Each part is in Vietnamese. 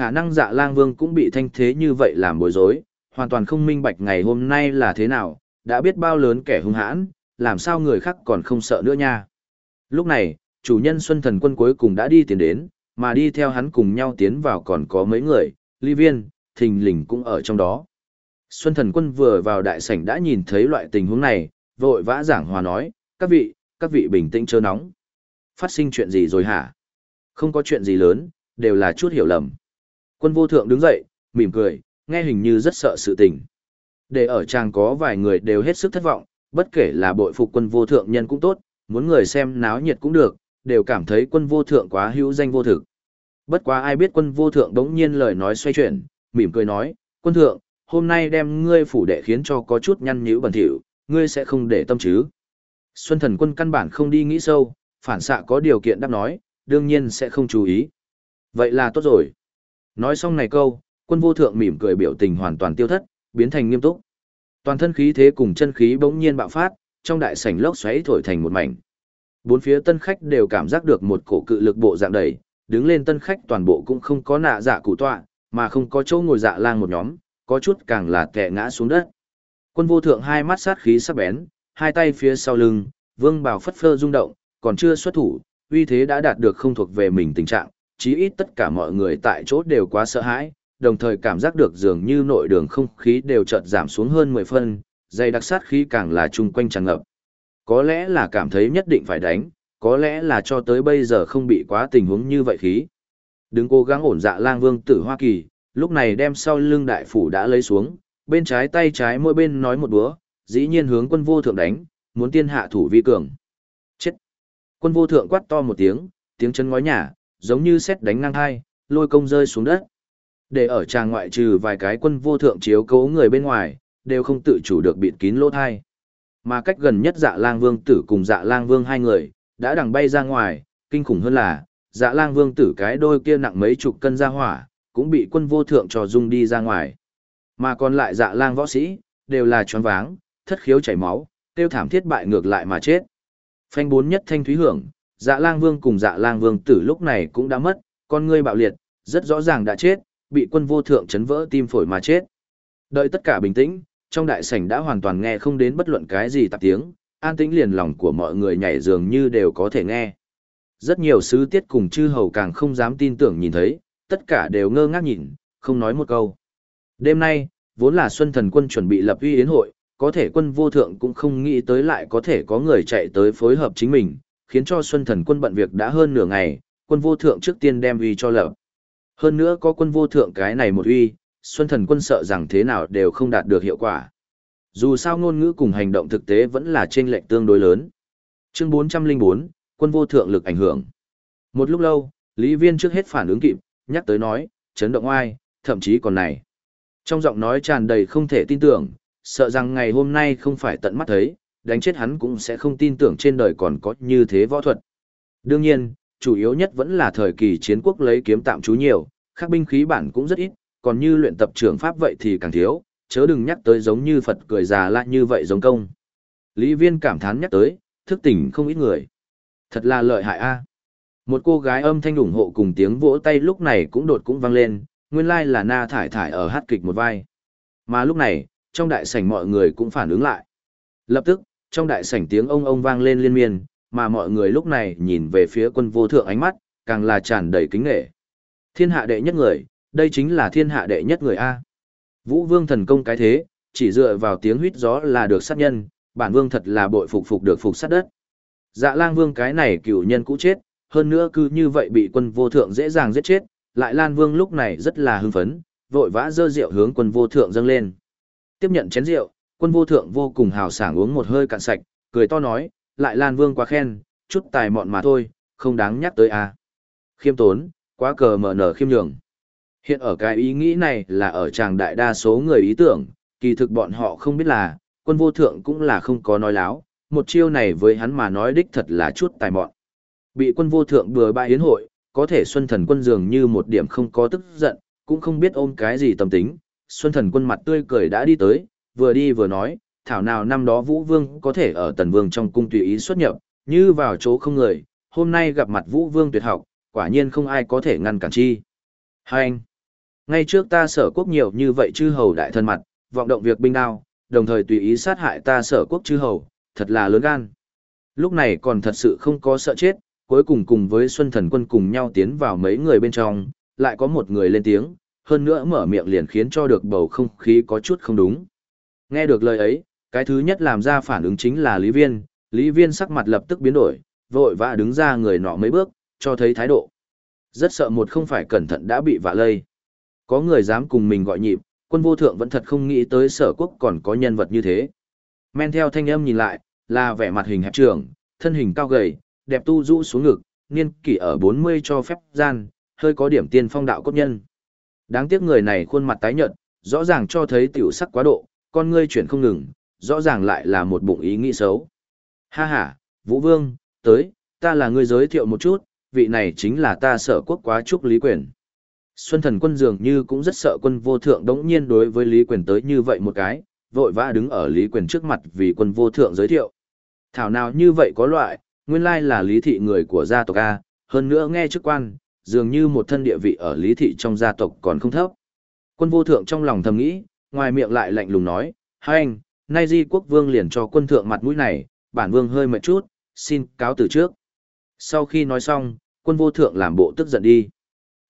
Khả năng dạ lang vương cũng bị thanh thế như vậy làm bối rối, hoàn toàn không minh bạch ngày hôm nay là thế nào, đã biết bao lớn kẻ hung hãn, làm sao người khác còn không sợ nữa nha. Lúc này, chủ nhân Xuân Thần Quân cuối cùng đã đi tiến đến, mà đi theo hắn cùng nhau tiến vào còn có mấy người, ly viên, thình lình cũng ở trong đó. Xuân Thần Quân vừa vào đại sảnh đã nhìn thấy loại tình huống này, vội vã giảng hòa nói, các vị, các vị bình tĩnh chớ nóng. Phát sinh chuyện gì rồi hả? Không có chuyện gì lớn, đều là chút hiểu lầm. Quân vô thượng đứng dậy, mỉm cười, nghe hình như rất sợ sự tình. Để ở chàng có vài người đều hết sức thất vọng, bất kể là bội phục quân vô thượng nhân cũng tốt, muốn người xem náo nhiệt cũng được, đều cảm thấy quân vô thượng quá hữu danh vô thực. Bất quá ai biết quân vô thượng đống nhiên lời nói xoay chuyển, mỉm cười nói, quân thượng, hôm nay đem ngươi phủ đệ khiến cho có chút nhăn nhữ bẩn thỉu, ngươi sẽ không để tâm chứ. Xuân thần quân căn bản không đi nghĩ sâu, phản xạ có điều kiện đáp nói, đương nhiên sẽ không chú ý. Vậy là tốt rồi. Nói xong này câu, quân vô thượng mỉm cười biểu tình hoàn toàn tiêu thất, biến thành nghiêm túc. Toàn thân khí thế cùng chân khí bỗng nhiên bạo phát, trong đại sảnh lốc xoáy thổi thành một mảnh. Bốn phía tân khách đều cảm giác được một cổ cự lực bộ dạng đẩy, đứng lên tân khách toàn bộ cũng không có nạ dạ cụ tọa, mà không có chỗ ngồi dạ lang một nhóm, có chút càng là kẻ ngã xuống đất. Quân vô thượng hai mắt sát khí sắc bén, hai tay phía sau lưng, vương bào phất phơ rung động, còn chưa xuất thủ, uy thế đã đạt được không thuộc về mình tình trạng, chí ít tất cả mọi người tại chỗ đều quá sợ hãi, đồng thời cảm giác được dường như nội đường không khí đều chợt giảm xuống hơn 10 phân, dày đặc sát khí càng là chung quanh tràn ngập. Có lẽ là cảm thấy nhất định phải đánh, có lẽ là cho tới bây giờ không bị quá tình huống như vậy khí. Đừng cố gắng ổn dạ lang vương tử Hoa Kỳ, lúc này đem sau lưng đại phủ đã lấy xuống, bên trái tay trái mỗi bên nói một búa, dĩ nhiên hướng quân vô thượng đánh, muốn tiên hạ thủ vi cường. Chết! Quân vô thượng quát to một tiếng, tiếng chân ngói nhà giống như xét đánh ngang hai, lôi công rơi xuống đất. Để ở tràng ngoại trừ vài cái quân vô thượng chiếu cố người bên ngoài, đều không tự chủ được bịt kín lỗ thai. Mà cách gần nhất dạ lang vương tử cùng dạ lang vương hai người, đã đằng bay ra ngoài, kinh khủng hơn là, dạ lang vương tử cái đôi kia nặng mấy chục cân ra hỏa, cũng bị quân vô thượng trò dung đi ra ngoài. Mà còn lại dạ lang võ sĩ, đều là choáng váng, thất khiếu chảy máu, tiêu thảm thiết bại ngược lại mà chết. Phanh bốn nhất thanh thúy hưởng, dạ lang vương cùng dạ lang vương tử lúc này cũng đã mất, con ngươi bạo liệt, rất rõ ràng đã chết, bị quân vô thượng chấn vỡ tim phổi mà chết. Đợi tất cả bình tĩnh, trong đại sảnh đã hoàn toàn nghe không đến bất luận cái gì tạp tiếng, an tĩnh liền lòng của mọi người nhảy dường như đều có thể nghe. Rất nhiều sứ tiết cùng chư hầu càng không dám tin tưởng nhìn thấy, tất cả đều ngơ ngác nhìn, không nói một câu. Đêm nay, vốn là Xuân Thần Quân chuẩn bị lập uy yến hội, có thể quân vô thượng cũng không nghĩ tới lại có thể có người chạy tới phối hợp chính mình, khiến cho Xuân Thần Quân bận việc đã hơn nửa ngày, quân vô thượng trước tiên đem uy cho lập. Hơn nữa có quân vô thượng cái này một uy, Xuân Thần Quân sợ rằng thế nào đều không đạt được hiệu quả. Dù sao ngôn ngữ cùng hành động thực tế vẫn là chênh lệch tương đối lớn. Chương 404, quân vô thượng lực ảnh hưởng. Một lúc lâu, Lý Viên trước hết phản ứng kịp, nhắc tới nói, chấn động oai, thậm chí còn này. Trong giọng nói tràn đầy không thể tin tưởng, sợ rằng ngày hôm nay không phải tận mắt thấy, đánh chết hắn cũng sẽ không tin tưởng trên đời còn có như thế võ thuật. Đương nhiên, chủ yếu nhất vẫn là thời kỳ chiến quốc lấy kiếm tạm trú nhiều, khắc binh khí bản cũng rất ít, còn như luyện tập trường pháp vậy thì càng thiếu, chớ đừng nhắc tới giống như Phật cười già lại như vậy giống công. Lý Viên cảm thán nhắc tới, thức tỉnh không ít người. Thật là lợi hại a. Một cô gái âm thanh ủng hộ cùng tiếng vỗ tay lúc này cũng đột cũng vang lên, nguyên lai là Na Thải Thải ở hát kịch một vai. Mà lúc này, trong đại sảnh mọi người cũng phản ứng lại. Lập tức, trong đại sảnh tiếng ông ông vang lên liên miên, mà mọi người lúc này nhìn về phía quân vô thượng ánh mắt, càng là tràn đầy kính nghệ. Thiên hạ đệ nhất người, đây chính là thiên hạ đệ nhất người A. Vũ vương thần công cái thế, chỉ dựa vào tiếng huyết gió là được sát nhân, bản vương thật là bội phục phục được phục sát đất. Dạ lang vương cái này cựu nhân cũ chết, hơn nữa cứ như vậy bị quân vô thượng dễ dàng giết chết, lại lan vương lúc này rất là hưng phấn, vội vã dơ rượu hướng quân vô thượng dâng lên. Tiếp nhận chén rượu, quân vô thượng vô cùng hào sảng uống một hơi cạn sạch, cười to nói, lại lan vương quá khen, chút tài mọn mà thôi, không đáng nhắc tới à. Khiêm tốn, quá cờ mở nở khiêm nhường. Hiện ở cái ý nghĩ này là ở tràng đại đa số người ý tưởng, kỳ thực bọn họ không biết là, quân vô thượng cũng là không có nói láo, một chiêu này với hắn mà nói đích thật là chút tài mọn. Bị quân vô thượng bừa bãi yến hội, có thể Xuân Thần Quân dường như một điểm không có tức giận, cũng không biết ôm cái gì tâm tính. Xuân Thần Quân mặt tươi cười đã đi tới, vừa đi vừa nói, thảo nào năm đó Vũ Vương có thể ở Tần Vương trong cung tùy ý xuất nhập, như vào chỗ không người, hôm nay gặp mặt Vũ Vương tuyệt học, quả nhiên không ai có thể ngăn cản chi. Hai anh, Ngay trước ta sở quốc nhiều như vậy chư hầu đại thân mặt, vọng động việc binh đao, đồng thời tùy ý sát hại ta sở quốc chư hầu, thật là lớn gan. Lúc này còn thật sự không có sợ chết, cuối cùng cùng với Xuân Thần Quân cùng nhau tiến vào mấy người bên trong, lại có một người lên tiếng, hơn nữa mở miệng liền khiến cho được bầu không khí có chút không đúng. Nghe được lời ấy, cái thứ nhất làm ra phản ứng chính là Lý Viên, Lý Viên sắc mặt lập tức biến đổi, vội vã đứng ra người nọ mấy bước, cho thấy thái độ. Rất sợ một không phải cẩn thận đã bị vạ lây. Có người dám cùng mình gọi nhịp, quân vô thượng vẫn thật không nghĩ tới sở quốc còn có nhân vật như thế. Men theo thanh âm nhìn lại, là vẻ mặt hình hẹp trưởng, thân hình cao gầy, đẹp tu rũ xuống ngực, niên kỷ ở 40 cho phép gian, hơi có điểm tiên phong đạo cốt nhân. Đáng tiếc người này khuôn mặt tái nhợt, rõ ràng cho thấy tiểu sắc quá độ, con ngươi chuyển không ngừng, rõ ràng lại là một bụng ý nghĩ xấu. Ha ha, Vũ Vương, tới, ta là ngươi giới thiệu một chút, vị này chính là ta sở quốc quá trúc Lý Quyền. Xuân thần quân dường như cũng rất sợ quân vô thượng đống nhiên đối với Lý Quyền tới như vậy một cái, vội vã đứng ở Lý Quyền trước mặt vì quân vô thượng giới thiệu. Thảo nào như vậy có loại, nguyên lai là Lý thị người của gia tộc A, hơn nữa nghe chức quan, dường như một thân địa vị ở Lý thị trong gia tộc còn không thấp. Quân vô thượng trong lòng thầm nghĩ, ngoài miệng lại lạnh lùng nói, hai anh, nay di quốc vương liền cho quân thượng mặt mũi này, bản vương hơi mệt chút, xin cáo từ trước. Sau khi nói xong, quân vô thượng làm bộ tức giận đi.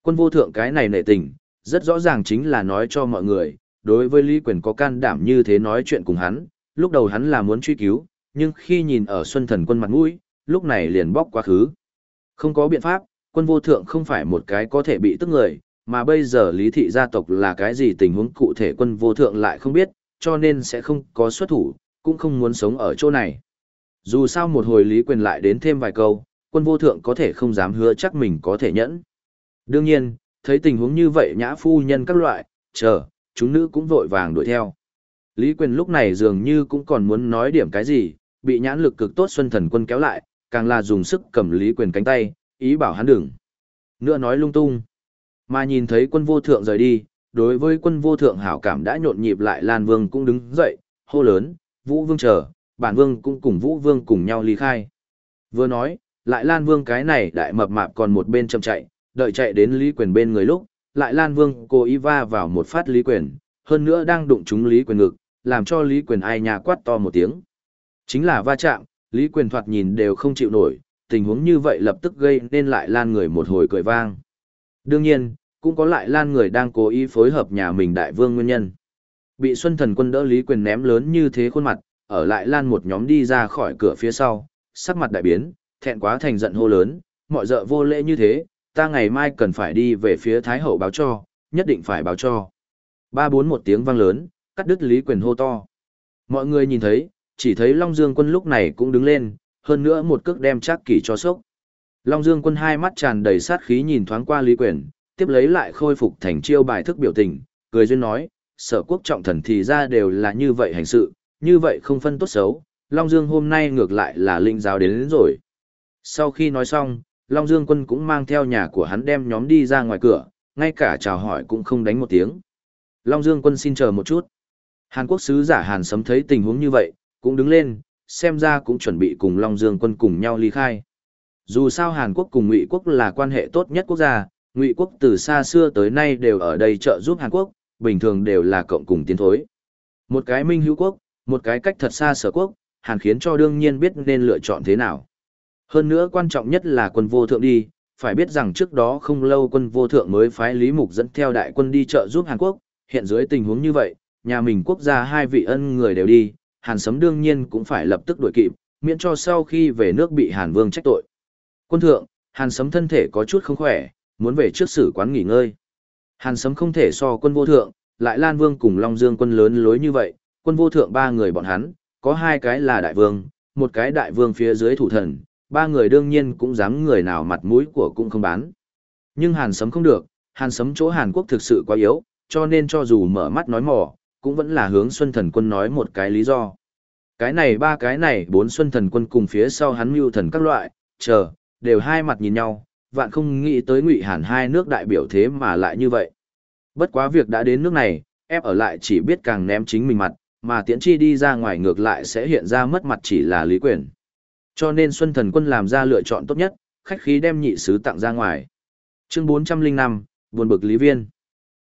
Quân vô thượng cái này nệ tình, rất rõ ràng chính là nói cho mọi người, đối với Lý Quyền có can đảm như thế nói chuyện cùng hắn, lúc đầu hắn là muốn truy cứu, nhưng khi nhìn ở Xuân Thần quân mặt mũi, lúc này liền bóc quá khứ. Không có biện pháp, quân vô thượng không phải một cái có thể bị tức người, mà bây giờ lý thị gia tộc là cái gì tình huống cụ thể quân vô thượng lại không biết, cho nên sẽ không có xuất thủ, cũng không muốn sống ở chỗ này. Dù sao một hồi lý quyền lại đến thêm vài câu, quân vô thượng có thể không dám hứa chắc mình có thể nhẫn. Đương nhiên, thấy tình huống như vậy nhã phu nhân các loại, chờ, chúng nữ cũng vội vàng đuổi theo. Lý quyền lúc này dường như cũng còn muốn nói điểm cái gì, bị nhãn lực cực tốt xuân thần quân kéo lại, càng là dùng sức cầm Lý quyền cánh tay, ý bảo hắn đừng. Nữa nói lung tung. Mà nhìn thấy quân vô thượng rời đi, đối với quân vô thượng hảo cảm đã nhộn nhịp lại Lan Vương cũng đứng dậy, hô lớn, Vũ Vương chờ, bản Vương cũng cùng Vũ Vương cùng nhau ly khai. Vừa nói, lại Lan Vương cái này đại mập mạp còn một bên chậm chạy, đợi chạy đến Lý Quyền bên người lúc, lại Lan Vương cố ý va vào một phát Lý Quyền, hơn nữa đang đụng trúng Lý Quyền ngực, làm cho Lý Quyền ai nhà quát to một tiếng. Chính là va chạm, Lý Quyền thoạt nhìn đều không chịu nổi, tình huống như vậy lập tức gây nên lại Lan người một hồi cười vang. Đương nhiên, cũng có lại lan người đang cố ý phối hợp nhà mình đại vương nguyên nhân. Bị Xuân Thần quân đỡ Lý Quyền ném lớn như thế khuôn mặt, ở lại lan một nhóm đi ra khỏi cửa phía sau, sắc mặt đại biến, thẹn quá thành giận hô lớn, mọi dợ vô lễ như thế, ta ngày mai cần phải đi về phía Thái Hậu báo cho, nhất định phải báo cho. Ba bốn một tiếng vang lớn, cắt đứt Lý Quyền hô to. Mọi người nhìn thấy, chỉ thấy Long Dương quân lúc này cũng đứng lên, hơn nữa một cước đem chắc kỷ cho sốc. Long Dương quân hai mắt tràn đầy sát khí nhìn thoáng qua Lý Quyền, tiếp lấy lại khôi phục thành chiêu bài thức biểu tình, cười duyên nói, sở quốc trọng thần thì ra đều là như vậy hành sự, như vậy không phân tốt xấu, Long Dương hôm nay ngược lại là linh giáo đến, đến rồi. Sau khi nói xong, Long Dương quân cũng mang theo nhà của hắn đem nhóm đi ra ngoài cửa, ngay cả chào hỏi cũng không đánh một tiếng. Long Dương quân xin chờ một chút. Hàn Quốc sứ giả Hàn sấm thấy tình huống như vậy, cũng đứng lên, xem ra cũng chuẩn bị cùng Long Dương quân cùng nhau ly khai. Dù sao Hàn Quốc cùng Ngụy Quốc là quan hệ tốt nhất quốc gia, ngụy quốc từ xa xưa tới nay đều ở đây trợ giúp hàn quốc, bình thường đều là cộng cùng tiến thối. Một cái minh hữu quốc, một cái cách thật xa sở quốc, hàn khiến cho đương nhiên biết nên lựa chọn thế nào. Hơn nữa quan trọng nhất là quân vô thượng đi, phải biết rằng trước đó không lâu quân vô thượng mới phái lý mục dẫn theo đại quân đi trợ giúp hàn quốc, hiện dưới tình huống như vậy, nhà mình quốc gia hai vị ân người đều đi, hàn sấm đương nhiên cũng phải lập tức đuổi kịp, miễn cho sau khi về nước bị hàn vương trách tội. Quân thượng, hàn sấm thân thể có chút không khỏe muốn về trước sử quán nghỉ ngơi. Hàn Sấm không thể so quân vô thượng, lại Lan Vương cùng Long Dương quân lớn lối như vậy, quân vô thượng ba người bọn hắn, có hai cái là đại vương, một cái đại vương phía dưới thủ thần, ba người đương nhiên cũng dám người nào mặt mũi của cũng không bán. Nhưng Hàn Sấm không được, Hàn Sấm chỗ Hàn Quốc thực sự quá yếu, cho nên cho dù mở mắt nói mỏ, cũng vẫn là hướng Xuân Thần quân nói một cái lý do. Cái này ba cái này bốn Xuân Thần quân cùng phía sau hắn mưu thần các loại, chờ, đều hai mặt nhìn nhau, vạn không nghĩ tới ngụy hàn hai nước đại biểu thế mà lại như vậy. Bất quá việc đã đến nước này, ép ở lại chỉ biết càng ném chính mình mặt, mà tiễn chi đi ra ngoài ngược lại sẽ hiện ra mất mặt chỉ là lý quyền. Cho nên Xuân Thần Quân làm ra lựa chọn tốt nhất, khách khí đem nhị sứ tặng ra ngoài. Chương 405, buồn bực Lý Viên.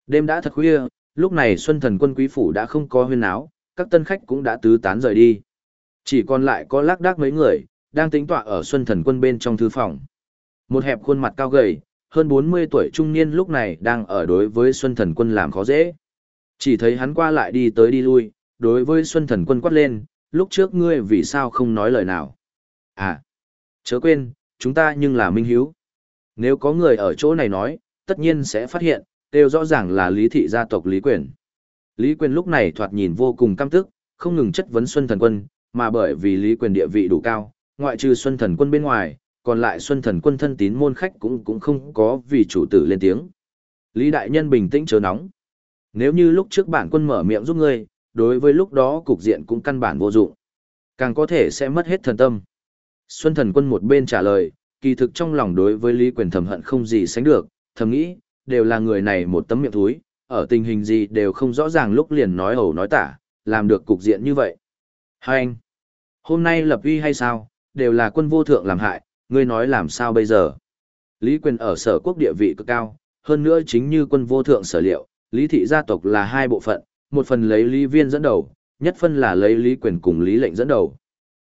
Đêm đã thật khuya, lúc này Xuân Thần quân quý phủ đã không có huyên áo, các tân khách cũng đã tứ tán rời đi. Chỉ còn lại có lác đác mấy người, đang tính tọa ở Xuân Thần quân bên trong thư phòng. Một hẹp khuôn mặt cao gầy, hơn 40 tuổi trung niên lúc này đang ở đối với Xuân Thần quân làm khó dễ. Chỉ thấy hắn qua lại đi tới đi lui, đối với Xuân Thần quân quát lên, lúc trước ngươi vì sao không nói lời nào. À, chớ quên, chúng ta nhưng là minh hiếu. Nếu có người ở chỗ này nói, tất nhiên sẽ phát hiện, đều rõ ràng là lý thị gia tộc Lý Quyền. Lý Quyền lúc này thoạt nhìn vô cùng căm tức, không ngừng chất vấn Xuân Thần Quân, mà bởi vì Lý Quyền địa vị đủ cao, ngoại trừ Xuân Thần Quân bên ngoài, còn lại Xuân Thần Quân thân tín môn khách cũng cũng không có vì chủ tử lên tiếng. Lý Đại Nhân bình tĩnh chớ nóng. Nếu như lúc trước bản quân mở miệng giúp ngươi, đối với lúc đó cục diện cũng căn bản vô dụng. Càng có thể sẽ mất hết thần tâm. Xuân Thần Quân một bên trả lời, kỳ thực trong lòng đối với Lý Quyền thầm hận không gì sánh được, thầm nghĩ, đều là người này một tấm miệng thúi, ở tình hình gì đều không rõ ràng lúc liền nói ẩu nói tả, làm được cục diện như vậy. Hai anh, hôm nay lập uy hay sao, đều là quân vô thượng làm hại, ngươi nói làm sao bây giờ? Lý Quyền ở sở quốc địa vị cực cao, hơn nữa chính như quân vô thượng sở liệu, Lý thị gia tộc là hai bộ phận, một phần lấy Lý Viên dẫn đầu, nhất phân là lấy Lý Quyền cùng Lý Lệnh dẫn đầu.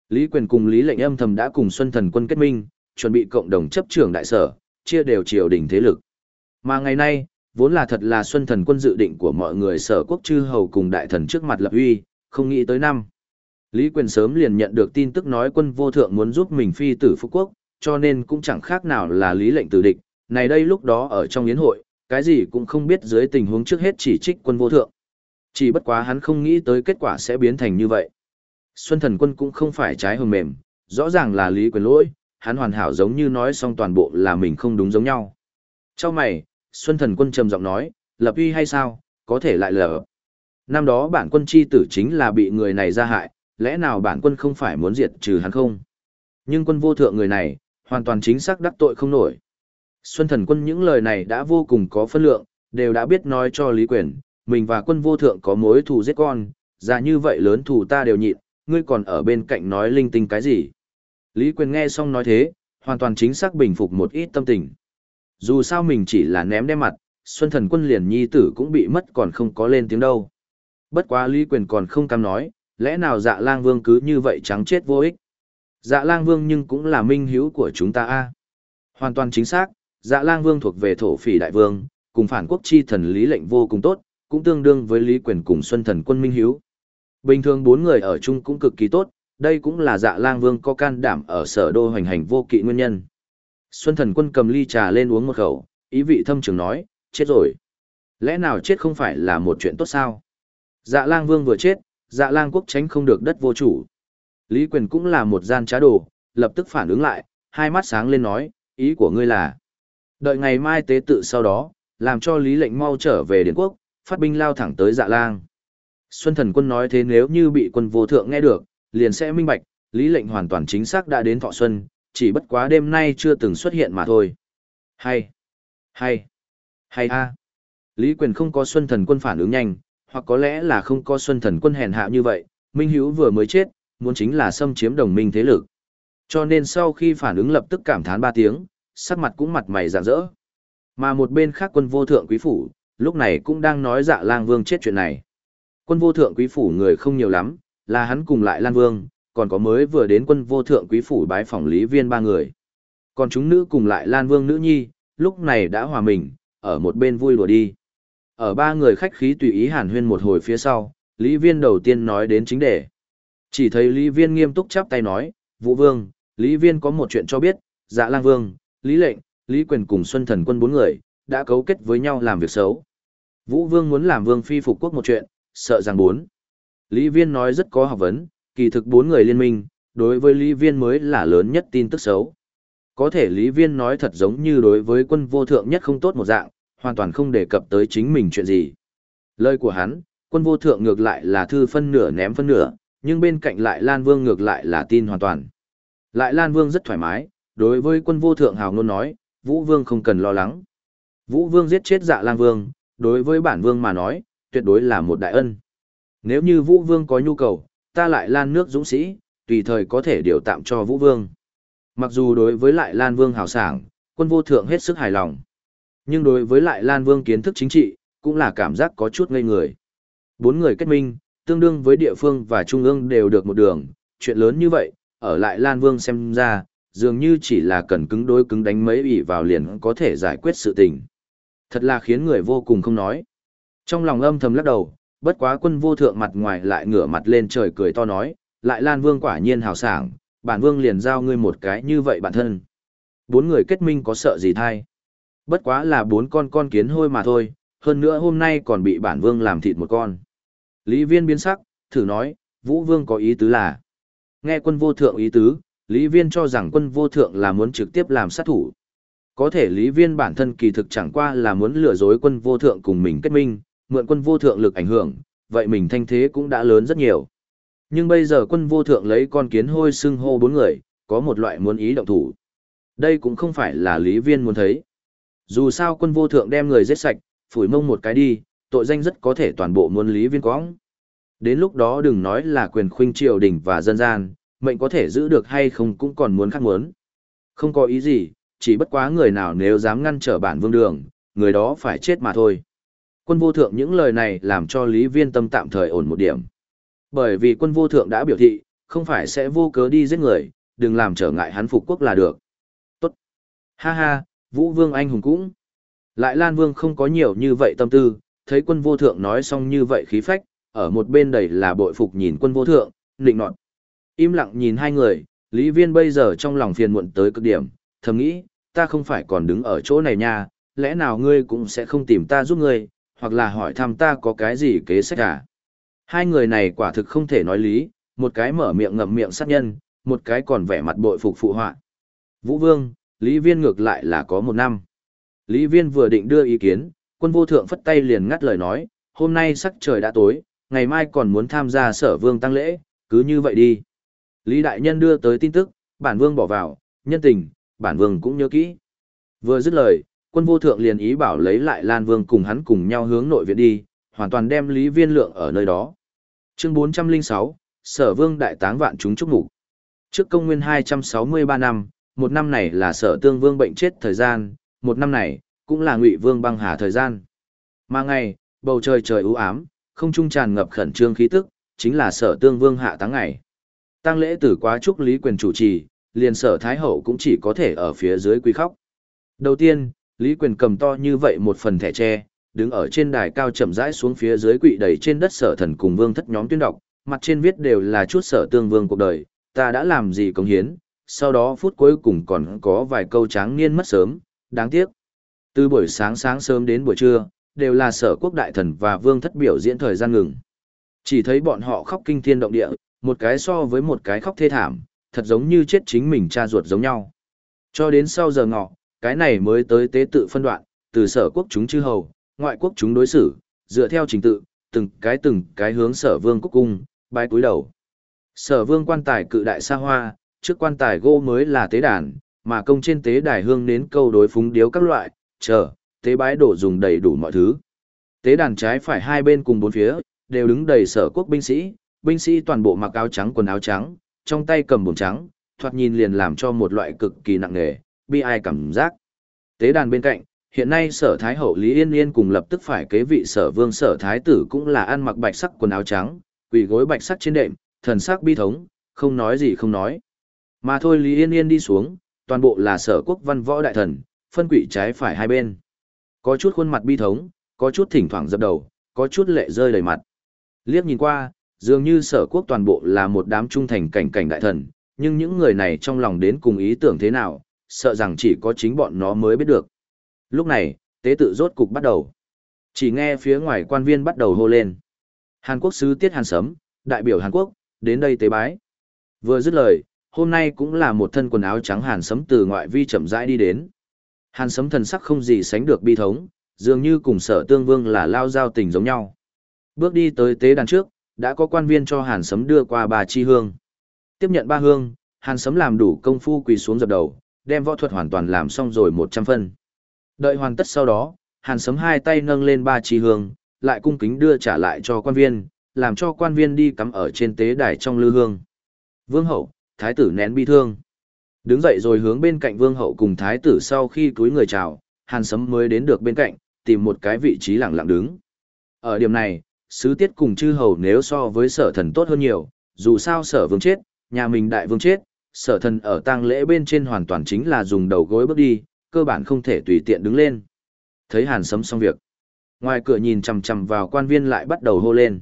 Lý Quyền cùng Lý Lệnh âm thầm đã cùng Xuân Thần quân kết minh, chuẩn bị cộng đồng chấp trưởng đại sở, chia đều triều đình thế lực. Mà ngày nay, vốn là thật là Xuân Thần quân dự định của mọi người sở quốc chư hầu cùng đại thần trước mặt lập uy, không nghĩ tới năm. Lý Quyền sớm liền nhận được tin tức nói quân vô thượng muốn giúp mình phi tử phú quốc, cho nên cũng chẳng khác nào là lý lệnh từ địch. Này đây lúc đó ở trong yến hội, cái gì cũng không biết dưới tình huống trước hết chỉ trích quân vô thượng. Chỉ bất quá hắn không nghĩ tới kết quả sẽ biến thành như vậy. Xuân thần quân cũng không phải trái hồng mềm, rõ ràng là lý quyền lỗi, hắn hoàn hảo giống như nói xong toàn bộ là mình không đúng giống nhau. Cho mày, Xuân thần quân trầm giọng nói, lập uy hay sao, có thể lại lở. Năm đó bản quân chi tử chính là bị người này ra hại, lẽ nào bản quân không phải muốn diệt trừ hắn không? Nhưng quân vô thượng người này, hoàn toàn chính xác đắc tội không nổi. Xuân thần quân những lời này đã vô cùng có phân lượng, đều đã biết nói cho Lý Quyền, mình và quân vô thượng có mối thù giết con, ra như vậy lớn thù ta đều nhịn, ngươi còn ở bên cạnh nói linh tinh cái gì. Lý Quyền nghe xong nói thế, hoàn toàn chính xác bình phục một ít tâm tình. Dù sao mình chỉ là ném đem mặt, Xuân thần quân liền nhi tử cũng bị mất còn không có lên tiếng đâu. Bất quá Lý Quyền còn không cam nói, lẽ nào dạ lang vương cứ như vậy trắng chết vô ích. Dạ lang vương nhưng cũng là minh hiếu của chúng ta a Hoàn toàn chính xác, dạ lang vương thuộc về thổ phỉ đại vương, cùng phản quốc chi thần lý lệnh vô cùng tốt, cũng tương đương với lý quyền cùng xuân thần quân minh hiếu. Bình thường bốn người ở chung cũng cực kỳ tốt, đây cũng là dạ lang vương có can đảm ở sở đô hoành hành vô kỵ nguyên nhân. Xuân thần quân cầm ly trà lên uống một khẩu, ý vị thâm trường nói, chết rồi. Lẽ nào chết không phải là một chuyện tốt sao? Dạ lang vương vừa chết, dạ lang quốc tránh không được đất vô chủ. Lý quyền cũng là một gian trá đồ, lập tức phản ứng lại, hai mắt sáng lên nói, ý của ngươi là. Đợi ngày mai tế tự sau đó, làm cho Lý lệnh mau trở về Điền quốc, phát binh lao thẳng tới dạ lang. Xuân thần quân nói thế nếu như bị quân vô thượng nghe được, liền sẽ minh bạch, Lý lệnh hoàn toàn chính xác đã đến thọ xuân, chỉ bất quá đêm nay chưa từng xuất hiện mà thôi. Hay, hay, hay a. Lý quyền không có Xuân thần quân phản ứng nhanh, hoặc có lẽ là không có Xuân thần quân hèn hạ như vậy, Minh Hữu vừa mới chết, muốn chính là xâm chiếm đồng minh thế lực. Cho nên sau khi phản ứng lập tức cảm thán ba tiếng, sắc mặt cũng mặt mày rạng rỡ. Mà một bên khác quân vô thượng quý phủ, lúc này cũng đang nói dạ lang vương chết chuyện này. Quân vô thượng quý phủ người không nhiều lắm, là hắn cùng lại lan vương, còn có mới vừa đến quân vô thượng quý phủ bái phỏng lý viên ba người. Còn chúng nữ cùng lại lan vương nữ nhi, lúc này đã hòa mình, ở một bên vui đùa đi. Ở ba người khách khí tùy ý hàn huyên một hồi phía sau, lý viên đầu tiên nói đến chính đề. Chỉ thấy lý viên nghiêm túc chắp tay nói, Vũ Vương, Lý Viên có một chuyện cho biết, dạ lang vương, Lý Lệnh, Lý Quyền cùng Xuân Thần quân bốn người, đã cấu kết với nhau làm việc xấu. Vũ Vương muốn làm vương phi phục quốc một chuyện, sợ rằng bốn. Lý Viên nói rất có học vấn, kỳ thực bốn người liên minh, đối với Lý Viên mới là lớn nhất tin tức xấu. Có thể Lý Viên nói thật giống như đối với quân vô thượng nhất không tốt một dạng, hoàn toàn không đề cập tới chính mình chuyện gì. Lời của hắn, quân vô thượng ngược lại là thư phân nửa ném phân nửa, nhưng bên cạnh lại Lan Vương ngược lại là tin hoàn toàn. Lại Lan Vương rất thoải mái, đối với quân vô thượng hào ngôn nói, Vũ Vương không cần lo lắng. Vũ Vương giết chết dạ Lan Vương, đối với bản Vương mà nói, tuyệt đối là một đại ân. Nếu như Vũ Vương có nhu cầu, ta lại Lan nước dũng sĩ, tùy thời có thể điều tạm cho Vũ Vương. Mặc dù đối với lại Lan Vương hào sảng, quân vô thượng hết sức hài lòng. Nhưng đối với lại Lan Vương kiến thức chính trị, cũng là cảm giác có chút ngây người. Bốn người kết minh, tương đương với địa phương và trung ương đều được một đường, chuyện lớn như vậy, ở lại Lan Vương xem ra, dường như chỉ là cần cứng đối cứng đánh mấy ủy vào liền có thể giải quyết sự tình. Thật là khiến người vô cùng không nói. Trong lòng âm thầm lắc đầu, bất quá quân vô thượng mặt ngoài lại ngửa mặt lên trời cười to nói, lại Lan Vương quả nhiên hào sảng, bản Vương liền giao ngươi một cái như vậy bản thân. Bốn người kết minh có sợ gì thay? Bất quá là bốn con con kiến hôi mà thôi, hơn nữa hôm nay còn bị bản Vương làm thịt một con. Lý viên biến sắc, thử nói, Vũ Vương có ý tứ là. Nghe quân vô thượng ý tứ, Lý viên cho rằng quân vô thượng là muốn trực tiếp làm sát thủ. Có thể Lý viên bản thân kỳ thực chẳng qua là muốn lừa dối quân vô thượng cùng mình kết minh, mượn quân vô thượng lực ảnh hưởng, vậy mình thanh thế cũng đã lớn rất nhiều. Nhưng bây giờ quân vô thượng lấy con kiến hôi xưng hô bốn người, có một loại muốn ý động thủ. Đây cũng không phải là lý viên muốn thấy. Dù sao quân vô thượng đem người giết sạch, phủi mông một cái đi, tội danh rất có thể toàn bộ muôn lý viên quõng. Đến lúc đó đừng nói là quyền khuynh triều đình và dân gian, mệnh có thể giữ được hay không cũng còn muốn khác muốn. Không có ý gì, chỉ bất quá người nào nếu dám ngăn trở bản vương đường, người đó phải chết mà thôi. Quân vô thượng những lời này làm cho Lý Viên tâm tạm thời ổn một điểm. Bởi vì quân vô thượng đã biểu thị, không phải sẽ vô cớ đi giết người, đừng làm trở ngại hắn phục quốc là được. Tốt. Ha ha, Vũ Vương anh hùng cũng. Lại Lan Vương không có nhiều như vậy tâm tư, thấy quân vô thượng nói xong như vậy khí phách, ở một bên đầy là bội phục nhìn quân vô thượng, nịnh nọt. Im lặng nhìn hai người, Lý Viên bây giờ trong lòng phiền muộn tới cực điểm, thầm nghĩ, ta không phải còn đứng ở chỗ này nha, lẽ nào ngươi cũng sẽ không tìm ta giúp ngươi, hoặc là hỏi thăm ta có cái gì kế sách à? Hai người này quả thực không thể nói lý, một cái mở miệng ngậm miệng sát nhân, một cái còn vẻ mặt bội phục phụ họa. Vũ Vương, Lý Viên ngược lại là có một năm. Lý Viên vừa định đưa ý kiến, quân vô thượng phất tay liền ngắt lời nói, hôm nay sắc trời đã tối, ngày mai còn muốn tham gia sở vương tăng lễ, cứ như vậy đi. Lý Đại Nhân đưa tới tin tức, bản vương bỏ vào, nhân tình, bản vương cũng nhớ kỹ. Vừa dứt lời, quân vô thượng liền ý bảo lấy lại Lan Vương cùng hắn cùng nhau hướng nội viện đi, hoàn toàn đem Lý Viên Lượng ở nơi đó. Chương 406, Sở Vương Đại Táng Vạn chúng chúc mục. Trước công nguyên 263 năm, một năm này là Sở Tương Vương bệnh chết thời gian, một năm này cũng là Ngụy Vương băng hà thời gian. Mà ngày, bầu trời trời u ám, không trung tràn ngập khẩn trương khí tức, chính là Sở Tương Vương hạ táng ngày. Tăng lễ tử quá trúc Lý Quyền chủ trì, liền Sở Thái Hậu cũng chỉ có thể ở phía dưới quý khóc. Đầu tiên, Lý Quyền cầm to như vậy một phần thẻ tre, đứng ở trên đài cao chậm rãi xuống phía dưới quỵ đầy trên đất sở thần cùng vương thất nhóm tuyên đọc, mặt trên viết đều là chút sở tương vương cuộc đời, ta đã làm gì công hiến, sau đó phút cuối cùng còn có vài câu tráng niên mất sớm, đáng tiếc. Từ buổi sáng sáng sớm đến buổi trưa, đều là sở quốc đại thần và vương thất biểu diễn thời gian ngừng. Chỉ thấy bọn họ khóc kinh thiên động địa, một cái so với một cái khóc thê thảm, thật giống như chết chính mình cha ruột giống nhau. Cho đến sau giờ ngọ, cái này mới tới tế tự phân đoạn, từ sở quốc chúng chư hầu, ngoại quốc chúng đối xử, dựa theo trình tự, từng cái từng cái hướng sở vương quốc cung, bái cúi đầu. Sở vương quan tài cự đại xa hoa, trước quan tài gỗ mới là tế đàn, mà công trên tế đài hương nến câu đối phúng điếu các loại, chờ, tế bái đổ dùng đầy đủ mọi thứ. Tế đàn trái phải hai bên cùng bốn phía, đều đứng đầy sở quốc binh sĩ, binh sĩ toàn bộ mặc áo trắng quần áo trắng, trong tay cầm bồn trắng, thoạt nhìn liền làm cho một loại cực kỳ nặng nề, bi ai cảm giác. Tế đàn bên cạnh, hiện nay sở thái hậu Lý Yên Yên cùng lập tức phải kế vị sở vương sở thái tử cũng là ăn mặc bạch sắc quần áo trắng, quỳ gối bạch sắc trên đệm, thần sắc bi thống, không nói gì không nói. Mà thôi Lý Yên Yên đi xuống, toàn bộ là sở quốc văn võ đại thần, phân quỷ trái phải hai bên. Có chút khuôn mặt bi thống, có chút thỉnh thoảng dập đầu, có chút lệ rơi đầy mặt. Liếc nhìn qua, dường như sở quốc toàn bộ là một đám trung thành cảnh cảnh đại thần, nhưng những người này trong lòng đến cùng ý tưởng thế nào, sợ rằng chỉ có chính bọn nó mới biết được. Lúc này, tế tự rốt cục bắt đầu. Chỉ nghe phía ngoài quan viên bắt đầu hô lên. Hàn Quốc sứ Tiết Hàn Sấm, đại biểu Hàn Quốc, đến đây tế bái. Vừa dứt lời, hôm nay cũng là một thân quần áo trắng Hàn Sấm từ ngoại vi chậm rãi đi đến. Hàn Sấm thần sắc không gì sánh được bi thống, dường như cùng sở tương vương là lao giao tình giống nhau. Bước đi tới tế đàn trước, đã có quan viên cho Hàn Sấm đưa qua bà chi hương. Tiếp nhận ba hương, Hàn Sấm làm đủ công phu quỳ xuống dập đầu, đem võ thuật hoàn toàn làm xong rồi 100 phân. Đợi hoàn tất sau đó, Hàn Sấm hai tay nâng lên ba chi hương, lại cung kính đưa trả lại cho quan viên, làm cho quan viên đi cắm ở trên tế đài trong lư hương. Vương hậu, thái tử nén bi thương. Đứng dậy rồi hướng bên cạnh vương hậu cùng thái tử sau khi cúi người chào, Hàn Sấm mới đến được bên cạnh, tìm một cái vị trí lặng lặng đứng. Ở điểm này, sứ tiết cùng chư hầu nếu so với sở thần tốt hơn nhiều, dù sao sở vương chết, nhà mình đại vương chết, sở thần ở tang lễ bên trên hoàn toàn chính là dùng đầu gối bước đi, cơ bản không thể tùy tiện đứng lên. Thấy hàn sấm xong việc. Ngoài cửa nhìn chằm chằm vào quan viên lại bắt đầu hô lên.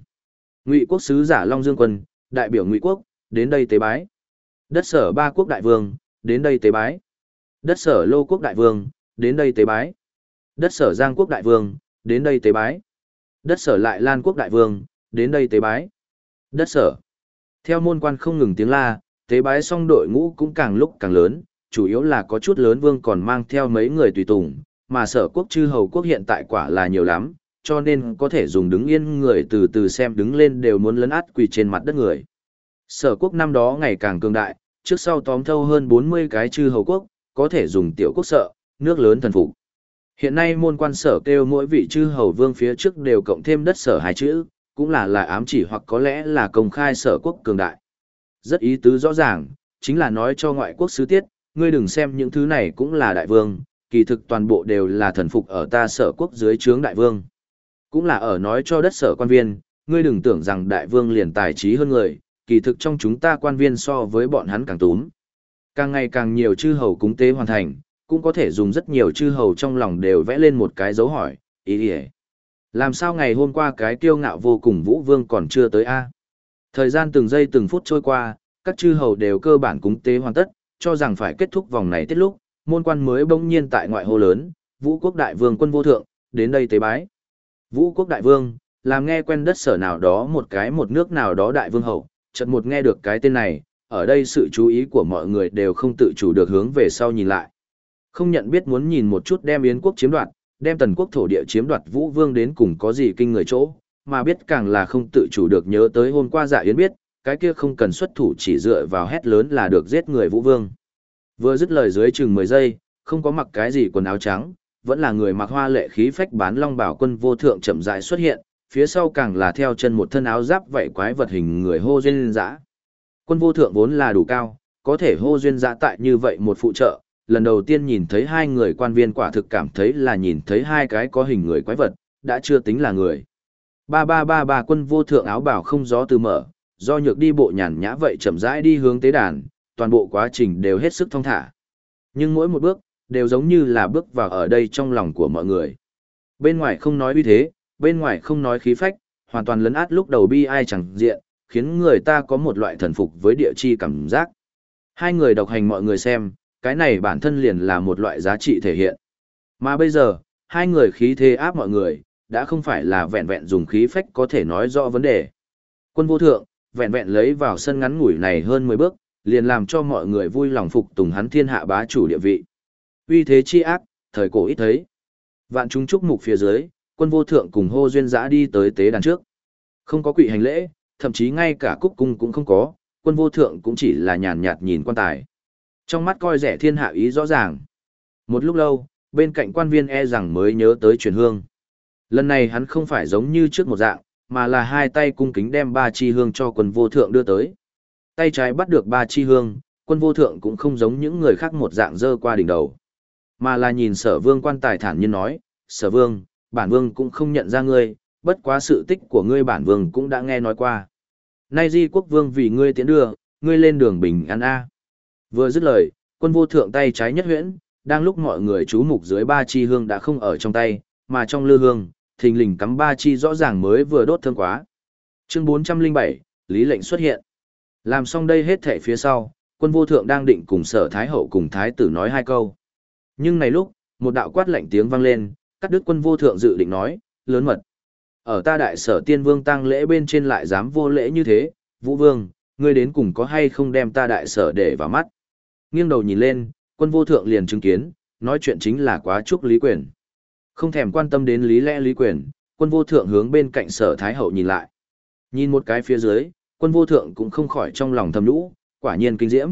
Ngụy quốc sứ giả Long Dương Quân, đại biểu Ngụy quốc, đến đây tế bái. Đất sở ba quốc đại vương, đến đây tế bái. Đất sở lô quốc đại vương, đến đây tế bái. Đất sở giang quốc đại vương, đến đây tế bái. Đất sở lại lan quốc đại vương, đến đây tế bái. Đất sở. Theo môn quan không ngừng tiếng la, tế bái xong đội ngũ cũng càng lúc càng lớn, chủ yếu là có chút lớn vương còn mang theo mấy người tùy tùng, mà sở quốc chư hầu quốc hiện tại quả là nhiều lắm, cho nên có thể dùng đứng yên người từ từ xem đứng lên đều muốn lấn át quỳ trên mặt đất người. Sở quốc năm đó ngày càng cường đại, trước sau tóm thâu hơn 40 cái chư hầu quốc, có thể dùng tiểu quốc sợ, nước lớn thần phục. Hiện nay môn quan sở kêu mỗi vị chư hầu vương phía trước đều cộng thêm đất sở hai chữ, cũng là là ám chỉ hoặc có lẽ là công khai sở quốc cường đại. Rất ý tứ rõ ràng, chính là nói cho ngoại quốc sứ tiết, ngươi đừng xem những thứ này cũng là đại vương, kỳ thực toàn bộ đều là thần phục ở ta sở quốc dưới trướng đại vương. Cũng là ở nói cho đất sở quan viên, ngươi đừng tưởng rằng đại vương liền tài trí hơn người, kỳ thực trong chúng ta quan viên so với bọn hắn càng túm. Càng ngày càng nhiều chư hầu cúng tế hoàn thành, cũng có thể dùng rất nhiều chư hầu trong lòng đều vẽ lên một cái dấu hỏi, ý ý Làm sao ngày hôm qua cái kiêu ngạo vô cùng vũ vương còn chưa tới a Thời gian từng giây từng phút trôi qua, các chư hầu đều cơ bản cúng tế hoàn tất, cho rằng phải kết thúc vòng này tiết lúc, môn quan mới bỗng nhiên tại ngoại hô lớn, vũ quốc đại vương quân vô thượng, đến đây tế bái. Vũ quốc đại vương, làm nghe quen đất sở nào đó một cái một nước nào đó đại vương hậu, chợt một nghe được cái tên này, ở đây sự chú ý của mọi người đều không tự chủ được hướng về sau nhìn lại. Không nhận biết muốn nhìn một chút đem Yến quốc chiếm đoạt, đem tần quốc thổ địa chiếm đoạt Vũ Vương đến cùng có gì kinh người chỗ, mà biết càng là không tự chủ được nhớ tới hôm qua dạ Yến biết, cái kia không cần xuất thủ chỉ dựa vào hét lớn là được giết người Vũ Vương. Vừa dứt lời dưới chừng 10 giây, không có mặc cái gì quần áo trắng, vẫn là người mặc hoa lệ khí phách bán long bảo quân vô thượng chậm rãi xuất hiện, phía sau càng là theo chân một thân áo giáp vậy quái vật hình người hô duyên dã. Quân vô thượng vốn là đủ cao, có thể hô duyên dã tại như vậy một phụ trợ, lần đầu tiên nhìn thấy hai người quan viên quả thực cảm thấy là nhìn thấy hai cái có hình người quái vật, đã chưa tính là người. Ba ba ba ba quân vô thượng áo bảo không gió từ mở, do nhược đi bộ nhàn nhã vậy chậm rãi đi hướng tế đàn, toàn bộ quá trình đều hết sức thong thả. Nhưng mỗi một bước, đều giống như là bước vào ở đây trong lòng của mọi người. Bên ngoài không nói uy thế, bên ngoài không nói khí phách, hoàn toàn lấn át lúc đầu bi ai chẳng diện, khiến người ta có một loại thần phục với địa chi cảm giác. Hai người độc hành mọi người xem, cái này bản thân liền là một loại giá trị thể hiện. Mà bây giờ, hai người khí thế áp mọi người, đã không phải là vẹn vẹn dùng khí phách có thể nói rõ vấn đề. Quân vô thượng, vẹn vẹn lấy vào sân ngắn ngủi này hơn 10 bước, liền làm cho mọi người vui lòng phục tùng hắn thiên hạ bá chủ địa vị. Uy thế chi ác, thời cổ ít thấy. Vạn chúng chúc mục phía dưới, quân vô thượng cùng hô duyên giã đi tới tế đàn trước. Không có quỷ hành lễ, thậm chí ngay cả cúc cung cũng không có, quân vô thượng cũng chỉ là nhàn nhạt nhìn quan tài. Trong mắt coi rẻ thiên hạ ý rõ ràng. Một lúc lâu, bên cạnh quan viên e rằng mới nhớ tới truyền hương. Lần này hắn không phải giống như trước một dạng, mà là hai tay cung kính đem ba chi hương cho quân vô thượng đưa tới. Tay trái bắt được ba chi hương, quân vô thượng cũng không giống những người khác một dạng dơ qua đỉnh đầu. Mà là nhìn sở vương quan tài thản nhiên nói, sở vương, bản vương cũng không nhận ra ngươi, bất quá sự tích của ngươi bản vương cũng đã nghe nói qua. Nay di quốc vương vì ngươi tiến đưa, ngươi lên đường bình an A. Vừa dứt lời, quân vô thượng tay trái nhất huyễn, đang lúc mọi người chú mục dưới ba chi hương đã không ở trong tay, mà trong lư hương, thình lình cắm ba chi rõ ràng mới vừa đốt thơm quá. Chương 407, Lý lệnh xuất hiện. Làm xong đây hết thể phía sau, quân vô thượng đang định cùng sở thái hậu cùng thái tử nói hai câu. Nhưng này lúc, một đạo quát lạnh tiếng vang lên, cắt đứt quân vô thượng dự định nói, lớn mật. Ở ta đại sở tiên vương tăng lễ bên trên lại dám vô lễ như thế, vũ vương, ngươi đến cùng có hay không đem ta đại sở để vào mắt. Nghiêng đầu nhìn lên, quân vô thượng liền chứng kiến, nói chuyện chính là quá chúc lý quyền. Không thèm quan tâm đến lý lẽ lý quyền, quân vô thượng hướng bên cạnh sở thái hậu nhìn lại. Nhìn một cái phía dưới, quân vô thượng cũng không khỏi trong lòng thầm nhũ, quả nhiên kinh diễm.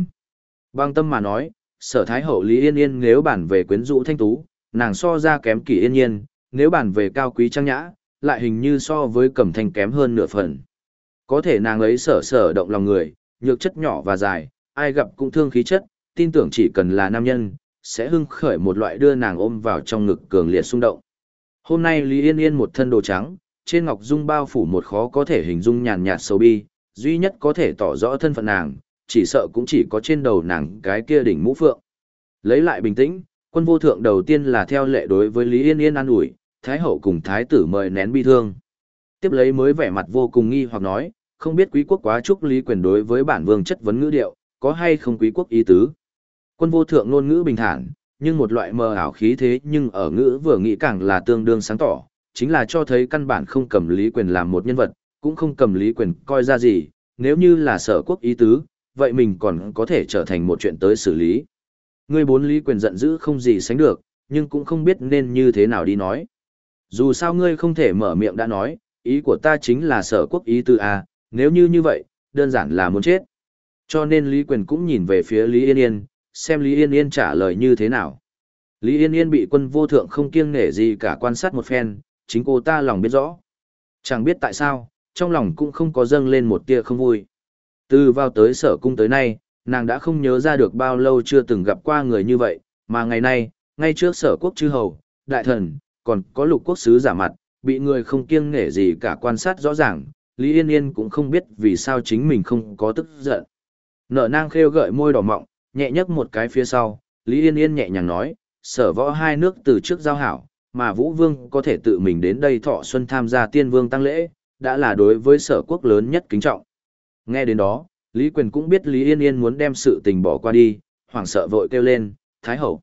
Bang tâm mà nói, sở thái hậu lý yên yên nếu bản về quyến rũ thanh tú, nàng so ra kém kỳ yên nhiên, nếu bàn về cao quý trang nhã, lại hình như so với cẩm thanh kém hơn nửa phần. Có thể nàng ấy sở sở động lòng người, nhược chất nhỏ và dài, ai gặp cũng thương khí chất, tin tưởng chỉ cần là nam nhân, sẽ hưng khởi một loại đưa nàng ôm vào trong ngực cường liệt xung động. Hôm nay Lý Yên Yên một thân đồ trắng, trên ngọc dung bao phủ một khó có thể hình dung nhàn nhạt sầu bi, duy nhất có thể tỏ rõ thân phận nàng, chỉ sợ cũng chỉ có trên đầu nàng cái kia đỉnh mũ phượng. Lấy lại bình tĩnh, quân vô thượng đầu tiên là theo lệ đối với Lý Yên Yên an ủi, Thái hậu cùng Thái tử mời nén bi thương. Tiếp lấy mới vẻ mặt vô cùng nghi hoặc nói, không biết quý quốc quá chúc lý quyền đối với bản vương chất vấn ngữ điệu, có hay không quý quốc ý tứ. Quân vô thượng ngôn ngữ bình thản, nhưng một loại mờ ảo khí thế nhưng ở ngữ vừa nghĩ càng là tương đương sáng tỏ, chính là cho thấy căn bản không cầm lý quyền làm một nhân vật, cũng không cầm lý quyền coi ra gì, nếu như là sở quốc ý tứ, vậy mình còn có thể trở thành một chuyện tới xử lý. Ngươi bốn lý quyền giận dữ không gì sánh được, nhưng cũng không biết nên như thế nào đi nói. Dù sao ngươi không thể mở miệng đã nói, ý của ta chính là sở quốc ý tư A, nếu như như vậy, đơn giản là muốn chết. Cho nên Lý Quyền cũng nhìn về phía Lý Yên Yên, xem Lý Yên Yên trả lời như thế nào. Lý Yên Yên bị quân vô thượng không kiêng nể gì cả quan sát một phen, chính cô ta lòng biết rõ. Chẳng biết tại sao, trong lòng cũng không có dâng lên một tia không vui. Từ vào tới sở cung tới nay, nàng đã không nhớ ra được bao lâu chưa từng gặp qua người như vậy, mà ngày nay, ngay trước sở quốc chư hầu, đại thần, còn có lục quốc sứ giả mặt, bị người không kiêng nể gì cả quan sát rõ ràng, Lý Yên Yên cũng không biết vì sao chính mình không có tức giận. Nở nang khêu gợi môi đỏ mọng, nhẹ nhấc một cái phía sau, Lý Yên Yên nhẹ nhàng nói, sở võ hai nước từ trước giao hảo, mà Vũ Vương có thể tự mình đến đây thọ xuân tham gia tiên vương tăng lễ, đã là đối với sở quốc lớn nhất kính trọng. Nghe đến đó, Lý Quyền cũng biết Lý Yên Yên muốn đem sự tình bỏ qua đi, hoảng sợ vội kêu lên, Thái Hậu.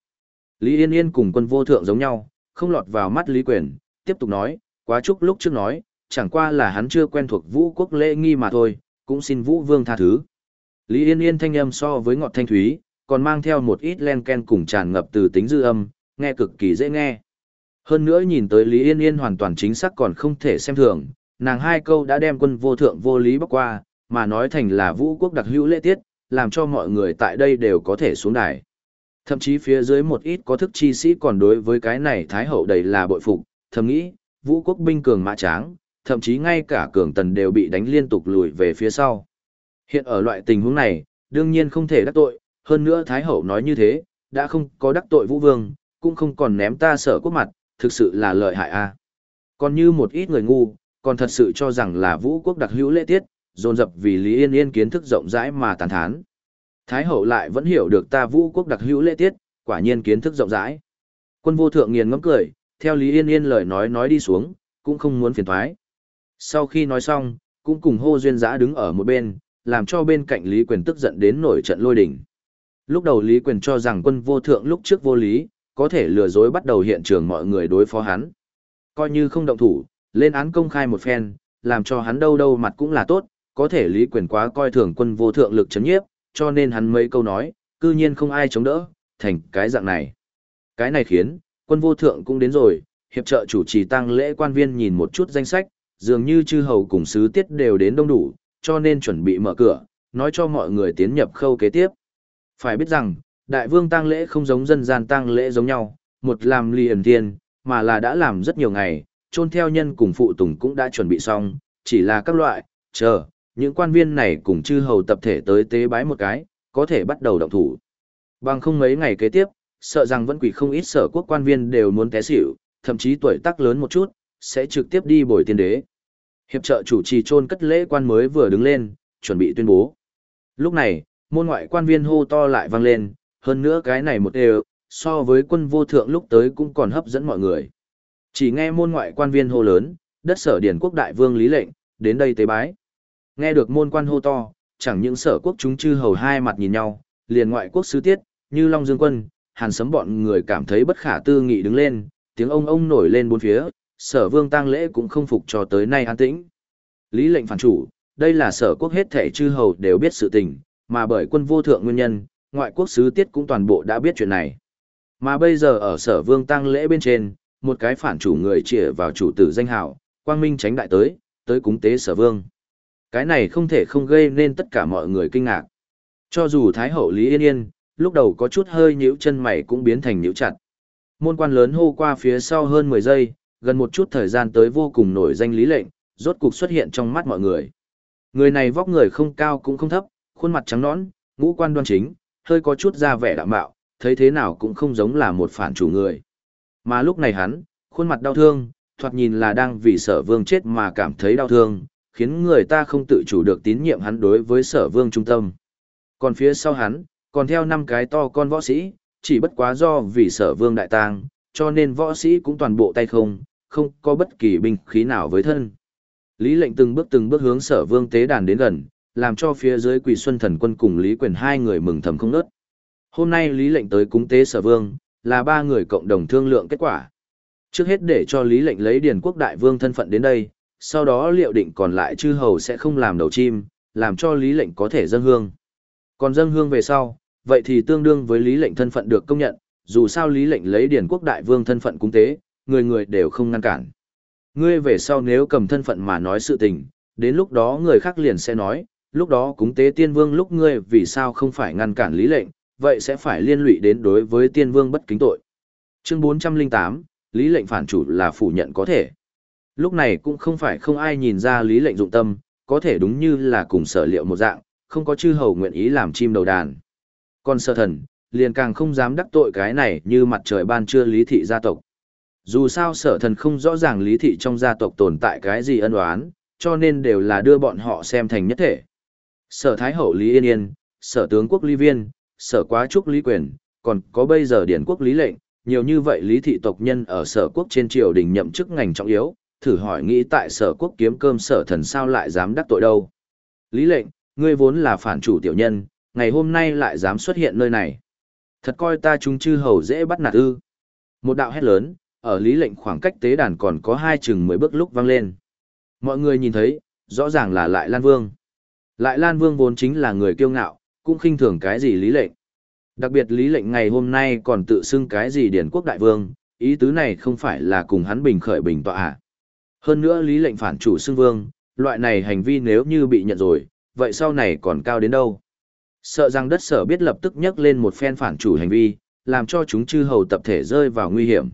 Lý Yên Yên cùng quân vô thượng giống nhau, không lọt vào mắt Lý Quyền, tiếp tục nói, quá chúc lúc trước nói, chẳng qua là hắn chưa quen thuộc vũ quốc lễ nghi mà thôi, cũng xin Vũ Vương tha thứ. Lý Yên Yên thanh âm so với ngọt thanh thúy, còn mang theo một ít len ken cùng tràn ngập từ tính dư âm, nghe cực kỳ dễ nghe. Hơn nữa nhìn tới Lý Yên Yên hoàn toàn chính xác còn không thể xem thường, nàng hai câu đã đem quân vô thượng vô lý bắc qua, mà nói thành là vũ quốc đặc hữu lễ tiết, làm cho mọi người tại đây đều có thể xuống đài. Thậm chí phía dưới một ít có thức chi sĩ còn đối với cái này Thái Hậu đầy là bội phục, thầm nghĩ, vũ quốc binh cường mã tráng, thậm chí ngay cả cường tần đều bị đánh liên tục lùi về phía sau. Hiện ở loại tình huống này, đương nhiên không thể đắc tội, hơn nữa Thái Hậu nói như thế, đã không có đắc tội Vũ Vương, cũng không còn ném ta sở quốc mặt, thực sự là lợi hại a. Còn như một ít người ngu, còn thật sự cho rằng là Vũ quốc đặc hữu lễ tiết, dồn dập vì Lý Yên Yên kiến thức rộng rãi mà tàn thán. Thái Hậu lại vẫn hiểu được ta Vũ quốc đặc hữu lễ tiết, quả nhiên kiến thức rộng rãi. Quân vô thượng nghiền ngẫm cười, theo Lý Yên Yên lời nói nói đi xuống, cũng không muốn phiền thoái. Sau khi nói xong, cũng cùng hô duyên giã đứng ở một bên, làm cho bên cạnh Lý Quyền tức giận đến nổi trận lôi đỉnh. Lúc đầu Lý Quyền cho rằng quân vô thượng lúc trước vô lý, có thể lừa dối bắt đầu hiện trường mọi người đối phó hắn. Coi như không động thủ, lên án công khai một phen, làm cho hắn đâu đâu mặt cũng là tốt, có thể Lý Quyền quá coi thường quân vô thượng lực chấn nhiếp, cho nên hắn mấy câu nói, cư nhiên không ai chống đỡ, thành cái dạng này. Cái này khiến, quân vô thượng cũng đến rồi, hiệp trợ chủ trì tăng lễ quan viên nhìn một chút danh sách, dường như chư hầu cùng sứ tiết đều đến đông đủ, cho nên chuẩn bị mở cửa, nói cho mọi người tiến nhập khâu kế tiếp. Phải biết rằng, đại vương tăng lễ không giống dân gian tăng lễ giống nhau, một làm liền tiền, mà là đã làm rất nhiều ngày, chôn theo nhân cùng phụ tùng cũng đã chuẩn bị xong, chỉ là các loại, chờ, những quan viên này cùng chư hầu tập thể tới tế bái một cái, có thể bắt đầu động thủ. Bằng không mấy ngày kế tiếp, sợ rằng vẫn quỷ không ít sở quốc quan viên đều muốn té xỉu, thậm chí tuổi tác lớn một chút, sẽ trực tiếp đi bồi tiên đế. Hiệp trợ chủ trì chôn cất lễ quan mới vừa đứng lên, chuẩn bị tuyên bố. Lúc này, môn ngoại quan viên hô to lại vang lên, hơn nữa cái này một đều, so với quân vô thượng lúc tới cũng còn hấp dẫn mọi người. Chỉ nghe môn ngoại quan viên hô lớn, đất sở điển quốc đại vương lý lệnh, đến đây tế bái. Nghe được môn quan hô to, chẳng những sở quốc chúng chư hầu hai mặt nhìn nhau, liền ngoại quốc sứ tiết, như Long Dương quân, hàn sấm bọn người cảm thấy bất khả tư nghị đứng lên, tiếng ông ông nổi lên bốn phía, sở vương tang lễ cũng không phục cho tới nay an tĩnh. Lý lệnh phản chủ, đây là sở quốc hết thể chư hầu đều biết sự tình, mà bởi quân vô thượng nguyên nhân, ngoại quốc sứ tiết cũng toàn bộ đã biết chuyện này. Mà bây giờ ở sở vương tang lễ bên trên, một cái phản chủ người chĩa vào chủ tử danh hào, quang minh tránh đại tới, tới cúng tế sở vương. Cái này không thể không gây nên tất cả mọi người kinh ngạc. Cho dù Thái hậu Lý Yên Yên, lúc đầu có chút hơi nhíu chân mày cũng biến thành nhíu chặt. Môn quan lớn hô qua phía sau hơn 10 giây, gần một chút thời gian tới vô cùng nổi danh lý lệnh, rốt cục xuất hiện trong mắt mọi người. Người này vóc người không cao cũng không thấp, khuôn mặt trắng nõn, ngũ quan đoan chính, hơi có chút da vẻ đạm bạo, thấy thế nào cũng không giống là một phản chủ người. Mà lúc này hắn, Khuôn mặt đau thương, thoạt nhìn là đang vì sở vương chết mà cảm thấy đau thương, khiến người ta không tự chủ được tín nhiệm hắn đối với sở vương trung tâm. Còn phía sau hắn, còn theo năm cái to con võ sĩ, chỉ bất quá do vì sở vương đại tang, cho nên võ sĩ cũng toàn bộ tay không, không có bất kỳ binh khí nào với thân. Lý lệnh từng bước từng bước hướng sở vương tế đàn đến gần, làm cho phía dưới quỷ xuân thần quân cùng Lý quyền hai người mừng thầm không nớt. Hôm nay Lý lệnh tới cúng tế sở vương, là ba người cộng đồng thương lượng kết quả. Trước hết để cho Lý lệnh lấy điền quốc đại vương thân phận đến đây, sau đó liệu định còn lại chư hầu sẽ không làm đầu chim, làm cho Lý lệnh có thể dâng hương. Còn dâng hương về sau, vậy thì tương đương với Lý lệnh thân phận được công nhận, dù sao Lý lệnh lấy điển quốc đại vương thân phận cung tế, người người đều không ngăn cản. Ngươi về sau nếu cầm thân phận mà nói sự tình, đến lúc đó người khác liền sẽ nói, lúc đó cúng tế tiên vương lúc ngươi vì sao không phải ngăn cản lý lệnh, vậy sẽ phải liên lụy đến đối với tiên vương bất kính tội. Chương 408, lý lệnh phản chủ là phủ nhận có thể. Lúc này cũng không phải không ai nhìn ra lý lệnh dụng tâm, có thể đúng như là cùng sở liệu một dạng, không có chư hầu nguyện ý làm chim đầu đàn. Còn sở thần, liền càng không dám đắc tội cái này như mặt trời ban trưa lý thị gia tộc. Dù sao sở thần không rõ ràng lý thị trong gia tộc tồn tại cái gì ân oán, cho nên đều là đưa bọn họ xem thành nhất thể. Sở Thái Hậu Lý Yên Yên, Sở Tướng Quốc Lý Viên, Sở Quá Trúc Lý Quyền, còn có bây giờ Điển Quốc Lý Lệnh, nhiều như vậy lý thị tộc nhân ở Sở Quốc trên triều đình nhậm chức ngành trọng yếu, thử hỏi nghĩ tại Sở Quốc kiếm cơm Sở Thần sao lại dám đắc tội đâu. Lý Lệnh, ngươi vốn là phản chủ tiểu nhân, ngày hôm nay lại dám xuất hiện nơi này. Thật coi ta chúng chư hầu dễ bắt nạt ư. Một đạo hét lớn, ở lý lệnh khoảng cách tế đàn còn có hai chừng mười bước lúc vang lên. Mọi người nhìn thấy, rõ ràng là Lại Lan Vương. Lại Lan Vương vốn chính là người kiêu ngạo, cũng khinh thường cái gì lý lệnh. Đặc biệt lý lệnh ngày hôm nay còn tự xưng cái gì điển quốc đại vương, ý tứ này không phải là cùng hắn bình khởi bình tọa à. Hơn nữa lý lệnh phản chủ xưng vương, loại này hành vi nếu như bị nhận rồi, vậy sau này còn cao đến đâu. Sợ rằng đất sở biết lập tức nhắc lên một phen phản chủ hành vi, làm cho chúng chư hầu tập thể rơi vào nguy hiểm.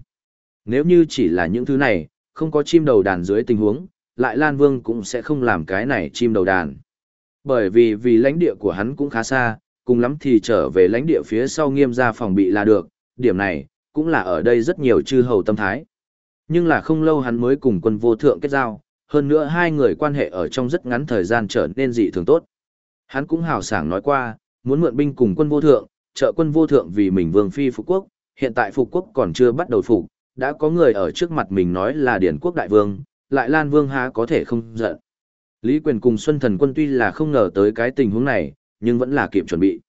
Nếu như chỉ là những thứ này, không có chim đầu đàn dưới tình huống, lại Lan Vương cũng sẽ không làm cái này chim đầu đàn. Bởi vì vì lãnh địa của hắn cũng khá xa, cùng lắm thì trở về lãnh địa phía sau nghiêm ra phòng bị là được, điểm này, cũng là ở đây rất nhiều chư hầu tâm thái. Nhưng là không lâu hắn mới cùng quân vô thượng kết giao, hơn nữa hai người quan hệ ở trong rất ngắn thời gian trở nên dị thường tốt. Hắn cũng hào sảng nói qua, muốn mượn binh cùng quân vô thượng, trợ quân vô thượng vì mình vương phi phục quốc, hiện tại phục quốc còn chưa bắt đầu phục, đã có người ở trước mặt mình nói là điển quốc đại vương, lại Lan Vương há có thể không giận. Lý Quyền cùng Xuân Thần Quân tuy là không ngờ tới cái tình huống này, nhưng vẫn là kịp chuẩn bị.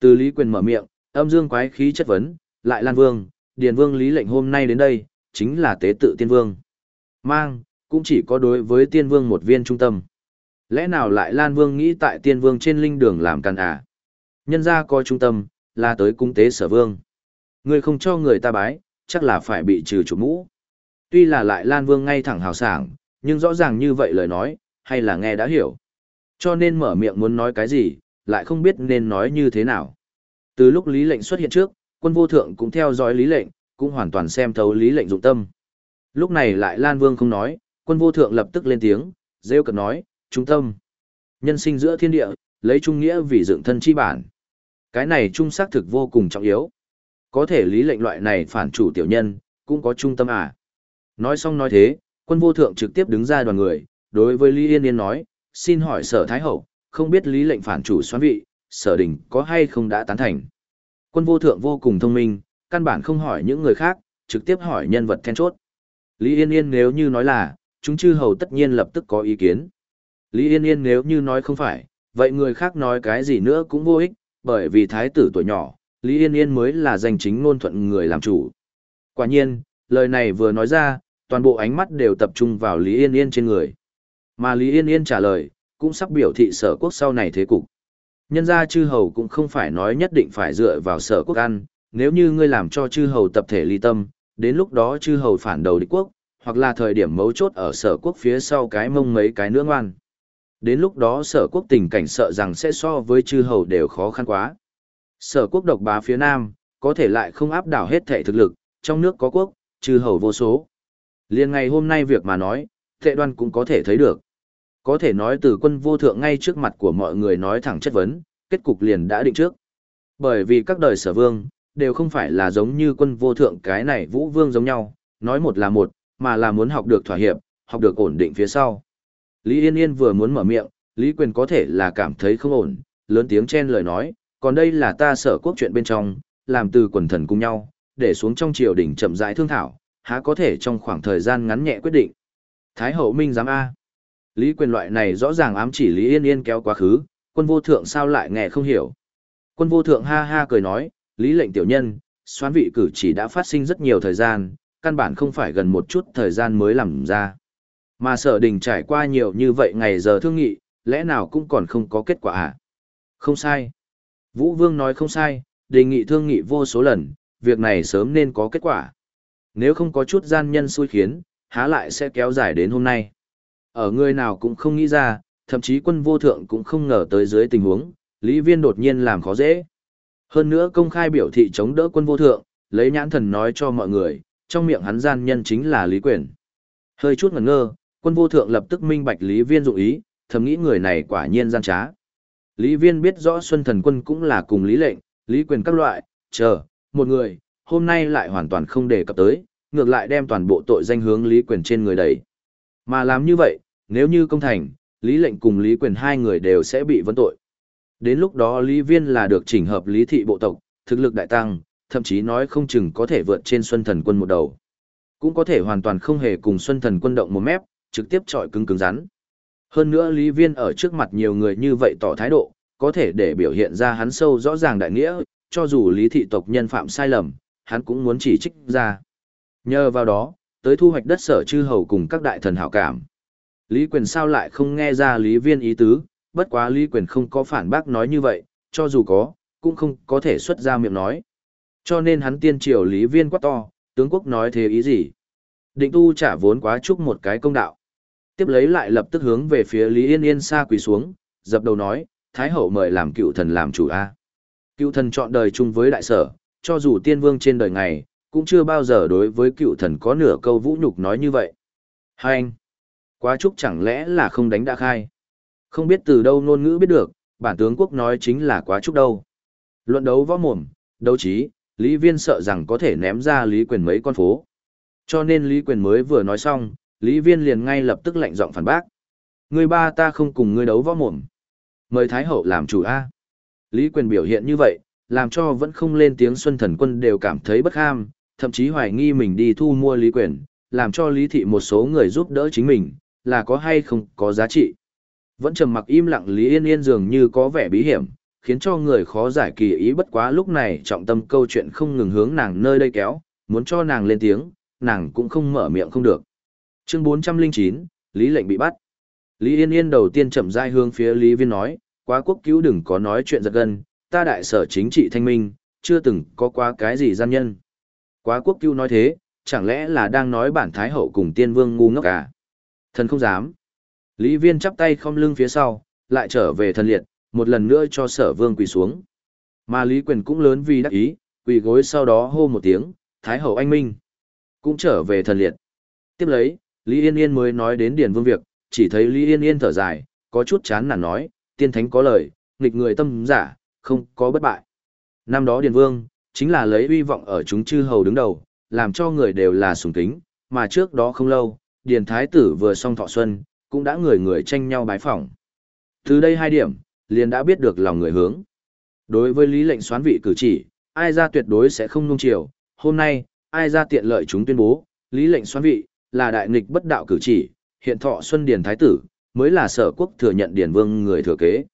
Từ Lý Quyền mở miệng, âm dương quái khí chất vấn, lại Lan Vương, Điền Vương Lý lệnh hôm nay đến đây, chính là tế tự tiên vương. Mang, cũng chỉ có đối với tiên vương một viên trung tâm. Lẽ nào lại Lan Vương nghĩ tại tiên vương trên linh đường làm càn à? Nhân ra coi trung tâm, là tới cung tế sở vương. Người không cho người ta bái, chắc là phải bị trừ chủ mũ. Tuy là lại Lan Vương ngay thẳng hào sảng, nhưng rõ ràng như vậy lời nói, hay là nghe đã hiểu. Cho nên mở miệng muốn nói cái gì, lại không biết nên nói như thế nào. Từ lúc lý lệnh xuất hiện trước, quân vô thượng cũng theo dõi lý lệnh, cũng hoàn toàn xem thấu lý lệnh dụng tâm. Lúc này lại Lan Vương không nói, quân vô thượng lập tức lên tiếng, rêu cật nói, trung tâm. Nhân sinh giữa thiên địa, lấy trung nghĩa vì dựng thân chi bản. Cái này trung xác thực vô cùng trọng yếu. Có thể lý lệnh loại này phản chủ tiểu nhân, cũng có trung tâm à. Nói xong nói thế, quân vô thượng trực tiếp đứng ra đoàn người, đối với Lý Yên Yên nói, xin hỏi sở Thái Hậu, không biết lý lệnh phản chủ xoán vị, sở đình có hay không đã tán thành. Quân vô thượng vô cùng thông minh, căn bản không hỏi những người khác, trực tiếp hỏi nhân vật then chốt. Lý Yên Yên nếu như nói là, chúng chư hầu tất nhiên lập tức có ý kiến. Lý Yên Yên nếu như nói không phải, vậy người khác nói cái gì nữa cũng vô ích, bởi vì thái tử tuổi nhỏ, Lý Yên Yên mới là danh chính ngôn thuận người làm chủ. Quả nhiên, lời này vừa nói ra, toàn bộ ánh mắt đều tập trung vào Lý Yên Yên trên người. Mà Lý Yên Yên trả lời, cũng sắp biểu thị sở quốc sau này thế cục. Nhân gia chư hầu cũng không phải nói nhất định phải dựa vào sở quốc ăn, nếu như ngươi làm cho chư hầu tập thể ly tâm, đến lúc đó chư hầu phản đầu địch quốc, hoặc là thời điểm mấu chốt ở sở quốc phía sau cái mông mấy cái nữa ngoan. Đến lúc đó sở quốc tình cảnh sợ rằng sẽ so với chư hầu đều khó khăn quá. Sở quốc độc bá phía nam, có thể lại không áp đảo hết thể thực lực, trong nước có quốc, chư hầu vô số. Liên ngày hôm nay việc mà nói, tệ đoan cũng có thể thấy được. Có thể nói từ quân vô thượng ngay trước mặt của mọi người nói thẳng chất vấn, kết cục liền đã định trước. Bởi vì các đời sở vương, đều không phải là giống như quân vô thượng cái này vũ vương giống nhau, nói một là một, mà là muốn học được thỏa hiệp, học được ổn định phía sau. Lý Yên Yên vừa muốn mở miệng, Lý Quyền có thể là cảm thấy không ổn, lớn tiếng chen lời nói, còn đây là ta sở quốc chuyện bên trong, làm từ quần thần cùng nhau, để xuống trong triều đình chậm rãi thương thảo, há có thể trong khoảng thời gian ngắn nhẹ quyết định. Thái hậu minh giám A. Lý quyền loại này rõ ràng ám chỉ Lý Yên Yên kéo quá khứ, quân vô thượng sao lại nghe không hiểu. Quân vô thượng ha ha cười nói, Lý lệnh tiểu nhân, xoán vị cử chỉ đã phát sinh rất nhiều thời gian, căn bản không phải gần một chút thời gian mới làm ra. Mà sở đình trải qua nhiều như vậy ngày giờ thương nghị, lẽ nào cũng còn không có kết quả à? Không sai. Vũ Vương nói không sai, đề nghị thương nghị vô số lần, việc này sớm nên có kết quả. Nếu không có chút gian nhân xui khiến, há lại sẽ kéo dài đến hôm nay. Ở người nào cũng không nghĩ ra, thậm chí quân vô thượng cũng không ngờ tới dưới tình huống, Lý Viên đột nhiên làm khó dễ. Hơn nữa công khai biểu thị chống đỡ quân vô thượng, lấy nhãn thần nói cho mọi người, trong miệng hắn gian nhân chính là Lý Quyền. Hơi chút ngẩn ngơ, quân vô thượng lập tức minh bạch Lý Viên dụng ý, thầm nghĩ người này quả nhiên gian trá. Lý Viên biết rõ Xuân Thần Quân cũng là cùng Lý Lệnh, Lý Quyền các loại, chờ, một người, hôm nay lại hoàn toàn không đề cập tới, ngược lại đem toàn bộ tội danh hướng Lý Quyền trên người đẩy. Mà làm như vậy, nếu như công thành, Lý Lệnh cùng Lý Quyền hai người đều sẽ bị vấn tội. Đến lúc đó Lý Viên là được chỉnh hợp Lý Thị bộ tộc, thực lực đại tăng, thậm chí nói không chừng có thể vượt trên Xuân Thần Quân một đầu. Cũng có thể hoàn toàn không hề cùng Xuân Thần Quân động một mép, trực tiếp trọi cứng cứng rắn. Hơn nữa Lý Viên ở trước mặt nhiều người như vậy tỏ thái độ, có thể để biểu hiện ra hắn sâu rõ ràng đại nghĩa, cho dù Lý thị tộc nhân phạm sai lầm, hắn cũng muốn chỉ trích ra. Nhờ vào đó, tới thu hoạch đất sở chư hầu cùng các đại thần hảo cảm. Lý Quyền sao lại không nghe ra Lý Viên ý tứ, bất quá Lý Quyền không có phản bác nói như vậy, cho dù có, cũng không có thể xuất ra miệng nói. Cho nên hắn tiên triều Lý Viên quá to, tướng quốc nói thế ý gì? Định tu trả vốn quá chúc một cái công đạo. Tiếp lấy lại lập tức hướng về phía Lý Yên Yên xa quỳ xuống, dập đầu nói, Thái hậu mời làm cựu thần làm chủ A. Cựu thần chọn đời chung với đại sở, cho dù tiên vương trên đời ngày, cũng chưa bao giờ đối với cựu thần có nửa câu vũ nhục nói như vậy. Hai anh, quá chúc chẳng lẽ là không đánh đã khai. Không biết từ đâu ngôn ngữ biết được, bản tướng quốc nói chính là quá chúc đâu. Luận đấu võ mồm, đấu trí, Lý Viên sợ rằng có thể ném ra Lý Quyền mấy con phố. Cho nên Lý Quyền mới vừa nói xong, Lý Viên liền ngay lập tức lạnh giọng phản bác. Người ba ta không cùng ngươi đấu võ mồm. Mời Thái Hậu làm chủ A. Lý Quyền biểu hiện như vậy, làm cho vẫn không lên tiếng Xuân Thần Quân đều cảm thấy bất ham, thậm chí hoài nghi mình đi thu mua Lý Quyền, làm cho Lý Thị một số người giúp đỡ chính mình, là có hay không có giá trị. Vẫn trầm mặc im lặng Lý Yên Yên dường như có vẻ bí hiểm, khiến cho người khó giải kỳ ý bất quá lúc này trọng tâm câu chuyện không ngừng hướng nàng nơi đây kéo, muốn cho nàng lên tiếng, nàng cũng không mở miệng không được. Chương 409, Lý lệnh bị bắt. Lý Yên Yên đầu tiên chậm rãi hướng phía Lý Viên nói, quá quốc cứu đừng có nói chuyện giật gân, ta đại sở chính trị thanh minh, chưa từng có quá cái gì gian nhân. Quá quốc cứu nói thế, chẳng lẽ là đang nói bản thái hậu cùng tiên vương ngu ngốc à? Thần không dám. Lý Viên chắp tay không lưng phía sau, lại trở về thần liệt, một lần nữa cho sở vương quỳ xuống. Mà Lý Quyền cũng lớn vì đắc ý, quỳ gối sau đó hô một tiếng, thái hậu anh minh. Cũng trở về thần liệt. Tiếp lấy, Lý Yên Yên mới nói đến Điền Vương việc, chỉ thấy Lý Yên Yên thở dài, có chút chán nản nói, tiên thánh có lời, nghịch người tâm giả, không có bất bại. Năm đó Điền Vương, chính là lấy uy vọng ở chúng chư hầu đứng đầu, làm cho người đều là sùng kính, mà trước đó không lâu, Điền Thái tử vừa xong thọ xuân, cũng đã người người tranh nhau bái phỏng. Từ đây hai điểm, liền đã biết được lòng người hướng. Đối với lý lệnh xoán vị cử chỉ, ai ra tuyệt đối sẽ không nung chiều, hôm nay, ai ra tiện lợi chúng tuyên bố, lý lệnh xoán vị, là đại nghịch bất đạo cử chỉ, hiện thọ Xuân Điền Thái Tử, mới là sở quốc thừa nhận Điền Vương người thừa kế.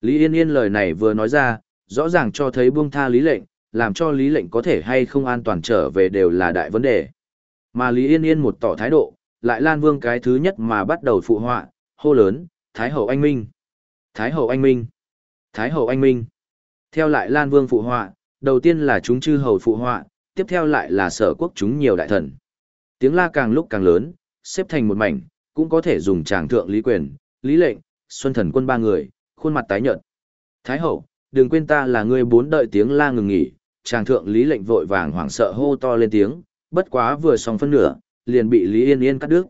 Lý Yên Yên lời này vừa nói ra, rõ ràng cho thấy buông tha lý lệnh, làm cho lý lệnh có thể hay không an toàn trở về đều là đại vấn đề. Mà Lý Yên Yên một tỏ thái độ, lại Lan Vương cái thứ nhất mà bắt đầu phụ họa, hô lớn, Thái Hậu Anh Minh, Thái Hậu Anh Minh, Thái Hậu Anh Minh. Theo lại Lan Vương phụ họa, đầu tiên là chúng chư hầu phụ họa, tiếp theo lại là sở quốc chúng nhiều đại thần. Tiếng la càng lúc càng lớn, xếp thành một mảnh, cũng có thể dùng tràng thượng lý quyền, lý lệnh, xuân thần quân ba người, khuôn mặt tái nhợt. Thái hậu, đừng quên ta là người bốn đợi tiếng la ngừng nghỉ, tràng thượng lý lệnh vội vàng hoảng sợ hô to lên tiếng, bất quá vừa xong phân nửa, liền bị Lý Yên Yên cắt đứt.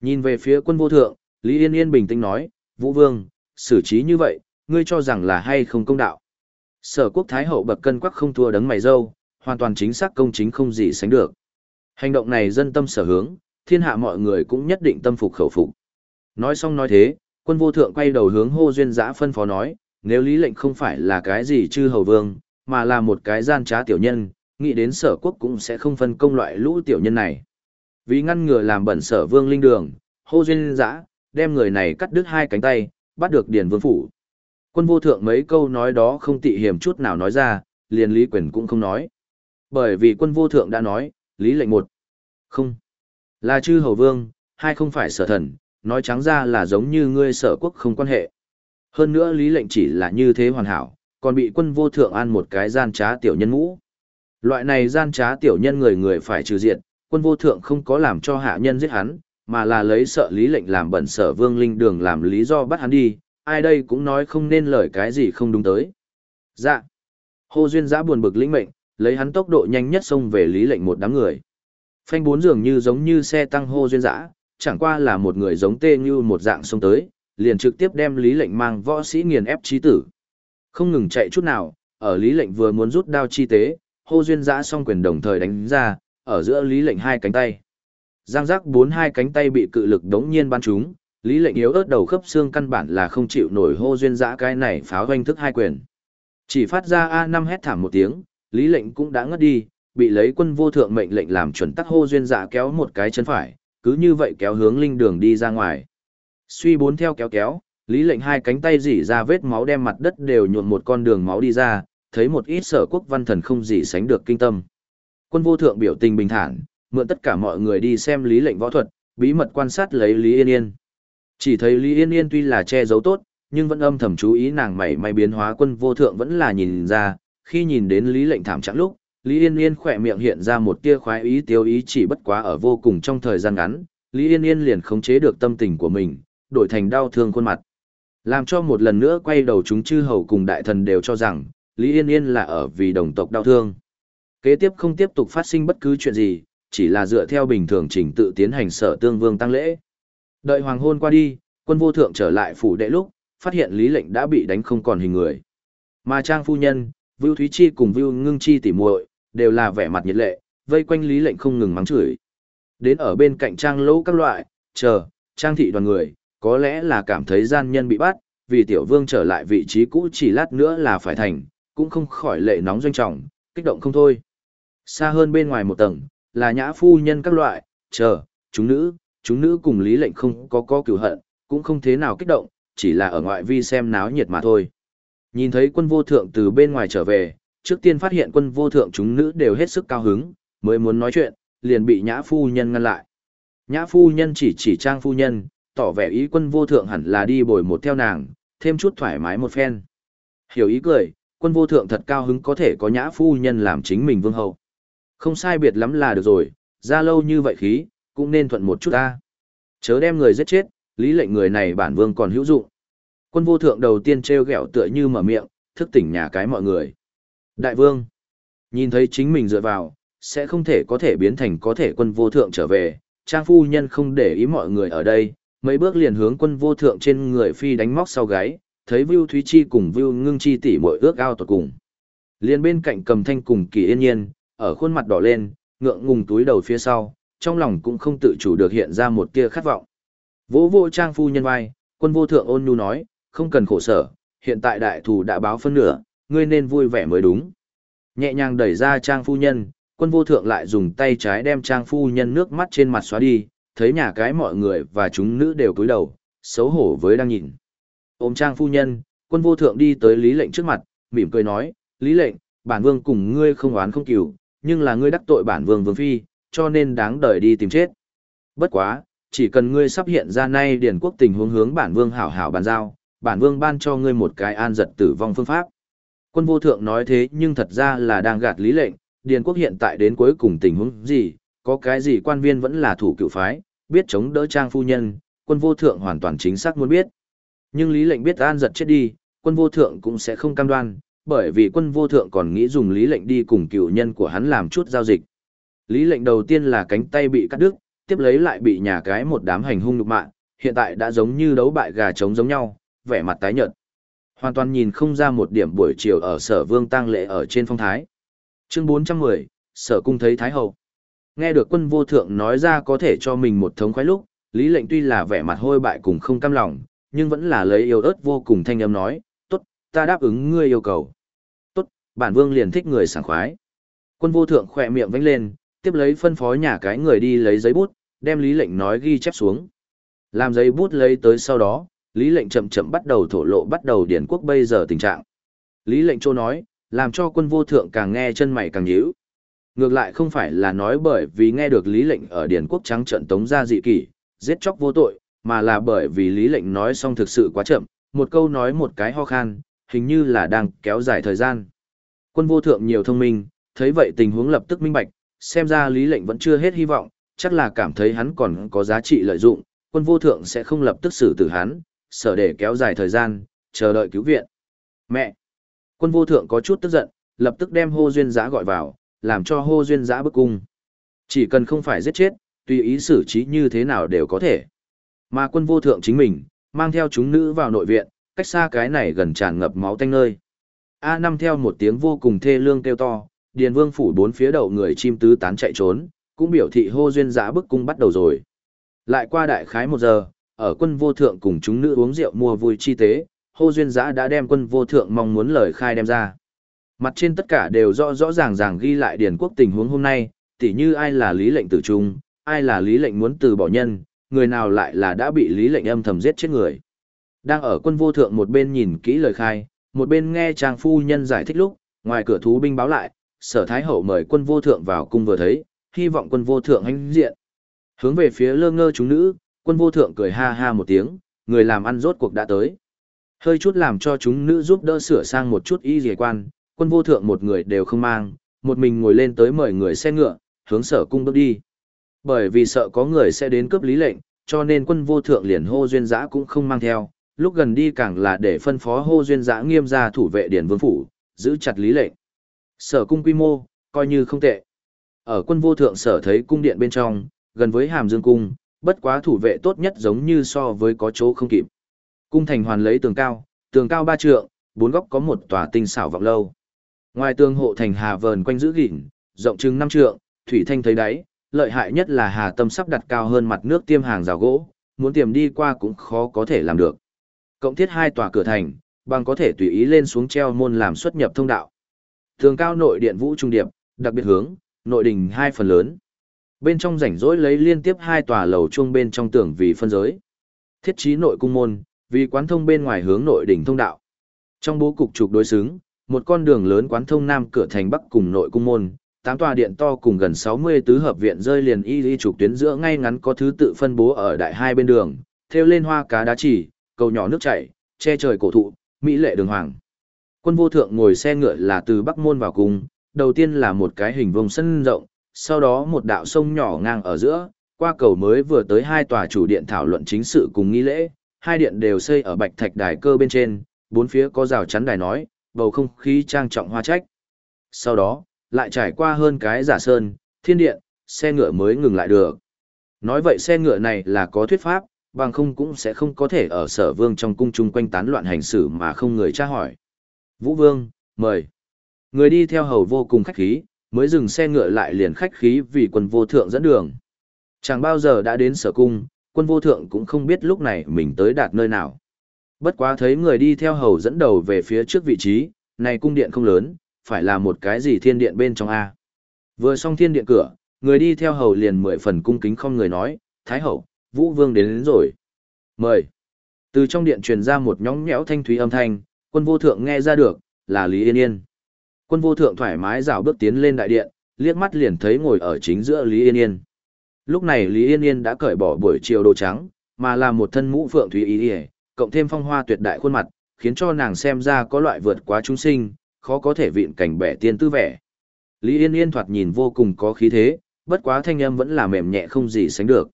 Nhìn về phía quân vô thượng, Lý Yên Yên bình tĩnh nói, Vũ Vương, xử trí như vậy, ngươi cho rằng là hay không công đạo. Sở quốc Thái hậu bậc cân quắc không thua đấng mày dâu, hoàn toàn chính xác công chính không gì sánh được. Hành động này dân tâm sở hướng, thiên hạ mọi người cũng nhất định tâm phục khẩu phục. Nói xong nói thế, quân vô thượng quay đầu hướng hô duyên giã phân phó nói, nếu lý lệnh không phải là cái gì chư hầu vương, mà là một cái gian trá tiểu nhân, nghĩ đến sở quốc cũng sẽ không phân công loại lũ tiểu nhân này. Vì ngăn ngừa làm bẩn sở vương linh đường, hô duyên giã, đem người này cắt đứt hai cánh tay, bắt được điền vương phủ. Quân vô thượng mấy câu nói đó không tị hiểm chút nào nói ra, liền lý quyền cũng không nói. Bởi vì quân vô thượng đã nói, lý lệnh một. Không. Là chư hầu vương, hai không phải sở thần, nói trắng ra là giống như ngươi sở quốc không quan hệ. Hơn nữa lý lệnh chỉ là như thế hoàn hảo, còn bị quân vô thượng ăn một cái gian trá tiểu nhân ngũ. Loại này gian trá tiểu nhân người người phải trừ diệt quân vô thượng không có làm cho hạ nhân giết hắn, mà là lấy sợ lý lệnh làm bẩn sở vương linh đường làm lý do bắt hắn đi, ai đây cũng nói không nên lời cái gì không đúng tới. Dạ. Hồ Duyên giã buồn bực lĩnh mệnh, lấy hắn tốc độ nhanh nhất xông về lý lệnh một đám người. Phanh bốn dường như giống như xe tăng Hồ Duyên giã, chẳng qua là một người giống tê như một dạng xông tới, liền trực tiếp đem lý lệnh mang võ sĩ nghiền ép trí tử. Không ngừng chạy chút nào, ở lý lệnh vừa muốn rút đao chi tế, Hồ Duyên giã song quyền đồng thời đánh ra, ở giữa lý lệnh hai cánh tay. Giang giác bốn hai cánh tay bị cự lực đống nhiên bắn trúng, lý lệnh yếu ớt đầu khớp xương căn bản là không chịu nổi hô duyên dã cái này pháo hoanh thức hai quyền. Chỉ phát ra a năm hét thảm một tiếng, lý lệnh cũng đã ngất đi, bị lấy quân vô thượng mệnh lệnh làm chuẩn tắc hô duyên dã kéo một cái chân phải, cứ như vậy kéo hướng linh đường đi ra ngoài. Suy bốn theo kéo kéo, lý lệnh hai cánh tay dỉ ra vết máu đem mặt đất đều nhuộm một con đường máu đi ra, thấy một ít sở quốc văn thần không gì sánh được kinh tâm. Quân vô thượng biểu tình bình thản, mượn tất cả mọi người đi xem lý lệnh võ thuật, bí mật quan sát lấy Lý Yên Yên. Chỉ thấy Lý Yên Yên tuy là che giấu tốt, nhưng vẫn âm thầm chú ý nàng mảy may biến hóa quân vô thượng vẫn là nhìn ra, khi nhìn đến Lý lệnh thảm trạng lúc, Lý Yên Yên khỏe miệng hiện ra một tia khoái ý tiêu ý chỉ bất quá ở vô cùng trong thời gian ngắn, Lý Yên Yên liền khống chế được tâm tình của mình, đổi thành đau thương khuôn mặt. Làm cho một lần nữa quay đầu chúng chư hầu cùng đại thần đều cho rằng, Lý Yên Yên là ở vì đồng tộc đau thương. Kế tiếp không tiếp tục phát sinh bất cứ chuyện gì, chỉ là dựa theo bình thường trình tự tiến hành sở tương vương tăng lễ. Đợi hoàng hôn qua đi, quân vô thượng trở lại phủ đệ lúc, phát hiện lý lệnh đã bị đánh không còn hình người. Mà trang phu nhân, Vưu Thúy Chi cùng Vưu Ngưng Chi tỉ muội đều là vẻ mặt nhiệt lệ, vây quanh lý lệnh không ngừng mắng chửi. Đến ở bên cạnh trang lỗ các loại, chờ, trang thị đoàn người, có lẽ là cảm thấy gian nhân bị bắt, vì tiểu vương trở lại vị trí cũ chỉ lát nữa là phải thành, cũng không khỏi lệ nóng doanh trọng, kích động không thôi. Xa hơn bên ngoài một tầng, là nhã phu nhân các loại, chờ, chúng nữ, chúng nữ cùng lý lệnh không có có cửu hận, cũng không thế nào kích động, chỉ là ở ngoại vi xem náo nhiệt mà thôi. Nhìn thấy quân vô thượng từ bên ngoài trở về, trước tiên phát hiện quân vô thượng chúng nữ đều hết sức cao hứng, mới muốn nói chuyện, liền bị nhã phu nhân ngăn lại. Nhã phu nhân chỉ chỉ trang phu nhân, tỏ vẻ ý quân vô thượng hẳn là đi bồi một theo nàng, thêm chút thoải mái một phen. Hiểu ý cười, quân vô thượng thật cao hứng có thể có nhã phu nhân làm chính mình vương hậu. Không sai biệt lắm là được rồi, ra lâu như vậy khí, cũng nên thuận một chút ta. Chớ đem người giết chết, lý lệnh người này bản vương còn hữu dụng. Quân vô thượng đầu tiên treo gẹo tựa như mở miệng, thức tỉnh nhà cái mọi người. Đại vương, nhìn thấy chính mình dựa vào, sẽ không thể có thể biến thành có thể quân vô thượng trở về, trang phu nhân không để ý mọi người ở đây, mấy bước liền hướng quân vô thượng trên người phi đánh móc sau gáy, thấy Vưu Thúy Chi cùng Vưu Ngưng Chi tỷ muội ước ao tuột cùng. Liên bên cạnh cầm thanh cùng kỳ yên nhiên, ở khuôn mặt đỏ lên, ngượng ngùng túi đầu phía sau, trong lòng cũng không tự chủ được hiện ra một tia khát vọng. Vỗ vô trang phu nhân vai, quân vô thượng ôn nhu nói, không cần khổ sở, hiện tại đại thù đã báo phân nửa, ngươi nên vui vẻ mới đúng. Nhẹ nhàng đẩy ra trang phu nhân, quân vô thượng lại dùng tay trái đem trang phu nhân nước mắt trên mặt xóa đi, thấy nhà cái mọi người và chúng nữ đều cúi đầu, xấu hổ với đang nhìn. Ôm trang phu nhân, quân vô thượng đi tới lý lệnh trước mặt, mỉm cười nói, lý lệnh, bản vương cùng ngươi không oán không cừu, nhưng là ngươi đắc tội bản vương vương phi, cho nên đáng đời đi tìm chết. Bất quá, chỉ cần ngươi sắp hiện ra nay điển quốc tình huống hướng bản vương hảo hảo bàn giao, bản vương ban cho ngươi một cái an giật tử vong phương pháp. Quân vô thượng nói thế nhưng thật ra là đang gạt lý lệnh, điền quốc hiện tại đến cuối cùng tình huống gì, có cái gì quan viên vẫn là thủ cựu phái, biết chống đỡ trang phu nhân, quân vô thượng hoàn toàn chính xác muốn biết. Nhưng lý lệnh biết an giật chết đi, quân vô thượng cũng sẽ không cam đoan, bởi vì quân vô thượng còn nghĩ dùng lý lệnh đi cùng cựu nhân của hắn làm chút giao dịch. Lý lệnh đầu tiên là cánh tay bị cắt đứt, tiếp lấy lại bị nhà cái một đám hành hung nhục mạ, hiện tại đã giống như đấu bại gà trống giống nhau, vẻ mặt tái nhợt. Hoàn toàn nhìn không ra một điểm buổi chiều ở sở vương tang lễ ở trên phong thái. Chương 410, sở cung thấy thái hậu. Nghe được quân vô thượng nói ra có thể cho mình một thống khoái lúc, Lý lệnh tuy là vẻ mặt hôi bại cùng không cam lòng, nhưng vẫn là lấy yêu ớt vô cùng thanh âm nói, ta đáp ứng ngươi yêu cầu. Tốt, bản vương liền thích người sảng khoái. Quân vô thượng khỏe miệng vánh lên, tiếp lấy phân phó nhà cái người đi lấy giấy bút, đem lý lệnh nói ghi chép xuống. Làm giấy bút lấy tới sau đó, lý lệnh chậm chậm bắt đầu thổ lộ bắt đầu điển quốc bây giờ tình trạng. Lý lệnh châu nói, làm cho quân vô thượng càng nghe chân mày càng nhíu. Ngược lại không phải là nói bởi vì nghe được lý lệnh ở điển quốc trắng trận tống ra dị kỷ, giết chóc vô tội, mà là bởi vì lý lệnh nói xong thực sự quá chậm, một câu nói một cái ho khan, hình như là đang kéo dài thời gian. Quân vô thượng nhiều thông minh, thấy vậy tình huống lập tức minh bạch, xem ra lý lệnh vẫn chưa hết hy vọng, chắc là cảm thấy hắn còn có giá trị lợi dụng, quân vô thượng sẽ không lập tức xử tử hắn, sợ để kéo dài thời gian, chờ đợi cứu viện. Mẹ! Quân vô thượng có chút tức giận, lập tức đem hô duyên giã gọi vào, làm cho hô duyên giã bức cung. Chỉ cần không phải giết chết, tùy ý xử trí như thế nào đều có thể. Mà quân vô thượng chính mình, mang theo chúng nữ vào nội viện, cách xa cái này gần tràn ngập máu tanh nơi. A năm theo một tiếng vô cùng thê lương kêu to, Điền Vương phủ bốn phía đầu người chim tứ tán chạy trốn, cũng biểu thị hô duyên giã bức cung bắt đầu rồi. Lại qua đại khái một giờ, ở quân vô thượng cùng chúng nữ uống rượu mua vui chi tế, hô duyên giã đã đem quân vô thượng mong muốn lời khai đem ra. Mặt trên tất cả đều rõ rõ ràng ràng ghi lại điền quốc tình huống hôm nay, tỉ như ai là lý lệnh tử trung, ai là lý lệnh muốn từ bỏ nhân, người nào lại là đã bị lý lệnh âm thầm giết chết người. Đang ở quân vô thượng một bên nhìn kỹ lời khai, một bên nghe trang phu nhân giải thích lúc, ngoài cửa thú binh báo lại, sở thái hậu mời quân vô thượng vào cung vừa thấy, hy vọng quân vô thượng hãnh diện. Hướng về phía lơ ngơ chúng nữ, quân vô thượng cười ha ha một tiếng, người làm ăn rốt cuộc đã tới. Hơi chút làm cho chúng nữ giúp đỡ sửa sang một chút y dề quan, quân vô thượng một người đều không mang, một mình ngồi lên tới mời người xe ngựa, hướng sở cung bước đi. Bởi vì sợ có người sẽ đến cướp lý lệnh, cho nên quân vô thượng liền hô duyên giã cũng không mang theo, lúc gần đi càng là để phân phó hô duyên giã nghiêm ra thủ vệ điển vương phủ, giữ chặt lý lệnh. Sở cung quy mô, coi như không tệ. Ở quân vô thượng sở thấy cung điện bên trong, gần với hàm dương cung, bất quá thủ vệ tốt nhất giống như so với có chỗ không kịp. Cung thành hoàn lấy tường cao, tường cao ba trượng, bốn góc có một tòa tinh xảo vọng lâu. Ngoài tường hộ thành hà vờn quanh giữ gìn, rộng chừng năm trượng, thủy thanh thấy đáy, lợi hại nhất là hà tâm sắp đặt cao hơn mặt nước tiêm hàng rào gỗ, muốn tiềm đi qua cũng khó có thể làm được. Cộng thiết hai tòa cửa thành, bằng có thể tùy ý lên xuống treo môn làm xuất nhập thông đạo. Tường cao nội điện vũ trung điệp, đặc biệt hướng, nội đình hai phần lớn. Bên trong rảnh rỗi lấy liên tiếp hai tòa lầu chuông bên trong tường vì phân giới. Thiết trí nội cung môn, vì quán thông bên ngoài hướng nội đỉnh thông đạo. Trong bố cục trục đối xứng, một con đường lớn quán thông nam cửa thành bắc cùng nội cung môn, tám tòa điện to cùng gần 60 tứ hợp viện rơi liền y y trục tuyến giữa ngay ngắn có thứ tự phân bố ở đại hai bên đường, theo lên hoa cá đá chỉ, cầu nhỏ nước chảy, che trời cổ thụ, mỹ lệ đường hoàng. Quân vô thượng ngồi xe ngựa là từ bắc môn vào cung, đầu tiên là một cái hình vùng sân rộng, sau đó một đạo sông nhỏ ngang ở giữa, qua cầu mới vừa tới hai tòa chủ điện thảo luận chính sự cùng nghi lễ, hai điện đều xây ở bạch thạch đài cơ bên trên, bốn phía có rào chắn đài nói, bầu không khí trang trọng hoa trách. Sau đó, lại trải qua hơn cái giả sơn, thiên điện, xe ngựa mới ngừng lại được. Nói vậy xe ngựa này là có thuyết pháp, bằng không cũng sẽ không có thể ở sở vương trong cung chung quanh tán loạn hành xử mà không người tra hỏi. Vũ vương, mời. Người đi theo hầu vô cùng khách khí, mới dừng xe ngựa lại liền khách khí vì quân vô thượng dẫn đường. Chẳng bao giờ đã đến sở cung, quân vô thượng cũng không biết lúc này mình tới đạt nơi nào. Bất quá thấy người đi theo hầu dẫn đầu về phía trước vị trí, này cung điện không lớn, phải là một cái gì thiên điện bên trong A. Vừa xong thiên điện cửa, người đi theo hầu liền mười phần cung kính không người nói, Thái hậu, Vũ Vương đến, đến rồi. Mời. Từ trong điện truyền ra một nhóng nhẽo thanh thúy âm thanh, quân vô thượng nghe ra được, là Lý Yên Yên. Quân vô thượng thoải mái rảo bước tiến lên đại điện, liếc mắt liền thấy ngồi ở chính giữa Lý Yên Yên. Lúc này Lý Yên Yên đã cởi bỏ buổi chiều đồ trắng, mà là một thân mũ phượng thúy ý ỉa, cộng thêm phong hoa tuyệt đại khuôn mặt, khiến cho nàng xem ra có loại vượt quá chúng sinh, khó có thể vịn cảnh bẻ tiên tư vẻ. Lý Yên Yên thoạt nhìn vô cùng có khí thế, bất quá thanh âm vẫn là mềm nhẹ không gì sánh được.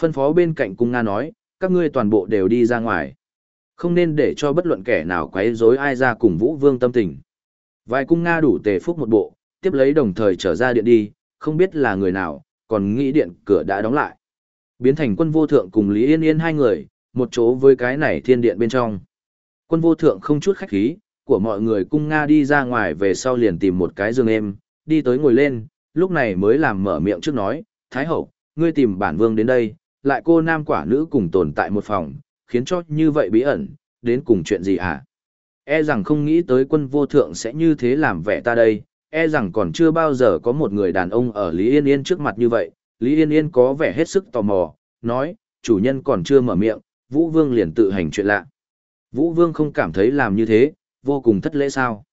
Phân phó bên cạnh cung Nga nói, các ngươi toàn bộ đều đi ra ngoài. Không nên để cho bất luận kẻ nào quấy rối ai ra cùng Vũ Vương tâm tình. Vài cung Nga đủ tề phúc một bộ, tiếp lấy đồng thời trở ra điện đi, không biết là người nào, còn nghĩ điện cửa đã đóng lại. Biến thành quân vô thượng cùng Lý Yên Yên hai người, một chỗ với cái này thiên điện bên trong. Quân vô thượng không chút khách khí, của mọi người cung Nga đi ra ngoài về sau liền tìm một cái giường êm, đi tới ngồi lên, lúc này mới làm mở miệng trước nói, Thái Hậu, ngươi tìm bản vương đến đây, lại cô nam quả nữ cùng tồn tại một phòng, khiến cho như vậy bí ẩn, đến cùng chuyện gì hả? E rằng không nghĩ tới quân vô thượng sẽ như thế làm vẻ ta đây, e rằng còn chưa bao giờ có một người đàn ông ở Lý Yên Yên trước mặt như vậy, Lý Yên Yên có vẻ hết sức tò mò, nói, chủ nhân còn chưa mở miệng, Vũ Vương liền tự hành chuyện lạ. Vũ Vương không cảm thấy làm như thế, vô cùng thất lễ sao.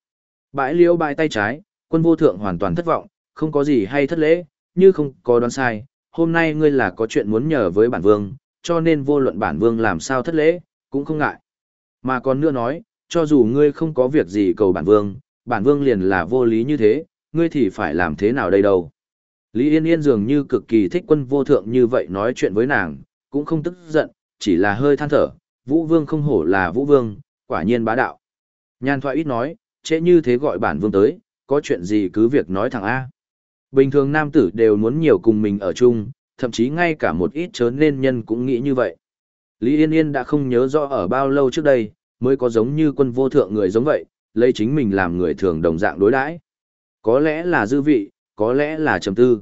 Bãi liêu bãi tay trái, quân vô thượng hoàn toàn thất vọng, không có gì hay thất lễ, như không có đoán sai, hôm nay ngươi là có chuyện muốn nhờ với bản vương, cho nên vô luận bản vương làm sao thất lễ, cũng không ngại. Mà còn nữa nói, cho dù ngươi không có việc gì cầu bản vương, bản vương liền là vô lý như thế, ngươi thì phải làm thế nào đây đâu. Lý Yên Yên dường như cực kỳ thích quân vô thượng như vậy nói chuyện với nàng, cũng không tức giận, chỉ là hơi than thở, Vũ Vương không hổ là Vũ Vương, quả nhiên bá đạo. Nhan thoại ít nói, trễ như thế gọi bản vương tới, có chuyện gì cứ việc nói thẳng A. Bình thường nam tử đều muốn nhiều cùng mình ở chung, thậm chí ngay cả một ít chớ nên nhân cũng nghĩ như vậy. Lý Yên Yên đã không nhớ rõ ở bao lâu trước đây, mới có giống như quân vô thượng người giống vậy, lấy chính mình làm người thường đồng dạng đối đãi. Có lẽ là dư vị, có lẽ là trầm tư.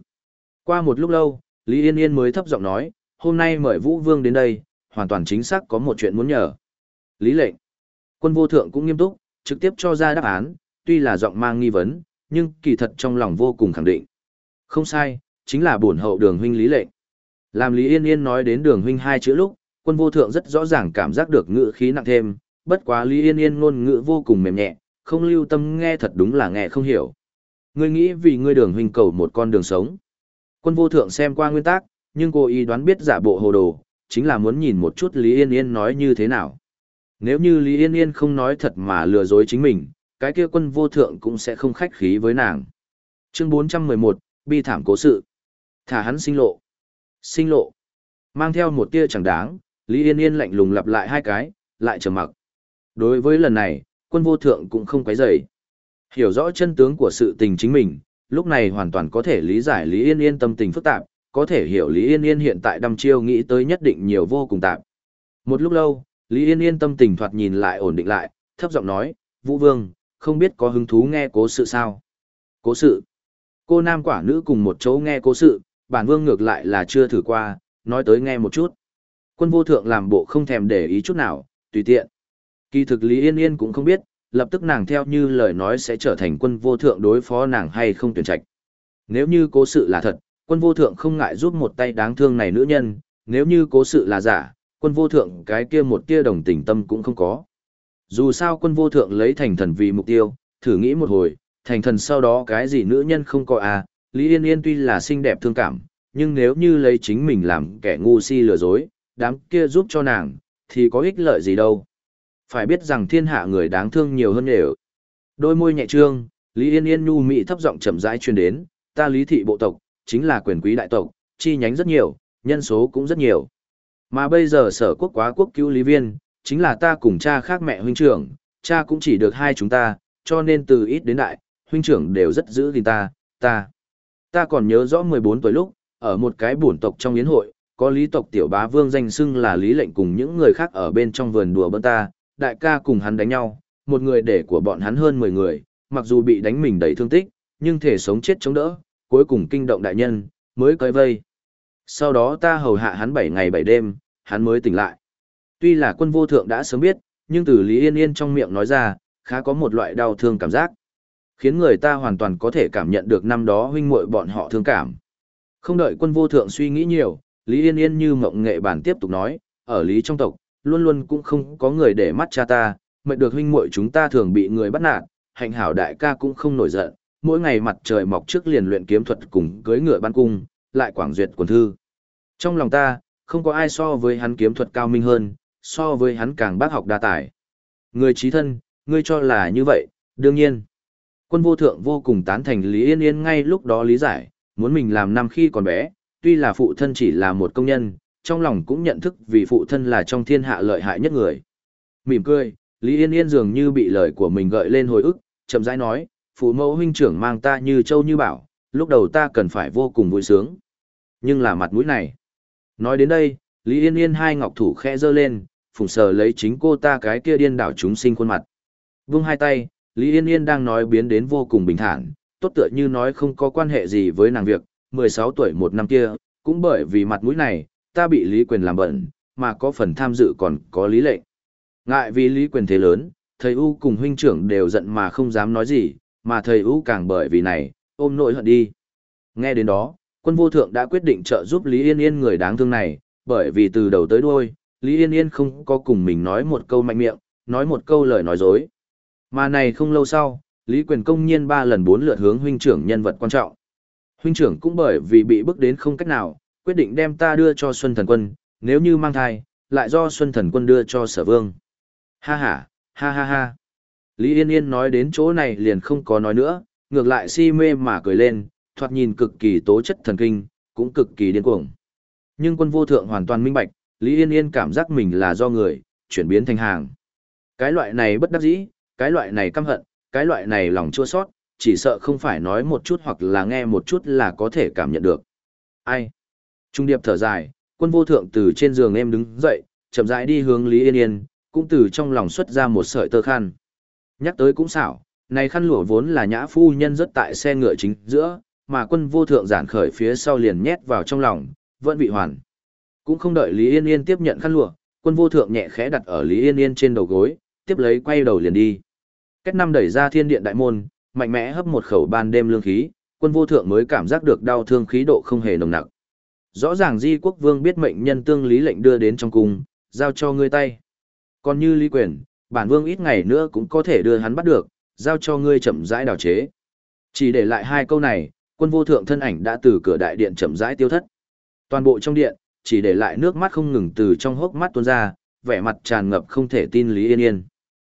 Qua một lúc lâu, Lý Yên Yên mới thấp giọng nói, hôm nay mời Vũ Vương đến đây, hoàn toàn chính xác có một chuyện muốn nhờ. Lý lệnh. Quân vô thượng cũng nghiêm túc, trực tiếp cho ra đáp án, tuy là giọng mang nghi vấn, nhưng kỳ thật trong lòng vô cùng khẳng định. Không sai, chính là bổn hậu đường huynh Lý lệnh. Làm Lý Yên Yên nói đến đường huynh hai chữ lúc, quân vô thượng rất rõ ràng cảm giác được ngữ khí nặng thêm, bất quá Lý Yên Yên ngôn ngữ vô cùng mềm nhẹ, không lưu tâm nghe thật đúng là nghe không hiểu. Ngươi nghĩ vì ngươi đường huynh cầu một con đường sống. Quân vô thượng xem qua nguyên tắc, nhưng cô ý đoán biết giả bộ hồ đồ, chính là muốn nhìn một chút Lý Yên Yên nói như thế nào. Nếu như Lý Yên Yên không nói thật mà lừa dối chính mình, cái kia quân vô thượng cũng sẽ không khách khí với nàng. Chương 411, bi thảm cố sự. Thả hắn sinh lộ. Sinh lộ. Mang theo một tia chẳng đáng, Lý Yên Yên lạnh lùng lặp lại hai cái, lại trầm mặc. Đối với lần này, quân vô thượng cũng không quấy rầy. Hiểu rõ chân tướng của sự tình chính mình, lúc này hoàn toàn có thể lý giải Lý Yên Yên tâm tình phức tạp, có thể hiểu Lý Yên Yên hiện tại đăm chiêu nghĩ tới nhất định nhiều vô cùng tạp. Một lúc lâu, Lý Yên Yên tâm tình thoạt nhìn lại ổn định lại, thấp giọng nói, Vũ Vương, không biết có hứng thú nghe cố sự sao? Cố sự. Cô nam quả nữ cùng một chỗ nghe cố sự, bản vương ngược lại là chưa thử qua, nói tới nghe một chút. Quân vô thượng làm bộ không thèm để ý chút nào, tùy tiện. Kỳ thực Lý Yên Yên cũng không biết, lập tức nàng theo như lời nói sẽ trở thành quân vô thượng đối phó nàng hay không tuyển trạch. Nếu như cố sự là thật, quân vô thượng không ngại giúp một tay đáng thương này nữ nhân, nếu như cố sự là giả, quân vô thượng cái kia một tia đồng tình tâm cũng không có. Dù sao quân vô thượng lấy thành thần vì mục tiêu, thử nghĩ một hồi, thành thần sau đó cái gì nữ nhân không có à, Lý Yên Yên tuy là xinh đẹp thương cảm, nhưng nếu như lấy chính mình làm kẻ ngu si lừa dối, đám kia giúp cho nàng, thì có ích lợi gì đâu. Phải biết rằng thiên hạ người đáng thương nhiều hơn đều. Đôi môi nhẹ trương, Lý Yên Yên nhu mị thấp giọng chậm rãi truyền đến, ta Lý thị bộ tộc, chính là quyền quý đại tộc, chi nhánh rất nhiều, nhân số cũng rất nhiều. Mà bây giờ sở quốc quá quốc cứu lý viên, chính là ta cùng cha khác mẹ huynh trưởng, cha cũng chỉ được hai chúng ta, cho nên từ ít đến đại, huynh trưởng đều rất giữ gìn ta, ta. Ta còn nhớ rõ 14 tuổi lúc, ở một cái bổn tộc trong yến hội, có lý tộc tiểu bá vương danh xưng là lý lệnh cùng những người khác ở bên trong vườn đùa bỡn ta, đại ca cùng hắn đánh nhau, một người để của bọn hắn hơn 10 người, mặc dù bị đánh mình đầy thương tích, nhưng thể sống chết chống đỡ, cuối cùng kinh động đại nhân, mới cởi vây. Sau đó ta hầu hạ hắn 7 ngày 7 đêm, hắn mới tỉnh lại. Tuy là quân vô thượng đã sớm biết, nhưng từ Lý Yên Yên trong miệng nói ra, khá có một loại đau thương cảm giác. Khiến người ta hoàn toàn có thể cảm nhận được năm đó huynh muội bọn họ thương cảm. Không đợi quân vô thượng suy nghĩ nhiều, Lý Yên Yên như mộng nghệ bản tiếp tục nói, ở Lý trong tộc, luôn luôn cũng không có người để mắt cha ta, mệt được huynh muội chúng ta thường bị người bắt nạt, hạnh hảo đại ca cũng không nổi giận, mỗi ngày mặt trời mọc trước liền luyện kiếm thuật cùng cưới ngựa ban cung, lại quảng duyệt quần thư. Trong lòng ta, không có ai so với hắn kiếm thuật cao minh hơn, so với hắn càng bác học đa tài. Người trí thân, ngươi cho là như vậy, đương nhiên. Quân vô thượng vô cùng tán thành Lý Yên Yên ngay lúc đó lý giải, muốn mình làm năm khi còn bé, tuy là phụ thân chỉ là một công nhân, trong lòng cũng nhận thức vì phụ thân là trong thiên hạ lợi hại nhất người. Mỉm cười, Lý Yên Yên dường như bị lời của mình gợi lên hồi ức, chậm rãi nói, phụ mẫu huynh trưởng mang ta như châu như bảo, lúc đầu ta cần phải vô cùng vui sướng. Nhưng là mặt mũi này. Nói đến đây, Lý Yên Yên hai ngọc thủ khẽ giơ lên, phùng sờ lấy chính cô ta cái kia điên đảo chúng sinh khuôn mặt. Vung hai tay, Lý Yên Yên đang nói biến đến vô cùng bình thản, tốt tựa như nói không có quan hệ gì với nàng việc, 16 tuổi một năm kia, cũng bởi vì mặt mũi này, ta bị Lý Quyền làm bẩn, mà có phần tham dự còn có lý lệnh. Ngại vì Lý Quyền thế lớn, thầy U cùng huynh trưởng đều giận mà không dám nói gì, mà thầy U càng bởi vì này, ôm nỗi hận đi. Nghe đến đó, quân vô thượng đã quyết định trợ giúp Lý Yên Yên người đáng thương này, bởi vì từ đầu tới đuôi, Lý Yên Yên không có cùng mình nói một câu mạnh miệng, nói một câu lời nói dối. Mà này không lâu sau, Lý Quyền công nhiên ba lần bốn lượt hướng huynh trưởng nhân vật quan trọng. Huynh trưởng cũng bởi vì bị bức đến không cách nào, quyết định đem ta đưa cho Xuân Thần Quân, nếu như mang thai, lại do Xuân Thần Quân đưa cho Sở Vương. Ha ha, ha ha ha. Lý Yên Yên nói đến chỗ này liền không có nói nữa, ngược lại si mê mà cười lên, thoạt nhìn cực kỳ tố chất thần kinh, cũng cực kỳ điên cuồng. Nhưng quân vô thượng hoàn toàn minh bạch, Lý Yên Yên cảm giác mình là do người, chuyển biến thành hàng. Cái loại này bất đắc dĩ, cái loại này căm hận, cái loại này lòng chua sót, chỉ sợ không phải nói một chút hoặc là nghe một chút là có thể cảm nhận được. Ai? Trung điệp thở dài, quân vô thượng từ trên giường em đứng dậy, chậm rãi đi hướng Lý Yên Yên, cũng từ trong lòng xuất ra một sợi tơ khăn. Nhắc tới cũng xảo, này khăn lụa vốn là nhã phu nhân rất tại xe ngựa chính giữa, mà quân vô thượng giản khởi phía sau liền nhét vào trong lòng, vẫn bị hoàn. Cũng không đợi Lý Yên Yên tiếp nhận khăn lụa, quân vô thượng nhẹ khẽ đặt ở Lý Yên Yên trên đầu gối, tiếp lấy quay đầu liền đi. Cách năm đẩy ra thiên điện đại môn, mạnh mẽ hấp một khẩu ban đêm lương khí, quân vô thượng mới cảm giác được đau thương khí độ không hề nồng nặc. Rõ ràng Di Quốc Vương biết mệnh nhân tương lý lệnh đưa đến trong cung, giao cho ngươi tay. Còn như Lý Quyền, bản vương ít ngày nữa cũng có thể đưa hắn bắt được, giao cho ngươi chậm rãi đào chế. Chỉ để lại hai câu này, quân vô thượng thân ảnh đã từ cửa đại điện chậm rãi tiêu thất. Toàn bộ trong điện, chỉ để lại nước mắt không ngừng từ trong hốc mắt tuôn ra, vẻ mặt tràn ngập không thể tin Lý Yên Yên.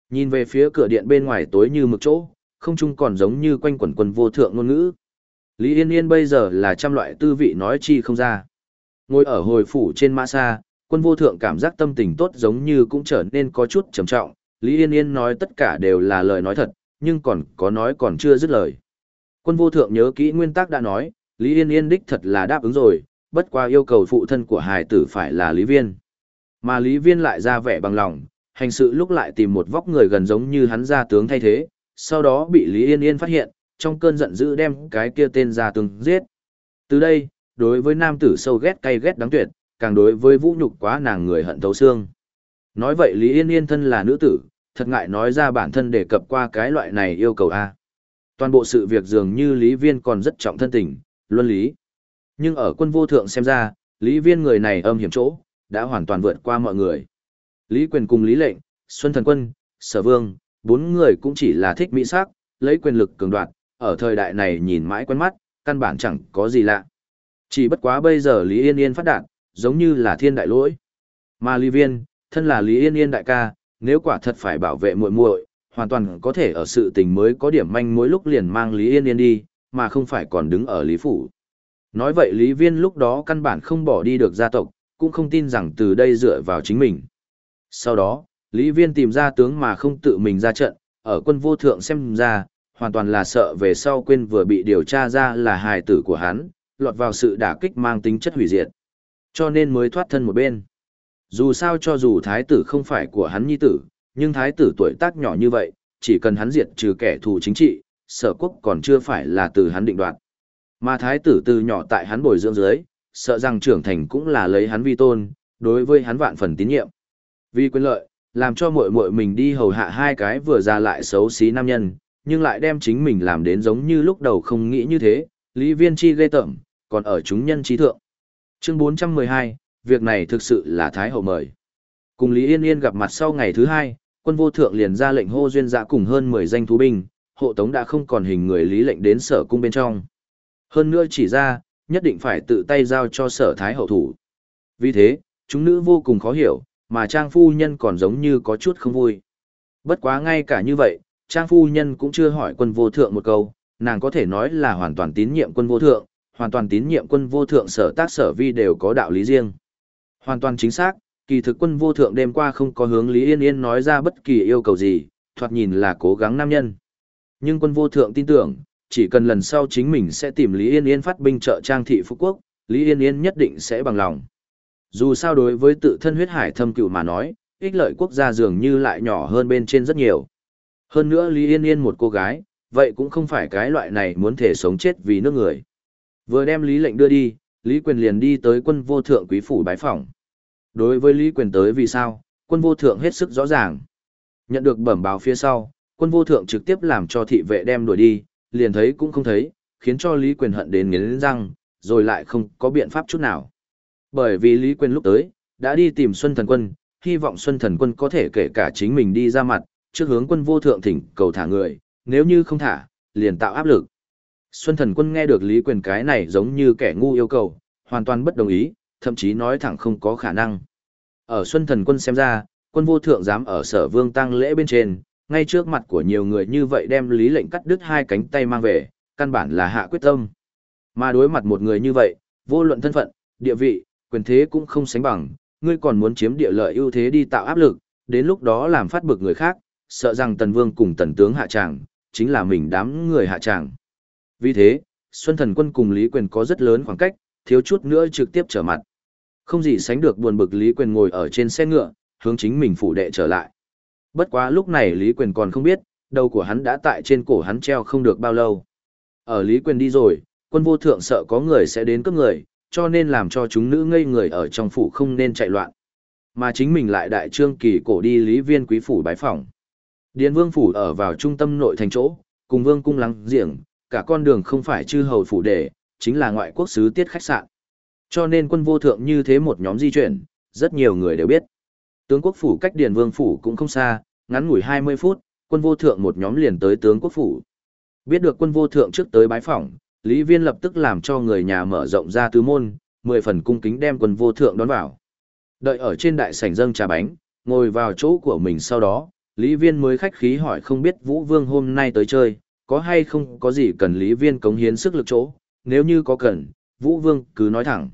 Nhìn về phía cửa điện bên ngoài tối như mực chỗ, không trung còn giống như quanh quẩn quần vô thượng ngôn ngữ. Lý Yên Yên bây giờ là trăm loại tư vị nói chi không ra. Ngồi ở hồi phủ trên mã xa, quân vô thượng cảm giác tâm tình tốt giống như cũng trở nên có chút trầm trọng. Lý Yên Yên nói tất cả đều là lời nói thật, nhưng còn có nói còn chưa dứt lời. Quân vô thượng nhớ kỹ nguyên tắc đã nói, Lý Yên Yên đích thật là đáp ứng rồi, bất qua yêu cầu phụ thân của hài tử phải là Lý Viên. Mà Lý Viên lại ra vẻ bằng lòng, hành sự lúc lại tìm một vóc người gần giống như hắn ra tướng thay thế, sau đó bị Lý Yên Yên phát hiện, trong cơn giận dữ đem cái kia tên ra tướng giết. Từ đây, đối với nam tử sâu ghét cay ghét đáng tuyệt, càng đối với vũ nhục quá nàng người hận thấu xương. Nói vậy Lý Yên Yên thân là nữ tử, thật ngại nói ra bản thân đề cập qua cái loại này yêu cầu A. Toàn bộ sự việc dường như Lý Viên còn rất trọng thân tình, luân lý. Nhưng ở quân vô thượng xem ra, Lý Viên người này âm hiểm chỗ, đã hoàn toàn vượt qua mọi người. Lý Quyền cùng Lý Lệnh, Xuân Thần Quân, Sở Vương, bốn người cũng chỉ là thích mỹ sắc, lấy quyền lực cường đoạt, ở thời đại này nhìn mãi quen mắt, căn bản chẳng có gì lạ. Chỉ bất quá bây giờ Lý Yên Yên phát đạt, giống như là thiên đại lỗi. Mà Lý Viên, thân là Lý Yên Yên đại ca, nếu quả thật phải bảo vệ muội muội, hoàn toàn có thể ở sự tình mới có điểm manh mối lúc liền mang Lý Yên Yên đi, mà không phải còn đứng ở Lý Phủ. Nói vậy Lý Viên lúc đó căn bản không bỏ đi được gia tộc, cũng không tin rằng từ đây dựa vào chính mình. Sau đó, Lý Viên tìm ra tướng mà không tự mình ra trận, ở quân vô thượng xem ra, hoàn toàn là sợ về sau quên vừa bị điều tra ra là hài tử của hắn, lọt vào sự đả kích mang tính chất hủy diệt. Cho nên mới thoát thân một bên. Dù sao cho dù thái tử không phải của hắn nhi tử, nhưng thái tử tuổi tác nhỏ như vậy, chỉ cần hắn diệt trừ kẻ thù chính trị, sở quốc còn chưa phải là từ hắn định đoạt. Mà thái tử từ nhỏ tại hắn bồi dưỡng dưới, sợ rằng trưởng thành cũng là lấy hắn vi tôn, đối với hắn vạn phần tín nhiệm. Vì quyền lợi, làm cho muội muội mình đi hầu hạ hai cái vừa ra lại xấu xí nam nhân, nhưng lại đem chính mình làm đến giống như lúc đầu không nghĩ như thế, Lý Viên Chi ghê tởm, còn ở chúng nhân trí thượng. Chương 412, việc này thực sự là Thái Hậu mời. Cùng Lý Yên Yên gặp mặt sau ngày thứ hai, quân vô thượng liền ra lệnh hô duyên dạ cùng hơn 10 danh thú binh, hộ tống đã không còn hình người lý lệnh đến sở cung bên trong. Hơn nữa chỉ ra, nhất định phải tự tay giao cho sở thái hậu thủ. Vì thế, chúng nữ vô cùng khó hiểu, mà trang phu nhân còn giống như có chút không vui. Bất quá ngay cả như vậy, trang phu nhân cũng chưa hỏi quân vô thượng một câu, nàng có thể nói là hoàn toàn tín nhiệm quân vô thượng, hoàn toàn tín nhiệm quân vô thượng sở tác sở vi đều có đạo lý riêng. Hoàn toàn chính xác, kỳ thực quân vô thượng đêm qua không có hướng Lý Yên Yên nói ra bất kỳ yêu cầu gì, thoạt nhìn là cố gắng nam nhân. Nhưng quân vô thượng tin tưởng, chỉ cần lần sau chính mình sẽ tìm Lý Yên Yên phát binh trợ trang thị Phú Quốc, Lý Yên Yên nhất định sẽ bằng lòng. Dù sao đối với tự thân huyết hải thâm cựu mà nói, ích lợi quốc gia dường như lại nhỏ hơn bên trên rất nhiều. Hơn nữa Lý Yên Yên một cô gái, vậy cũng không phải cái loại này muốn thể sống chết vì nước người. Vừa đem Lý lệnh đưa đi, Lý Quyền liền đi tới quân vô thượng quý phủ bái phỏng. Đối với Lý Quyền tới vì sao, quân vô thượng hết sức rõ ràng. Nhận được bẩm báo phía sau, quân vô thượng trực tiếp làm cho thị vệ đem đuổi đi, liền thấy cũng không thấy, khiến cho Lý Quyền hận đến nghiến răng, rồi lại không có biện pháp chút nào. Bởi vì Lý Quyền lúc tới, đã đi tìm Xuân Thần Quân, hy vọng Xuân Thần Quân có thể kể cả chính mình đi ra mặt, trước hướng quân vô thượng thỉnh cầu thả người, nếu như không thả, liền tạo áp lực. Xuân Thần Quân nghe được Lý Quyền cái này giống như kẻ ngu yêu cầu, hoàn toàn bất đồng ý, thậm chí nói thẳng không có khả năng. Ở Xuân Thần Quân xem ra, quân vô thượng dám ở sở vương tăng lễ bên trên, ngay trước mặt của nhiều người như vậy đem lý lệnh cắt đứt hai cánh tay mang về, căn bản là hạ quyết tâm. Mà đối mặt một người như vậy, vô luận thân phận, địa vị, quyền thế cũng không sánh bằng, ngươi còn muốn chiếm địa lợi ưu thế đi tạo áp lực, đến lúc đó làm phát bực người khác, sợ rằng tần vương cùng tần tướng hạ tràng, chính là mình đám người hạ tràng. Vì thế, Xuân Thần Quân cùng Lý Quyền có rất lớn khoảng cách, thiếu chút nữa trực tiếp trở mặt. Không gì sánh được buồn bực Lý Quyền ngồi ở trên xe ngựa, hướng chính mình phủ đệ trở lại. Bất quá lúc này Lý Quyền còn không biết, đầu của hắn đã tại trên cổ hắn treo không được bao lâu. Ở Lý Quyền đi rồi, quân vô thượng sợ có người sẽ đến cướp người, cho nên làm cho chúng nữ ngây người ở trong phủ không nên chạy loạn. Mà chính mình lại đại trương kỳ cổ đi Lý Viên quý phủ bái phỏng. Điền Vương phủ ở vào trung tâm nội thành chỗ, cùng Vương cung lắng giềng, cả con đường không phải chư hầu phủ để, chính là ngoại quốc sứ tiết khách sạn. Cho nên quân vô thượng như thế một nhóm di chuyển, rất nhiều người đều biết. Tướng quốc phủ cách Điền Vương phủ cũng không xa, ngắn ngủi 20 phút, quân vô thượng một nhóm liền tới tướng quốc phủ. Biết được quân vô thượng trước tới bái phỏng, Lý Viên lập tức làm cho người nhà mở rộng ra tứ môn, mười phần cung kính đem quân vô thượng đón vào. Đợi ở trên đại sảnh dâng trà bánh, ngồi vào chỗ của mình sau đó, Lý Viên mới khách khí hỏi không biết Vũ Vương hôm nay tới chơi, có hay không có gì cần Lý Viên cống hiến sức lực chỗ, nếu như có cần, Vũ Vương cứ nói thẳng.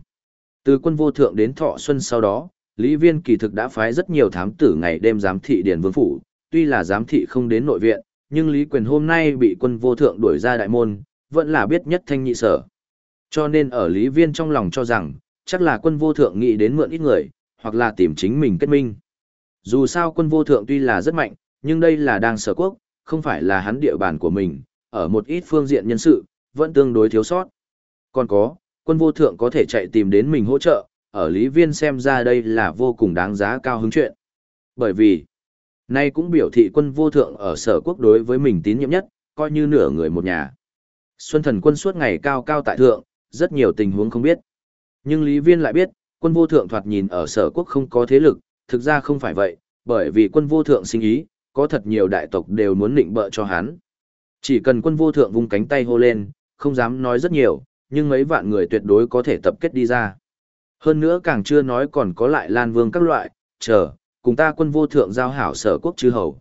Từ quân vô thượng đến thọ xuân sau đó, Lý Viên kỳ thực đã phái rất nhiều thám tử ngày đêm giám thị Điền Vương Phủ, tuy là giám thị không đến nội viện, nhưng Lý Quyền hôm nay bị quân vô thượng đuổi ra đại môn, vẫn là biết nhất thanh nhị sở. Cho nên ở Lý Viên trong lòng cho rằng, chắc là quân vô thượng nghĩ đến mượn ít người, hoặc là tìm chính mình kết minh. Dù sao quân vô thượng tuy là rất mạnh, nhưng đây là đang sở quốc, không phải là hắn địa bàn của mình, ở một ít phương diện nhân sự, vẫn tương đối thiếu sót. Còn có, quân vô thượng có thể chạy tìm đến mình hỗ trợ, ở Lý Viên xem ra đây là vô cùng đáng giá cao hứng chuyện. Bởi vì, nay cũng biểu thị quân vô thượng ở sở quốc đối với mình tín nhiệm nhất, coi như nửa người một nhà. Xuân thần quân suốt ngày cao cao tại thượng, rất nhiều tình huống không biết. Nhưng Lý Viên lại biết, quân vô thượng thoạt nhìn ở sở quốc không có thế lực, thực ra không phải vậy, bởi vì quân vô thượng sinh ý, có thật nhiều đại tộc đều muốn định bợ cho hắn. Chỉ cần quân vô thượng vung cánh tay hô lên, không dám nói rất nhiều, nhưng mấy vạn người tuyệt đối có thể tập kết đi ra. Hơn nữa càng chưa nói còn có lại Lan Vương các loại, chờ, cùng ta quân vô thượng giao hảo sở quốc chư hầu.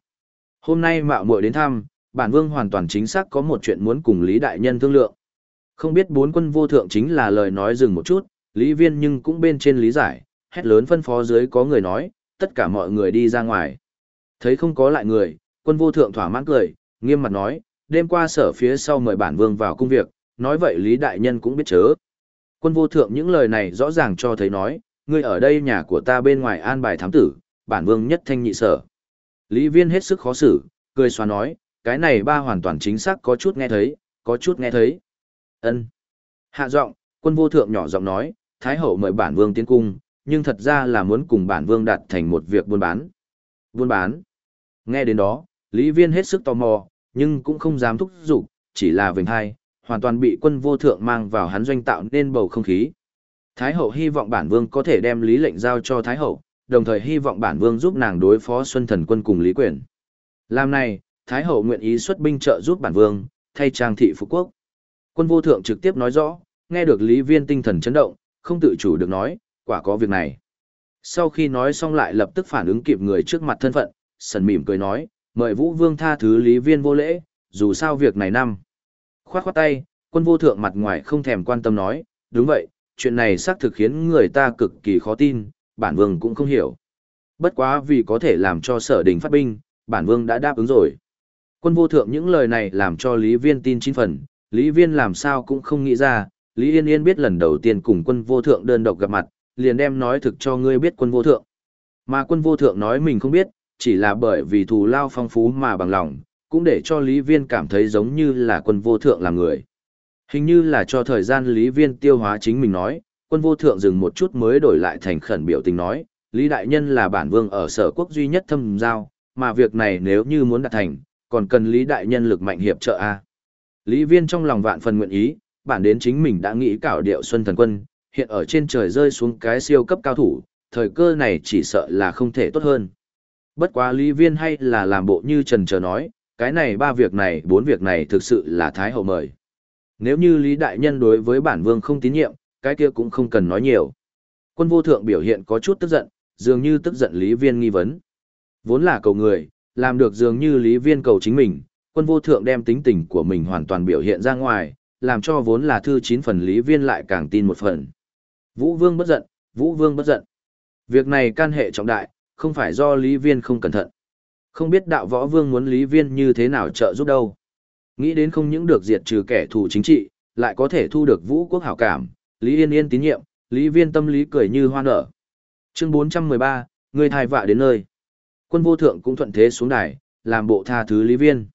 Hôm nay mạo muội đến thăm, bản vương hoàn toàn chính xác có một chuyện muốn cùng Lý Đại Nhân thương lượng. Không biết bốn quân vô thượng chính là lời nói dừng một chút, Lý Viên nhưng cũng bên trên lý giải, hét lớn phân phó dưới có người nói, tất cả mọi người đi ra ngoài. Thấy không có lại người, quân vô thượng thỏa mãn cười, nghiêm mặt nói, đêm qua sở phía sau mời bản vương vào công việc, nói vậy Lý Đại Nhân cũng biết chớ. Quân vô thượng những lời này rõ ràng cho thấy nói, ngươi ở đây nhà của ta bên ngoài an bài thám tử, bản vương nhất thanh nhị sở. Lý viên hết sức khó xử, cười xóa nói, cái này ba hoàn toàn chính xác có chút nghe thấy, có chút nghe thấy. ân Hạ giọng, quân vô thượng nhỏ giọng nói, Thái hậu mời bản vương tiến cung, nhưng thật ra là muốn cùng bản vương đạt thành một việc buôn bán. Buôn bán. Nghe đến đó, Lý viên hết sức tò mò, nhưng cũng không dám thúc giục, chỉ là vinh hai, hoàn toàn bị quân vô thượng mang vào hắn doanh tạo nên bầu không khí. Thái hậu hy vọng bản vương có thể đem lý lệnh giao cho Thái hậu, đồng thời hy vọng bản vương giúp nàng đối phó Xuân Thần quân cùng Lý Quyền. Làm này, Thái hậu nguyện ý xuất binh trợ giúp bản vương, thay trang thị phục quốc. Quân vô thượng trực tiếp nói rõ, nghe được Lý Viên tinh thần chấn động, không tự chủ được nói, quả có việc này. Sau khi nói xong lại lập tức phản ứng kịp người trước mặt thân phận, sần mỉm cười nói, mời Vũ Vương tha thứ Lý Viên vô lễ, dù sao việc này năm. Khoát khoát tay, quân vô thượng mặt ngoài không thèm quan tâm nói, đúng vậy, chuyện này xác thực khiến người ta cực kỳ khó tin, bản vương cũng không hiểu. Bất quá vì có thể làm cho sở đình phát binh, bản vương đã đáp ứng rồi. Quân vô thượng những lời này làm cho Lý Viên tin chín phần, Lý Viên làm sao cũng không nghĩ ra, Lý Yên Yên biết lần đầu tiên cùng quân vô thượng đơn độc gặp mặt, liền đem nói thực cho ngươi biết quân vô thượng. Mà quân vô thượng nói mình không biết, chỉ là bởi vì thù lao phong phú mà bằng lòng, cũng để cho Lý Viên cảm thấy giống như là quân vô thượng là người. Hình như là cho thời gian Lý Viên tiêu hóa chính mình nói, quân vô thượng dừng một chút mới đổi lại thành khẩn biểu tình nói, Lý Đại Nhân là bản vương ở sở quốc duy nhất thâm giao, mà việc này nếu như muốn đạt thành, còn cần Lý Đại Nhân lực mạnh hiệp trợ A. Lý Viên trong lòng vạn phần nguyện ý, bản đến chính mình đã nghĩ cảo điệu Xuân Thần Quân, hiện ở trên trời rơi xuống cái siêu cấp cao thủ, thời cơ này chỉ sợ là không thể tốt hơn. Bất quá Lý Viên hay là làm bộ như trần chờ nói, cái này ba việc này bốn việc này thực sự là Thái Hậu mời. Nếu như Lý Đại Nhân đối với bản vương không tín nhiệm, cái kia cũng không cần nói nhiều. Quân vô thượng biểu hiện có chút tức giận, dường như tức giận Lý Viên nghi vấn. Vốn là cầu người, làm được dường như Lý Viên cầu chính mình, quân vô thượng đem tính tình của mình hoàn toàn biểu hiện ra ngoài, làm cho vốn là thư chín phần Lý Viên lại càng tin một phần. Vũ Vương bất giận, Vũ Vương bất giận. Việc này can hệ trọng đại, không phải do Lý Viên không cẩn thận. Không biết đạo võ vương muốn Lý Viên như thế nào trợ giúp đâu. Nghĩ đến không những được diệt trừ kẻ thù chính trị, lại có thể thu được vũ quốc hảo cảm, Lý Yên Yên tín nhiệm, Lý Viên tâm lý cười như hoa nở. Chương 413, người thai vạ đến nơi. Quân vô thượng cũng thuận thế xuống đài, làm bộ tha thứ Lý Viên.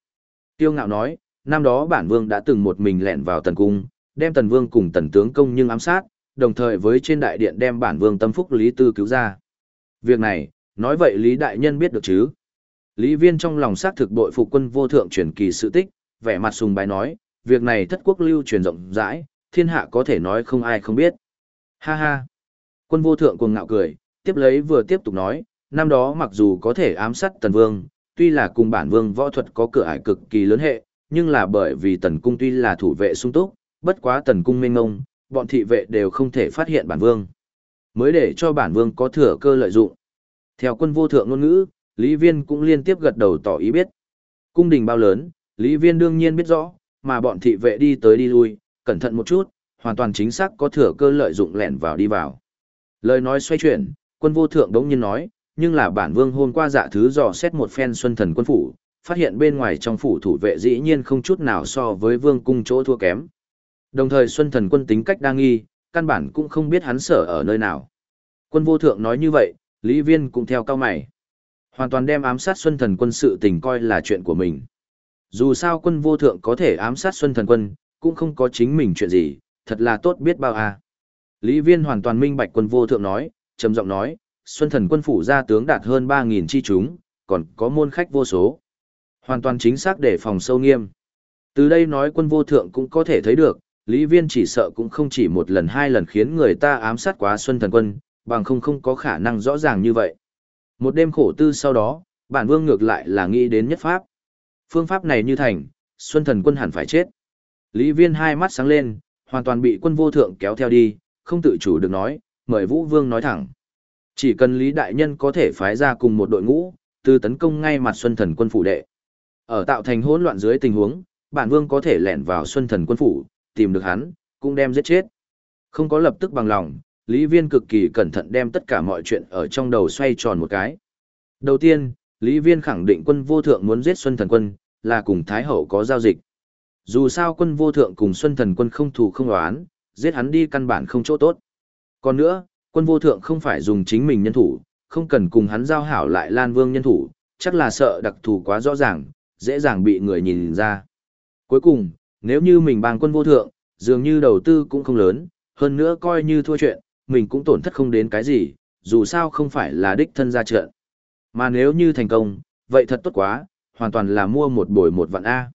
Tiêu ngạo nói, năm đó bản vương đã từng một mình lẻn vào tần cung, đem tần vương cùng tần tướng công nhưng ám sát, đồng thời với trên đại điện đem bản vương tâm phúc Lý Tư cứu ra. Việc này, nói vậy Lý Đại Nhân biết được chứ? Lý Viên trong lòng xác thực bội phục quân vô thượng truyền kỳ sự tích, vẻ mặt sùng bái nói, việc này thất quốc lưu truyền rộng rãi, thiên hạ có thể nói không ai không biết. Ha ha! Quân vô thượng cuồng ngạo cười, tiếp lấy vừa tiếp tục nói, năm đó mặc dù có thể ám sát tần vương, tuy là cùng bản vương võ thuật có cửa ải cực kỳ lớn hệ, nhưng là bởi vì tần cung tuy là thủ vệ sung túc, bất quá tần cung mênh ngông, bọn thị vệ đều không thể phát hiện bản vương. Mới để cho bản vương có thừa cơ lợi dụng. Theo quân vô thượng ngôn ngữ, Lý Viên cũng liên tiếp gật đầu tỏ ý biết. Cung đình bao lớn, Lý Viên đương nhiên biết rõ, mà bọn thị vệ đi tới đi lui, cẩn thận một chút, hoàn toàn chính xác có thừa cơ lợi dụng lẻn vào đi vào. Lời nói xoay chuyển, quân vô thượng đống nhiên nói, nhưng là bản vương hôm qua dạ thứ dò xét một phen xuân thần quân phủ, phát hiện bên ngoài trong phủ thủ vệ dĩ nhiên không chút nào so với vương cung chỗ thua kém. Đồng thời xuân thần quân tính cách đa nghi, căn bản cũng không biết hắn sở ở nơi nào. Quân vô thượng nói như vậy, Lý Viên cũng theo cao mày. Hoàn toàn đem ám sát xuân thần quân sự tình coi là chuyện của mình. Dù sao quân vô thượng có thể ám sát xuân thần quân, cũng không có chính mình chuyện gì, thật là tốt biết bao à. Lý Viên hoàn toàn minh bạch quân vô thượng nói, trầm giọng nói, Xuân Thần quân phủ gia tướng đạt hơn 3000 chi chúng, còn có môn khách vô số. Hoàn toàn chính xác để phòng sâu nghiêm. Từ đây nói quân vô thượng cũng có thể thấy được, Lý Viên chỉ sợ cũng không chỉ một lần hai lần khiến người ta ám sát quá Xuân Thần quân, bằng không không có khả năng rõ ràng như vậy. Một đêm khổ tư sau đó, bản vương ngược lại là nghĩ đến nhất pháp. Phương pháp này như thành, Xuân Thần quân hẳn phải chết. Lý Viên hai mắt sáng lên, hoàn toàn bị quân vô thượng kéo theo đi, không tự chủ được nói, mời Vũ Vương nói thẳng. Chỉ cần Lý Đại Nhân có thể phái ra cùng một đội ngũ, từ tấn công ngay mặt Xuân Thần quân phủ đệ. Ở tạo thành hỗn loạn dưới tình huống, bản vương có thể lẻn vào Xuân Thần quân phủ, tìm được hắn, cũng đem giết chết. Không có lập tức bằng lòng, Lý Viên cực kỳ cẩn thận đem tất cả mọi chuyện ở trong đầu xoay tròn một cái. Đầu tiên, Lý Viên khẳng định quân vô thượng muốn giết Xuân Thần quân, là cùng Thái Hậu có giao dịch. Dù sao quân vô thượng cùng Xuân Thần quân không thù không oán, giết hắn đi căn bản không chỗ tốt. Còn nữa, quân vô thượng không phải dùng chính mình nhân thủ, không cần cùng hắn giao hảo lại Lan Vương nhân thủ, chắc là sợ đặc thù quá rõ ràng, dễ dàng bị người nhìn ra. Cuối cùng, nếu như mình bằng quân vô thượng, dường như đầu tư cũng không lớn, hơn nữa coi như thua chuyện, mình cũng tổn thất không đến cái gì, dù sao không phải là đích thân ra trận. Mà nếu như thành công, vậy thật tốt quá, hoàn toàn là mua một bồi một vạn A.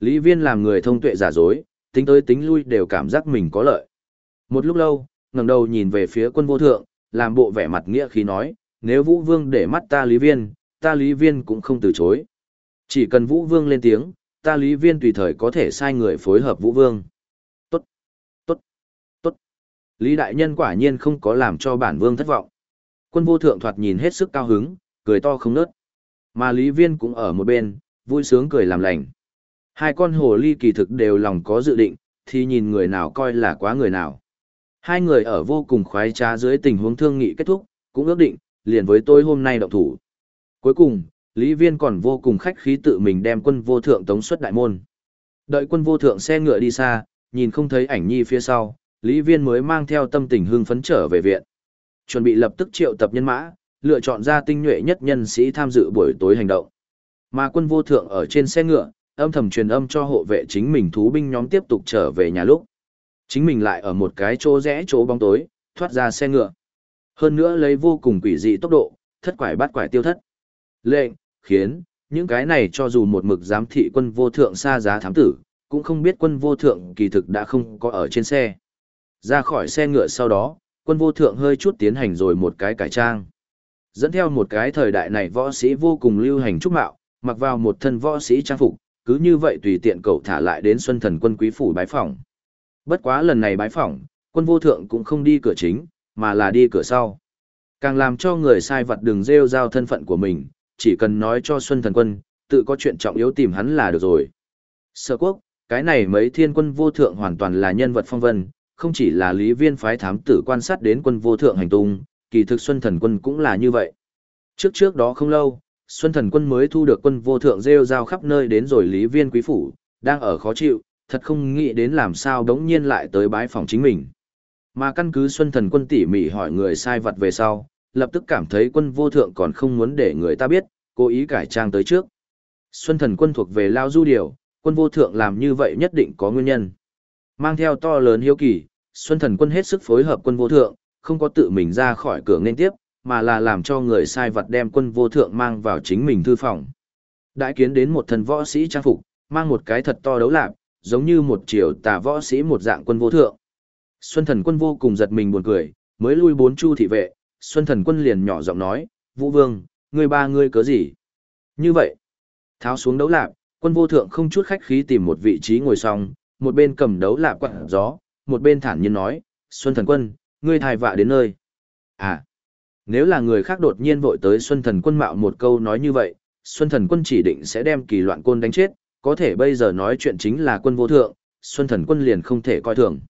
Lý viên làm người thông tuệ giả dối, tính tới tính lui đều cảm giác mình có lợi. Một lúc lâu, ngẩng đầu nhìn về phía quân vô thượng, làm bộ vẻ mặt nghĩa khí nói, nếu Vũ Vương để mắt ta Lý Viên, ta Lý Viên cũng không từ chối. Chỉ cần Vũ Vương lên tiếng, ta Lý Viên tùy thời có thể sai người phối hợp Vũ Vương. Tốt, tốt, tốt. Lý Đại Nhân quả nhiên không có làm cho bản Vương thất vọng. Quân vô thượng thoạt nhìn hết sức cao hứng, cười to không nớt. Mà Lý Viên cũng ở một bên, vui sướng cười làm lành. Hai con hồ ly kỳ thực đều lòng có dự định, thì nhìn người nào coi là quá người nào. Hai người ở vô cùng khoái trá dưới tình huống thương nghị kết thúc, cũng ước định, liền với tôi hôm nay động thủ. Cuối cùng, Lý Viên còn vô cùng khách khí tự mình đem quân vô thượng tống xuất đại môn. Đợi quân vô thượng xe ngựa đi xa, nhìn không thấy ảnh nhi phía sau, Lý Viên mới mang theo tâm tình hưng phấn trở về viện. Chuẩn bị lập tức triệu tập nhân mã, lựa chọn ra tinh nhuệ nhất nhân sĩ tham dự buổi tối hành động. Mà quân vô thượng ở trên xe ngựa, âm thầm truyền âm cho hộ vệ chính mình thú binh nhóm tiếp tục trở về nhà lúc. Chính mình lại ở một cái chỗ rẽ chỗ bóng tối, thoát ra xe ngựa. Hơn nữa lấy vô cùng quỷ dị tốc độ, thất quải bắt quải tiêu thất. Lệnh, khiến, những cái này cho dù một mực giám thị quân vô thượng xa giá thám tử, cũng không biết quân vô thượng kỳ thực đã không có ở trên xe. Ra khỏi xe ngựa sau đó, quân vô thượng hơi chút tiến hành rồi một cái cải trang. Dẫn theo một cái thời đại này võ sĩ vô cùng lưu hành trúc mạo, mặc vào một thân võ sĩ trang phục, cứ như vậy tùy tiện cậu thả lại đến xuân thần quân quý phủ bái phòng Bất quá lần này bái phỏng, quân vô thượng cũng không đi cửa chính, mà là đi cửa sau. Càng làm cho người sai vật đường rêu giao thân phận của mình, chỉ cần nói cho Xuân Thần Quân, tự có chuyện trọng yếu tìm hắn là được rồi. Sở quốc, cái này mấy thiên quân vô thượng hoàn toàn là nhân vật phong vân, không chỉ là lý viên phái thám tử quan sát đến quân vô thượng hành tung, kỳ thực Xuân Thần Quân cũng là như vậy. Trước trước đó không lâu, Xuân Thần Quân mới thu được quân vô thượng rêu rao khắp nơi đến rồi lý viên quý phủ, đang ở khó chịu, thật không nghĩ đến làm sao đống nhiên lại tới bái phòng chính mình. Mà căn cứ Xuân Thần Quân tỉ mỉ hỏi người sai vật về sau, lập tức cảm thấy quân vô thượng còn không muốn để người ta biết, cố ý cải trang tới trước. Xuân Thần Quân thuộc về Lao Du Điều, quân vô thượng làm như vậy nhất định có nguyên nhân. Mang theo to lớn hiếu kỳ, Xuân Thần Quân hết sức phối hợp quân vô thượng, không có tự mình ra khỏi cửa nên tiếp, mà là làm cho người sai vật đem quân vô thượng mang vào chính mình thư phòng. Đại kiến đến một thần võ sĩ trang phục, mang một cái thật to đấu lạc, giống như một triều tà võ sĩ một dạng quân vô thượng. Xuân thần quân vô cùng giật mình buồn cười, mới lui bốn chu thị vệ, Xuân thần quân liền nhỏ giọng nói, Vũ Vương, ngươi ba ngươi cớ gì? Như vậy, tháo xuống đấu lạp, quân vô thượng không chút khách khí tìm một vị trí ngồi xong, một bên cầm đấu lạp quạt gió, một bên thản nhiên nói, Xuân thần quân, ngươi thai vạ đến nơi. À, nếu là người khác đột nhiên vội tới Xuân thần quân mạo một câu nói như vậy, Xuân thần quân chỉ định sẽ đem kỳ loạn côn đánh chết, có thể bây giờ nói chuyện chính là quân vô thượng, Xuân thần quân liền không thể coi thường.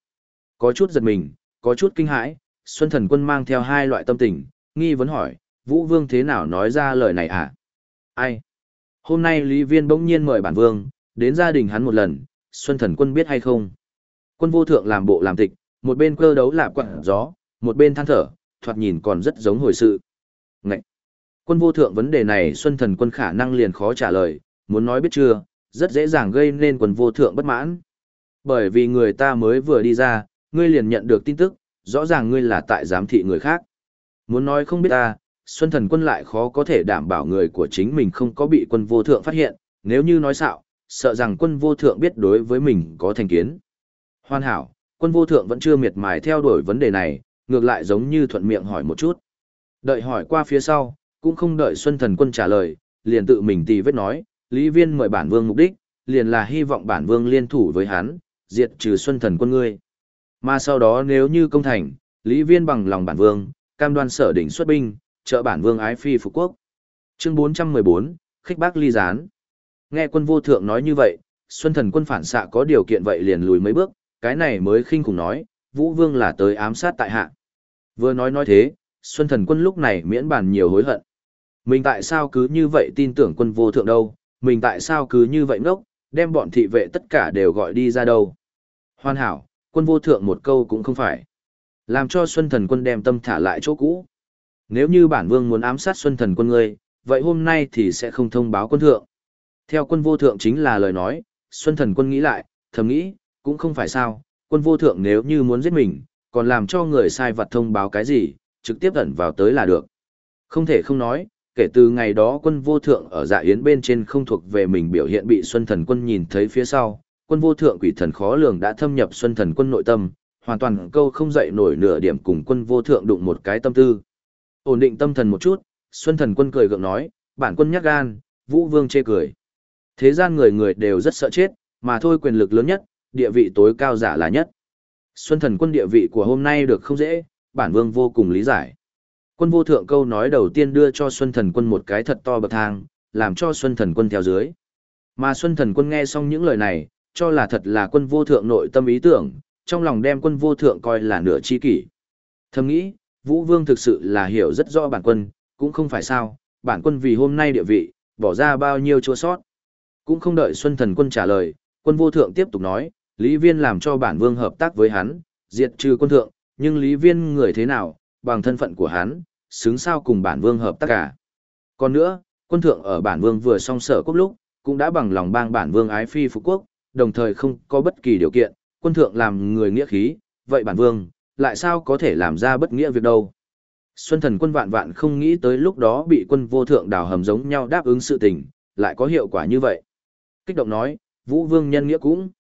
Có chút giật mình, có chút kinh hãi, Xuân thần quân mang theo hai loại tâm tình, nghi vấn hỏi, Vũ Vương thế nào nói ra lời này à? Ai? Hôm nay Lý Viên bỗng nhiên mời bản Vương, đến gia đình hắn một lần, Xuân thần quân biết hay không? Quân vô thượng làm bộ làm tịch, một bên cơ đấu lạp quặng gió, một bên than thở, thoạt nhìn còn rất giống hồi sự. Ngậy! Quân vô thượng vấn đề này Xuân thần quân khả năng liền khó trả lời, muốn nói biết chưa, rất dễ dàng gây nên quần vô thượng bất mãn. Bởi vì người ta mới vừa đi ra, ngươi liền nhận được tin tức, rõ ràng ngươi là tại giám thị người khác. Muốn nói không biết ta, Xuân Thần quân lại khó có thể đảm bảo người của chính mình không có bị quân vô thượng phát hiện, nếu như nói xạo, sợ rằng quân vô thượng biết đối với mình có thành kiến. Hoàn hảo, quân vô thượng vẫn chưa miệt mài theo đuổi vấn đề này, ngược lại giống như thuận miệng hỏi một chút. Đợi hỏi qua phía sau, cũng không đợi Xuân Thần quân trả lời, liền tự mình tì vết nói, Lý Viên mời bản vương mục đích, liền là hy vọng bản vương liên thủ với hắn, diệt trừ Xuân Thần quân ngươi. Mà sau đó nếu như công thành, Lý Viên bằng lòng bản vương, cam đoan sở đỉnh xuất binh, trợ bản vương ái phi phục quốc. Chương 414, khích bác ly gián. Nghe quân vô thượng nói như vậy, Xuân Thần quân phản xạ có điều kiện vậy liền lùi mấy bước, cái này mới khinh khủng nói, Vũ Vương là tới ám sát tại hạ. Vừa nói nói thế, Xuân Thần quân lúc này miễn bàn nhiều hối hận. Mình tại sao cứ như vậy tin tưởng quân vô thượng đâu, mình tại sao cứ như vậy ngốc, đem bọn thị vệ tất cả đều gọi đi ra đâu. Hoàn hảo, quân vô thượng một câu cũng không phải. Làm cho Xuân Thần quân đem tâm thả lại chỗ cũ. Nếu như bản vương muốn ám sát Xuân Thần quân ngươi, vậy hôm nay thì sẽ không thông báo quân thượng. Theo quân vô thượng chính là lời nói, Xuân Thần quân nghĩ lại, thầm nghĩ, cũng không phải sao, quân vô thượng nếu như muốn giết mình, còn làm cho người sai vật thông báo cái gì, trực tiếp ẩn vào tới là được. Không thể không nói, kể từ ngày đó quân vô thượng ở dạ yến bên trên không thuộc về mình biểu hiện bị Xuân Thần quân nhìn thấy phía sau, quân vô thượng quỷ thần khó lường đã thâm nhập Xuân Thần quân nội tâm, hoàn toàn câu không dậy nổi nửa điểm cùng quân vô thượng đụng một cái tâm tư. Ổn định tâm thần một chút, Xuân Thần quân cười gượng nói, bản quân nhắc gan, Vũ Vương chê cười. Thế gian người người đều rất sợ chết, mà thôi quyền lực lớn nhất, địa vị tối cao giả là nhất. Xuân Thần quân địa vị của hôm nay được không dễ, bản vương vô cùng lý giải. Quân vô thượng câu nói đầu tiên đưa cho Xuân Thần quân một cái thật to bậc thang, làm cho Xuân Thần quân theo dưới. Mà Xuân Thần quân nghe xong những lời này, cho là thật là quân vô thượng nội tâm ý tưởng, trong lòng đem quân vô thượng coi là nửa chi kỷ. Thầm nghĩ, Vũ Vương thực sự là hiểu rất rõ bản quân, cũng không phải sao, bản quân vì hôm nay địa vị, bỏ ra bao nhiêu chua sót. Cũng không đợi Xuân Thần quân trả lời, quân vô thượng tiếp tục nói, Lý Viên làm cho bản vương hợp tác với hắn, diệt trừ quân thượng, nhưng Lý Viên người thế nào, bằng thân phận của hắn, xứng sao cùng bản vương hợp tác cả. Còn nữa, quân thượng ở bản vương vừa song sở quốc lúc, cũng đã bằng lòng bang bản vương ái phi phục quốc, đồng thời không có bất kỳ điều kiện, quân thượng làm người nghĩa khí, vậy bản vương, lại sao có thể làm ra bất nghĩa việc đâu. Xuân thần quân vạn vạn không nghĩ tới lúc đó bị quân vô thượng đào hầm giống nhau đáp ứng sự tình, lại có hiệu quả như vậy. Kích động nói, Vũ Vương nhân nghĩa cũng.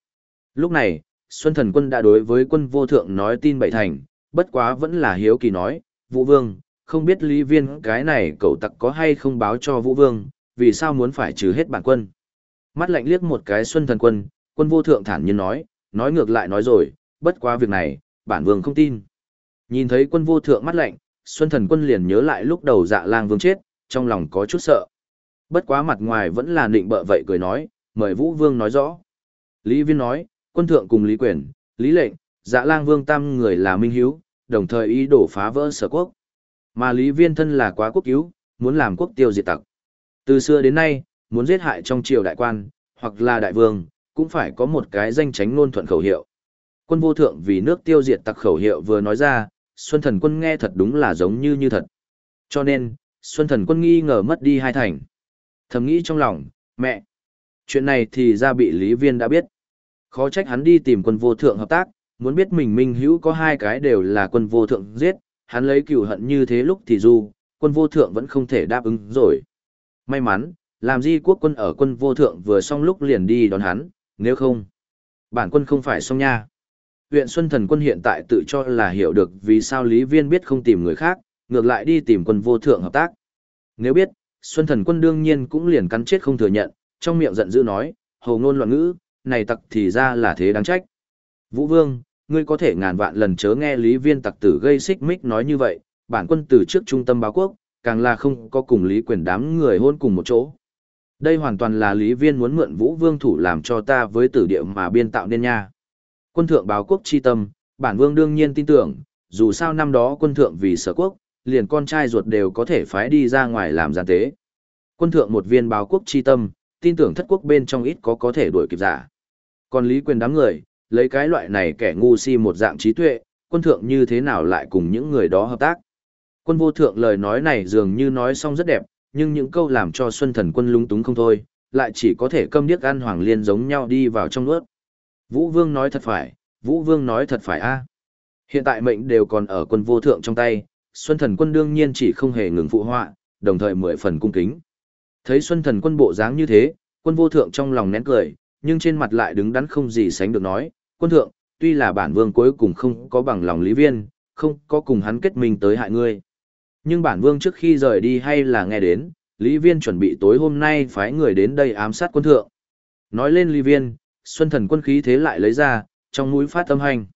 Lúc này, Xuân thần quân đã đối với quân vô thượng nói tin bảy thành, bất quá vẫn là hiếu kỳ nói, Vũ Vương, không biết Lý Viên cái này cậu tặc có hay không báo cho Vũ Vương, vì sao muốn phải trừ hết bản quân. Mắt lạnh liếc một cái Xuân thần quân, quân vô thượng thản nhiên nói, nói ngược lại nói rồi, bất quá việc này, bản vương không tin. Nhìn thấy quân vô thượng mắt lạnh, Xuân thần quân liền nhớ lại lúc đầu dạ lang vương chết, trong lòng có chút sợ. Bất quá mặt ngoài vẫn là nịnh bợ vậy cười nói, mời Vũ Vương nói rõ. Lý Viên nói, quân thượng cùng Lý Quyền, Lý Lệnh, dạ lang vương tam người là minh hiếu, đồng thời ý đổ phá vỡ sở quốc. Mà Lý Viên thân là quá quốc cứu, muốn làm quốc tiêu diệt tặc. Từ xưa đến nay, muốn giết hại trong triều đại quan, hoặc là đại vương, cũng phải có một cái danh tránh ngôn thuận khẩu hiệu. Quân vô thượng vì nước tiêu diệt tặc khẩu hiệu vừa nói ra, Xuân Thần quân nghe thật đúng là giống như như thật. Cho nên, Xuân Thần quân nghi ngờ mất đi hai thành. Thầm nghĩ trong lòng, mẹ, chuyện này thì ra bị Lý Viên đã biết. Khó trách hắn đi tìm quân vô thượng hợp tác, muốn biết mình minh hữu có hai cái đều là quân vô thượng giết, hắn lấy cửu hận như thế lúc thì du, quân vô thượng vẫn không thể đáp ứng rồi. May mắn, làm di quốc quân ở quân vô thượng vừa xong lúc liền đi đón hắn, nếu không, bản quân không phải xong nha. Huyện Xuân Thần quân hiện tại tự cho là hiểu được vì sao Lý Viên biết không tìm người khác, ngược lại đi tìm quân vô thượng hợp tác. Nếu biết, Xuân Thần quân đương nhiên cũng liền cắn chết không thừa nhận, trong miệng giận dữ nói, hầu ngôn loạn ngữ, này tặc thì ra là thế đáng trách. Vũ Vương, ngươi có thể ngàn vạn lần chớ nghe Lý Viên tặc tử gây xích mích nói như vậy, bản quân từ trước trung tâm báo quốc, càng là không có cùng Lý quyền đám người hôn cùng một chỗ. Đây hoàn toàn là Lý Viên muốn mượn Vũ Vương thủ làm cho ta với tử địa mà biên tạo nên nha. Quân thượng báo quốc chi tâm, bản vương đương nhiên tin tưởng, dù sao năm đó quân thượng vì sở quốc, liền con trai ruột đều có thể phái đi ra ngoài làm gian tế. Quân thượng một viên báo quốc chi tâm, tin tưởng thất quốc bên trong ít có có thể đuổi kịp giả. Còn lý quyền đám người, lấy cái loại này kẻ ngu si một dạng trí tuệ, quân thượng như thế nào lại cùng những người đó hợp tác. Quân vô thượng lời nói này dường như nói xong rất đẹp, nhưng những câu làm cho Xuân Thần quân lung túng không thôi, lại chỉ có thể câm điếc ăn hoàng liên giống nhau đi vào trong nước Vũ Vương nói thật phải, Vũ Vương nói thật phải a. Hiện tại mệnh đều còn ở quân vô thượng trong tay, Xuân Thần quân đương nhiên chỉ không hề ngừng phụ họa, đồng thời mười phần cung kính. Thấy Xuân Thần quân bộ dáng như thế, quân vô thượng trong lòng nén cười, nhưng trên mặt lại đứng đắn không gì sánh được nói, quân thượng, tuy là bản vương cuối cùng không có bằng lòng lý viên, không có cùng hắn kết minh tới hại ngươi. Nhưng bản vương trước khi rời đi hay là nghe đến, Lý Viên chuẩn bị tối hôm nay phái người đến đây ám sát quân thượng. Nói lên Lý Viên, Xuân thần quân khí thế lại lấy ra, trong mũi phát âm hành.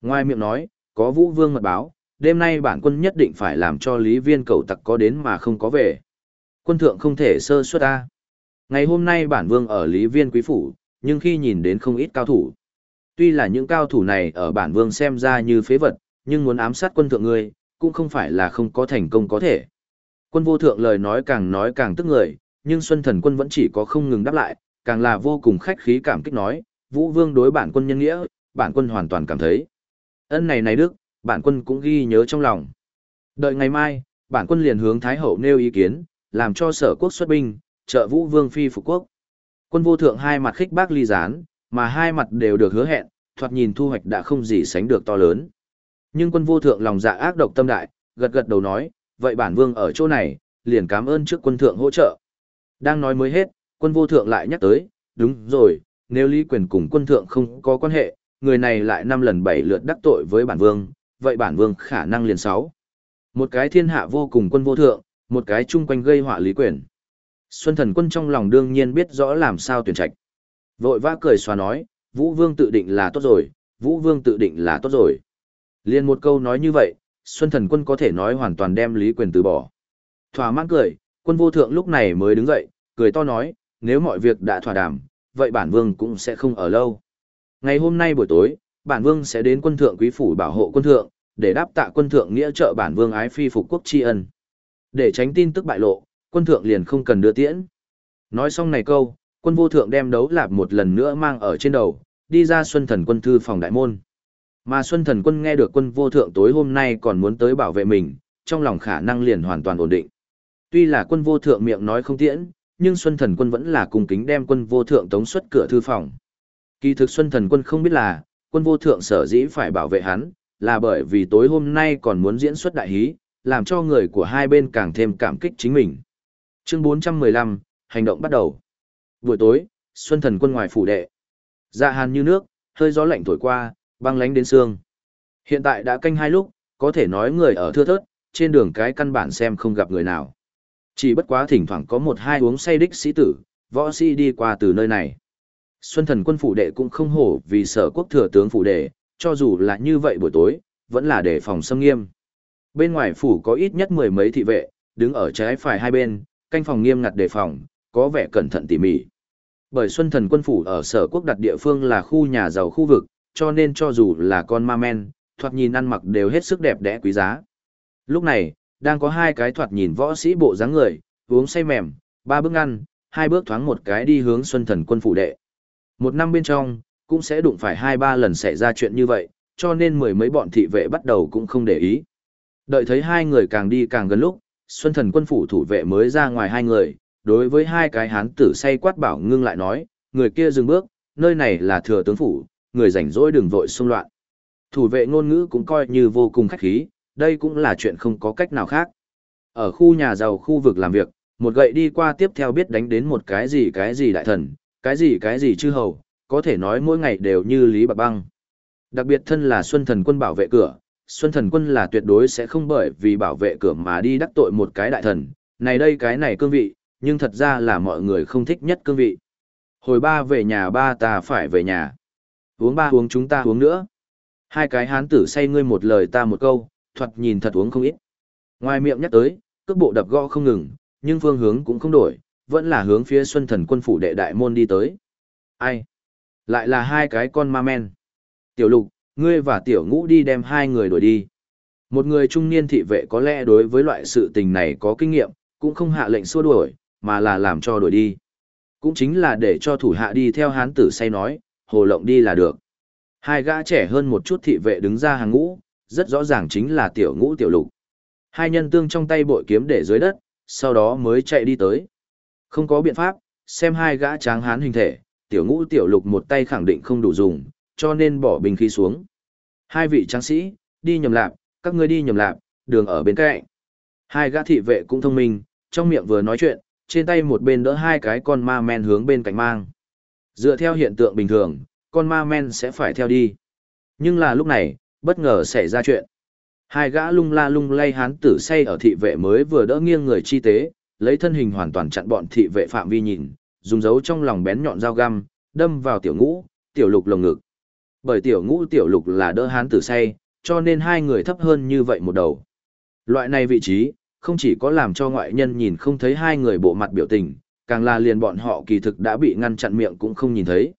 Ngoài miệng nói, có vũ vương mật báo, đêm nay bản quân nhất định phải làm cho Lý Viên cầu tặc có đến mà không có về. Quân thượng không thể sơ suất ta. Ngày hôm nay bản vương ở Lý Viên quý phủ, nhưng khi nhìn đến không ít cao thủ. Tuy là những cao thủ này ở bản vương xem ra như phế vật, nhưng muốn ám sát quân thượng ngươi, cũng không phải là không có thành công có thể. Quân vô thượng lời nói càng nói càng tức người, nhưng Xuân Thần quân vẫn chỉ có không ngừng đáp lại, càng là vô cùng khách khí cảm kích nói, Vũ Vương đối bản quân nhân nghĩa, bản quân hoàn toàn cảm thấy. Ân này này đức, bản quân cũng ghi nhớ trong lòng. Đợi ngày mai, bản quân liền hướng Thái Hậu nêu ý kiến, làm cho sở quốc xuất binh, trợ Vũ Vương phi phục quốc. Quân vô thượng hai mặt khích bác ly gián, mà hai mặt đều được hứa hẹn, thoạt nhìn thu hoạch đã không gì sánh được to lớn. Nhưng quân vô thượng lòng dạ ác độc tâm đại, gật gật đầu nói, vậy bản vương ở chỗ này, liền cảm ơn trước quân thượng hỗ trợ. Đang nói mới hết, quân vô thượng lại nhắc tới, đúng rồi, nếu lý quyền cùng quân thượng không có quan hệ, người này lại năm lần bảy lượt đắc tội với bản vương, vậy bản vương khả năng liền sáu. Một cái thiên hạ vô cùng quân vô thượng, một cái chung quanh gây họa lý quyền. Xuân thần quân trong lòng đương nhiên biết rõ làm sao tuyển trạch. Vội vã cười xòa nói, Vũ Vương tự định là tốt rồi, Vũ Vương tự định là tốt rồi. Liên một câu nói như vậy, Xuân thần quân có thể nói hoàn toàn đem lý quyền từ bỏ. Thỏa mãn cười, quân vô thượng lúc này mới đứng dậy, cười to nói, nếu mọi việc đã thỏa đàm, vậy bản vương cũng sẽ không ở lâu. Ngày hôm nay buổi tối, bản vương sẽ đến quân thượng quý phủ bảo hộ quân thượng, để đáp tạ quân thượng nghĩa trợ bản vương ái phi phục quốc tri ân. Để tránh tin tức bại lộ, quân thượng liền không cần đưa tiễn. Nói xong này câu, quân vô thượng đem đấu lạp một lần nữa mang ở trên đầu, đi ra xuân thần quân thư phòng đại môn. Mà xuân thần quân nghe được quân vô thượng tối hôm nay còn muốn tới bảo vệ mình, trong lòng khả năng liền hoàn toàn ổn định. Tuy là quân vô thượng miệng nói không tiễn, nhưng Xuân Thần quân vẫn là cung kính đem quân vô thượng tống xuất cửa thư phòng. Kỳ thực Xuân Thần quân không biết là, quân vô thượng sở dĩ phải bảo vệ hắn, là bởi vì tối hôm nay còn muốn diễn xuất đại hí, làm cho người của hai bên càng thêm cảm kích chính mình. Chương 415, hành động bắt đầu. Buổi tối, Xuân Thần quân ngoài phủ đệ. Dạ hàn như nước, hơi gió lạnh thổi qua, băng lánh đến xương. Hiện tại đã canh hai lúc, có thể nói người ở thưa thớt, trên đường cái căn bản xem không gặp người nào. Chỉ bất quá thỉnh thoảng có một hai uống say đích sĩ tử, võ sĩ đi qua từ nơi này. Xuân thần quân phủ đệ cũng không hổ vì sở quốc thừa tướng phủ đệ, cho dù là như vậy buổi tối, vẫn là để phòng xâm nghiêm. Bên ngoài phủ có ít nhất mười mấy thị vệ, đứng ở trái phải hai bên, canh phòng nghiêm ngặt đề phòng, có vẻ cẩn thận tỉ mỉ. Bởi Xuân thần quân phủ ở sở quốc đặt địa phương là khu nhà giàu khu vực, cho nên cho dù là con ma men, thoạt nhìn ăn mặc đều hết sức đẹp đẽ quý giá. Lúc này, đang có hai cái thoạt nhìn võ sĩ bộ dáng người, uống say mềm, ba bước ngăn, hai bước thoáng một cái đi hướng Xuân thần quân phủ đệ. Một năm bên trong, cũng sẽ đụng phải hai ba lần xảy ra chuyện như vậy, cho nên mười mấy bọn thị vệ bắt đầu cũng không để ý. Đợi thấy hai người càng đi càng gần lúc, Xuân thần quân phủ thủ vệ mới ra ngoài hai người, đối với hai cái hán tử say quát bảo ngưng lại nói, người kia dừng bước, nơi này là thừa tướng phủ, người rảnh rỗi đừng vội xung loạn. Thủ vệ ngôn ngữ cũng coi như vô cùng khách khí, đây cũng là chuyện không có cách nào khác. Ở khu nhà giàu khu vực làm việc, một gậy đi qua tiếp theo biết đánh đến một cái gì cái gì đại thần, cái gì cái gì chư hầu, có thể nói mỗi ngày đều như lý bạc băng. Đặc biệt thân là Xuân Thần quân bảo vệ cửa, Xuân Thần quân là tuyệt đối sẽ không bởi vì bảo vệ cửa mà đi đắc tội một cái đại thần, này đây cái này cương vị, nhưng thật ra là mọi người không thích nhất cương vị. Hồi ba về nhà ba ta phải về nhà. Uống ba uống chúng ta uống nữa. Hai cái hán tử say ngươi một lời ta một câu, thoạt nhìn thật uống không ít. Ngoài miệng nhắc tới, cước bộ đập gõ không ngừng, nhưng phương hướng cũng không đổi, vẫn là hướng phía Xuân Thần quân phủ đệ đại môn đi tới. Ai? Lại là hai cái con ma men. Tiểu lục, ngươi và tiểu ngũ đi đem hai người đuổi đi. Một người trung niên thị vệ có lẽ đối với loại sự tình này có kinh nghiệm, cũng không hạ lệnh xua đuổi, mà là làm cho đuổi đi. Cũng chính là để cho thủ hạ đi theo hán tử say nói, hồ lộng đi là được. Hai gã trẻ hơn một chút thị vệ đứng ra hàng ngũ, rất rõ ràng chính là tiểu ngũ tiểu lục. Hai nhân tương trong tay bội kiếm để dưới đất, sau đó mới chạy đi tới. Không có biện pháp, xem hai gã tráng hán hình thể, tiểu ngũ tiểu lục một tay khẳng định không đủ dùng, cho nên bỏ bình khí xuống. Hai vị tráng sĩ, đi nhầm lạp, các ngươi đi nhầm lạp, đường ở bên cạnh. Hai gã thị vệ cũng thông minh, trong miệng vừa nói chuyện, trên tay một bên đỡ hai cái con ma men hướng bên cạnh mang. Dựa theo hiện tượng bình thường, con ma men sẽ phải theo đi. Nhưng là lúc này, bất ngờ xảy ra chuyện. Hai gã lung la lung lay hán tử say ở thị vệ mới vừa đỡ nghiêng người chi tế, lấy thân hình hoàn toàn chặn bọn thị vệ phạm vi nhìn, dùng dấu trong lòng bén nhọn dao găm, đâm vào tiểu ngũ, tiểu lục lồng ngực. Bởi tiểu ngũ tiểu lục là đỡ hán tử say, cho nên hai người thấp hơn như vậy một đầu. Loại này vị trí, không chỉ có làm cho ngoại nhân nhìn không thấy hai người bộ mặt biểu tình, càng là liền bọn họ kỳ thực đã bị ngăn chặn miệng cũng không nhìn thấy.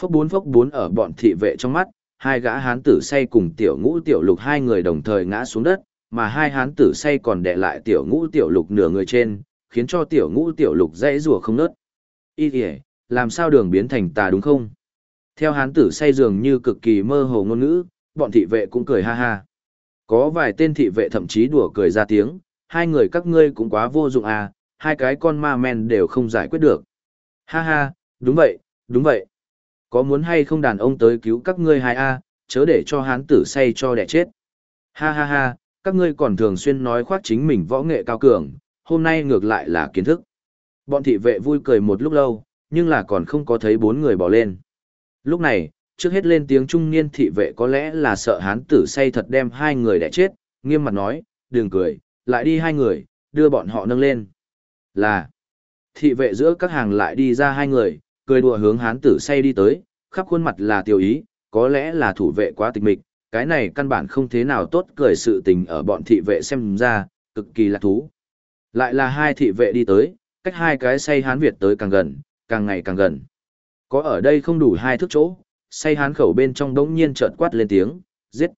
Phốc bốn phốc bốn ở bọn thị vệ trong mắt, hai gã hán tử say cùng tiểu ngũ tiểu lục hai người đồng thời ngã xuống đất, mà hai hán tử say còn đè lại tiểu ngũ tiểu lục nửa người trên, khiến cho tiểu ngũ tiểu lục dãy rùa không nớt. Ý kìa, làm sao đường biến thành tà đúng không? Theo hán tử say dường như cực kỳ mơ hồ ngôn ngữ, bọn thị vệ cũng cười ha ha. Có vài tên thị vệ thậm chí đùa cười ra tiếng, hai người các ngươi cũng quá vô dụng à, hai cái con ma men đều không giải quyết được. Ha ha, đúng vậy, đúng vậy. Có muốn hay không đàn ông tới cứu các ngươi hai a, chớ để cho hán tử say cho đẻ chết. Ha ha ha, các ngươi còn thường xuyên nói khoác chính mình võ nghệ cao cường, hôm nay ngược lại là kiến thức. Bọn thị vệ vui cười một lúc lâu, nhưng là còn không có thấy bốn người bỏ lên. Lúc này, trước hết lên tiếng trung niên thị vệ có lẽ là sợ hán tử say thật đem hai người đẻ chết, nghiêm mặt nói, đừng cười, lại đi hai người, đưa bọn họ nâng lên. Là, thị vệ giữa các hàng lại đi ra hai người, cười đùa hướng hán tử say đi tới, khắp khuôn mặt là tiêu ý, có lẽ là thủ vệ quá tịch mịch, cái này căn bản không thế nào tốt cười sự tình ở bọn thị vệ xem ra, cực kỳ là thú. Lại là hai thị vệ đi tới, cách hai cái say hán Việt tới càng gần, càng ngày càng gần. Có ở đây không đủ hai thước chỗ, say hán khẩu bên trong đống nhiên chợt quát lên tiếng, giết.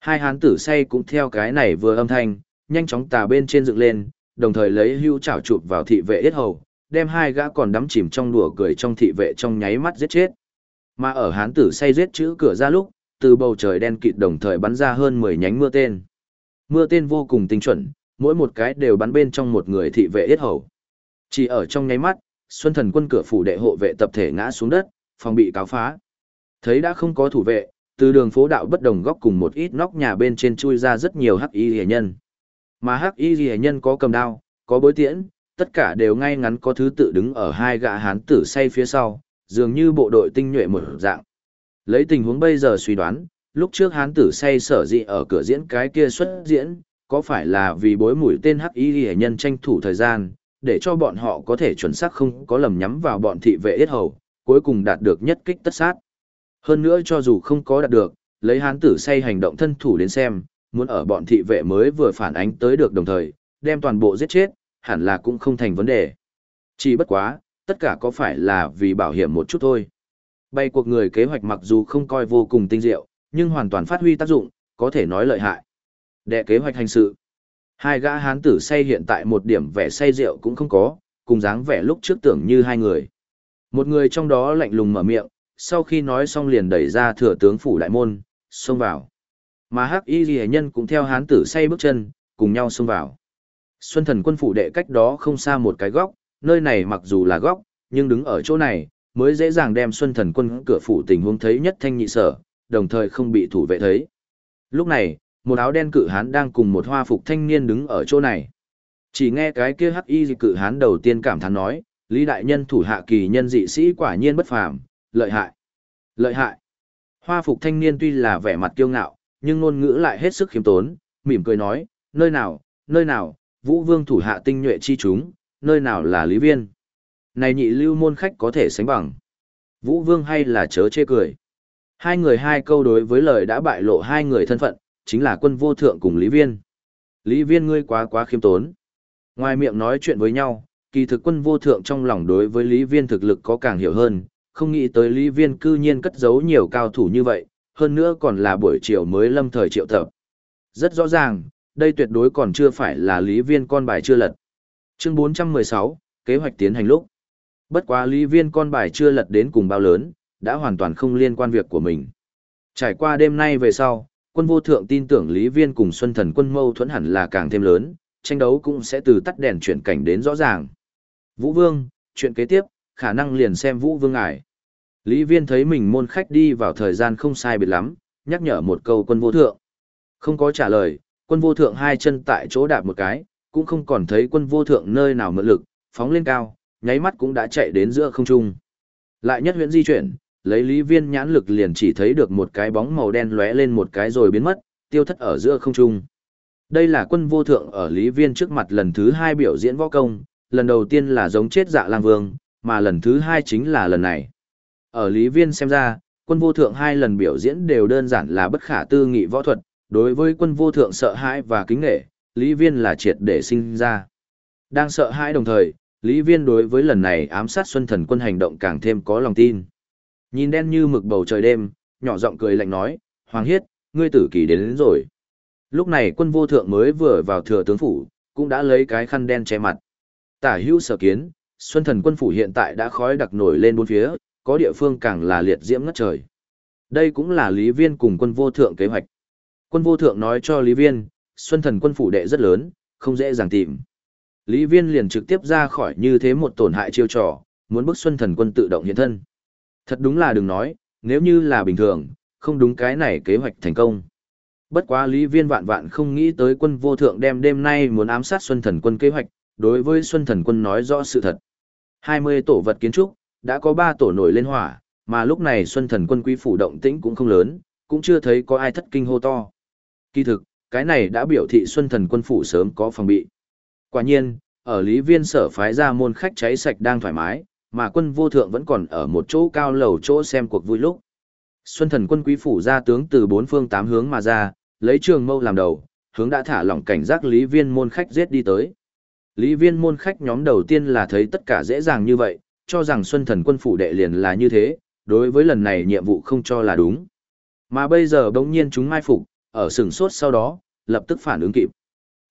Hai hán tử say cũng theo cái này vừa âm thanh, nhanh chóng tà bên trên dựng lên, đồng thời lấy hưu chảo chụp vào thị vệ yết hầu, đem hai gã còn đắm chìm trong đùa cười trong thị vệ trong nháy mắt giết chết. Mà ở hán tử say giết chữ cửa ra lúc, từ bầu trời đen kịt đồng thời bắn ra hơn 10 nhánh mưa tên. Mưa tên vô cùng tinh chuẩn, mỗi một cái đều bắn bên trong một người thị vệ yết hầu. Chỉ ở trong nháy mắt, Xuân Thần quân cửa phủ đệ hộ vệ tập thể ngã xuống đất, phòng bị cáo phá. Thấy đã không có thủ vệ, từ đường phố đạo bất đồng góc cùng một ít nóc nhà bên trên chui ra rất nhiều hắc y rìa nhân. Mà hắc y rìa nhân có cầm đao, có bối tiễn, tất cả đều ngay ngắn có thứ tự đứng ở hai gã hán tử say phía sau, dường như bộ đội tinh nhuệ một dạng. Lấy tình huống bây giờ suy đoán, lúc trước hán tử say sở dị ở cửa diễn cái kia xuất diễn, có phải là vì bối mũi tên hắc y hệ nhân tranh thủ thời gian, để cho bọn họ có thể chuẩn xác không có lầm nhắm vào bọn thị vệ yết hầu, cuối cùng đạt được nhất kích tất sát. Hơn nữa cho dù không có đạt được, lấy hán tử say hành động thân thủ đến xem, muốn ở bọn thị vệ mới vừa phản ánh tới được đồng thời, đem toàn bộ giết chết, hẳn là cũng không thành vấn đề. Chỉ bất quá, tất cả có phải là vì bảo hiểm một chút thôi. Bay cuộc người kế hoạch mặc dù không coi vô cùng tinh diệu, nhưng hoàn toàn phát huy tác dụng, có thể nói lợi hại. Đệ kế hoạch hành sự. Hai gã hán tử say hiện tại một điểm vẻ say rượu cũng không có, cùng dáng vẻ lúc trước tưởng như hai người. Một người trong đó lạnh lùng mở miệng, sau khi nói xong liền đẩy ra thừa tướng phủ đại môn, xông vào. Mà hắc y ghi nhân cũng theo hán tử say bước chân, cùng nhau xông vào. Xuân thần quân phủ đệ cách đó không xa một cái góc, nơi này mặc dù là góc, nhưng đứng ở chỗ này, mới dễ dàng đem Xuân thần quân cửa phủ tình huống thấy nhất thanh nhị sở, đồng thời không bị thủ vệ thấy. Lúc này, một áo đen cự hán đang cùng một hoa phục thanh niên đứng ở chỗ này. Chỉ nghe cái kia hắc y cự hán đầu tiên cảm thán nói, Lý đại nhân thủ hạ kỳ nhân dị sĩ quả nhiên bất phàm, lợi hại. Lợi hại. Hoa phục thanh niên tuy là vẻ mặt kiêu ngạo, nhưng ngôn ngữ lại hết sức khiêm tốn, mỉm cười nói, nơi nào, nơi nào, vũ vương thủ hạ tinh nhuệ chi chúng, nơi nào là lý viên. Này nhị lưu môn khách có thể sánh bằng. Vũ vương hay là chớ chê cười. Hai người hai câu đối với lời đã bại lộ hai người thân phận, chính là quân vô thượng cùng Lý Viên. Lý Viên ngươi quá quá khiêm tốn. Ngoài miệng nói chuyện với nhau, kỳ thực quân vô thượng trong lòng đối với Lý Viên thực lực có càng hiểu hơn, không nghĩ tới Lý Viên cư nhiên cất giấu nhiều cao thủ như vậy, hơn nữa còn là buổi chiều mới lâm thời triệu tập. Rất rõ ràng, đây tuyệt đối còn chưa phải là Lý Viên con bài chưa lật. Chương 416, kế hoạch tiến hành lúc. Bất quá Lý Viên con bài chưa lật đến cùng bao lớn, đã hoàn toàn không liên quan việc của mình. Trải qua đêm nay về sau, quân vô thượng tin tưởng Lý Viên cùng Xuân Thần quân mâu thuẫn hẳn là càng thêm lớn, tranh đấu cũng sẽ từ tắt đèn chuyển cảnh đến rõ ràng. Vũ Vương, chuyện kế tiếp, khả năng liền xem Vũ Vương ải. Lý Viên thấy mình môn khách đi vào thời gian không sai biệt lắm, nhắc nhở một câu quân vô thượng. Không có trả lời, quân vô thượng hai chân tại chỗ đạp một cái, cũng không còn thấy quân vô thượng nơi nào mượn lực, phóng lên cao, nháy mắt cũng đã chạy đến giữa không trung. Lại nhất huyện di chuyển, lấy lý viên nhãn lực liền chỉ thấy được một cái bóng màu đen lóe lên một cái rồi biến mất, tiêu thất ở giữa không trung. Đây là quân vô thượng ở lý viên trước mặt lần thứ hai biểu diễn võ công, lần đầu tiên là giống chết dạ lang vương, mà lần thứ hai chính là lần này. Ở lý viên xem ra, quân vô thượng hai lần biểu diễn đều đơn giản là bất khả tư nghị võ thuật, đối với quân vô thượng sợ hãi và kính nghệ, lý viên là triệt để sinh ra. Đang sợ hãi đồng thời, lý viên đối với lần này ám sát xuân thần quân hành động càng thêm có lòng tin. Nhìn đen như mực bầu trời đêm, nhỏ giọng cười lạnh nói, Hoàng Hiết, ngươi tử kỳ đến, đến rồi. Lúc này quân vô thượng mới vừa vào thừa tướng phủ, cũng đã lấy cái khăn đen che mặt. Tả hữu sở kiến, Xuân thần quân phủ hiện tại đã khói đặc nổi lên bốn phía, có địa phương càng là liệt diễm ngất trời. Đây cũng là Lý Viên cùng quân vô thượng kế hoạch. Quân vô thượng nói cho Lý Viên, Xuân thần quân phủ đệ rất lớn, không dễ dàng tìm. Lý Viên liền trực tiếp ra khỏi như thế một tổn hại chiêu trò, muốn bức Xuân thần quân tự động hiện thân. Thật đúng là đừng nói, nếu như là bình thường, không đúng cái này kế hoạch thành công. Bất quá Lý Viên vạn vạn không nghĩ tới quân vô thượng đem đêm nay muốn ám sát Xuân Thần quân kế hoạch, đối với Xuân Thần quân nói rõ sự thật. 20 tổ vật kiến trúc, đã có 3 tổ nổi lên hỏa, mà lúc này Xuân Thần quân quý phủ động tĩnh cũng không lớn, cũng chưa thấy có ai thất kinh hô to. Kỳ thực, cái này đã biểu thị Xuân Thần quân phủ sớm có phòng bị. Quả nhiên, ở Lý Viên sở phái ra môn khách cháy sạch đang thoải mái, mà quân vô thượng vẫn còn ở một chỗ cao lầu chỗ xem cuộc vui lúc. Xuân thần quân quý phủ ra tướng từ bốn phương tám hướng mà ra, lấy trường mâu làm đầu, hướng đã thả lỏng cảnh giác lý viên môn khách giết đi tới. Lý viên môn khách nhóm đầu tiên là thấy tất cả dễ dàng như vậy, cho rằng xuân thần quân phủ đệ liền là như thế, đối với lần này nhiệm vụ không cho là đúng. Mà bây giờ bỗng nhiên chúng mai phục, ở sừng sốt sau đó, lập tức phản ứng kịp.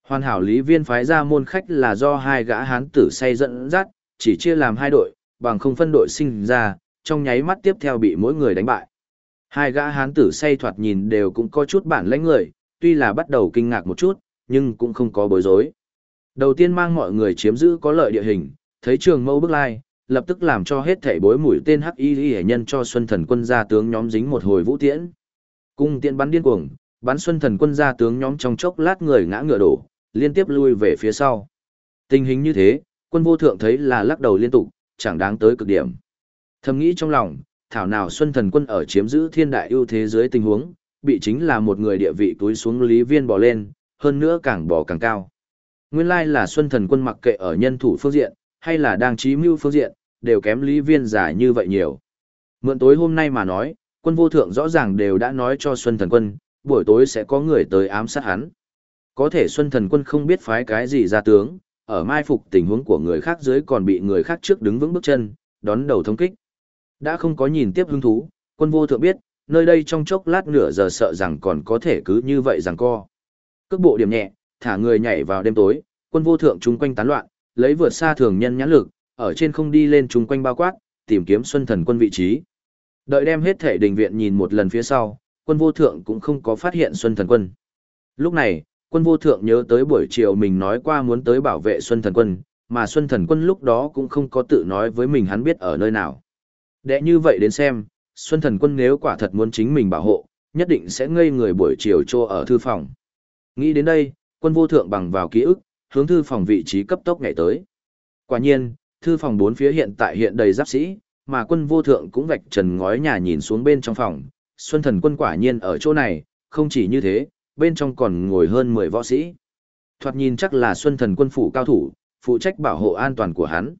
Hoàn hảo lý viên phái ra môn khách là do hai gã hán tử say dẫn dắt, chỉ chia làm hai đội, bằng không phân đội sinh ra, trong nháy mắt tiếp theo bị mỗi người đánh bại. Hai gã hán tử say thoạt nhìn đều cũng có chút bản lãnh người, tuy là bắt đầu kinh ngạc một chút, nhưng cũng không có bối rối. Đầu tiên mang mọi người chiếm giữ có lợi địa hình, thấy trường mâu bước lai, lập tức làm cho hết thảy bối mũi tên hắc y hệ nhân cho xuân thần quân gia tướng nhóm dính một hồi vũ tiễn. Cung tiễn bắn điên cuồng, bắn xuân thần quân gia tướng nhóm trong chốc lát người ngã ngựa đổ, liên tiếp lui về phía sau. Tình hình như thế, quân vô thượng thấy là lắc đầu liên tục, chẳng đáng tới cực điểm. Thầm nghĩ trong lòng, thảo nào xuân thần quân ở chiếm giữ thiên đại ưu thế dưới tình huống, bị chính là một người địa vị túi xuống lý viên bỏ lên, hơn nữa càng bỏ càng cao. Nguyên lai là xuân thần quân mặc kệ ở nhân thủ phương diện, hay là đang trí mưu phương diện, đều kém lý viên giả như vậy nhiều. Mượn tối hôm nay mà nói, quân vô thượng rõ ràng đều đã nói cho Xuân Thần Quân, buổi tối sẽ có người tới ám sát hắn. Có thể Xuân Thần Quân không biết phái cái gì ra tướng, ở mai phục tình huống của người khác dưới còn bị người khác trước đứng vững bước chân, đón đầu thông kích. Đã không có nhìn tiếp hứng thú, quân vô thượng biết, nơi đây trong chốc lát nửa giờ sợ rằng còn có thể cứ như vậy rằng co. Cước bộ điểm nhẹ, thả người nhảy vào đêm tối, quân vô thượng chung quanh tán loạn, lấy vượt xa thường nhân nhãn lực, ở trên không đi lên chung quanh bao quát, tìm kiếm Xuân Thần quân vị trí. Đợi đem hết thể đình viện nhìn một lần phía sau, quân vô thượng cũng không có phát hiện Xuân Thần quân. Lúc này, quân vô thượng nhớ tới buổi chiều mình nói qua muốn tới bảo vệ Xuân Thần quân, mà Xuân Thần quân lúc đó cũng không có tự nói với mình hắn biết ở nơi nào. Để như vậy đến xem, Xuân Thần quân nếu quả thật muốn chính mình bảo hộ, nhất định sẽ ngây người buổi chiều trô ở thư phòng. Nghĩ đến đây, quân vô thượng bằng vào ký ức, hướng thư phòng vị trí cấp tốc ngày tới. Quả nhiên, thư phòng bốn phía hiện tại hiện đầy giáp sĩ, mà quân vô thượng cũng vạch trần ngói nhà nhìn xuống bên trong phòng. Xuân thần quân quả nhiên ở chỗ này, không chỉ như thế, bên trong còn ngồi hơn 10 võ sĩ. Thoạt nhìn chắc là Xuân thần quân phủ cao thủ, phụ trách bảo hộ an toàn của hắn.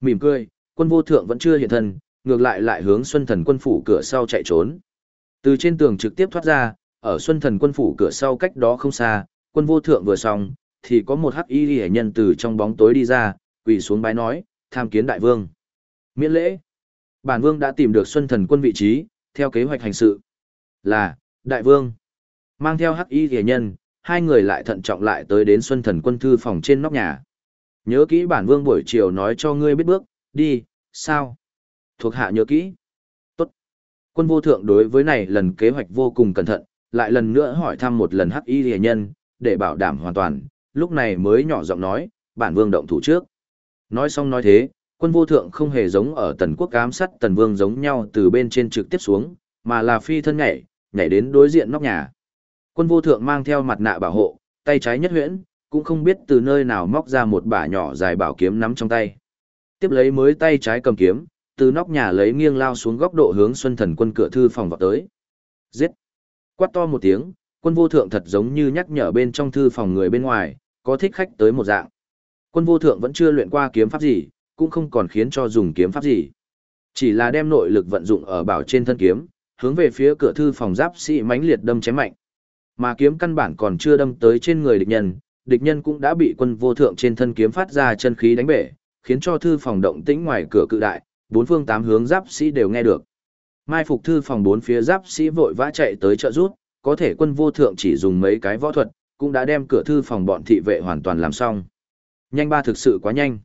Mỉm cười, quân vô thượng vẫn chưa hiện thân, ngược lại lại hướng Xuân thần quân phủ cửa sau chạy trốn. Từ trên tường trực tiếp thoát ra, ở Xuân thần quân phủ cửa sau cách đó không xa, quân vô thượng vừa xong, thì có một hắc y hệ nhân từ trong bóng tối đi ra, quỳ xuống bái nói, tham kiến đại vương. Miễn lễ. Bản vương đã tìm được Xuân Thần quân vị trí, theo kế hoạch hành sự. Là, đại vương. Mang theo hắc y rìa nhân, hai người lại thận trọng lại tới đến Xuân Thần quân thư phòng trên nóc nhà. Nhớ kỹ bản vương buổi chiều nói cho ngươi biết bước, đi, sao? Thuộc hạ nhớ kỹ. Tốt. Quân vô thượng đối với này lần kế hoạch vô cùng cẩn thận, lại lần nữa hỏi thăm một lần hắc y rìa nhân, để bảo đảm hoàn toàn, lúc này mới nhỏ giọng nói, bản vương động thủ trước. Nói xong nói thế, quân vô thượng không hề giống ở tần quốc ám sát tần vương giống nhau từ bên trên trực tiếp xuống, mà là phi thân nhảy, nhảy đến đối diện nóc nhà. Quân vô thượng mang theo mặt nạ bảo hộ, tay trái nhất huyễn, cũng không biết từ nơi nào móc ra một bả nhỏ dài bảo kiếm nắm trong tay. Tiếp lấy mới tay trái cầm kiếm, từ nóc nhà lấy nghiêng lao xuống góc độ hướng Xuân Thần quân cửa thư phòng vào tới. Giết! Quát to một tiếng, quân vô thượng thật giống như nhắc nhở bên trong thư phòng người bên ngoài, có thích khách tới một dạng. Quân vô thượng vẫn chưa luyện qua kiếm pháp gì, cũng không còn khiến cho dùng kiếm pháp gì. Chỉ là đem nội lực vận dụng ở bảo trên thân kiếm, hướng về phía cửa thư phòng giáp sĩ mãnh liệt đâm chém mạnh. Mà kiếm căn bản còn chưa đâm tới trên người địch nhân, địch nhân cũng đã bị quân vô thượng trên thân kiếm phát ra chân khí đánh bể, khiến cho thư phòng động tĩnh ngoài cửa cự đại, bốn phương tám hướng giáp sĩ đều nghe được. Mai phục thư phòng bốn phía giáp sĩ vội vã chạy tới trợ rút, có thể quân vô thượng chỉ dùng mấy cái võ thuật, cũng đã đem cửa thư phòng bọn thị vệ hoàn toàn làm xong. Nhanh ba thực sự quá nhanh.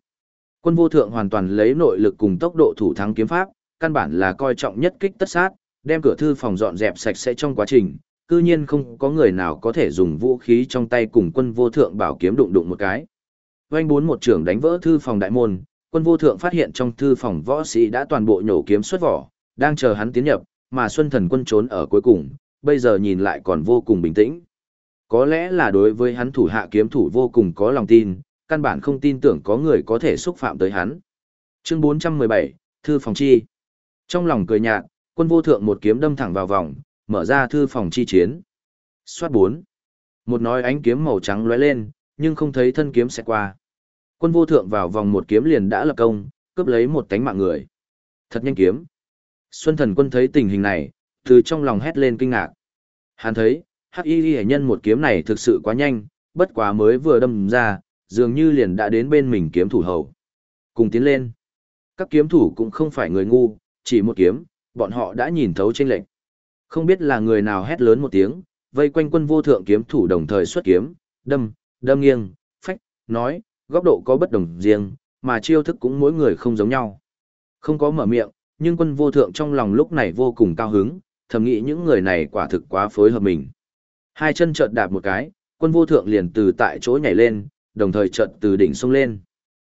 Quân vô thượng hoàn toàn lấy nội lực cùng tốc độ thủ thắng kiếm pháp, căn bản là coi trọng nhất kích tất sát, đem cửa thư phòng dọn dẹp sạch sẽ trong quá trình, cư nhiên không có người nào có thể dùng vũ khí trong tay cùng quân vô thượng bảo kiếm đụng đụng một cái. Doanh bốn một trưởng đánh vỡ thư phòng đại môn, quân vô thượng phát hiện trong thư phòng võ sĩ đã toàn bộ nhổ kiếm xuất vỏ, đang chờ hắn tiến nhập, mà Xuân Thần quân trốn ở cuối cùng, bây giờ nhìn lại còn vô cùng bình tĩnh. Có lẽ là đối với hắn thủ hạ kiếm thủ vô cùng có lòng tin, căn bản không tin tưởng có người có thể xúc phạm tới hắn. Chương 417, Thư phòng chi. Trong lòng cười nhạt, quân vô thượng một kiếm đâm thẳng vào vòng, mở ra thư phòng chi chiến. Xoát 4. Một nói ánh kiếm màu trắng lóe lên, nhưng không thấy thân kiếm sẽ qua. Quân vô thượng vào vòng một kiếm liền đã lập công, cướp lấy một tánh mạng người. Thật nhanh kiếm. Xuân thần quân thấy tình hình này, từ trong lòng hét lên kinh ngạc. Hắn thấy, hắc y ghi nhân một kiếm này thực sự quá nhanh, bất quá mới vừa đâm ra, dường như liền đã đến bên mình kiếm thủ hầu. Cùng tiến lên. Các kiếm thủ cũng không phải người ngu, chỉ một kiếm, bọn họ đã nhìn thấu chênh lệnh. Không biết là người nào hét lớn một tiếng, vây quanh quân vô thượng kiếm thủ đồng thời xuất kiếm, đâm, đâm nghiêng, phách, nói, góc độ có bất đồng riêng, mà chiêu thức cũng mỗi người không giống nhau. Không có mở miệng, nhưng quân vô thượng trong lòng lúc này vô cùng cao hứng, thầm nghĩ những người này quả thực quá phối hợp mình. Hai chân chợt đạp một cái, quân vô thượng liền từ tại chỗ nhảy lên, đồng thời chợt từ đỉnh sông lên.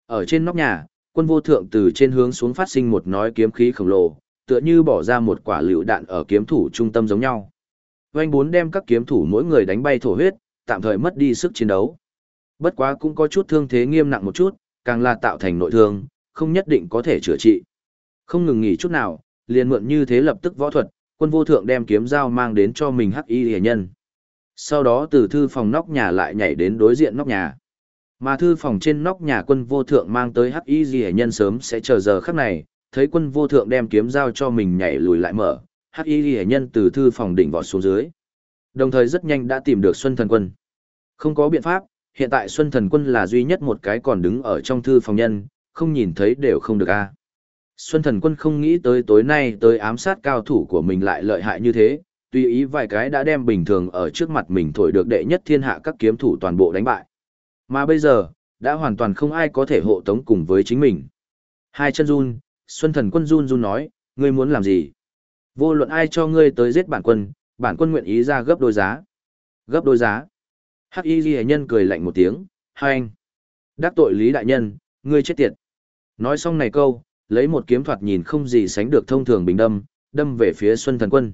Ở trên nóc nhà, quân vô thượng từ trên hướng xuống phát sinh một nói kiếm khí khổng lồ, tựa như bỏ ra một quả lựu đạn ở kiếm thủ trung tâm giống nhau. Vành bốn đem các kiếm thủ mỗi người đánh bay thổ huyết, tạm thời mất đi sức chiến đấu. Bất quá cũng có chút thương thế nghiêm nặng một chút, càng là tạo thành nội thương, không nhất định có thể chữa trị. Không ngừng nghỉ chút nào, liền mượn như thế lập tức võ thuật, quân vô thượng đem kiếm dao mang đến cho mình hắc y hề nhân. Sau đó từ thư phòng nóc nhà lại nhảy đến đối diện nóc nhà. Mà thư phòng trên nóc nhà quân vô thượng mang tới hắc y hề nhân sớm sẽ chờ giờ khắc này, thấy quân vô thượng đem kiếm dao cho mình nhảy lùi lại mở, hắc y hệ nhân từ thư phòng đỉnh vọt xuống dưới. Đồng thời rất nhanh đã tìm được Xuân Thần Quân. Không có biện pháp, hiện tại Xuân Thần Quân là duy nhất một cái còn đứng ở trong thư phòng nhân, không nhìn thấy đều không được a. À. Xuân Thần Quân không nghĩ tới tối nay tới ám sát cao thủ của mình lại lợi hại như thế, tùy ý vài cái đã đem bình thường ở trước mặt mình thổi được đệ nhất thiên hạ các kiếm thủ toàn bộ đánh bại. Mà bây giờ, đã hoàn toàn không ai có thể hộ tống cùng với chính mình. Hai chân run, Xuân Thần Quân run run nói, ngươi muốn làm gì? Vô luận ai cho ngươi tới giết bản quân, bản quân nguyện ý ra gấp đôi giá. Gấp đôi giá. Hắc Y Ghi Nhân cười lạnh một tiếng, hai anh. Đắc tội Lý Đại Nhân, ngươi chết tiệt. Nói xong này câu, lấy một kiếm thoạt nhìn không gì sánh được thông thường bình đâm, đâm về phía Xuân Thần Quân.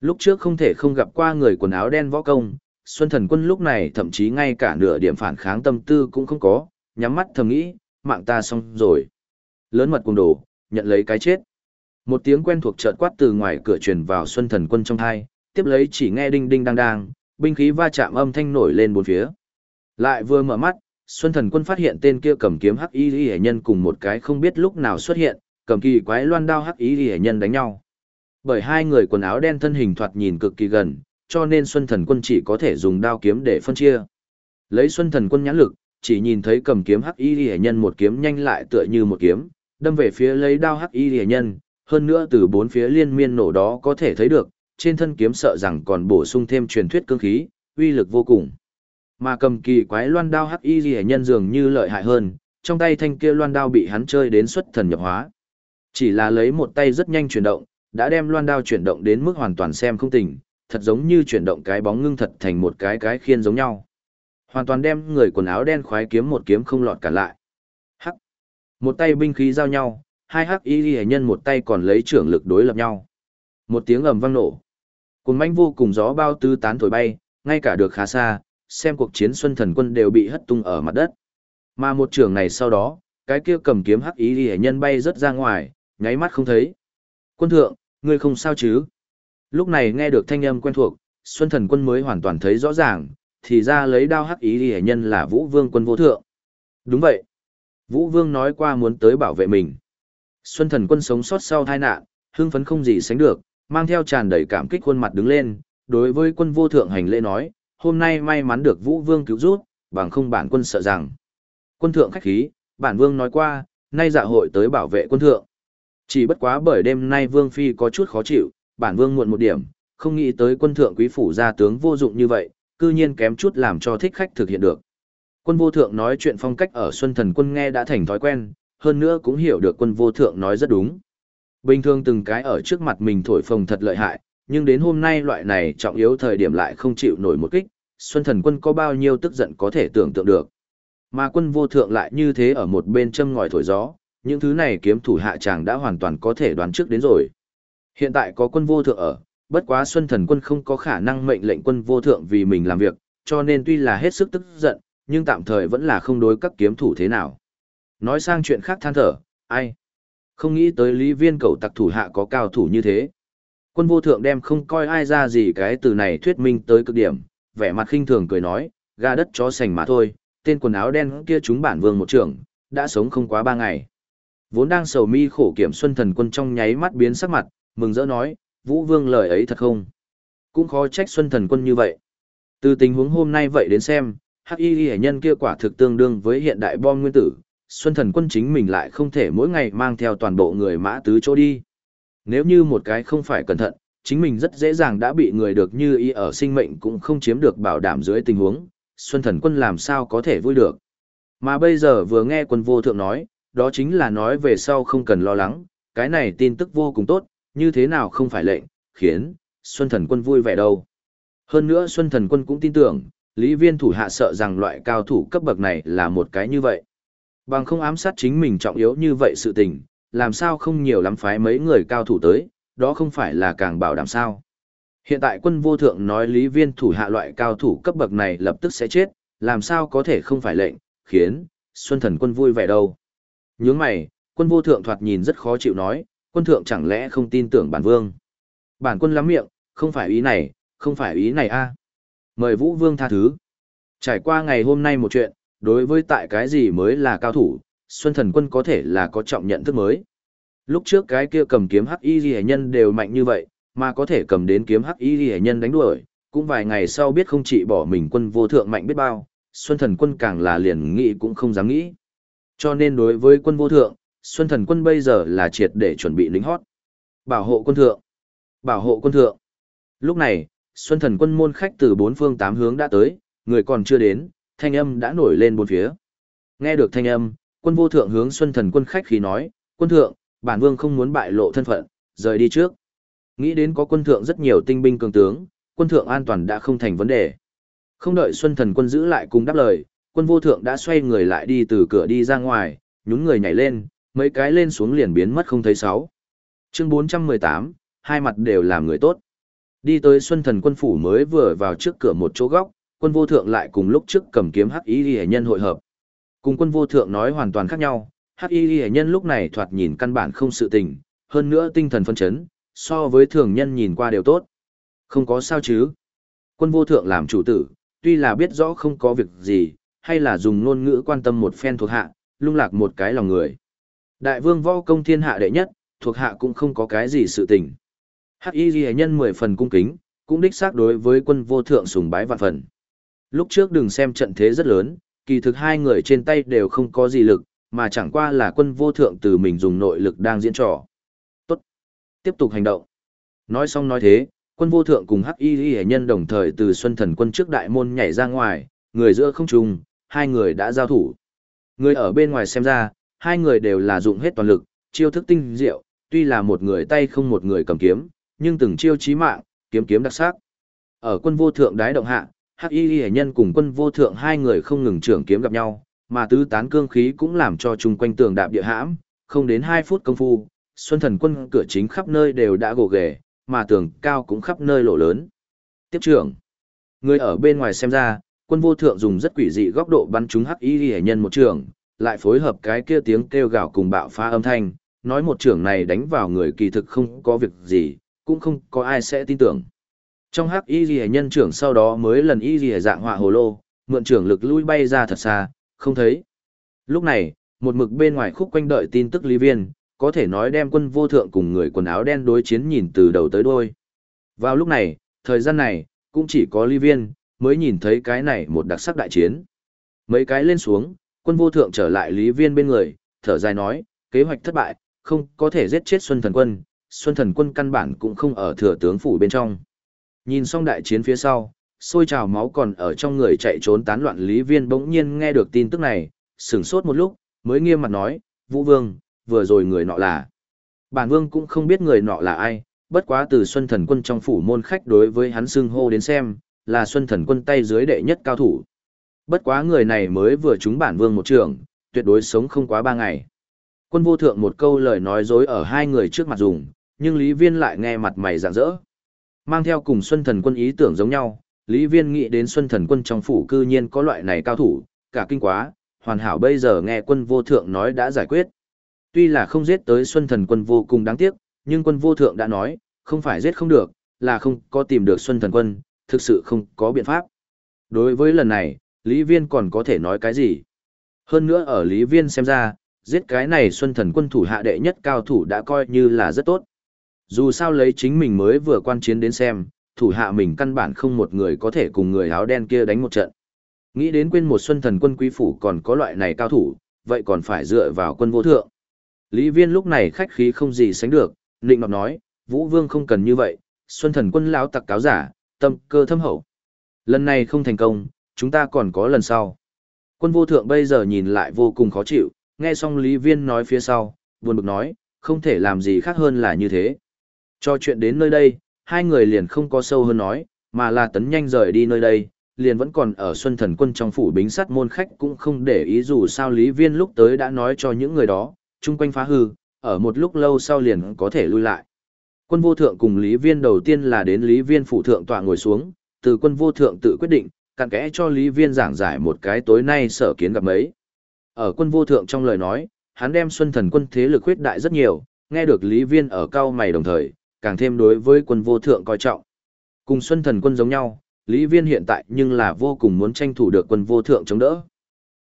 Lúc trước không thể không gặp qua người quần áo đen võ công, Xuân Thần Quân lúc này thậm chí ngay cả nửa điểm phản kháng tâm tư cũng không có, nhắm mắt thầm nghĩ, mạng ta xong rồi. Lớn mật cùng đổ, nhận lấy cái chết. Một tiếng quen thuộc chợt quát từ ngoài cửa truyền vào Xuân Thần Quân trong hai, tiếp lấy chỉ nghe đinh đinh đang đang, binh khí va chạm âm thanh nổi lên bốn phía. Lại vừa mở mắt, Xuân Thần Quân phát hiện tên kia cầm kiếm Hắc Y Liễu nhân cùng một cái không biết lúc nào xuất hiện, cầm kỳ quái loan đao Hắc Y Liễu nhân đánh nhau. Bởi hai người quần áo đen thân hình thoạt nhìn cực kỳ gần, cho nên Xuân Thần Quân chỉ có thể dùng đao kiếm để phân chia. Lấy Xuân Thần Quân nhãn lực, chỉ nhìn thấy cầm kiếm Hắc Y Liễu nhân một kiếm nhanh lại tựa như một kiếm, đâm về phía lấy đao Hắc Y Liễu nhân, hơn nữa từ bốn phía liên miên nổ đó có thể thấy được, trên thân kiếm sợ rằng còn bổ sung thêm truyền thuyết cương khí, uy lực vô cùng. Mà cầm kỳ quái loan đao hắc y ghi nhân dường như lợi hại hơn, trong tay thanh kia loan đao bị hắn chơi đến xuất thần nhập hóa. Chỉ là lấy một tay rất nhanh chuyển động, đã đem loan đao chuyển động đến mức hoàn toàn xem không tỉnh, thật giống như chuyển động cái bóng ngưng thật thành một cái cái khiên giống nhau. Hoàn toàn đem người quần áo đen khoái kiếm một kiếm không lọt cả lại. Một tay binh khí giao nhau, hai hắc y ghi nhân một tay còn lấy trưởng lực đối lập nhau. Một tiếng ầm vang nổ. Cùng manh vô cùng gió bao tư tán thổi bay, ngay cả được khá xa, xem cuộc chiến xuân thần quân đều bị hất tung ở mặt đất. Mà một trưởng này sau đó, cái kia cầm kiếm hắc ý hệ nhân bay rất ra ngoài, nháy mắt không thấy. Quân thượng, ngươi không sao chứ? Lúc này nghe được thanh âm quen thuộc, xuân thần quân mới hoàn toàn thấy rõ ràng, thì ra lấy đao hắc ý hệ nhân là vũ vương quân vô thượng. Đúng vậy. Vũ vương nói qua muốn tới bảo vệ mình. Xuân thần quân sống sót sau tai nạn, hưng phấn không gì sánh được, mang theo tràn đầy cảm kích khuôn mặt đứng lên, đối với quân vô thượng hành lễ nói, hôm nay may mắn được Vũ Vương cứu giúp, bằng không bản quân sợ rằng. Quân thượng khách khí, bản Vương nói qua, nay dạ hội tới bảo vệ quân thượng. Chỉ bất quá bởi đêm nay Vương Phi có chút khó chịu, bản Vương muộn một điểm, không nghĩ tới quân thượng quý phủ gia tướng vô dụng như vậy, cư nhiên kém chút làm cho thích khách thực hiện được. Quân vô thượng nói chuyện phong cách ở Xuân Thần quân nghe đã thành thói quen, hơn nữa cũng hiểu được quân vô thượng nói rất đúng. Bình thường từng cái ở trước mặt mình thổi phồng thật lợi hại, nhưng đến hôm nay loại này trọng yếu thời điểm lại không chịu nổi một kích, Xuân Thần quân có bao nhiêu tức giận có thể tưởng tượng được. Mà quân vô thượng lại như thế ở một bên châm ngòi thổi gió, những thứ này kiếm thủ hạ chàng đã hoàn toàn có thể đoán trước đến rồi. Hiện tại có quân vô thượng ở, bất quá Xuân Thần quân không có khả năng mệnh lệnh quân vô thượng vì mình làm việc, cho nên tuy là hết sức tức giận, nhưng tạm thời vẫn là không đối các kiếm thủ thế nào. Nói sang chuyện khác than thở, ai? Không nghĩ tới lý viên cầu tặc thủ hạ có cao thủ như thế. Quân vô thượng đem không coi ai ra gì cái từ này thuyết minh tới cực điểm, vẻ mặt khinh thường cười nói, gà đất chó sành mà thôi, tên quần áo đen kia chúng bản vương một trưởng, đã sống không quá ba ngày. Vốn đang sầu mi khổ kiểm xuân thần quân trong nháy mắt biến sắc mặt, mừng rỡ nói, vũ vương lời ấy thật không? Cũng khó trách xuân thần quân như vậy. Từ tình huống hôm nay vậy đến xem, hắc y hệ nhân kia quả thực tương đương với hiện đại bom nguyên tử, xuân thần quân chính mình lại không thể mỗi ngày mang theo toàn bộ người mã tứ chỗ đi. Nếu như một cái không phải cẩn thận, chính mình rất dễ dàng đã bị người được như ý ở sinh mệnh cũng không chiếm được bảo đảm dưới tình huống, Xuân Thần Quân làm sao có thể vui được. Mà bây giờ vừa nghe quân vô thượng nói, đó chính là nói về sau không cần lo lắng, cái này tin tức vô cùng tốt, như thế nào không phải lệnh, khiến Xuân Thần Quân vui vẻ đâu. Hơn nữa Xuân Thần Quân cũng tin tưởng, Lý Viên thủ hạ sợ rằng loại cao thủ cấp bậc này là một cái như vậy. Bằng không ám sát chính mình trọng yếu như vậy sự tình, làm sao không nhiều lắm phái mấy người cao thủ tới, đó không phải là càng bảo đảm sao. Hiện tại quân vô thượng nói Lý Viên thủ hạ loại cao thủ cấp bậc này lập tức sẽ chết, làm sao có thể không phải lệnh, khiến, Xuân Thần quân vui vẻ đâu. Nhướng mày, quân vô thượng thoạt nhìn rất khó chịu nói, quân thượng chẳng lẽ không tin tưởng bản vương. Bản quân lắm miệng, không phải ý này, không phải ý này a. Mời Vũ Vương tha thứ. Trải qua ngày hôm nay một chuyện, đối với tại cái gì mới là cao thủ, Xuân Thần quân có thể là có trọng nhận thức mới. Lúc trước cái kia cầm kiếm hắc y ghi nhân đều mạnh như vậy, mà có thể cầm đến kiếm hắc y ghi nhân đánh đuổi, cũng vài ngày sau biết không chỉ bỏ mình quân vô thượng mạnh biết bao, Xuân Thần quân càng là liền nghĩ cũng không dám nghĩ. Cho nên đối với quân vô thượng, Xuân Thần quân bây giờ là triệt để chuẩn bị lính hót. Bảo hộ quân thượng. Bảo hộ quân thượng. Lúc này, Xuân Thần quân môn khách từ bốn phương tám hướng đã tới, người còn chưa đến, thanh âm đã nổi lên bốn phía. Nghe được thanh âm, quân vô thượng hướng Xuân Thần quân khách khí nói, quân thượng, bản vương không muốn bại lộ thân phận, rời đi trước. Nghĩ đến có quân thượng rất nhiều tinh binh cường tướng, quân thượng an toàn đã không thành vấn đề. Không đợi Xuân Thần quân giữ lại cùng đáp lời, quân vô thượng đã xoay người lại đi từ cửa đi ra ngoài, nhún người nhảy lên, mấy cái lên xuống liền biến mất không thấy sáu. Chương 418, hai mặt đều làm người tốt. Đi tới Xuân Thần quân phủ mới vừa vào trước cửa một chỗ góc, quân vô thượng lại cùng lúc trước cầm kiếm hắc y Lệ nhân hội hợp. Cùng quân vô thượng nói hoàn toàn khác nhau, hắc y Lệ nhân lúc này thoạt nhìn căn bản không sự tình, hơn nữa tinh thần phân chấn, so với thường nhân nhìn qua đều tốt. Không có sao chứ. Quân vô thượng làm chủ tử, tuy là biết rõ không có việc gì, hay là dùng ngôn ngữ quan tâm một phen thuộc hạ, lung lạc một cái lòng người. Đại vương võ công thiên hạ đệ nhất, thuộc hạ cũng không có cái gì sự tình. Hắc y ghi nhân mười phần cung kính, cũng đích xác đối với quân vô thượng sùng bái vạn phần. Lúc trước đừng xem trận thế rất lớn, kỳ thực hai người trên tay đều không có gì lực, mà chẳng qua là quân vô thượng từ mình dùng nội lực đang diễn trò. Tốt. Tiếp tục hành động. Nói xong nói thế, quân vô thượng cùng hắc y ghi nhân đồng thời từ xuân thần quân trước đại môn nhảy ra ngoài, người giữa không trùng, hai người đã giao thủ. Người ở bên ngoài xem ra, hai người đều là dụng hết toàn lực, chiêu thức tinh diệu, tuy là một người tay không một người cầm kiếm, nhưng từng chiêu chí mạng, kiếm kiếm đặc sắc. Ở quân vô thượng đái động hạ, Hắc Y Liễu nhân cùng quân vô thượng hai người không ngừng trưởng kiếm gặp nhau, mà tứ tán cương khí cũng làm cho chung quanh tường đạp địa hãm, không đến 2 phút công phu, Xuân Thần quân cửa chính khắp nơi đều đã gồ ghề, mà tường cao cũng khắp nơi lộ lớn. Tiếp trưởng. Người ở bên ngoài xem ra, quân vô thượng dùng rất quỷ dị góc độ bắn trúng hắc y hệ nhân một trường, lại phối hợp cái kia tiếng kêu gào cùng bạo phá âm thanh, nói một trường này đánh vào người kỳ thực không có việc gì, cũng không có ai sẽ tin tưởng. Trong hắc y hệ nhân trưởng sau đó mới lần y hệ dạng họa hồ lô, mượn trưởng lực lui bay ra thật xa, không thấy. Lúc này, một mực bên ngoài khúc quanh đợi tin tức lý viên, có thể nói đem quân vô thượng cùng người quần áo đen đối chiến nhìn từ đầu tới đuôi. Vào lúc này, thời gian này, cũng chỉ có lý viên, mới nhìn thấy cái này một đặc sắc đại chiến. Mấy cái lên xuống, quân vô thượng trở lại lý viên bên người, thở dài nói, kế hoạch thất bại, không có thể giết chết Xuân Thần Quân, Xuân Thần Quân căn bản cũng không ở thừa tướng phủ bên trong. Nhìn xong đại chiến phía sau, sôi trào máu còn ở trong người chạy trốn tán loạn lý viên bỗng nhiên nghe được tin tức này, sửng sốt một lúc, mới nghiêm mặt nói, Vũ Vương, vừa rồi người nọ là. Bản Vương cũng không biết người nọ là ai, bất quá từ Xuân Thần Quân trong phủ môn khách đối với hắn xưng hô đến xem, là Xuân Thần quân tay dưới đệ nhất cao thủ. Bất quá người này mới vừa trúng bản vương một trường, tuyệt đối sống không quá ba ngày. Quân vô thượng một câu lời nói dối ở hai người trước mặt dùng, nhưng Lý Viên lại nghe mặt mày rạng rỡ. Mang theo cùng Xuân Thần quân ý tưởng giống nhau, Lý Viên nghĩ đến Xuân Thần quân trong phủ cư nhiên có loại này cao thủ, cả kinh quá, hoàn hảo bây giờ nghe quân vô thượng nói đã giải quyết. Tuy là không giết tới Xuân Thần quân vô cùng đáng tiếc, nhưng quân vô thượng đã nói, không phải giết không được, là không có tìm được Xuân Thần quân, thực sự không có biện pháp. Đối với lần này, Lý Viên còn có thể nói cái gì? Hơn nữa ở Lý Viên xem ra, giết cái này Xuân Thần quân thủ hạ đệ nhất cao thủ đã coi như là rất tốt. Dù sao lấy chính mình mới vừa quan chiến đến xem, thủ hạ mình căn bản không một người có thể cùng người áo đen kia đánh một trận. Nghĩ đến quên một Xuân Thần quân quý phủ còn có loại này cao thủ, vậy còn phải dựa vào quân vô thượng. Lý Viên lúc này khách khí không gì sánh được, định ngọc nói, Vũ Vương không cần như vậy, Xuân Thần quân lão tặc cáo giả, tâm cơ thâm hậu. Lần này không thành công, chúng ta còn có lần sau. Quân vô thượng bây giờ nhìn lại vô cùng khó chịu, nghe xong Lý Viên nói phía sau, buồn bực nói, không thể làm gì khác hơn là như thế. Cho chuyện đến nơi đây, hai người liền không có sâu hơn nói, mà là tấn nhanh rời đi nơi đây, liền vẫn còn ở Xuân Thần Quân trong phủ bính sắt môn khách cũng không để ý dù sao Lý Viên lúc tới đã nói cho những người đó, chung quanh phá hư, ở một lúc lâu sau liền có thể lui lại. Quân vô thượng cùng Lý Viên đầu tiên là đến Lý Viên phủ thượng tọa ngồi xuống, từ quân vô thượng tự quyết định, cặn kẽ cho Lý Viên giảng giải một cái tối nay sở kiến gặp mấy. Ở quân vô thượng trong lời nói, hắn đem Xuân Thần Quân thế lực huyết đại rất nhiều, nghe được Lý Viên ở cao mày đồng thời, càng thêm đối với quân vô thượng coi trọng. Cùng Xuân Thần Quân giống nhau, Lý Viên hiện tại nhưng là vô cùng muốn tranh thủ được quân vô thượng chống đỡ.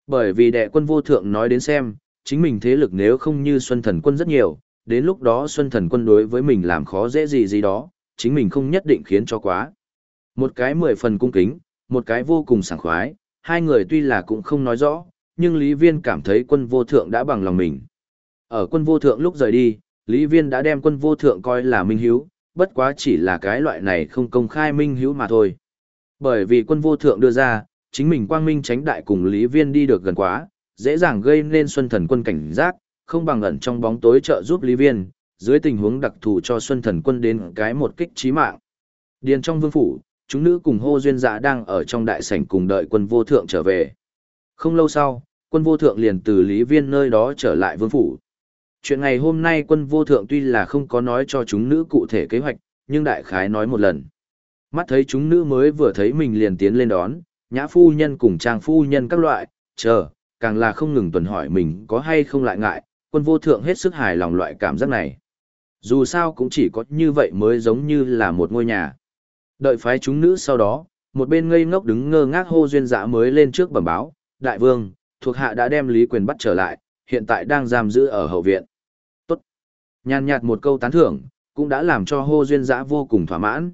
Bởi vì đệ quân vô thượng nói đến xem, chính mình thế lực nếu không như Xuân Thần Quân rất nhiều, đến lúc đó Xuân Thần Quân đối với mình làm khó dễ gì gì đó, chính mình không nhất định khiến cho quá. Một cái mười phần cung kính, một cái vô cùng sảng khoái, hai người tuy là cũng không nói rõ, nhưng Lý Viên cảm thấy quân vô thượng đã bằng lòng mình. Ở quân vô thượng lúc rời đi, Lý Viên đã đem quân vô thượng coi là minh hiếu, bất quá chỉ là cái loại này không công khai minh hiếu mà thôi. Bởi vì quân vô thượng đưa ra, chính mình quang minh tránh đại cùng Lý Viên đi được gần quá, dễ dàng gây nên Xuân Thần quân cảnh giác, không bằng ẩn trong bóng tối trợ giúp Lý Viên, dưới tình huống đặc thù cho Xuân Thần quân đến cái một kích chí mạng. Điền trong vương phủ, chúng nữ cùng hô duyên dạ đang ở trong đại sảnh cùng đợi quân vô thượng trở về. Không lâu sau, quân vô thượng liền từ Lý Viên nơi đó trở lại vương phủ. Chuyện ngày hôm nay quân vô thượng tuy là không có nói cho chúng nữ cụ thể kế hoạch, nhưng đại khái nói một lần. Mắt thấy chúng nữ mới vừa thấy mình liền tiến lên đón, nhã phu nhân cùng trang phu nhân các loại, chờ, càng là không ngừng tuần hỏi mình có hay không lại ngại, quân vô thượng hết sức hài lòng loại cảm giác này. Dù sao cũng chỉ có như vậy mới giống như là một ngôi nhà. Đợi phái chúng nữ sau đó, một bên ngây ngốc đứng ngơ ngác hô duyên dã mới lên trước bẩm báo, đại vương, thuộc hạ đã đem lý quyền bắt trở lại, hiện tại đang giam giữ ở hậu viện. Tốt. Nhàn nhạt một câu tán thưởng, cũng đã làm cho hô duyên dã vô cùng thỏa mãn.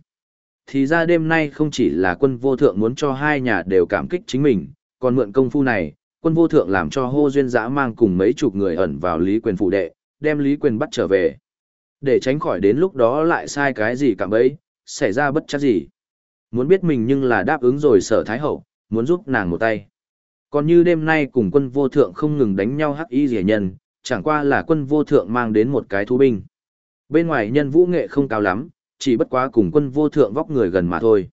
Thì ra đêm nay không chỉ là quân vô thượng muốn cho hai nhà đều cảm kích chính mình, còn mượn công phu này, quân vô thượng làm cho hô duyên dã mang cùng mấy chục người ẩn vào lý quyền phụ đệ, đem lý quyền bắt trở về. Để tránh khỏi đến lúc đó lại sai cái gì cảm ấy, xảy ra bất chắc gì. Muốn biết mình nhưng là đáp ứng rồi sở thái hậu, muốn giúp nàng một tay. Còn như đêm nay cùng quân vô thượng không ngừng đánh nhau hắc y rẻ nhân, chẳng qua là quân vô thượng mang đến một cái thú binh. Bên ngoài nhân vũ nghệ không cao lắm, chỉ bất quá cùng quân vô thượng vóc người gần mà thôi.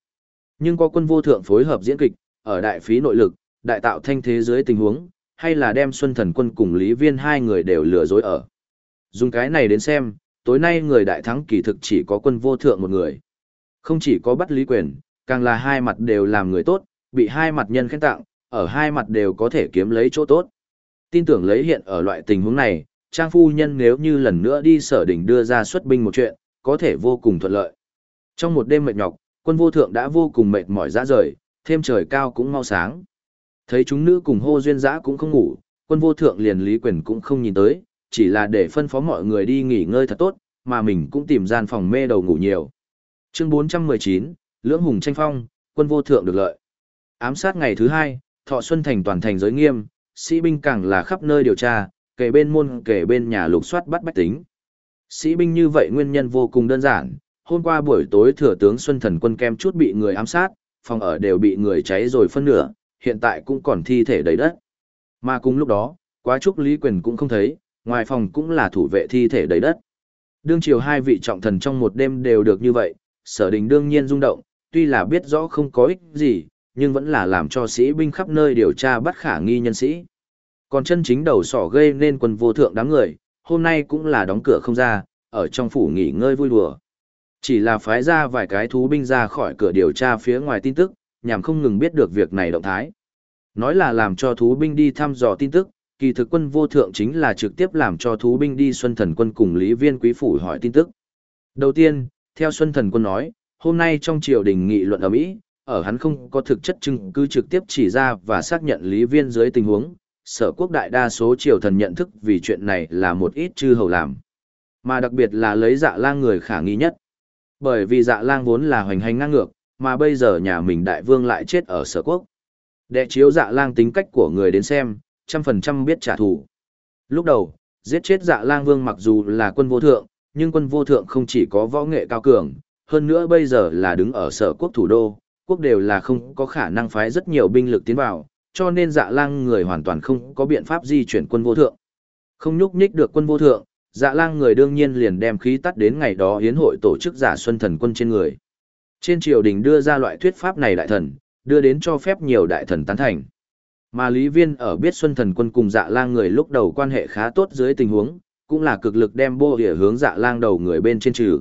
Nhưng có quân vô thượng phối hợp diễn kịch, ở đại phí nội lực, đại tạo thanh thế dưới tình huống, hay là đem Xuân Thần quân cùng Lý Viên hai người đều lừa dối ở. Dùng cái này đến xem, tối nay người đại thắng kỳ thực chỉ có quân vô thượng một người. Không chỉ có bắt Lý Quyền, càng là hai mặt đều làm người tốt, bị hai mặt nhân khen tặng, ở hai mặt đều có thể kiếm lấy chỗ tốt. Tin tưởng lấy hiện ở loại tình huống này, Trang Phu Nhân nếu như lần nữa đi sở đỉnh đưa ra xuất binh một chuyện, có thể vô cùng thuận lợi. Trong một đêm mệt nhọc, quân vô thượng đã vô cùng mệt mỏi ra rời, thêm trời cao cũng mau sáng. Thấy chúng nữ cùng hô duyên dã cũng không ngủ, quân vô thượng liền lý quyền cũng không nhìn tới, chỉ là để phân phó mọi người đi nghỉ ngơi thật tốt, mà mình cũng tìm gian phòng mê đầu ngủ nhiều. Chương 419, Lưỡng Hùng tranh phong, quân vô thượng được lợi. Ám sát ngày thứ hai, Thọ Xuân Thành toàn thành giới nghiêm, sĩ binh càng là khắp nơi điều tra, kể bên môn kể bên nhà lục soát bắt bách tính. Sĩ binh như vậy nguyên nhân vô cùng đơn giản, hôm qua buổi tối thừa tướng Xuân Thần quân kem chút bị người ám sát, phòng ở đều bị người cháy rồi phân nửa, hiện tại cũng còn thi thể đầy đất. Mà cùng lúc đó, quá trúc Lý Quyền cũng không thấy, ngoài phòng cũng là thủ vệ thi thể đầy đất. Đương chiều hai vị trọng thần trong một đêm đều được như vậy, sở đình đương nhiên rung động, tuy là biết rõ không có ích gì, nhưng vẫn là làm cho sĩ binh khắp nơi điều tra bắt khả nghi nhân sĩ. Còn chân chính đầu sỏ gây nên quân vô thượng đám người, hôm nay cũng là đóng cửa không ra, ở trong phủ nghỉ ngơi vui đùa. Chỉ là phái ra vài cái thú binh ra khỏi cửa điều tra phía ngoài tin tức, nhằm không ngừng biết được việc này động thái. Nói là làm cho thú binh đi thăm dò tin tức, kỳ thực quân vô thượng chính là trực tiếp làm cho thú binh đi Xuân Thần quân cùng Lý Viên Quý Phủ hỏi tin tức. Đầu tiên, theo Xuân Thần quân nói, hôm nay trong triều đình nghị luận ở Mỹ, ở hắn không có thực chất chứng cứ trực tiếp chỉ ra và xác nhận Lý Viên dưới tình huống, sở quốc đại đa số triều thần nhận thức vì chuyện này là một ít chư hầu làm. Mà đặc biệt là lấy dạ lang người khả nghi nhất. Bởi vì dạ lang vốn là hoành hành ngang ngược, mà bây giờ nhà mình đại vương lại chết ở sở quốc. Đệ chiếu dạ lang tính cách của người đến xem, trăm phần trăm biết trả thù. Lúc đầu, giết chết dạ lang vương mặc dù là quân vô thượng, nhưng quân vô thượng không chỉ có võ nghệ cao cường, hơn nữa bây giờ là đứng ở sở quốc thủ đô, quốc đều là không có khả năng phái rất nhiều binh lực tiến vào, cho nên dạ lang người hoàn toàn không có biện pháp di chuyển quân vô thượng. Không nhúc nhích được quân vô thượng, dạ lang người đương nhiên liền đem khí tắt đến ngày đó hiến hội tổ chức giả xuân thần quân trên người. Trên triều đình đưa ra loại thuyết pháp này đại thần, đưa đến cho phép nhiều đại thần tán thành. Mà Lý Viên ở biết Xuân Thần Quân cùng dạ lang người lúc đầu quan hệ khá tốt dưới tình huống, cũng là cực lực đem bô địa hướng dạ lang đầu người bên trên trừ.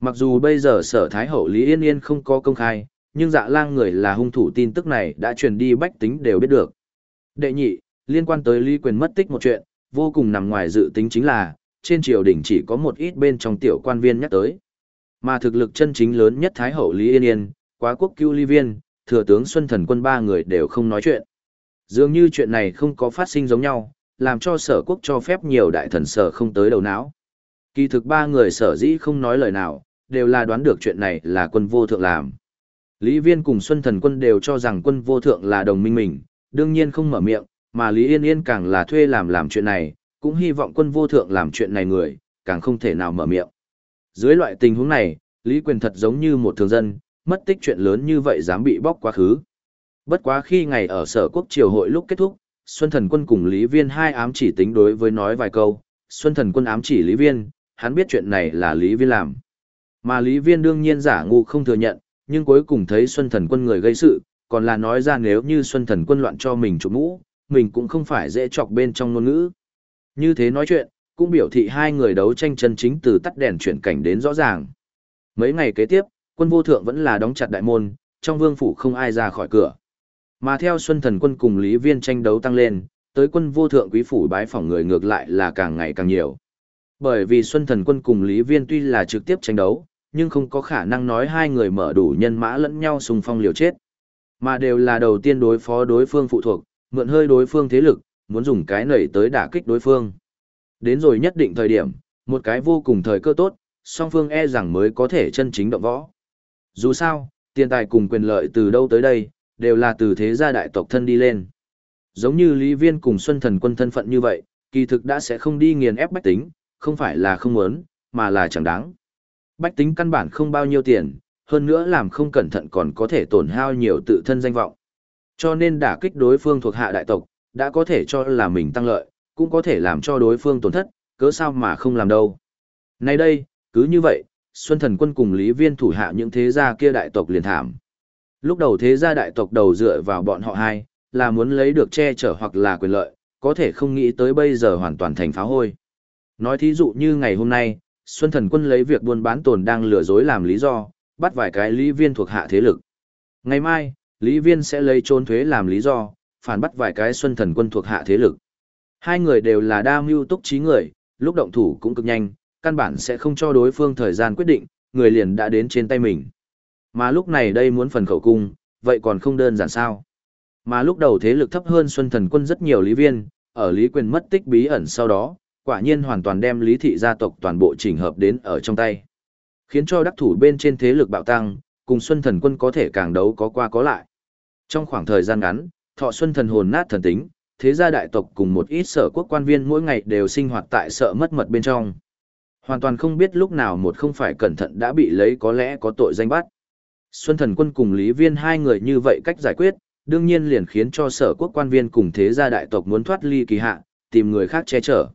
Mặc dù bây giờ sở thái hậu Lý Yên Yên không có công khai, nhưng dạ lang người là hung thủ tin tức này đã truyền đi bách tính đều biết được. Đệ nhị, liên quan tới Lý Quyền mất tích một chuyện, vô cùng nằm ngoài dự tính chính là, trên triều đình chỉ có một ít bên trong tiểu quan viên nhắc tới. Mà thực lực chân chính lớn nhất Thái hậu Lý Yên Yên, quá quốc cứu Lý viên, thừa tướng Xuân Thần quân ba người đều không nói chuyện. Dường như chuyện này không có phát sinh giống nhau, làm cho sở quốc cho phép nhiều đại thần sở không tới đầu não. Kỳ thực ba người sở dĩ không nói lời nào, đều là đoán được chuyện này là quân vô thượng làm. Lý Viên cùng Xuân Thần quân đều cho rằng quân vô thượng là đồng minh mình, đương nhiên không mở miệng, mà Lý Yên Yên càng là thuê làm làm chuyện này, cũng hy vọng quân vô thượng làm chuyện này người, càng không thể nào mở miệng. Dưới loại tình huống này, Lý Quyền thật giống như một thường dân, mất tích chuyện lớn như vậy dám bị bóc quá khứ. Bất quá khi ngày ở sở quốc triều hội lúc kết thúc, Xuân Thần Quân cùng Lý Viên hai ám chỉ tính đối với nói vài câu, Xuân Thần Quân ám chỉ Lý Viên, hắn biết chuyện này là Lý Viên làm. Mà Lý Viên đương nhiên giả ngu không thừa nhận, nhưng cuối cùng thấy Xuân Thần Quân người gây sự, còn là nói ra nếu như Xuân Thần Quân loạn cho mình chủ mũ, mình cũng không phải dễ chọc bên trong ngôn ngữ. Như thế nói chuyện, cũng biểu thị hai người đấu tranh chân chính từ tắt đèn chuyển cảnh đến rõ ràng. Mấy ngày kế tiếp, quân vô thượng vẫn là đóng chặt đại môn, trong vương phủ không ai ra khỏi cửa. Mà theo Xuân Thần quân cùng Lý Viên tranh đấu tăng lên, tới quân vô thượng quý phủ bái phỏng người ngược lại là càng ngày càng nhiều. Bởi vì Xuân Thần quân cùng Lý Viên tuy là trực tiếp tranh đấu, nhưng không có khả năng nói hai người mở đủ nhân mã lẫn nhau xung phong liều chết. Mà đều là đầu tiên đối phó đối phương phụ thuộc, mượn hơi đối phương thế lực, muốn dùng cái nảy tới đả kích đối phương. Đến rồi nhất định thời điểm, một cái vô cùng thời cơ tốt, song phương e rằng mới có thể chân chính động võ. Dù sao, tiền tài cùng quyền lợi từ đâu tới đây, đều là từ thế gia đại tộc thân đi lên. Giống như Lý Viên cùng Xuân Thần quân thân phận như vậy, kỳ thực đã sẽ không đi nghiền ép bách tính, không phải là không muốn, mà là chẳng đáng. Bách tính căn bản không bao nhiêu tiền, hơn nữa làm không cẩn thận còn có thể tổn hao nhiều tự thân danh vọng. Cho nên đả kích đối phương thuộc hạ đại tộc, đã có thể cho là mình tăng lợi, cũng có thể làm cho đối phương tổn thất, cớ sao mà không làm đâu. Nay đây, cứ như vậy, Xuân Thần Quân cùng Lý Viên thủ hạ những thế gia kia đại tộc liền thảm. Lúc đầu thế gia đại tộc đầu dựa vào bọn họ hai, là muốn lấy được che chở hoặc là quyền lợi, có thể không nghĩ tới bây giờ hoàn toàn thành pháo hôi. Nói thí dụ như ngày hôm nay, Xuân Thần Quân lấy việc buôn bán tồn đang lừa dối làm lý do, bắt vài cái Lý Viên thuộc hạ thế lực. Ngày mai, Lý Viên sẽ lấy trốn thuế làm lý do, phản bắt vài cái Xuân Thần Quân thuộc hạ thế lực. Hai người đều là đa mưu túc trí người, lúc động thủ cũng cực nhanh, căn bản sẽ không cho đối phương thời gian quyết định, người liền đã đến trên tay mình. Mà lúc này đây muốn phần khẩu cung, vậy còn không đơn giản sao. Mà lúc đầu thế lực thấp hơn Xuân Thần Quân rất nhiều lý viên, ở lý quyền mất tích bí ẩn sau đó, quả nhiên hoàn toàn đem lý thị gia tộc toàn bộ chỉnh hợp đến ở trong tay. Khiến cho đắc thủ bên trên thế lực bạo tăng, cùng Xuân Thần Quân có thể càng đấu có qua có lại. Trong khoảng thời gian ngắn, thọ Xuân Thần hồn nát thần tính, thế gia đại tộc cùng một ít sở quốc quan viên mỗi ngày đều sinh hoạt tại sợ mất mật bên trong. Hoàn toàn không biết lúc nào một không phải cẩn thận đã bị lấy có lẽ có tội danh bắt. Xuân thần quân cùng Lý Viên hai người như vậy cách giải quyết, đương nhiên liền khiến cho sở quốc quan viên cùng thế gia đại tộc muốn thoát ly kỳ hạ, tìm người khác che chở.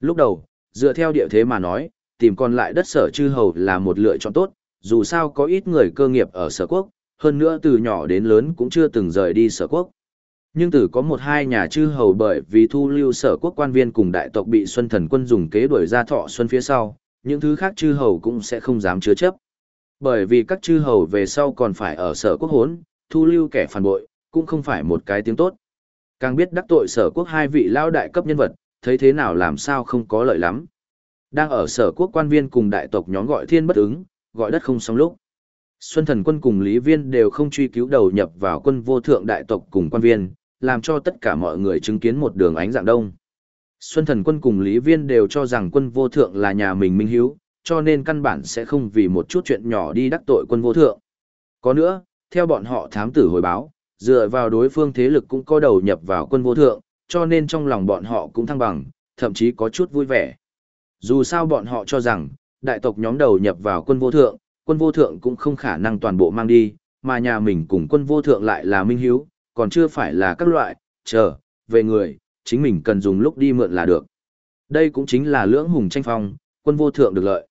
Lúc đầu, dựa theo địa thế mà nói, tìm còn lại đất sở chư hầu là một lựa chọn tốt, dù sao có ít người cơ nghiệp ở sở quốc, hơn nữa từ nhỏ đến lớn cũng chưa từng rời đi sở quốc. Nhưng từ có một hai nhà chư hầu bởi vì thu lưu sở quốc quan viên cùng đại tộc bị Xuân Thần quân dùng kế đuổi ra thọ xuân phía sau, những thứ khác chư hầu cũng sẽ không dám chứa chấp. Bởi vì các chư hầu về sau còn phải ở sở quốc hốn, thu lưu kẻ phản bội, cũng không phải một cái tiếng tốt. Càng biết đắc tội sở quốc hai vị lao đại cấp nhân vật, thấy thế nào làm sao không có lợi lắm. Đang ở sở quốc quan viên cùng đại tộc nhóm gọi thiên bất ứng, gọi đất không xong lúc. Xuân thần quân cùng Lý Viên đều không truy cứu đầu nhập vào quân vô thượng đại tộc cùng quan viên, làm cho tất cả mọi người chứng kiến một đường ánh dạng đông. Xuân thần quân cùng Lý Viên đều cho rằng quân vô thượng là nhà mình minh hiếu, cho nên căn bản sẽ không vì một chút chuyện nhỏ đi đắc tội quân vô thượng. Có nữa, theo bọn họ thám tử hồi báo, dựa vào đối phương thế lực cũng có đầu nhập vào quân vô thượng, cho nên trong lòng bọn họ cũng thăng bằng, thậm chí có chút vui vẻ. Dù sao bọn họ cho rằng, đại tộc nhóm đầu nhập vào quân vô thượng, quân vô thượng cũng không khả năng toàn bộ mang đi, mà nhà mình cùng quân vô thượng lại là minh hiếu, còn chưa phải là các loại, chờ, về người, chính mình cần dùng lúc đi mượn là được. Đây cũng chính là lưỡng hùng tranh phong, quân vô thượng được lợi.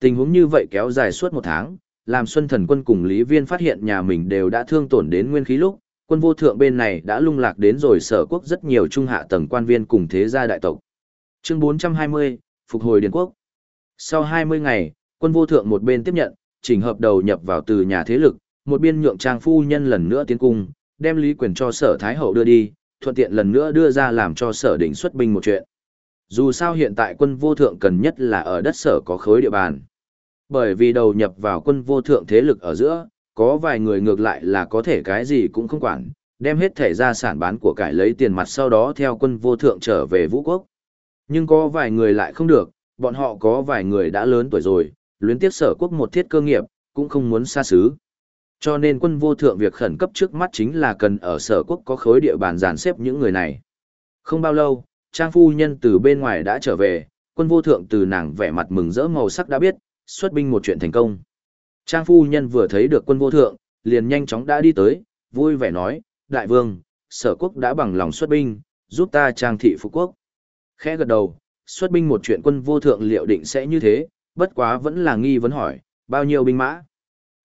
Tình huống như vậy kéo dài suốt một tháng, làm Xuân Thần quân cùng Lý Viên phát hiện nhà mình đều đã thương tổn đến nguyên khí lúc, quân vô thượng bên này đã lung lạc đến rồi sở quốc rất nhiều trung hạ tầng quan viên cùng thế gia đại tộc. Chương 420, Phục hồi Điền Quốc. Sau 20 ngày, quân vô thượng một bên tiếp nhận, chỉnh hợp đầu nhập vào từ nhà thế lực, một biên nhượng trang phu nhân lần nữa tiến cung, đem lý quyền cho sở Thái Hậu đưa đi, thuận tiện lần nữa đưa ra làm cho sở đỉnh xuất binh một chuyện. Dù sao hiện tại quân vô thượng cần nhất là ở đất sở có khối địa bàn. Bởi vì đầu nhập vào quân vô thượng thế lực ở giữa, có vài người ngược lại là có thể cái gì cũng không quản, đem hết thể ra sản bán của cải lấy tiền mặt sau đó theo quân vô thượng trở về vũ quốc. Nhưng có vài người lại không được, bọn họ có vài người đã lớn tuổi rồi, luyến tiếp sở quốc một thiết cơ nghiệp, cũng không muốn xa xứ. Cho nên quân vô thượng việc khẩn cấp trước mắt chính là cần ở sở quốc có khối địa bàn dàn xếp những người này. Không bao lâu, Trang Phu Nhân từ bên ngoài đã trở về, quân vô thượng từ nàng vẻ mặt mừng rỡ màu sắc đã biết, xuất binh một chuyện thành công. Trang Phu Nhân vừa thấy được quân vô thượng, liền nhanh chóng đã đi tới, vui vẻ nói, Đại vương, sở quốc đã bằng lòng xuất binh, giúp ta trang thị phục quốc. Khẽ gật đầu, xuất binh một chuyện quân vô thượng liệu định sẽ như thế, bất quá vẫn là nghi vấn hỏi, bao nhiêu binh mã?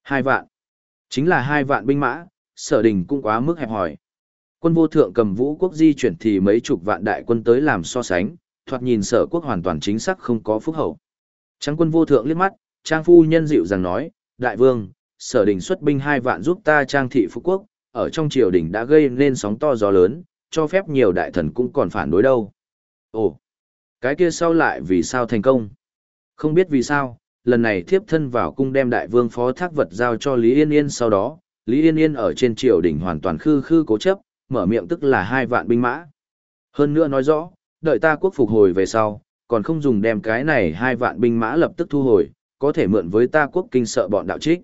Hai vạn. Chính là hai vạn binh mã, sở đình cũng quá mức hẹp hỏi. Quân vô thượng cầm vũ quốc di chuyển thì mấy chục vạn đại quân tới làm so sánh, thoạt nhìn sở quốc hoàn toàn chính xác không có phúc hậu. Trắng quân vô thượng liếc mắt, trang phu nhân dịu rằng nói, đại vương, sở đình xuất binh hai vạn giúp ta trang thị phú quốc, ở trong triều đình đã gây nên sóng to gió lớn, cho phép nhiều đại thần cũng còn phản đối đâu. Ồ, cái kia sau lại vì sao thành công? Không biết vì sao, lần này thiếp thân vào cung đem đại vương phó thác vật giao cho Lý Yên Yên sau đó, Lý Yên Yên ở trên triều đình hoàn toàn khư khư cố chấp, mở miệng tức là hai vạn binh mã. Hơn nữa nói rõ, đợi ta quốc phục hồi về sau, còn không dùng đem cái này hai vạn binh mã lập tức thu hồi, có thể mượn với ta quốc kinh sợ bọn đạo trích.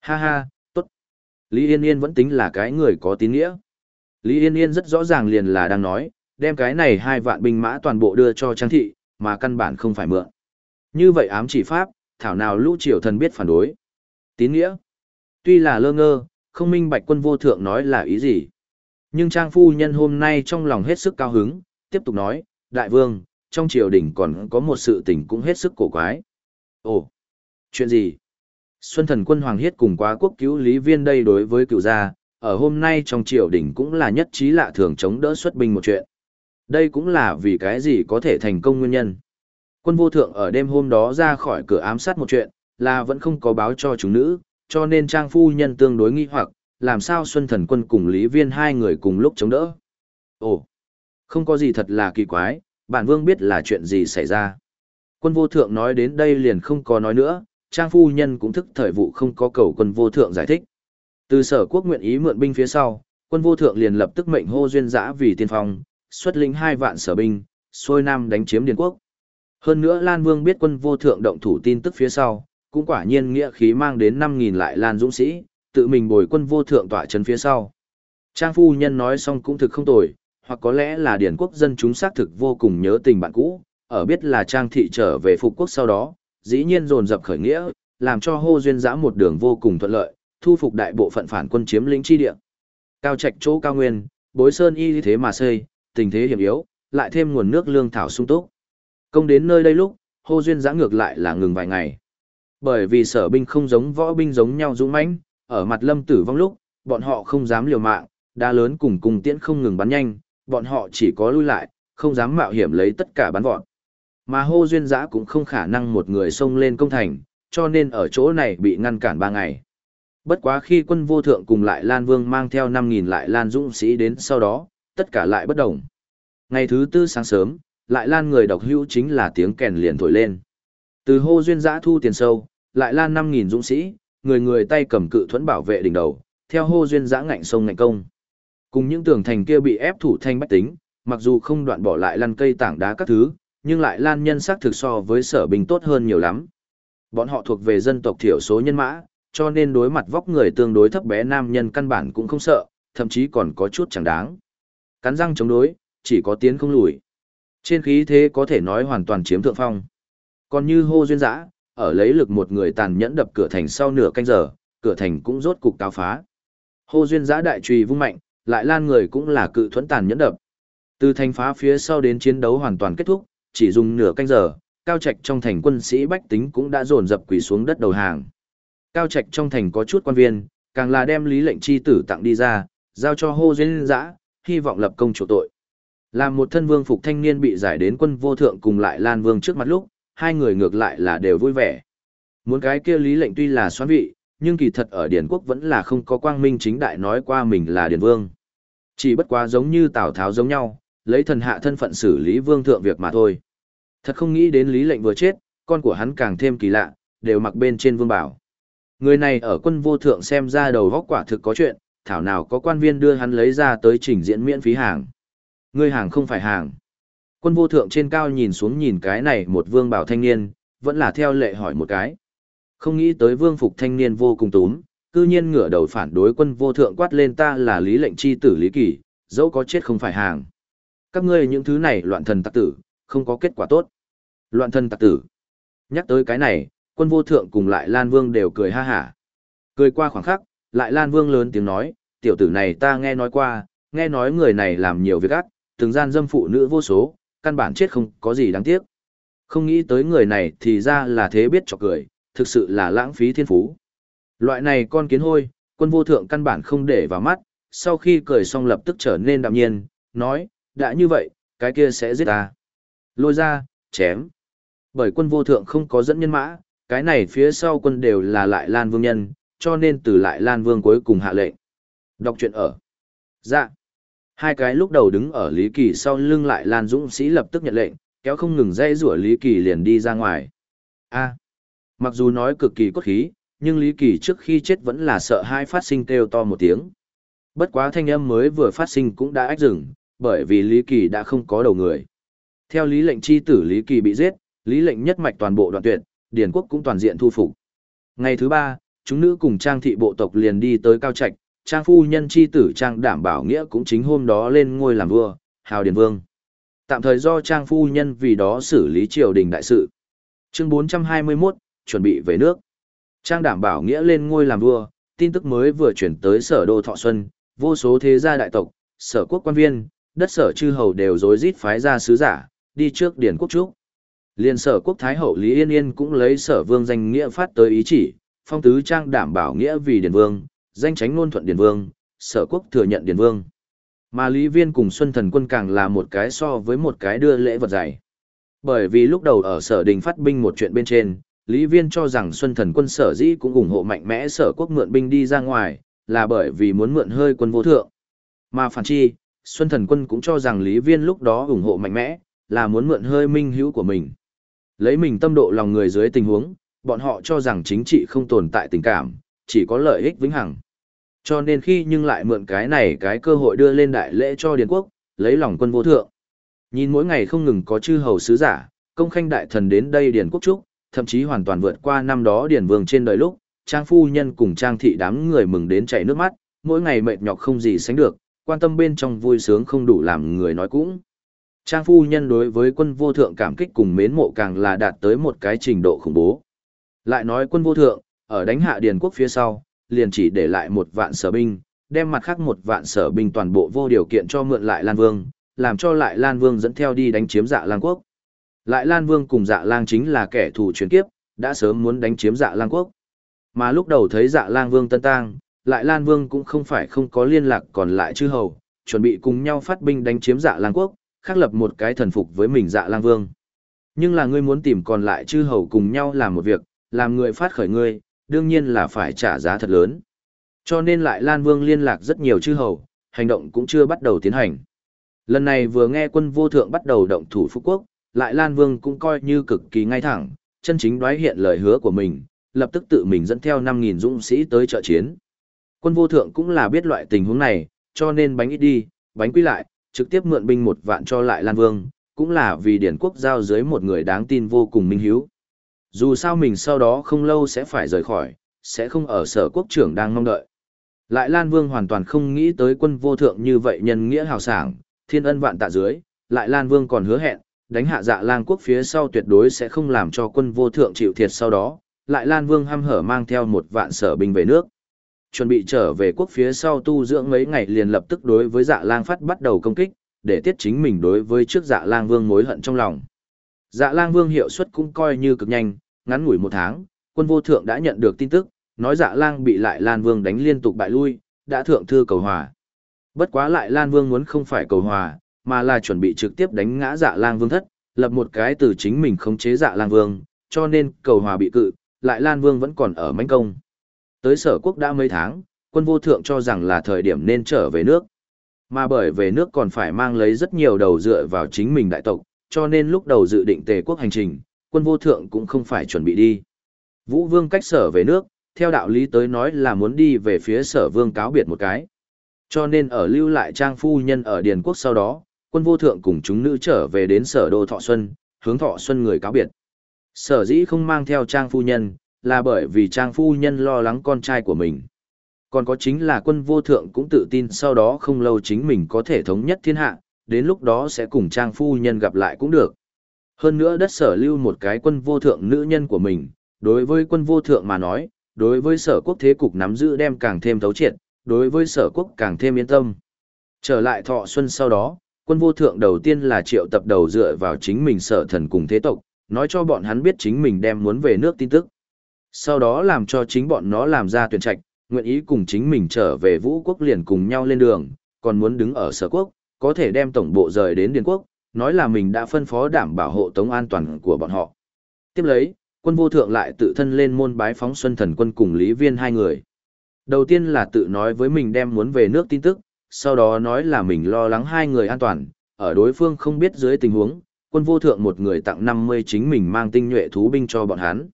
Ha ha, tốt. Lý Yên Yên vẫn tính là cái người có tín nghĩa. Lý Yên Yên rất rõ ràng liền là đang nói, đem cái này hai vạn binh mã toàn bộ đưa cho Trang Thị, mà căn bản không phải mượn. Như vậy ám chỉ pháp, thảo nào lũ triều thần biết phản đối. Tín nghĩa. Tuy là lơ ngơ, không minh bạch quân vô thượng nói là ý gì. Nhưng Trang Phu Nhân hôm nay trong lòng hết sức cao hứng, tiếp tục nói, Đại Vương, trong triều đình còn có một sự tình cũng hết sức cổ quái. Ồ, chuyện gì? Xuân thần quân Hoàng Hiết cùng quá quốc cứu lý viên đây đối với cựu gia, ở hôm nay trong triều đình cũng là nhất trí lạ thường chống đỡ xuất binh một chuyện. Đây cũng là vì cái gì có thể thành công nguyên nhân. Quân vô thượng ở đêm hôm đó ra khỏi cửa ám sát một chuyện, là vẫn không có báo cho chúng nữ, cho nên trang phu nhân tương đối nghi hoặc, làm sao Xuân Thần Quân cùng Lý Viên hai người cùng lúc chống đỡ. Ồ, không có gì thật là kỳ quái, bản vương biết là chuyện gì xảy ra. Quân vô thượng nói đến đây liền không có nói nữa, trang phu nhân cũng thức thời vụ không có cầu quân vô thượng giải thích. Từ sở quốc nguyện ý mượn binh phía sau, quân vô thượng liền lập tức mệnh hô duyên giã vì tiên phong, xuất lĩnh hai vạn sở binh, xuôi nam đánh chiếm điền quốc. Hơn nữa Lan Vương biết quân vô thượng động thủ tin tức phía sau, cũng quả nhiên nghĩa khí mang đến 5.000 lại Lan dũng sĩ, tự mình bồi quân vô thượng tỏa chân phía sau. Trang phu nhân nói xong cũng thực không tồi, hoặc có lẽ là điển quốc dân chúng xác thực vô cùng nhớ tình bạn cũ, ở biết là Trang thị trở về phục quốc sau đó, dĩ nhiên dồn dập khởi nghĩa, làm cho hô duyên giã một đường vô cùng thuận lợi, thu phục đại bộ phận phản quân chiếm lĩnh chi địa. Cao trạch chỗ cao nguyên, bối sơn y thế mà xây, tình thế hiểm yếu, lại thêm nguồn nước lương thảo sung túc. Công đến nơi đây lúc, hô duyên giã ngược lại là ngừng vài ngày. Bởi vì sở binh không giống võ binh giống nhau dũng mãnh, ở mặt lâm tử vong lúc, bọn họ không dám liều mạng, đá lớn cùng cùng tiễn không ngừng bắn nhanh, bọn họ chỉ có lui lại, không dám mạo hiểm lấy tất cả bắn vọt. Mà hô duyên giã cũng không khả năng một người xông lên công thành, cho nên ở chỗ này bị ngăn cản ba ngày. Bất quá khi quân vô thượng cùng lại Lan Vương mang theo 5.000 lại Lan dũng sĩ đến sau đó, tất cả lại bất động. Ngày thứ tư sáng sớm, lại Lan người độc hữu chính là tiếng kèn liền thổi lên. Từ hô duyên giã thu tiền sâu, lại Lan 5.000 dũng sĩ, người người tay cầm cự thuẫn bảo vệ đỉnh đầu, theo hô duyên giã ngạnh sông ngạnh công. Cùng những tường thành kia bị ép thủ thanh bách tính, mặc dù không đoạn bỏ lại lăn cây tảng đá các thứ, nhưng lại lan nhân sắc thực so với sở binh tốt hơn nhiều lắm. Bọn họ thuộc về dân tộc thiểu số nhân mã, cho nên đối mặt vóc người tương đối thấp bé nam nhân căn bản cũng không sợ, thậm chí còn có chút chẳng đáng. Cắn răng chống đối, chỉ có tiến không lùi. Trên khí thế có thể nói hoàn toàn chiếm thượng phong. Còn như hô duyên dã, ở lấy lực một người tàn nhẫn đập cửa thành sau nửa canh giờ, cửa thành cũng rốt cục cao phá. Hô duyên giã đại trùy vung mạnh, lại lan người cũng là cự thuẫn tàn nhẫn đập. Từ thành phá phía sau đến chiến đấu hoàn toàn kết thúc, chỉ dùng nửa canh giờ, cao trạch trong thành quân sĩ bách tính cũng đã dồn dập quỳ xuống đất đầu hàng. Cao Trạch trong thành có chút quan viên, càng là đem lý lệnh chi tử tặng đi ra, giao cho hô duyên dã, hy vọng lập công chủ tội. Làm một thân vương phục thanh niên bị giải đến quân vô thượng cùng lại Lan Vương trước mặt lúc, hai người ngược lại là đều vui vẻ. Muốn cái kia lý lệnh tuy là xoán vị, nhưng kỳ thật ở Điền Quốc vẫn là không có quang minh chính đại nói qua mình là Điền Vương. Chỉ bất quá giống như Tào Tháo giống nhau, lấy thần hạ thân phận xử lý vương thượng việc mà thôi. Thật không nghĩ đến lý lệnh vừa chết, con của hắn càng thêm kỳ lạ, đều mặc bên trên vương bảo. Người này ở quân vô thượng xem ra đầu góc quả thực có chuyện, thảo nào có quan viên đưa hắn lấy ra tới trình diễn miễn phí hàng. Người hàng không phải hàng. Quân vô thượng trên cao nhìn xuống nhìn cái này một vương bảo thanh niên, vẫn là theo lệ hỏi một cái. Không nghĩ tới vương phục thanh niên vô cùng túm, cư nhiên ngửa đầu phản đối quân vô thượng quát lên ta là lý lệnh chi tử lý kỷ, dẫu có chết không phải hàng. Các ngươi những thứ này loạn thần tắc tử, không có kết quả tốt. Loạn thân tặc tử. Nhắc tới cái này, quân vô thượng cùng lại Lan Vương đều cười ha hả. Cười qua khoảng khắc, lại Lan Vương lớn tiếng nói, tiểu tử này ta nghe nói qua, nghe nói người này làm nhiều việc ác, từng gian dâm phụ nữ vô số, căn bản chết không có gì đáng tiếc. Không nghĩ tới người này thì ra là thế biết cho cười, thực sự là lãng phí thiên phú. Loại này con kiến hôi, quân vô thượng căn bản không để vào mắt, sau khi cười xong lập tức trở nên đạm nhiên, nói, đã như vậy, cái kia sẽ giết ta. Lôi ra, chém. Bởi quân vô thượng không có dẫn nhân mã, cái này phía sau quân đều là lại Lan Vương nhân, cho nên từ lại Lan Vương cuối cùng hạ lệnh. Đọc chuyện ở. Dạ. Hai cái lúc đầu đứng ở Lý Kỳ sau lưng lại Lan Dũng sĩ lập tức nhận lệnh, kéo không ngừng dây rủa Lý Kỳ liền đi ra ngoài. A. Mặc dù nói cực kỳ cốt khí, nhưng Lý Kỳ trước khi chết vẫn là sợ hai phát sinh kêu to một tiếng. Bất quá thanh âm mới vừa phát sinh cũng đã ách dừng, bởi vì Lý Kỳ đã không có đầu người. Theo lý lệnh chi tử Lý Kỳ bị giết, lý lệnh nhất mạch toàn bộ đoạn tuyệt, Điền quốc cũng toàn diện thu phục. Ngày thứ ba, chúng nữ cùng trang thị bộ tộc liền đi tới Cao Trạch, trang phu nhân chi tử trang đảm bảo nghĩa cũng chính hôm đó lên ngôi làm vua, hào điền vương. Tạm thời do trang phu nhân vì đó xử lý triều đình đại sự. Chương 421, chuẩn bị về nước. Trang đảm bảo nghĩa lên ngôi làm vua, tin tức mới vừa chuyển tới sở đô Thọ Xuân, vô số thế gia đại tộc, sở quốc quan viên, đất sở chư hầu đều rối rít phái ra sứ giả, đi trước điển quốc trúc. Liên sở quốc thái hậu Lý Yên Yên cũng lấy sở vương danh nghĩa phát tới ý chỉ, phong tứ trang đảm bảo nghĩa vì Điền vương, danh tránh ngôn thuận Điền vương, sở quốc thừa nhận Điền vương. Mà Lý Viên cùng Xuân Thần Quân càng là một cái so với một cái đưa lễ vật dày. Bởi vì lúc đầu ở sở đình phát binh một chuyện bên trên, Lý Viên cho rằng Xuân Thần Quân sở dĩ cũng ủng hộ mạnh mẽ sở quốc mượn binh đi ra ngoài, là bởi vì muốn mượn hơi quân vô thượng. Mà phản chi, Xuân Thần Quân cũng cho rằng Lý Viên lúc đó ủng hộ mạnh mẽ, là muốn mượn hơi minh hữu của mình. Lấy mình tâm độ lòng người dưới tình huống, bọn họ cho rằng chính trị không tồn tại tình cảm, chỉ có lợi ích vĩnh hằng. Cho nên khi nhưng lại mượn cái này cái cơ hội đưa lên đại lễ cho Điền Quốc, lấy lòng quân vô thượng. Nhìn mỗi ngày không ngừng có chư hầu sứ giả, công khanh đại thần đến đây Điền Quốc Trúc, thậm chí hoàn toàn vượt qua năm đó Điền Vương trên đời lúc, Trang Phu Nhân cùng Trang Thị đám người mừng đến chảy nước mắt, mỗi ngày mệt nhọc không gì sánh được, quan tâm bên trong vui sướng không đủ làm người nói cũng. Trang phu nhân đối với quân vô thượng cảm kích cùng mến mộ càng là đạt tới một cái trình độ khủng bố. Lại nói quân vô thượng, ở đánh hạ điền quốc phía sau, liền chỉ để lại một vạn sở binh, đem mặt khác một vạn sở binh toàn bộ vô điều kiện cho mượn lại Lan Vương, làm cho lại Lan Vương dẫn theo đi đánh chiếm dạ Lang quốc. Lại Lan Vương cùng dạ Lang chính là kẻ thù chuyển kiếp, đã sớm muốn đánh chiếm dạ Lang quốc. Mà lúc đầu thấy dạ Lang Vương tân tang, lại Lan Vương cũng không phải không có liên lạc còn lại chư hầu, chuẩn bị cùng nhau phát binh đánh chiếm dạ lang quốc, khắc lập một cái thần phục với mình dạ lang vương. Nhưng là ngươi muốn tìm còn lại chư hầu cùng nhau làm một việc, làm người phát khởi ngươi, đương nhiên là phải trả giá thật lớn. Cho nên lại Lan Vương liên lạc rất nhiều chư hầu, hành động cũng chưa bắt đầu tiến hành. Lần này vừa nghe quân vô thượng bắt đầu động thủ Phú Quốc, lại Lan Vương cũng coi như cực kỳ ngay thẳng, chân chính đoái hiện lời hứa của mình, lập tức tự mình dẫn theo 5.000 dũng sĩ tới trợ chiến. Quân vô thượng cũng là biết loại tình huống này, cho nên bánh ít đi, bánh quy lại, trực tiếp mượn binh một vạn cho lại Lan Vương, cũng là vì điển quốc giao dưới một người đáng tin vô cùng minh hiếu. Dù sao mình sau đó không lâu sẽ phải rời khỏi, sẽ không ở sở quốc trưởng đang mong đợi. Lại Lan Vương hoàn toàn không nghĩ tới quân vô thượng như vậy nhân nghĩa hào sảng, thiên ân vạn tạ dưới, lại Lan Vương còn hứa hẹn, đánh hạ dạ lang quốc phía sau tuyệt đối sẽ không làm cho quân vô thượng chịu thiệt sau đó, lại Lan Vương hăm hở mang theo một vạn sở binh về nước chuẩn bị trở về quốc phía sau tu dưỡng mấy ngày liền lập tức đối với dạ lang phát bắt đầu công kích, để tiết chính mình đối với trước dạ lang vương mối hận trong lòng. Dạ lang vương hiệu suất cũng coi như cực nhanh, ngắn ngủi một tháng, quân vô thượng đã nhận được tin tức, nói dạ lang bị lại Lan Vương đánh liên tục bại lui, đã thượng thư cầu hòa. Bất quá lại Lan Vương muốn không phải cầu hòa, mà là chuẩn bị trực tiếp đánh ngã dạ lang vương thất, lập một cái từ chính mình khống chế dạ lang vương, cho nên cầu hòa bị cự, lại Lan Vương vẫn còn ở mãnh công. Tới sở quốc đã mấy tháng, quân vô thượng cho rằng là thời điểm nên trở về nước. Mà bởi về nước còn phải mang lấy rất nhiều đầu dựa vào chính mình đại tộc, cho nên lúc đầu dự định tề quốc hành trình, quân vô thượng cũng không phải chuẩn bị đi. Vũ Vương cách sở về nước, theo đạo lý tới nói là muốn đi về phía sở vương cáo biệt một cái. Cho nên ở lưu lại trang phu nhân ở Điền Quốc sau đó, quân vô thượng cùng chúng nữ trở về đến sở đô Thọ Xuân, hướng Thọ Xuân người cáo biệt. Sở dĩ không mang theo trang phu nhân, là bởi vì trang phu nhân lo lắng con trai của mình. Còn có chính là quân vô thượng cũng tự tin sau đó không lâu chính mình có thể thống nhất thiên hạ, đến lúc đó sẽ cùng trang phu nhân gặp lại cũng được. Hơn nữa đất sở lưu một cái quân vô thượng nữ nhân của mình, đối với quân vô thượng mà nói, đối với sở quốc thế cục nắm giữ đem càng thêm thấu triệt, đối với sở quốc càng thêm yên tâm. Trở lại thọ xuân sau đó, quân vô thượng đầu tiên là triệu tập đầu dựa vào chính mình sở thần cùng thế tộc, nói cho bọn hắn biết chính mình đem muốn về nước tin tức. Sau đó làm cho chính bọn nó làm ra tuyển trạch, nguyện ý cùng chính mình trở về vũ quốc liền cùng nhau lên đường, còn muốn đứng ở sở quốc, có thể đem tổng bộ rời đến Điền quốc, nói là mình đã phân phó đảm bảo hộ tống an toàn của bọn họ. Tiếp lấy, quân vô thượng lại tự thân lên môn bái phóng xuân thần quân cùng Lý Viên hai người. Đầu tiên là tự nói với mình đem muốn về nước tin tức, sau đó nói là mình lo lắng hai người an toàn, ở đối phương không biết dưới tình huống, quân vô thượng một người tặng 50 chính mình mang tinh nhuệ thú binh cho bọn hắn.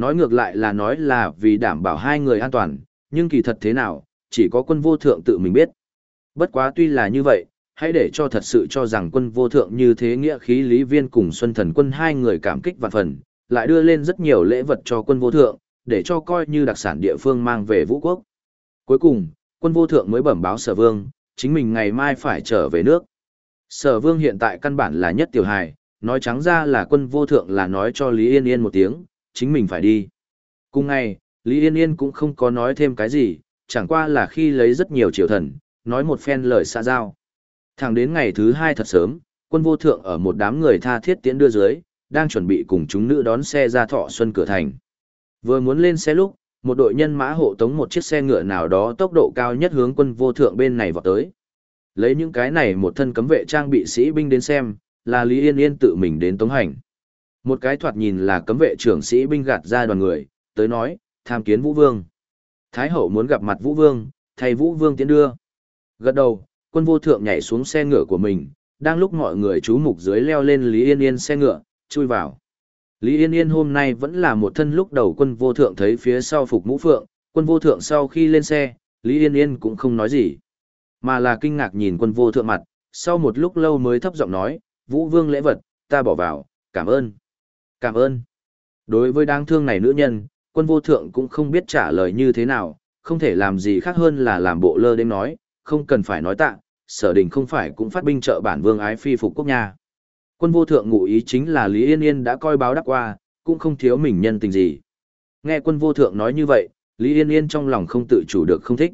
Nói ngược lại là nói là vì đảm bảo hai người an toàn, nhưng kỳ thật thế nào, chỉ có quân vô thượng tự mình biết. Bất quá tuy là như vậy, hãy để cho thật sự cho rằng quân vô thượng như thế nghĩa khí lý viên cùng xuân thần quân hai người cảm kích vạn phần, lại đưa lên rất nhiều lễ vật cho quân vô thượng, để cho coi như đặc sản địa phương mang về vũ quốc. Cuối cùng, quân vô thượng mới bẩm báo sở vương, chính mình ngày mai phải trở về nước. Sở vương hiện tại căn bản là nhất tiểu hài, nói trắng ra là quân vô thượng là nói cho Lý Yên Yên một tiếng, chính mình phải đi. Cùng ngày, Lý Yên Yên cũng không có nói thêm cái gì, chẳng qua là khi lấy rất nhiều triều thần, nói một phen lời xa giao. Thẳng đến ngày thứ hai thật sớm, quân vô thượng ở một đám người tha thiết tiễn đưa dưới, đang chuẩn bị cùng chúng nữ đón xe ra thọ xuân cửa thành. Vừa muốn lên xe lúc, một đội nhân mã hộ tống một chiếc xe ngựa nào đó tốc độ cao nhất hướng quân vô thượng bên này vào tới. Lấy những cái này một thân cấm vệ trang bị sĩ binh đến xem, là Lý Yên Yên tự mình đến tống hành. Một cái thoạt nhìn là cấm vệ trưởng sĩ binh gạt ra đoàn người, tới nói, tham kiến Vũ Vương. Thái hậu muốn gặp mặt Vũ Vương, thay Vũ Vương tiến đưa. Gật đầu, quân vô thượng nhảy xuống xe ngựa của mình, đang lúc mọi người chú mục dưới leo lên Lý Yên Yên xe ngựa, chui vào. Lý Yên Yên hôm nay vẫn là một thân lúc đầu quân vô thượng thấy phía sau phục mũ phượng, quân vô thượng sau khi lên xe, Lý Yên Yên cũng không nói gì, mà là kinh ngạc nhìn quân vô thượng mặt, sau một lúc lâu mới thấp giọng nói, Vũ Vương lễ vật, ta bỏ vào, cảm ơn. Cảm ơn. Đối với đáng thương này nữ nhân, quân vô thượng cũng không biết trả lời như thế nào, không thể làm gì khác hơn là làm bộ lơ đến nói, không cần phải nói tạ, sở đình không phải cũng phát binh trợ bản vương ái phi phục quốc nhà. Quân vô thượng ngụ ý chính là Lý Yên Yên đã coi báo đắc qua, cũng không thiếu mình nhân tình gì. Nghe quân vô thượng nói như vậy, Lý Yên Yên trong lòng không tự chủ được không thích.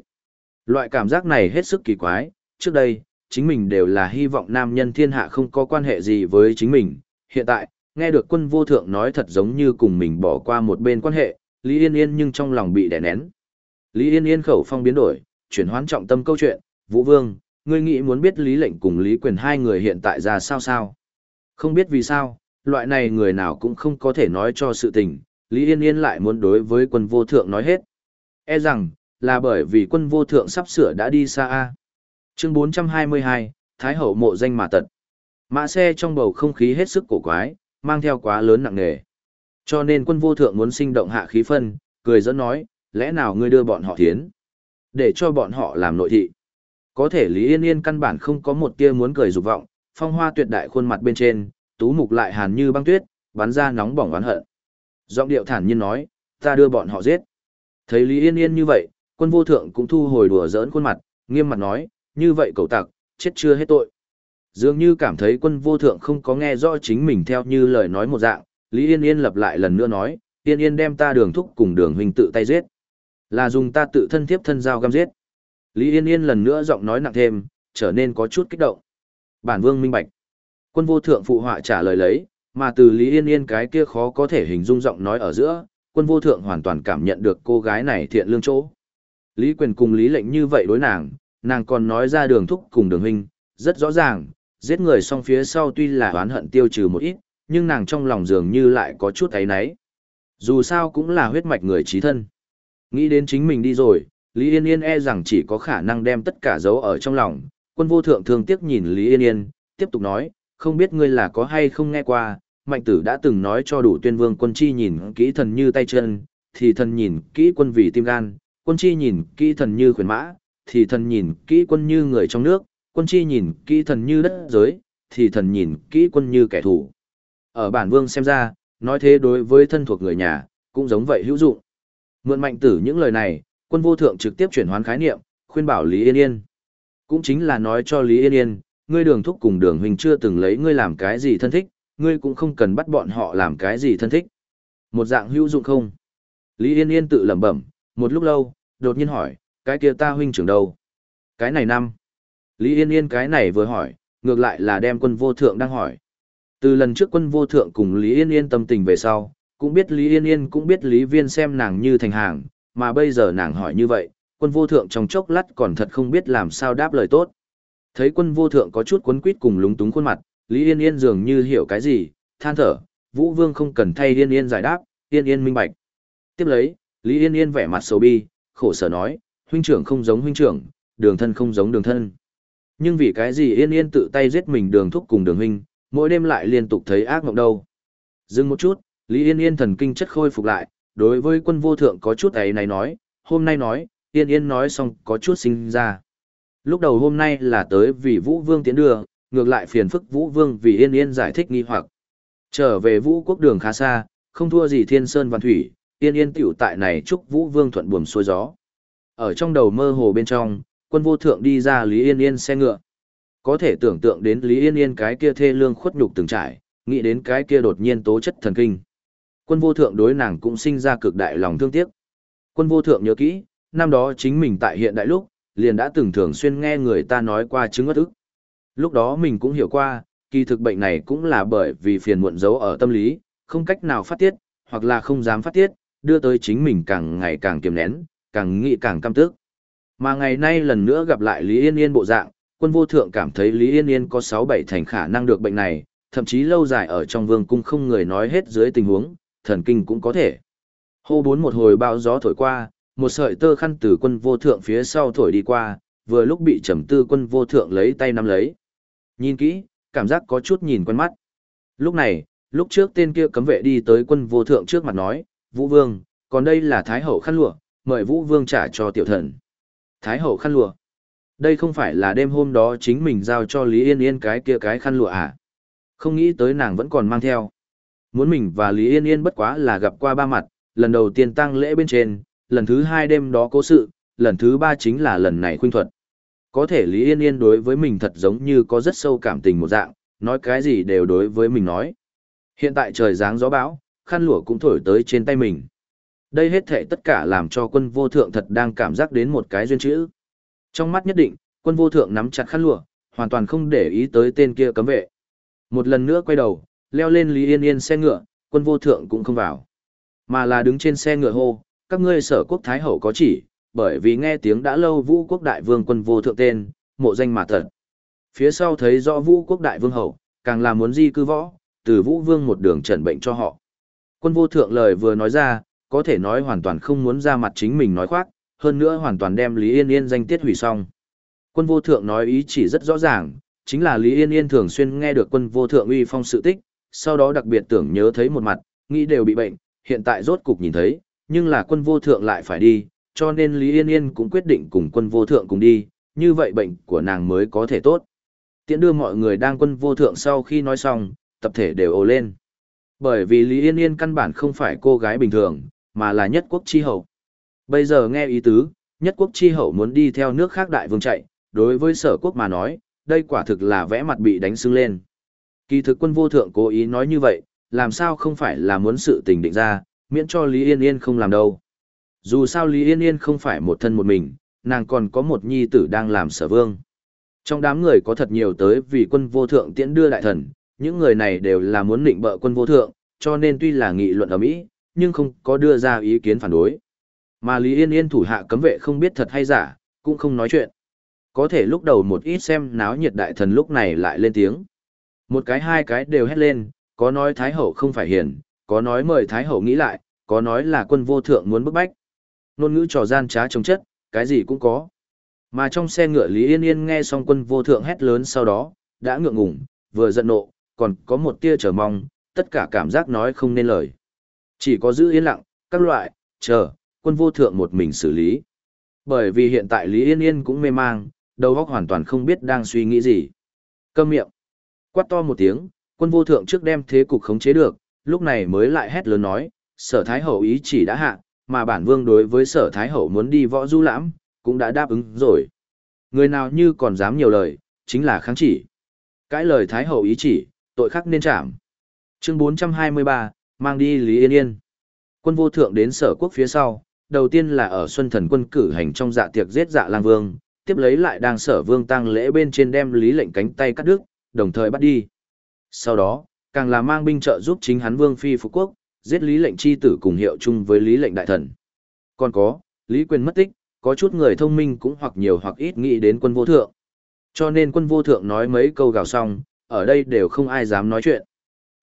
Loại cảm giác này hết sức kỳ quái, trước đây, chính mình đều là hy vọng nam nhân thiên hạ không có quan hệ gì với chính mình. Hiện tại, nghe được quân vô thượng nói thật giống như cùng mình bỏ qua một bên quan hệ, Lý Yên Yên nhưng trong lòng bị đè nén. Lý Yên Yên khẩu phong biến đổi, chuyển hoán trọng tâm câu chuyện, Vũ Vương, ngươi nghĩ muốn biết Lý lệnh cùng Lý quyền hai người hiện tại ra sao sao? Không biết vì sao, loại này người nào cũng không có thể nói cho sự tình, Lý Yên Yên lại muốn đối với quân vô thượng nói hết. E rằng, là bởi vì quân vô thượng sắp sửa đã đi xa a. Chương 422, Thái hậu mộ danh mà tật. Mã xe trong bầu không khí hết sức cổ quái, mang theo quá lớn nặng nề. Cho nên quân vô thượng muốn sinh động hạ khí phân, cười dẫn nói, lẽ nào ngươi đưa bọn họ thiến? Để cho bọn họ làm nội thị. Có thể Lý Yên Yên căn bản không có một tia muốn cười dục vọng, phong hoa tuyệt đại khuôn mặt bên trên, tú mục lại hàn như băng tuyết, bắn ra nóng bỏng oán hận. Giọng điệu thản nhiên nói, ta đưa bọn họ giết. Thấy Lý Yên Yên như vậy, quân vô thượng cũng thu hồi đùa giỡn khuôn mặt, nghiêm mặt nói, như vậy cậu tặc, chết chưa hết tội. Dường như cảm thấy quân vô thượng không có nghe rõ chính mình theo như lời nói một dạng, Lý Yên Yên lặp lại lần nữa nói, Yên Yên đem ta đường thúc cùng đường huynh tự tay giết. Là dùng ta tự thân thiếp thân giao găm giết. Lý Yên Yên lần nữa giọng nói nặng thêm, trở nên có chút kích động. Bản vương minh bạch. Quân vô thượng phụ họa trả lời lấy, mà từ Lý Yên Yên cái kia khó có thể hình dung giọng nói ở giữa, quân vô thượng hoàn toàn cảm nhận được cô gái này thiện lương chỗ. Lý quyền cùng Lý lệnh như vậy đối nàng, nàng còn nói ra đường thúc cùng đường huynh, rất rõ ràng, giết người xong phía sau tuy là oán hận tiêu trừ một ít, nhưng nàng trong lòng dường như lại có chút ấy náy. Dù sao cũng là huyết mạch người trí thân. Nghĩ đến chính mình đi rồi, Lý Yên Yên e rằng chỉ có khả năng đem tất cả dấu ở trong lòng. Quân vô thượng thương tiếc nhìn Lý Yên Yên, tiếp tục nói, không biết ngươi là có hay không nghe qua, mạnh tử đã từng nói cho đủ tuyên vương quân chi nhìn kỹ thần như tay chân, thì thần nhìn kỹ quân vì tim gan, quân chi nhìn kỹ thần như khuyến mã, thì thần nhìn kỹ quân như người trong nước, quân chi nhìn kỹ thần như đất giới, thì thần nhìn kỹ quân như kẻ thù. Ở bản vương xem ra, nói thế đối với thân thuộc người nhà, cũng giống vậy hữu dụng. Mượn mạnh tử những lời này, quân vô thượng trực tiếp chuyển hoán khái niệm, khuyên bảo Lý Yên Yên. Cũng chính là nói cho Lý Yên Yên, ngươi đường thúc cùng đường huynh chưa từng lấy ngươi làm cái gì thân thích, ngươi cũng không cần bắt bọn họ làm cái gì thân thích. Một dạng hữu dụng không? Lý Yên Yên tự lẩm bẩm, một lúc lâu, đột nhiên hỏi, cái kia ta huynh trưởng đâu? Cái này năm. Lý Yên Yên cái này vừa hỏi, ngược lại là đem quân vô thượng đang hỏi. Từ lần trước quân vô thượng cùng Lý Yên Yên tâm tình về sau, cũng biết Lý Yên Yên cũng biết Lý Viên xem nàng như thành hàng, mà bây giờ nàng hỏi như vậy, quân vô thượng trong chốc lát còn thật không biết làm sao đáp lời tốt. Thấy quân vô thượng có chút quấn quýt cùng lúng túng khuôn mặt, Lý Yên Yên dường như hiểu cái gì, than thở, Vũ Vương không cần thay Yên Yên giải đáp, Yên Yên minh bạch. Tiếp lấy, Lý Yên Yên vẻ mặt sầu bi, khổ sở nói, huynh trưởng không giống huynh trưởng, đường thân không giống đường thân. Nhưng vì cái gì Yên Yên tự tay giết mình đường thúc cùng đường huynh, mỗi đêm lại liên tục thấy ác mộng đâu. Dừng một chút, Lý Yên Yên thần kinh chất khôi phục lại, đối với quân vô thượng có chút ấy này nói, hôm nay nói, Yên Yên nói xong có chút sinh ra. Lúc đầu hôm nay là tới vì Vũ Vương tiến đưa, ngược lại phiền phức Vũ Vương vì Yên Yên giải thích nghi hoặc. Trở về Vũ quốc đường khá xa, không thua gì Thiên Sơn Văn Thủy, Yên Yên tiểu tại này chúc Vũ Vương thuận buồm xuôi gió. Ở trong đầu mơ hồ bên trong, quân vô thượng đi ra Lý Yên Yên xe ngựa. Có thể tưởng tượng đến Lý Yên Yên cái kia thê lương khuất nhục từng trải, nghĩ đến cái kia đột nhiên tố chất thần kinh. Quân vô thượng đối nàng cũng sinh ra cực đại lòng thương tiếc. Quân vô thượng nhớ kỹ, năm đó chính mình tại hiện đại lúc, liền đã từng thường xuyên nghe người ta nói qua chứng ất ức. Lúc đó mình cũng hiểu qua, kỳ thực bệnh này cũng là bởi vì phiền muộn giấu ở tâm lý, không cách nào phát tiết, hoặc là không dám phát tiết, đưa tới chính mình càng ngày càng kiềm nén, càng nghĩ càng căm tức. Mà ngày nay lần nữa gặp lại Lý Yên Yên bộ dạng, quân vô thượng cảm thấy Lý Yên Yên có 6-7 thành khả năng được bệnh này, thậm chí lâu dài ở trong vương cung không người nói hết dưới tình huống, thần kinh cũng có thể. Hô bốn một hồi bao gió thổi qua, một sợi tơ khăn từ quân vô thượng phía sau thổi đi qua, vừa lúc bị trầm tư quân vô thượng lấy tay nắm lấy. Nhìn kỹ, cảm giác có chút nhìn quen mắt. Lúc này, lúc trước tên kia cấm vệ đi tới quân vô thượng trước mặt nói, Vũ Vương, còn đây là Thái Hậu khăn lụa, mời Vũ Vương trả cho tiểu thần. Thái Hậu khăn lụa. Đây không phải là đêm hôm đó chính mình giao cho Lý Yên Yên cái kia cái khăn lụa à? Không nghĩ tới nàng vẫn còn mang theo. Muốn mình và Lý Yên Yên bất quá là gặp qua ba mặt, lần đầu tiên tăng lễ bên trên, lần thứ hai đêm đó cố sự, lần thứ ba chính là lần này khuynh thuật. Có thể Lý Yên Yên đối với mình thật giống như có rất sâu cảm tình một dạng, nói cái gì đều đối với mình nói. Hiện tại trời dáng gió bão, khăn lụa cũng thổi tới trên tay mình. Đây hết thể tất cả làm cho quân vô thượng thật đang cảm giác đến một cái duyên chữ. Trong mắt nhất định, quân vô thượng nắm chặt khăn lụa, hoàn toàn không để ý tới tên kia cấm vệ. Một lần nữa quay đầu, leo lên Lý Yên Yên xe ngựa, quân vô thượng cũng không vào. Mà là đứng trên xe ngựa hô, các ngươi sở quốc thái hậu có chỉ, bởi vì nghe tiếng đã lâu vũ quốc đại vương quân vô thượng tên, mộ danh mà thật. Phía sau thấy rõ vũ quốc đại vương hậu, càng là muốn di cư võ, từ vũ vương một đường trần bệnh cho họ. Quân vô thượng lời vừa nói ra, có thể nói hoàn toàn không muốn ra mặt chính mình nói khoác, hơn nữa hoàn toàn đem Lý Yên Yên danh tiết hủy xong. Quân vô thượng nói ý chỉ rất rõ ràng, chính là Lý Yên Yên thường xuyên nghe được quân vô thượng uy phong sự tích, sau đó đặc biệt tưởng nhớ thấy một mặt, nghĩ đều bị bệnh, hiện tại rốt cục nhìn thấy, nhưng là quân vô thượng lại phải đi, cho nên Lý Yên Yên cũng quyết định cùng quân vô thượng cùng đi, như vậy bệnh của nàng mới có thể tốt. Tiễn đưa mọi người đang quân vô thượng sau khi nói xong, tập thể đều ồ lên. Bởi vì Lý Yên Yên căn bản không phải cô gái bình thường, mà là nhất quốc chi hậu. Bây giờ nghe ý tứ, nhất quốc chi hậu muốn đi theo nước khác đại vương chạy, đối với sở quốc mà nói, đây quả thực là vẽ mặt bị đánh sưng lên. Kỳ thực quân vô thượng cố ý nói như vậy, làm sao không phải là muốn sự tình định ra, miễn cho Lý Yên Yên không làm đâu. Dù sao Lý Yên Yên không phải một thân một mình, nàng còn có một nhi tử đang làm sở vương. Trong đám người có thật nhiều tới vì quân vô thượng tiễn đưa đại thần, những người này đều là muốn định bợ quân vô thượng, cho nên tuy là nghị luận ở Mỹ, nhưng không có đưa ra ý kiến phản đối. Mà Lý Yên Yên thủ hạ cấm vệ không biết thật hay giả, cũng không nói chuyện. Có thể lúc đầu một ít xem náo nhiệt đại thần lúc này lại lên tiếng. Một cái hai cái đều hét lên, có nói Thái Hậu không phải hiền, có nói mời Thái Hậu nghĩ lại, có nói là quân vô thượng muốn bức bách. Nôn ngữ trò gian trá chống chất, cái gì cũng có. Mà trong xe ngựa Lý Yên Yên nghe xong quân vô thượng hét lớn sau đó, đã ngượng ngủng, vừa giận nộ, còn có một tia chờ mong, tất cả cảm giác nói không nên lời. Chỉ có giữ yên lặng, các loại, chờ, quân vô thượng một mình xử lý. Bởi vì hiện tại Lý Yên Yên cũng mê mang, đầu óc hoàn toàn không biết đang suy nghĩ gì. Câm miệng. Quát to một tiếng, quân vô thượng trước đem thế cục khống chế được, lúc này mới lại hét lớn nói, sở thái hậu ý chỉ đã hạ, mà bản vương đối với sở thái hậu muốn đi võ du lãm, cũng đã đáp ứng rồi. Người nào như còn dám nhiều lời, chính là kháng chỉ. Cãi lời thái hậu ý chỉ, tội khắc nên trảm. Chương 423, mang đi Lý Yên Yên. Quân vô thượng đến sở quốc phía sau, đầu tiên là ở Xuân Thần quân cử hành trong dạ tiệc giết dạ lang vương, tiếp lấy lại đang sở vương tăng lễ bên trên đem lý lệnh cánh tay cắt đứt, đồng thời bắt đi. Sau đó, càng là mang binh trợ giúp chính hắn vương phi phục quốc, giết lý lệnh chi tử cùng hiệu chung với lý lệnh đại thần. Còn có, lý quyền mất tích, có chút người thông minh cũng hoặc nhiều hoặc ít nghĩ đến quân vô thượng. Cho nên quân vô thượng nói mấy câu gào xong, ở đây đều không ai dám nói chuyện.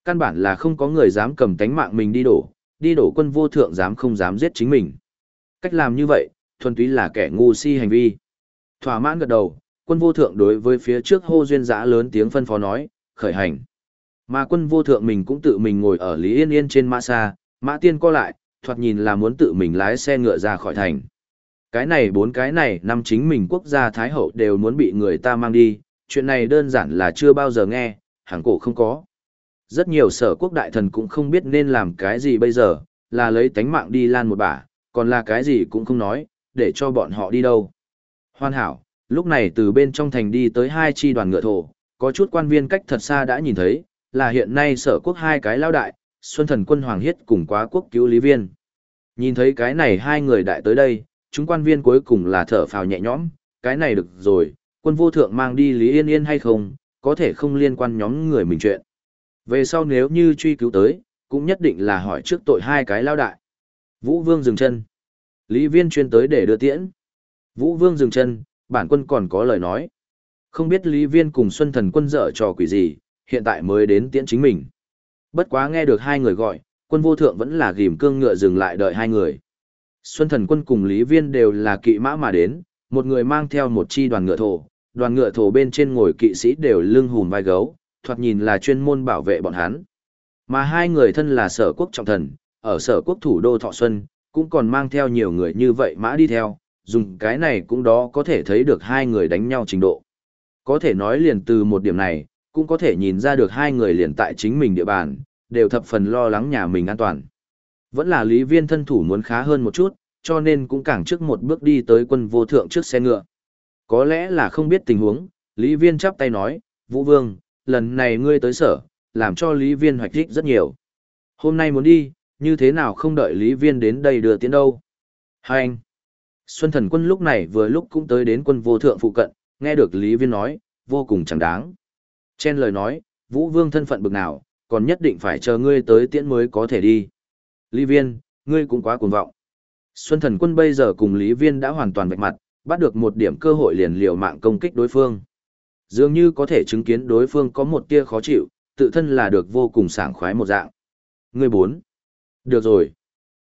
Căn bản là không có người dám cầm tánh mạng mình đi đổ, đi đổ quân vô thượng dám không dám giết chính mình. Cách làm như vậy, thuần túy là kẻ ngu si hành vi. Thỏa mãn gật đầu, quân vô thượng đối với phía trước hô duyên giã lớn tiếng phân phó nói, khởi hành. Mà quân vô thượng mình cũng tự mình ngồi ở Lý Yên Yên trên mã xa, mã tiên co lại, thoạt nhìn là muốn tự mình lái xe ngựa ra khỏi thành. Cái này bốn cái này năm chính mình quốc gia Thái Hậu đều muốn bị người ta mang đi, chuyện này đơn giản là chưa bao giờ nghe, hàng cổ không có. Rất nhiều sở quốc đại thần cũng không biết nên làm cái gì bây giờ, là lấy tánh mạng đi lan một bả, còn là cái gì cũng không nói, để cho bọn họ đi đâu. Hoàn hảo, lúc này từ bên trong thành đi tới hai chi đoàn ngựa thổ, có chút quan viên cách thật xa đã nhìn thấy, là hiện nay sở quốc hai cái lao đại, Xuân Thần quân Hoàng Hiết cùng quá quốc cứu lý viên. Nhìn thấy cái này hai người đại tới đây, chúng quan viên cuối cùng là thở phào nhẹ nhõm, cái này được rồi, quân vô thượng mang đi Lý Yên Yên hay không, có thể không liên quan nhóm người mình chuyện. Về sau nếu như truy cứu tới, cũng nhất định là hỏi trước tội hai cái lao đại. Vũ Vương dừng chân. Lý Viên chuyên tới để đưa tiễn. Vũ Vương dừng chân, bản quân còn có lời nói. Không biết Lý Viên cùng Xuân Thần quân dở trò quỷ gì, hiện tại mới đến tiễn chính mình. Bất quá nghe được hai người gọi, quân vô thượng vẫn là ghim cương ngựa dừng lại đợi hai người. Xuân Thần quân cùng Lý Viên đều là kỵ mã mà đến, một người mang theo một chi đoàn ngựa thổ, đoàn ngựa thổ bên trên ngồi kỵ sĩ đều lưng hùm vai gấu, thoạt nhìn là chuyên môn bảo vệ bọn hắn. Mà hai người thân là sở quốc trọng thần, ở sở quốc thủ đô Thọ Xuân, cũng còn mang theo nhiều người như vậy mã đi theo, dùng cái này cũng đó có thể thấy được hai người đánh nhau trình độ. Có thể nói liền từ một điểm này, cũng có thể nhìn ra được hai người liền tại chính mình địa bàn, đều thập phần lo lắng nhà mình an toàn. Vẫn là lý viên thân thủ muốn khá hơn một chút, cho nên cũng càng trước một bước đi tới quân vô thượng trước xe ngựa. Có lẽ là không biết tình huống, lý viên chắp tay nói, Vũ Vương, lần này ngươi tới sở, làm cho lý viên hoạch thích rất nhiều. Hôm nay muốn đi, như thế nào không đợi lý viên đến đây đưa tiến đâu. Hai anh. Xuân thần quân lúc này vừa lúc cũng tới đến quân vô thượng phụ cận, nghe được lý viên nói, vô cùng chẳng đáng. Chen lời nói, Vũ Vương thân phận bực nào, còn nhất định phải chờ ngươi tới tiễn mới có thể đi. Lý Viên, ngươi cũng quá cuồng vọng. Xuân Thần Quân bây giờ cùng Lý Viên đã hoàn toàn vạch mặt, bắt được một điểm cơ hội liền liều mạng công kích đối phương. Dường như có thể chứng kiến đối phương có một tia khó chịu, tự thân là được vô cùng sảng khoái một dạng. Ngươi bốn. Được rồi.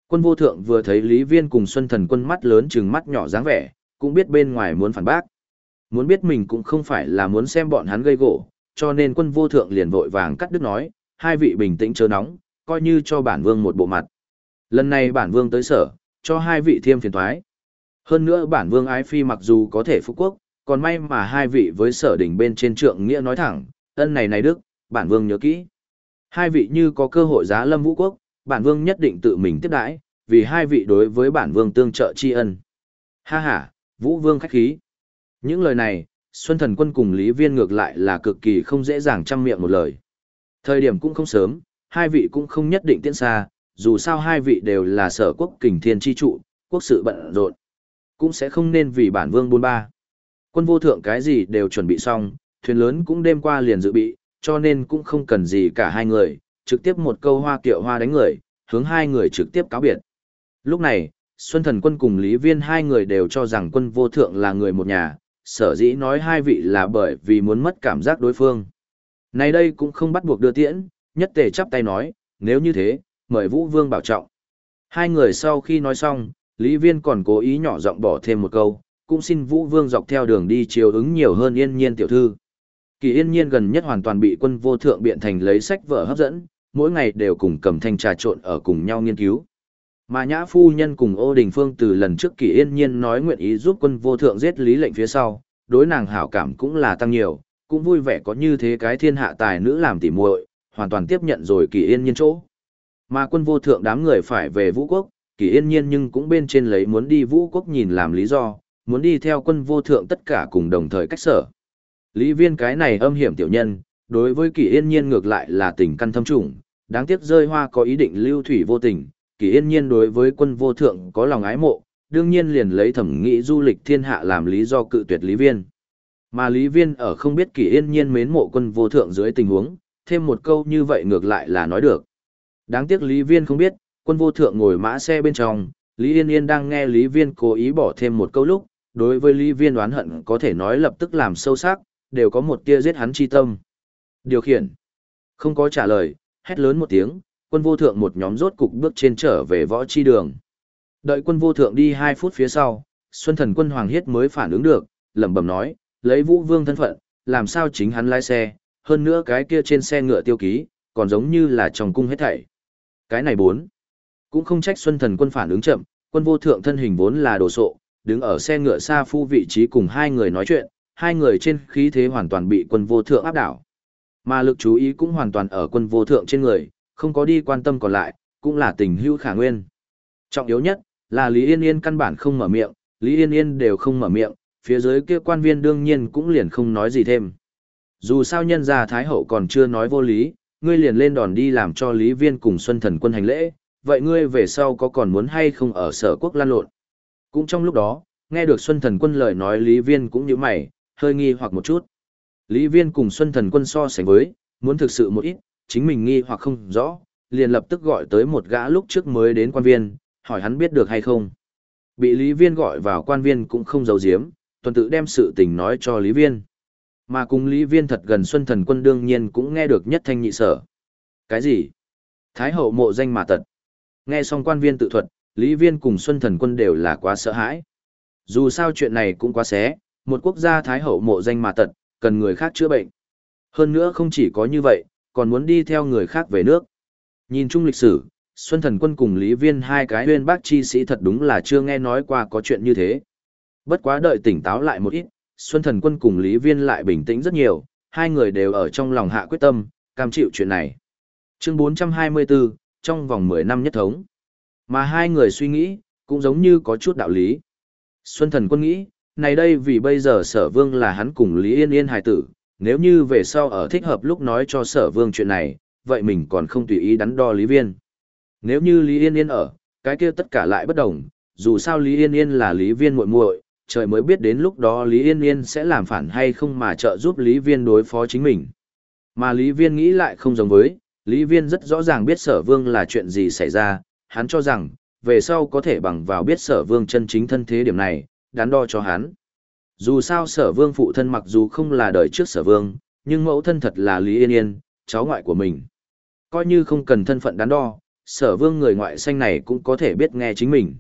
Quân vô thượng vừa thấy Lý Viên cùng Xuân Thần Quân mắt lớn trừng mắt nhỏ dáng vẻ, cũng biết bên ngoài muốn phản bác. Muốn biết mình cũng không phải là muốn xem bọn hắn gây gỗ, cho nên quân vô thượng liền vội vàng cắt đứt nói, hai vị bình tĩnh chớ nóng, coi như cho bản vương một bộ mặt. Lần này bản vương tới sở, cho hai vị thiêm phiền thoái. Hơn nữa bản vương ái phi mặc dù có thể phục quốc, còn may mà hai vị với sở đỉnh bên trên trượng nghĩa nói thẳng, ân này này đức, bản vương nhớ kỹ. Hai vị như có cơ hội giá lâm vũ quốc, bản vương nhất định tự mình tiếp đãi, vì hai vị đối với bản vương tương trợ tri ân. Ha ha, vũ vương khách khí. Những lời này, Xuân Thần Quân cùng Lý Viên ngược lại là cực kỳ không dễ dàng chăm miệng một lời. Thời điểm cũng không sớm, hai vị cũng không nhất định tiễn xa, dù sao hai vị đều là sở quốc kình thiên chi trụ, quốc sự bận rộn. Cũng sẽ không nên vì bản vương buôn ba. Quân vô thượng cái gì đều chuẩn bị xong, thuyền lớn cũng đêm qua liền dự bị, cho nên cũng không cần gì cả hai người, trực tiếp một câu hoa kiệu hoa đánh người, hướng hai người trực tiếp cáo biệt. Lúc này, Xuân Thần Quân cùng Lý Viên hai người đều cho rằng quân vô thượng là người một nhà, sở dĩ nói hai vị là bởi vì muốn mất cảm giác đối phương. Này đây cũng không bắt buộc đưa tiễn, nhất tề chắp tay nói, nếu như thế, mời Vũ Vương bảo trọng. Hai người sau khi nói xong, Lý Viên còn cố ý nhỏ giọng bỏ thêm một câu, cũng xin Vũ Vương dọc theo đường đi chiều ứng nhiều hơn yên nhiên tiểu thư. Kỳ yên nhiên gần nhất hoàn toàn bị quân vô thượng biện thành lấy sách vở hấp dẫn, mỗi ngày đều cùng cầm thanh trà trộn ở cùng nhau nghiên cứu. Mà nhã phu nhân cùng ô đình phương từ lần trước kỳ yên nhiên nói nguyện ý giúp quân vô thượng giết lý lệnh phía sau, đối nàng hảo cảm cũng là tăng nhiều, cũng vui vẻ có như thế cái thiên hạ tài nữ làm tỉ muội, hoàn toàn tiếp nhận rồi kỳ yên nhiên chỗ. Mà quân vô thượng đám người phải về vũ quốc, kỳ yên nhiên nhưng cũng bên trên lấy muốn đi vũ quốc nhìn làm lý do, muốn đi theo quân vô thượng tất cả cùng đồng thời cách sở. Lý viên cái này âm hiểm tiểu nhân, đối với kỳ yên nhiên ngược lại là tình căn thâm trùng, đáng tiếc rơi hoa có ý định lưu thủy vô tình, kỳ yên nhiên đối với quân vô thượng có lòng ái mộ, đương nhiên liền lấy thẩm nghĩ du lịch thiên hạ làm lý do cự tuyệt Lý viên. Mà Lý viên ở không biết kỳ yên nhiên mến mộ quân vô thượng dưới tình huống, thêm một câu như vậy ngược lại là nói được. Đáng tiếc Lý viên không biết, quân vô thượng ngồi mã xe bên trong, Lý Yên Yên đang nghe Lý Viên cố ý bỏ thêm một câu lúc, đối với Lý Viên oán hận có thể nói lập tức làm sâu sắc, đều có một tia giết hắn chi tâm. Điều khiển. Không có trả lời, hét lớn một tiếng, quân vô thượng một nhóm rốt cục bước trên trở về võ chi đường. Đợi quân vô thượng đi 2 phút phía sau, Xuân thần quân Hoàng Hiết mới phản ứng được, lẩm bẩm nói, lấy vũ vương thân phận, làm sao chính hắn lái xe, hơn nữa cái kia trên xe ngựa tiêu ký, còn giống như là trong cung hết thảy. Cái này bốn. Cũng không trách Xuân thần quân phản ứng chậm, quân vô thượng thân hình vốn là đồ sộ, đứng ở xe ngựa xa phu vị trí cùng hai người nói chuyện, hai người trên khí thế hoàn toàn bị quân vô thượng áp đảo. Mà lực chú ý cũng hoàn toàn ở quân vô thượng trên người, không có đi quan tâm còn lại, cũng là tình hữu khả nguyên. Trọng yếu nhất, là Lý Yên Yên căn bản không mở miệng, Lý Yên Yên đều không mở miệng, phía dưới kia quan viên đương nhiên cũng liền không nói gì thêm. Dù sao nhân gia Thái Hậu còn chưa nói vô lý, ngươi liền lên đòn đi làm cho Lý Viên cùng Xuân Thần quân hành lễ, vậy ngươi về sau có còn muốn hay không ở sở quốc lan lộn? Cũng trong lúc đó, nghe được Xuân Thần quân lời nói Lý Viên cũng như mày, hơi nghi hoặc một chút. Lý Viên cùng Xuân Thần quân so sánh với, muốn thực sự một ít, chính mình nghi hoặc không rõ, liền lập tức gọi tới một gã lúc trước mới đến quan viên, hỏi hắn biết được hay không. Bị Lý Viên gọi vào quan viên cũng không giấu giếm, tuần tự đem sự tình nói cho Lý Viên. Mà cùng Lý Viên thật gần Xuân Thần quân đương nhiên cũng nghe được nhất thanh nhị sở. Cái gì? Thái hậu mộ danh mà tật. Nghe xong quan viên tự thuật, Lý Viên cùng Xuân Thần quân đều là quá sợ hãi. Dù sao chuyện này cũng quá xé, một quốc gia Thái hậu mộ danh mà tật, cần người khác chữa bệnh. Hơn nữa không chỉ có như vậy, còn muốn đi theo người khác về nước. Nhìn chung lịch sử, Xuân Thần Quân cùng Lý Viên hai cái huyên bác chi sĩ thật đúng là chưa nghe nói qua có chuyện như thế. Bất quá đợi tỉnh táo lại một ít, Xuân Thần Quân cùng Lý Viên lại bình tĩnh rất nhiều, hai người đều ở trong lòng hạ quyết tâm, cam chịu chuyện này. Chương 424, trong vòng 10 năm nhất thống. Mà hai người suy nghĩ, cũng giống như có chút đạo lý. Xuân Thần Quân nghĩ, này đây vì bây giờ sở vương là hắn cùng Lý Yên Yên hài tử, nếu như về sau ở thích hợp lúc nói cho sở vương chuyện này, vậy mình còn không tùy ý đắn đo Lý Viên. Nếu như Lý Yên Yên ở, cái kia tất cả lại bất đồng, dù sao Lý Yên Yên là Lý Viên muội muội, trời mới biết đến lúc đó Lý Yên Yên sẽ làm phản hay không mà trợ giúp Lý Viên đối phó chính mình. Mà Lý Viên nghĩ lại không giống với, Lý Viên rất rõ ràng biết sở vương là chuyện gì xảy ra, hắn cho rằng, về sau có thể bằng vào biết sở vương chân chính thân thế điểm này, đắn đo cho hắn. Dù sao sở vương phụ thân mặc dù không là đời trước sở vương, nhưng mẫu thân thật là Lý Yên Yên, cháu ngoại của mình. Coi như không cần thân phận đắn đo, sở vương người ngoại xanh này cũng có thể biết nghe chính mình.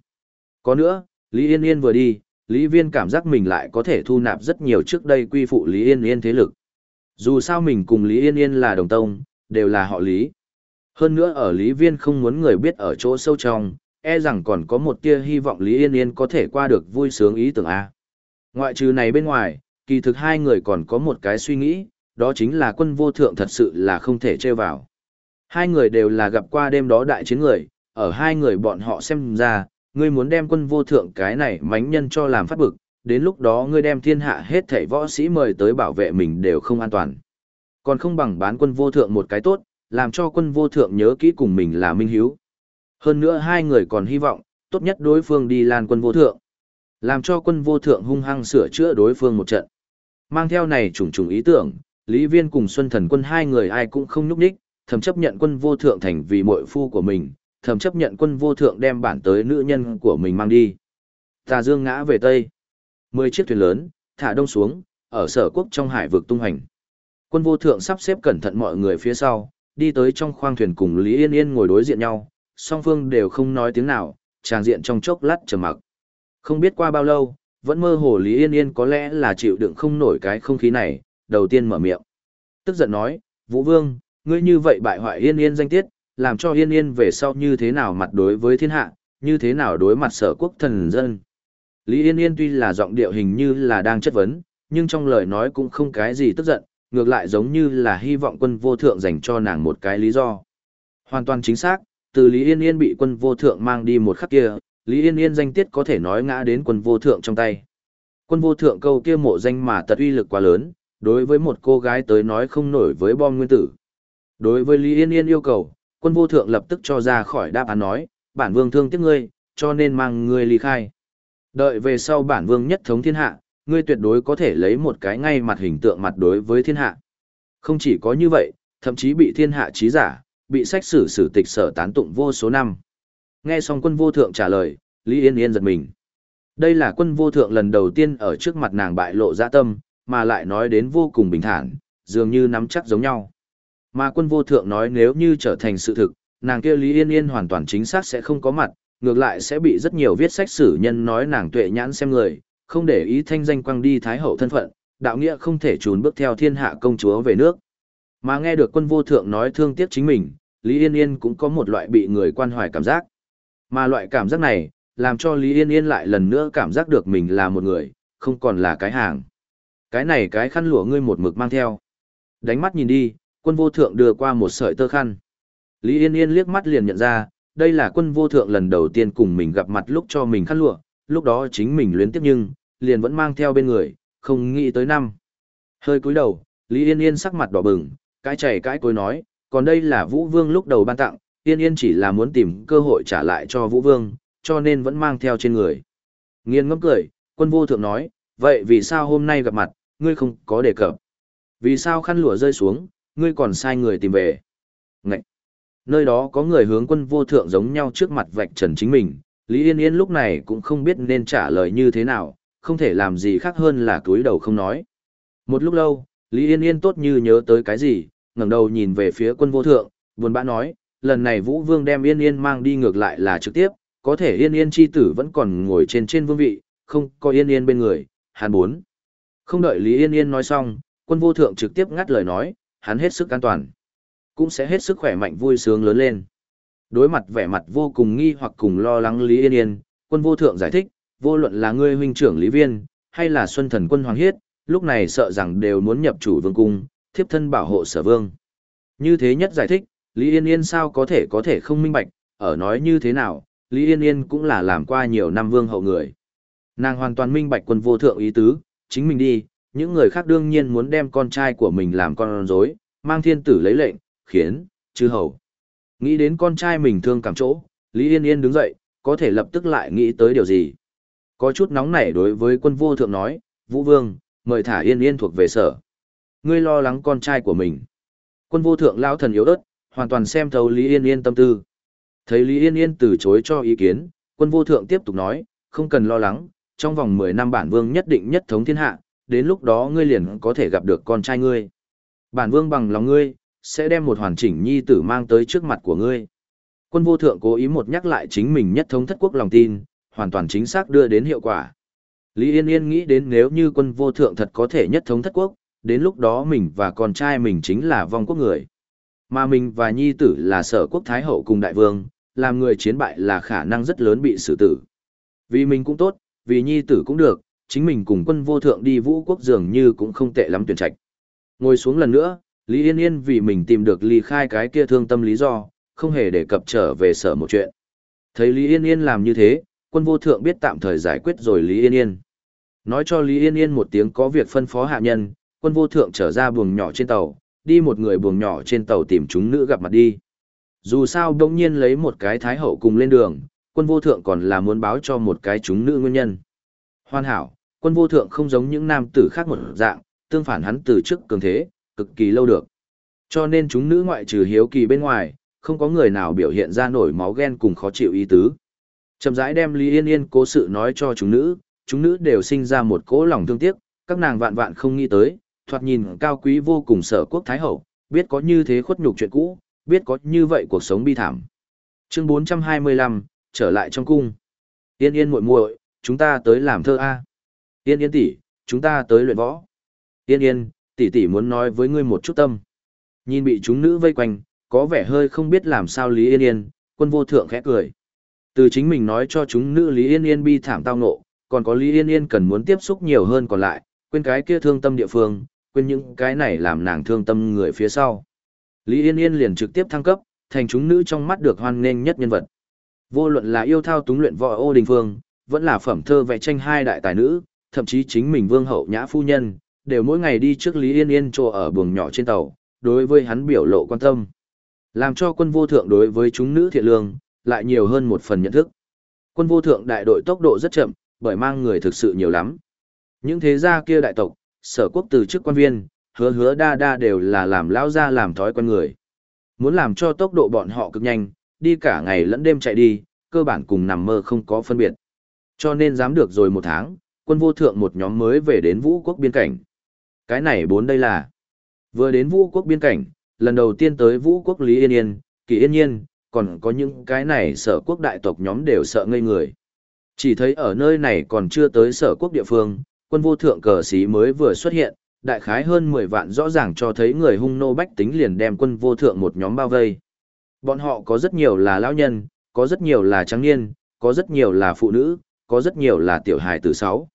Có nữa, Lý Yên Yên vừa đi, Lý Viên cảm giác mình lại có thể thu nạp rất nhiều trước đây quy phụ Lý Yên Yên thế lực. Dù sao mình cùng Lý Yên Yên là đồng tông, đều là họ Lý. Hơn nữa ở Lý Viên không muốn người biết ở chỗ sâu trong, e rằng còn có một tia hy vọng Lý Yên Yên có thể qua được vui sướng ý tưởng A. Ngoại trừ này bên ngoài, kỳ thực hai người còn có một cái suy nghĩ, đó chính là quân vô thượng thật sự là không thể trêu vào. Hai người đều là gặp qua đêm đó đại chiến người, ở hai người bọn họ xem ra, ngươi muốn đem quân vô thượng cái này mánh nhân cho làm phát bực, đến lúc đó ngươi đem thiên hạ hết thảy võ sĩ mời tới bảo vệ mình đều không an toàn. Còn không bằng bán quân vô thượng một cái tốt, làm cho quân vô thượng nhớ kỹ cùng mình là minh hiếu. Hơn nữa hai người còn hy vọng, tốt nhất đối phương đi lan quân vô thượng. Làm cho quân vô thượng hung hăng sửa chữa đối phương một trận. Mang theo này trùng trùng ý tưởng, Lý Viên cùng Xuân Thần quân hai người ai cũng không nhúc nhích, thầm chấp nhận quân vô thượng thành vì muội phu của mình, thầm chấp nhận quân vô thượng đem bản tới nữ nhân của mình mang đi. Tà dương ngã về Tây. Mười chiếc thuyền lớn, thả đông xuống, ở sở quốc trong hải vực tung hành. Quân vô thượng sắp xếp cẩn thận mọi người phía sau, đi tới trong khoang thuyền cùng Lý Yên Yên ngồi đối diện nhau, song phương đều không nói tiếng nào, tràng diện trong chốc lát trầm mặc. Không biết qua bao lâu, vẫn mơ hồ Lý Yên Yên có lẽ là chịu đựng không nổi cái không khí này, đầu tiên mở miệng. Tức giận nói, Vũ Vương, ngươi như vậy bại hoại Yên Yên danh tiết, làm cho Yên Yên về sau như thế nào mặt đối với thiên hạ, như thế nào đối mặt sở quốc thần dân. Lý Yên Yên tuy là giọng điệu hình như là đang chất vấn, nhưng trong lời nói cũng không cái gì tức giận, ngược lại giống như là hy vọng quân vô thượng dành cho nàng một cái lý do. Hoàn toàn chính xác, từ Lý Yên Yên bị quân vô thượng mang đi một khắc kia, Lý Yên Yên danh tiết có thể nói ngã đến quân vô thượng trong tay. Quân vô thượng câu kia mộ danh mà tật uy lực quá lớn, đối với một cô gái tới nói không nổi với bom nguyên tử. Đối với Lý Yên Yên yêu cầu, quân vô thượng lập tức cho ra khỏi đáp án nói, bản vương thương tiếc ngươi, cho nên mang ngươi ly khai. Đợi về sau bản vương nhất thống thiên hạ, ngươi tuyệt đối có thể lấy một cái ngay mặt hình tượng mặt đối với thiên hạ. Không chỉ có như vậy, thậm chí bị thiên hạ trí giả, bị sách sử sử tịch sở tán tụng vô số năm. Nghe xong quân vô thượng trả lời, Lý Yên Yên giật mình. Đây là quân vô thượng lần đầu tiên ở trước mặt nàng bại lộ dạ tâm, mà lại nói đến vô cùng bình thản, dường như nắm chắc giống nhau. Mà quân vô thượng nói nếu như trở thành sự thực, nàng kia Lý Yên Yên hoàn toàn chính xác sẽ không có mặt, ngược lại sẽ bị rất nhiều viết sách sử nhân nói nàng tuệ nhãn xem người, không để ý thanh danh quăng đi thái hậu thân phận, đạo nghĩa không thể trốn bước theo thiên hạ công chúa về nước. Mà nghe được quân vô thượng nói thương tiếc chính mình, Lý Yên Yên cũng có một loại bị người quan hoài cảm giác. Mà loại cảm giác này, làm cho Lý Yên Yên lại lần nữa cảm giác được mình là một người, không còn là cái hàng. Cái này cái khăn lụa ngươi một mực mang theo. Đánh mắt nhìn đi, quân vô thượng đưa qua một sợi tơ khăn. Lý Yên Yên liếc mắt liền nhận ra, đây là quân vô thượng lần đầu tiên cùng mình gặp mặt lúc cho mình khăn lụa, lúc đó chính mình luyến tiếp nhưng, liền vẫn mang theo bên người, không nghĩ tới năm. Hơi cúi đầu, Lý Yên Yên sắc mặt đỏ bừng, cái chảy cái cối nói, còn đây là Vũ Vương lúc đầu ban tặng, Yên Yên chỉ là muốn tìm cơ hội trả lại cho Vũ Vương, cho nên vẫn mang theo trên người. Nghiên ngẫm cười, quân vô thượng nói, vậy vì sao hôm nay gặp mặt, ngươi không có đề cập? Vì sao khăn lụa rơi xuống, ngươi còn sai người tìm về? Ngậy! Nơi đó có người hướng quân vô thượng giống nhau trước mặt vạch trần chính mình, Lý Yên Yên lúc này cũng không biết nên trả lời như thế nào, không thể làm gì khác hơn là cúi đầu không nói. Một lúc lâu, Lý Yên Yên tốt như nhớ tới cái gì, ngẩng đầu nhìn về phía quân vô thượng, buồn bã nói, lần này Vũ Vương đem Yên Yên mang đi ngược lại là trực tiếp, có thể Yên Yên chi tử vẫn còn ngồi trên trên vương vị, không có Yên Yên bên người, hắn bốn. Không đợi Lý Yên Yên nói xong, quân vô thượng trực tiếp ngắt lời nói, hắn hết sức an toàn, cũng sẽ hết sức khỏe mạnh vui sướng lớn lên. Đối mặt vẻ mặt vô cùng nghi hoặc cùng lo lắng Lý Yên Yên, quân vô thượng giải thích, vô luận là ngươi huynh trưởng Lý Viên, hay là Xuân Thần quân Hoàng Hiết, lúc này sợ rằng đều muốn nhập chủ vương cung, thiếp thân bảo hộ sở vương. Như thế nhất giải thích, Lý Yên Yên sao có thể có thể không minh bạch, ở nói như thế nào, Lý Yên Yên cũng là làm qua nhiều năm vương hậu người. Nàng hoàn toàn minh bạch quân vô thượng ý tứ, chính mình đi, những người khác đương nhiên muốn đem con trai của mình làm con rối, mang thiên tử lấy lệnh, khiến, chư hầu. Nghĩ đến con trai mình thương cảm chỗ, Lý Yên Yên đứng dậy, có thể lập tức lại nghĩ tới điều gì. Có chút nóng nảy đối với quân vô thượng nói, Vũ Vương, mời thả Yên Yên thuộc về sở. Ngươi lo lắng con trai của mình. Quân vô thượng lao thần yếu ớt, hoàn toàn xem thấu Lý Yên Yên tâm tư. Thấy Lý Yên Yên từ chối cho ý kiến, quân vô thượng tiếp tục nói, không cần lo lắng, trong vòng 10 năm bản vương nhất định nhất thống thiên hạ, đến lúc đó ngươi liền có thể gặp được con trai ngươi. Bản vương bằng lòng ngươi, sẽ đem một hoàn chỉnh nhi tử mang tới trước mặt của ngươi. Quân vô thượng cố ý một nhắc lại chính mình nhất thống thất quốc lòng tin, hoàn toàn chính xác đưa đến hiệu quả. Lý Yên Yên nghĩ đến nếu như quân vô thượng thật có thể nhất thống thất quốc, đến lúc đó mình và con trai mình chính là vong quốc người. Mà mình và nhi tử là sở quốc thái hậu cùng đại vương, làm người chiến bại là khả năng rất lớn bị xử tử. Vì mình cũng tốt, vì nhi tử cũng được, chính mình cùng quân vô thượng đi vũ quốc dường như cũng không tệ lắm tuyển trạch. Ngồi xuống lần nữa, Lý Yên Yên vì mình tìm được ly khai cái kia thương tâm lý do, không hề đề cập trở về sở một chuyện. Thấy Lý Yên Yên làm như thế, quân vô thượng biết tạm thời giải quyết rồi Lý Yên Yên. Nói cho Lý Yên Yên một tiếng có việc phân phó hạ nhân, quân vô thượng trở ra buồng nhỏ trên tàu, đi một người buồng nhỏ trên tàu tìm chúng nữ gặp mặt đi. Dù sao đông nhiên lấy một cái thái hậu cùng lên đường, quân vô thượng còn là muốn báo cho một cái chúng nữ nguyên nhân. Hoàn hảo, quân vô thượng không giống những nam tử khác một dạng, tương phản hắn từ trước cường thế, cực kỳ lâu được. Cho nên chúng nữ ngoại trừ hiếu kỳ bên ngoài, không có người nào biểu hiện ra nổi máu ghen cùng khó chịu ý tứ. Chậm rãi đem Lý Yên Yên cố sự nói cho chúng nữ, chúng nữ đều sinh ra một cỗ lòng thương tiếc, các nàng vạn vạn không nghĩ tới, thoạt nhìn cao quý vô cùng sở quốc thái hậu, biết có như thế khuất nhục chuyện cũ, biết có như vậy cuộc sống bi thảm. Chương 425, trở lại trong cung. Yên Yên muội muội, chúng ta tới làm thơ a. Yên Yên tỷ, chúng ta tới luyện võ. Yên Yên, tỷ tỷ muốn nói với ngươi một chút tâm. Nhìn bị chúng nữ vây quanh, có vẻ hơi không biết làm sao Lý Yên Yên, quân vô thượng khẽ cười. Từ chính mình nói cho chúng nữ Lý Yên Yên bi thảm tao ngộ, còn có Lý Yên Yên cần muốn tiếp xúc nhiều hơn còn lại, quên cái kia thương tâm địa phương, quên những cái này làm nàng thương tâm người phía sau. Lý Yên Yên liền trực tiếp thăng cấp, thành chúng nữ trong mắt được hoan nghênh nhất nhân vật. Vô luận là yêu thao túng luyện võ ô đình phương, vẫn là phẩm thơ vẽ tranh hai đại tài nữ, thậm chí chính mình vương hậu nhã phu nhân, đều mỗi ngày đi trước Lý Yên Yên chỗ ở buồng nhỏ trên tàu, đối với hắn biểu lộ quan tâm. Làm cho quân vô thượng đối với chúng nữ thiện lương, lại nhiều hơn một phần nhận thức. Quân vô thượng đại đội tốc độ rất chậm, bởi mang người thực sự nhiều lắm. Những thế gia kia đại tộc, sở quốc từ chức quan viên, hứa hứa đa đa đều là làm lao ra làm thói quen người. Muốn làm cho tốc độ bọn họ cực nhanh, đi cả ngày lẫn đêm chạy đi, cơ bản cùng nằm mơ không có phân biệt. Cho nên dám được rồi một tháng, quân vô thượng một nhóm mới về đến vũ quốc biên cảnh. Cái này bốn đây là vừa đến vũ quốc biên cảnh, lần đầu tiên tới vũ quốc Lý Yên Yên, Kỳ Yên Nhiên, còn có những cái này sở quốc đại tộc nhóm đều sợ ngây người. Chỉ thấy ở nơi này còn chưa tới sở quốc địa phương, quân vô thượng cờ sĩ mới vừa xuất hiện, đại khái hơn 10 vạn rõ ràng cho thấy người hung nô bách tính liền đem quân vô thượng một nhóm bao vây. Bọn họ có rất nhiều là lão nhân, có rất nhiều là trắng niên, có rất nhiều là phụ nữ, có rất nhiều là tiểu hài từ sáu.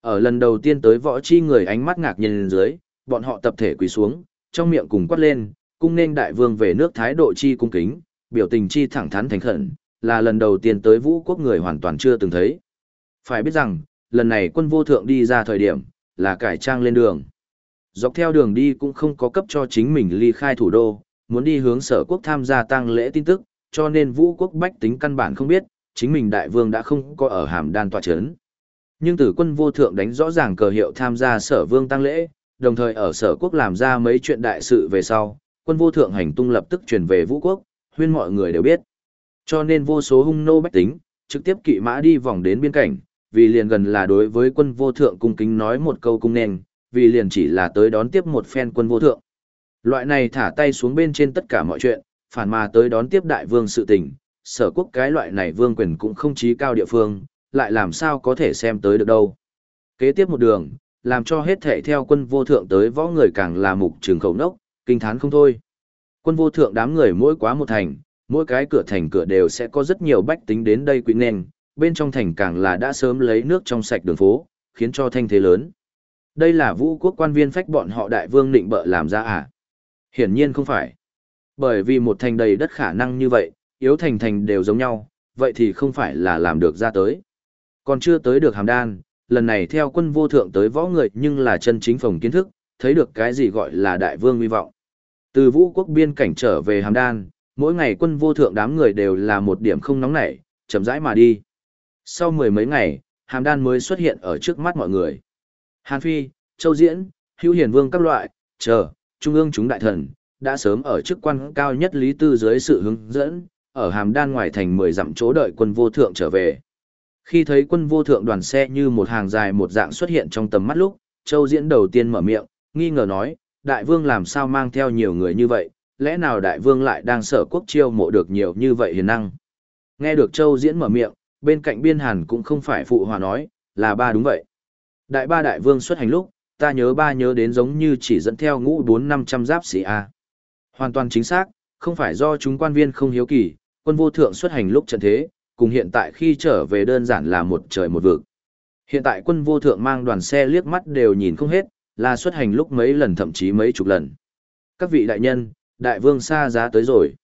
Ở lần đầu tiên tới võ chi người ánh mắt ngạc nhiên dưới, bọn họ tập thể quỳ xuống, trong miệng cùng quát lên, cung nên đại vương về nước thái độ chi cung kính, biểu tình chi thẳng thắn thành khẩn, là lần đầu tiên tới vũ quốc người hoàn toàn chưa từng thấy. Phải biết rằng, lần này quân vô thượng đi ra thời điểm, là cải trang lên đường. Dọc theo đường đi cũng không có cấp cho chính mình ly khai thủ đô, muốn đi hướng sở quốc tham gia tang lễ tin tức, cho nên vũ quốc bách tính căn bản không biết, chính mình đại vương đã không có ở hàm đan tòa chấn. Nhưng tử quân vô thượng đánh rõ ràng cờ hiệu tham gia sở vương tăng lễ, đồng thời ở sở quốc làm ra mấy chuyện đại sự về sau, quân vô thượng hành tung lập tức truyền về vũ quốc, huyên mọi người đều biết. Cho nên vô số hung nô bách tính, trực tiếp kỵ mã đi vòng đến biên cảnh, vì liền gần là đối với quân vô thượng cung kính nói một câu cung nền, vì liền chỉ là tới đón tiếp một phen quân vô thượng. Loại này thả tay xuống bên trên tất cả mọi chuyện, phản mà tới đón tiếp đại vương sự tình, sở quốc cái loại này vương quyền cũng không chí cao địa phương, lại làm sao có thể xem tới được đâu. Kế tiếp một đường, làm cho hết thể theo quân vô thượng tới võ người càng là mục trường khẩu nốc, kinh thán không thôi. Quân vô thượng đám người mỗi quá một thành, mỗi cái cửa thành cửa đều sẽ có rất nhiều bách tính đến đây quỷ nền, bên trong thành càng là đã sớm lấy nước trong sạch đường phố, khiến cho thanh thế lớn. Đây là vũ quốc quan viên phách bọn họ đại vương định bợ làm ra à? Hiển nhiên không phải. Bởi vì một thành đầy đất khả năng như vậy, yếu thành thành đều giống nhau, vậy thì không phải là làm được ra tới. Còn chưa tới được hàm đan, lần này theo quân vô thượng tới võ người nhưng là chân chính phòng kiến thức, thấy được cái gì gọi là đại vương uy vọng. Từ vũ quốc biên cảnh trở về hàm đan, mỗi ngày quân vô thượng đám người đều là một điểm không nóng nảy, chậm rãi mà đi. Sau mười mấy ngày, hàm đan mới xuất hiện ở trước mắt mọi người. Hàn Phi, Châu Diễn, Hữu Hiền Vương các loại, chờ, Trung ương chúng đại thần, đã sớm ở chức quan cao nhất Lý Tư dưới sự hướng dẫn, ở hàm đan ngoài thành mười dặm chỗ đợi quân vô thượng trở về. Khi thấy quân vô thượng đoàn xe như một hàng dài một dạng xuất hiện trong tầm mắt lúc, Châu Diễn đầu tiên mở miệng, nghi ngờ nói, đại vương làm sao mang theo nhiều người như vậy, lẽ nào đại vương lại đang sở quốc chiêu mộ được nhiều như vậy hiền năng. Nghe được Châu Diễn mở miệng, bên cạnh biên hàn cũng không phải phụ hòa nói, là ba đúng vậy. Đại ba đại vương xuất hành lúc, ta nhớ ba nhớ đến giống như chỉ dẫn theo ngũ bốn năm trăm giáp sĩ A. Hoàn toàn chính xác, không phải do chúng quan viên không hiếu kỳ, quân vô thượng xuất hành lúc trận thế, cùng hiện tại khi trở về đơn giản là một trời một vực. Hiện tại quân vô thượng mang đoàn xe liếc mắt đều nhìn không hết, là xuất hành lúc mấy lần thậm chí mấy chục lần. Các vị đại nhân, đại vương xa giá tới rồi.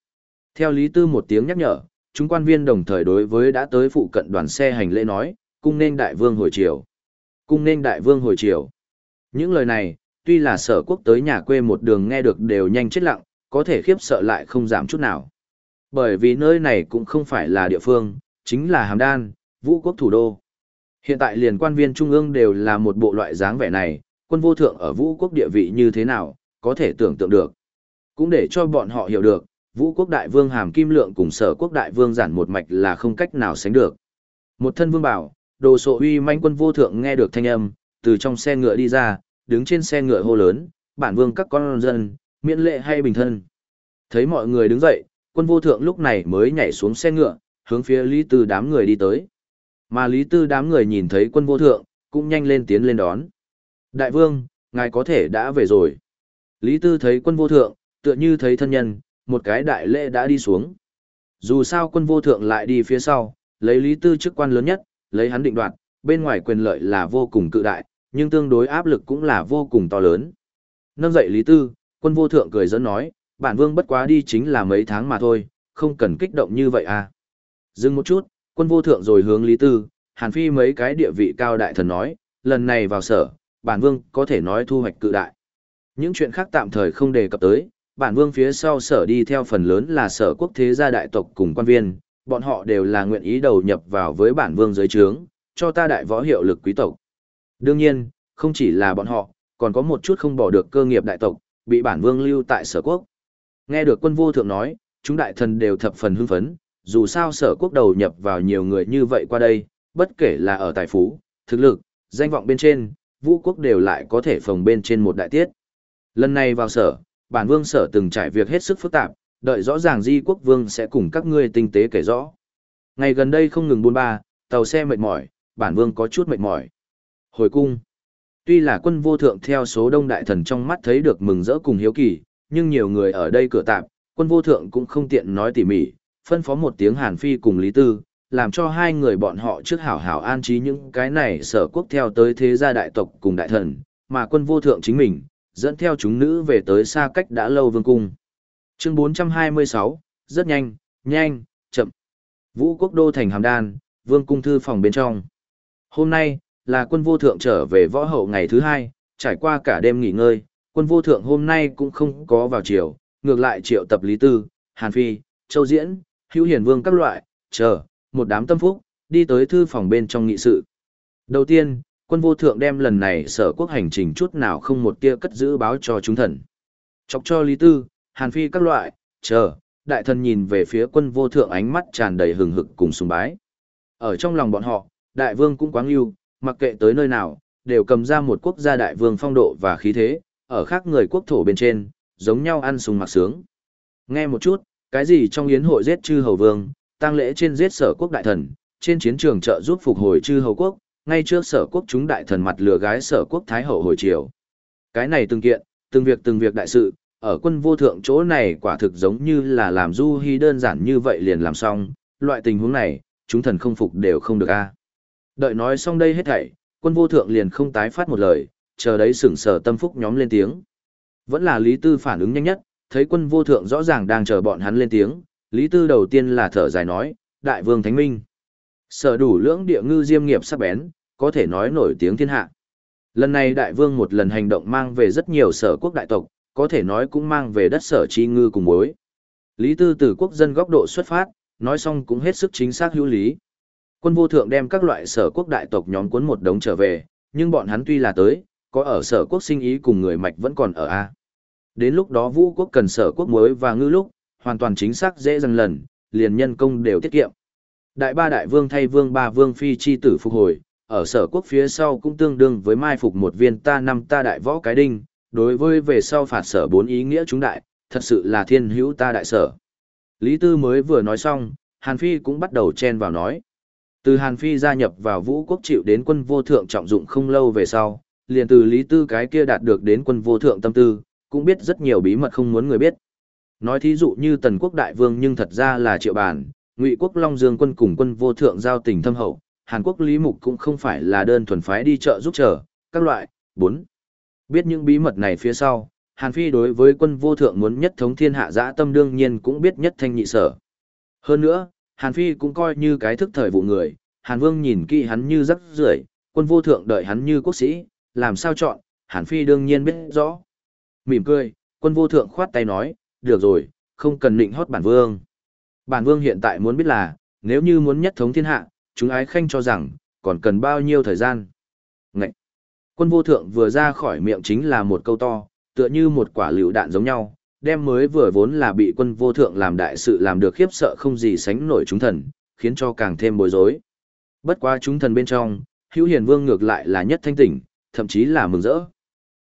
Theo Lý Tư một tiếng nhắc nhở, chúng quan viên đồng thời đối với đã tới phụ cận đoàn xe hành lễ nói, cung nên đại vương hồi chiều. Cung nên đại vương hồi chiều. Những lời này, tuy là sở quốc tới nhà quê một đường nghe được đều nhanh chết lặng, có thể khiếp sợ lại không giảm chút nào. Bởi vì nơi này cũng không phải là địa phương, chính là Hàm Đan, vũ quốc thủ đô. Hiện tại liền quan viên trung ương đều là một bộ loại dáng vẻ này, quân vô thượng ở vũ quốc địa vị như thế nào, có thể tưởng tượng được. Cũng để cho bọn họ hiểu được, vũ quốc đại vương hàm kim lượng cùng sở quốc đại vương giản một mạch là không cách nào sánh được. Một thân vương bảo, đồ sộ uy manh quân vô thượng nghe được thanh âm, từ trong xe ngựa đi ra, đứng trên xe ngựa hô lớn, bản vương các con dân, miễn lệ hay bình thân. Thấy mọi người đứng dậy, quân vô thượng lúc này mới nhảy xuống xe ngựa, hướng phía Lý Tư đám người đi tới. Mà Lý Tư đám người nhìn thấy quân vô thượng, cũng nhanh lên tiến lên đón. Đại vương, ngài có thể đã về rồi. Lý Tư thấy quân vô thượng, tựa như thấy thân nhân, một cái đại lễ đã đi xuống. Dù sao quân vô thượng lại đi phía sau, lấy Lý Tư chức quan lớn nhất, lấy hắn định đoạt, bên ngoài quyền lợi là vô cùng cự đại, nhưng tương đối áp lực cũng là vô cùng to lớn. Nâng dậy Lý Tư, quân vô thượng cười dẫn nói, bản vương bất quá đi chính là mấy tháng mà thôi, không cần kích động như vậy à. Dừng một chút, quân vô thượng rồi hướng Lý Tư, Hàn Phi mấy cái địa vị cao đại thần nói, lần này vào sở, bản vương có thể nói thu hoạch cự đại. Những chuyện khác tạm thời không đề cập tới, bản vương phía sau sở đi theo phần lớn là sở quốc thế gia đại tộc cùng quan viên, bọn họ đều là nguyện ý đầu nhập vào với bản vương giới trướng, cho ta đại võ hiệu lực quý tộc. Đương nhiên, không chỉ là bọn họ, còn có một chút không bỏ được cơ nghiệp đại tộc, bị bản vương lưu tại sở quốc. Nghe được quân vô thượng nói, chúng đại thần đều thập phần hưng phấn, dù sao sở quốc đầu nhập vào nhiều người như vậy qua đây, bất kể là ở tài phú, thực lực, danh vọng bên trên, vũ quốc đều lại có thể phòng bên trên một đại tiết. Lần này vào sở, bản vương sở từng trải việc hết sức phức tạp, đợi rõ ràng di quốc vương sẽ cùng các ngươi tinh tế kể rõ. Ngày gần đây không ngừng buôn ba, tàu xe mệt mỏi, bản vương có chút mệt mỏi. Hồi cung. Tuy là quân vô thượng theo số đông đại thần trong mắt thấy được mừng rỡ cùng hiếu kỳ, nhưng nhiều người ở đây cửa tạm, quân vô thượng cũng không tiện nói tỉ mỉ, phân phó một tiếng Hàn Phi cùng Lý Tư, làm cho hai người bọn họ trước hảo hảo an trí những cái này sở quốc theo tới thế gia đại tộc cùng đại thần, mà quân vô thượng chính mình, dẫn theo chúng nữ về tới xa cách đã lâu vương cung. Chương 426, rất nhanh, nhanh, chậm. Vũ quốc đô thành hàm đan, vương cung thư phòng bên trong. Hôm nay, là quân vô thượng trở về võ hậu ngày thứ hai, trải qua cả đêm nghỉ ngơi, quân vô thượng hôm nay cũng không có vào triều, ngược lại triệu tập Lý Tư, Hàn Phi, Châu Diễn, Hữu Hiền Vương các loại, chờ, một đám tâm phúc, đi tới thư phòng bên trong nghị sự. Đầu tiên, quân vô thượng đem lần này sở quốc hành trình chút nào không một tia cất giữ báo cho chúng thần. Chọc cho Lý Tư, Hàn Phi các loại, chờ, đại thần nhìn về phía quân vô thượng ánh mắt tràn đầy hừng hực cùng sùng bái. Ở trong lòng bọn họ, đại vương cũng quáng yêu, mặc kệ tới nơi nào, đều cầm ra một quốc gia đại vương phong độ và khí thế, ở khác người quốc thổ bên trên, giống nhau ăn sùng mặc sướng. Nghe một chút, cái gì trong yến hội giết chư hầu vương, tang lễ trên giết sở quốc đại thần, trên chiến trường trợ giúp phục hồi chư hầu quốc, ngay trước sở quốc chúng đại thần mặt lừa gái sở quốc thái hậu hồi triều. Cái này từng kiện, từng việc từng việc đại sự, ở quân vô thượng chỗ này quả thực giống như là làm du hy đơn giản như vậy liền làm xong, loại tình huống này, chúng thần không phục đều không được a. Đợi nói xong đây hết thảy, quân vô thượng liền không tái phát một lời, chờ đấy sửng sờ tâm phúc nhóm lên tiếng. Vẫn là Lý Tư phản ứng nhanh nhất, thấy quân vô thượng rõ ràng đang chờ bọn hắn lên tiếng, Lý Tư đầu tiên là thở dài nói, Đại vương Thánh Minh. Sở đủ lưỡng địa ngư diêm nghiệp sắc bén, có thể nói nổi tiếng thiên hạ. Lần này đại vương một lần hành động mang về rất nhiều sở quốc đại tộc, có thể nói cũng mang về đất sở chi ngư cùng mối. Lý Tư từ quốc dân góc độ xuất phát, nói xong cũng hết sức chính xác hữu lý. Quân vô thượng đem các loại sở quốc đại tộc nhóm cuốn một đống trở về, nhưng bọn hắn tuy là tới, có ở sở quốc sinh ý cùng người mạch vẫn còn ở A. Đến lúc đó vũ quốc cần sở quốc muối và ngư lúc, hoàn toàn chính xác dễ dần lần, liền nhân công đều tiết kiệm. Đại ba đại vương thay vương ba vương phi chi tử phục hồi, ở sở quốc phía sau cũng tương đương với mai phục một viên ta năm ta đại võ cái đinh, đối với về sau phạt sở bốn ý nghĩa chúng đại, thật sự là thiên hữu ta đại sở. Lý Tư mới vừa nói xong, Hàn Phi cũng bắt đầu chen vào nói. Từ Hàn Phi gia nhập vào vũ quốc chịu đến quân vô thượng trọng dụng không lâu về sau, liền từ Lý Tư cái kia đạt được đến quân vô thượng tâm tư, cũng biết rất nhiều bí mật không muốn người biết. Nói thí dụ như Tần quốc đại vương nhưng thật ra là triệu bản, Ngụy quốc Long Dương quân cùng quân vô thượng giao tình thâm hậu, Hàn Quốc Lý Mục cũng không phải là đơn thuần phái đi chợ giúp trở, các loại, 4. Biết những bí mật này phía sau, Hàn Phi đối với quân vô thượng muốn nhất thống thiên hạ dã tâm đương nhiên cũng biết nhất thanh nhị sở. Hơn nữa, Hàn Phi cũng coi như cái thức thời vụ người, Hàn Vương nhìn kỹ hắn như rắc rưởi, quân vô thượng đợi hắn như quốc sĩ, làm sao chọn, Hàn Phi đương nhiên biết rõ. Mỉm cười, quân vô thượng khoát tay nói, được rồi, không cần định hót bản vương. Bản vương hiện tại muốn biết là, nếu như muốn nhất thống thiên hạ, chúng ái khanh cho rằng, còn cần bao nhiêu thời gian. Ngậy! Quân vô thượng vừa ra khỏi miệng chính là một câu to, tựa như một quả lựu đạn giống nhau, đem mới vừa vốn là bị quân vô thượng làm đại sự làm được khiếp sợ không gì sánh nổi chúng thần, khiến cho càng thêm bối rối. Bất quá chúng thần bên trong, hữu hiền vương ngược lại là nhất thanh tỉnh, thậm chí là mừng rỡ.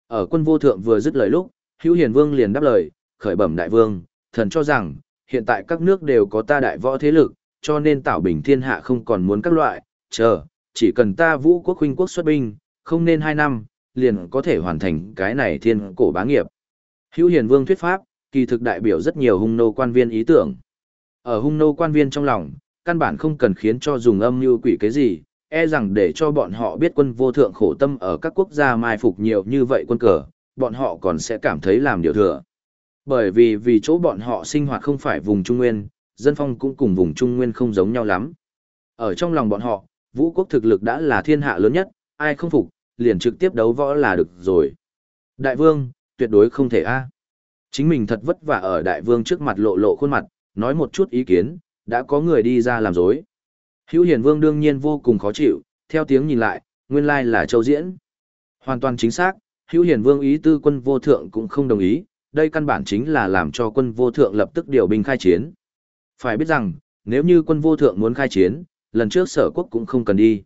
Ở quân vô thượng vừa dứt lời lúc, hữu hiền vương liền đáp lời, khởi bẩm đại vương, thần cho rằng, hiện tại các nước đều có ta đại võ thế lực, cho nên tảo bình thiên hạ không còn muốn các loại, chờ, chỉ cần ta vũ quốc huynh quốc xuất binh, không nên hai năm, liền có thể hoàn thành cái này thiên cổ bá nghiệp. Hữu hiền vương thuyết pháp, kỳ thực đại biểu rất nhiều hung nô quan viên ý tưởng. Ở hung nô quan viên trong lòng, căn bản không cần khiến cho dùng âm như quỷ cái gì, e rằng để cho bọn họ biết quân vô thượng khổ tâm ở các quốc gia mai phục nhiều như vậy quân cờ, bọn họ còn sẽ cảm thấy làm điều thừa. Bởi vì vì chỗ bọn họ sinh hoạt không phải vùng Trung Nguyên, dân phong cũng cùng vùng Trung Nguyên không giống nhau lắm. Ở trong lòng bọn họ, vũ quốc thực lực đã là thiên hạ lớn nhất, ai không phục, liền trực tiếp đấu võ là được rồi. Đại vương, tuyệt đối không thể a. Chính mình thật vất vả ở đại vương trước mặt lộ lộ khuôn mặt, nói một chút ý kiến, đã có người đi ra làm dối. Hữu Hiền Vương đương nhiên vô cùng khó chịu, theo tiếng nhìn lại, nguyên lai là Châu Diễn. Hoàn toàn chính xác, Hữu Hiền Vương ý tư quân vô thượng cũng không đồng ý, đây căn bản chính là làm cho quân vô thượng lập tức điều binh khai chiến. Phải biết rằng, nếu như quân vô thượng muốn khai chiến, lần trước sở quốc cũng không cần đi.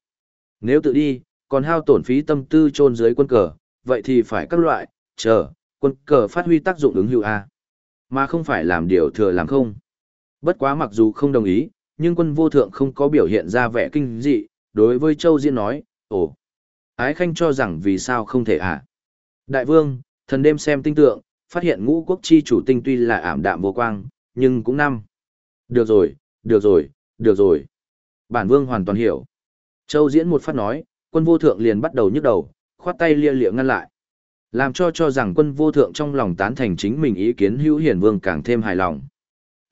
Nếu tự đi, còn hao tổn phí tâm tư chôn dưới quân cờ, vậy thì phải các loại, chờ, quân cờ phát huy tác dụng ứng hữu A. Mà không phải làm điều thừa làm không. Bất quá mặc dù không đồng ý, nhưng quân vô thượng không có biểu hiện ra vẻ kinh dị, đối với Châu Diễn nói, ồ, ái khanh cho rằng vì sao không thể à. Đại vương, thần đêm xem tinh tượng, phát hiện ngũ quốc chi chủ tinh tuy là ảm đạm vô quang, nhưng cũng năm. Được rồi, được rồi, được rồi. Bản vương hoàn toàn hiểu. Châu Diễn một phát nói, quân vô thượng liền bắt đầu nhức đầu, khoát tay lia lịa ngăn lại. Làm cho cho rằng quân vô thượng trong lòng tán thành chính mình ý kiến hữu hiển vương càng thêm hài lòng.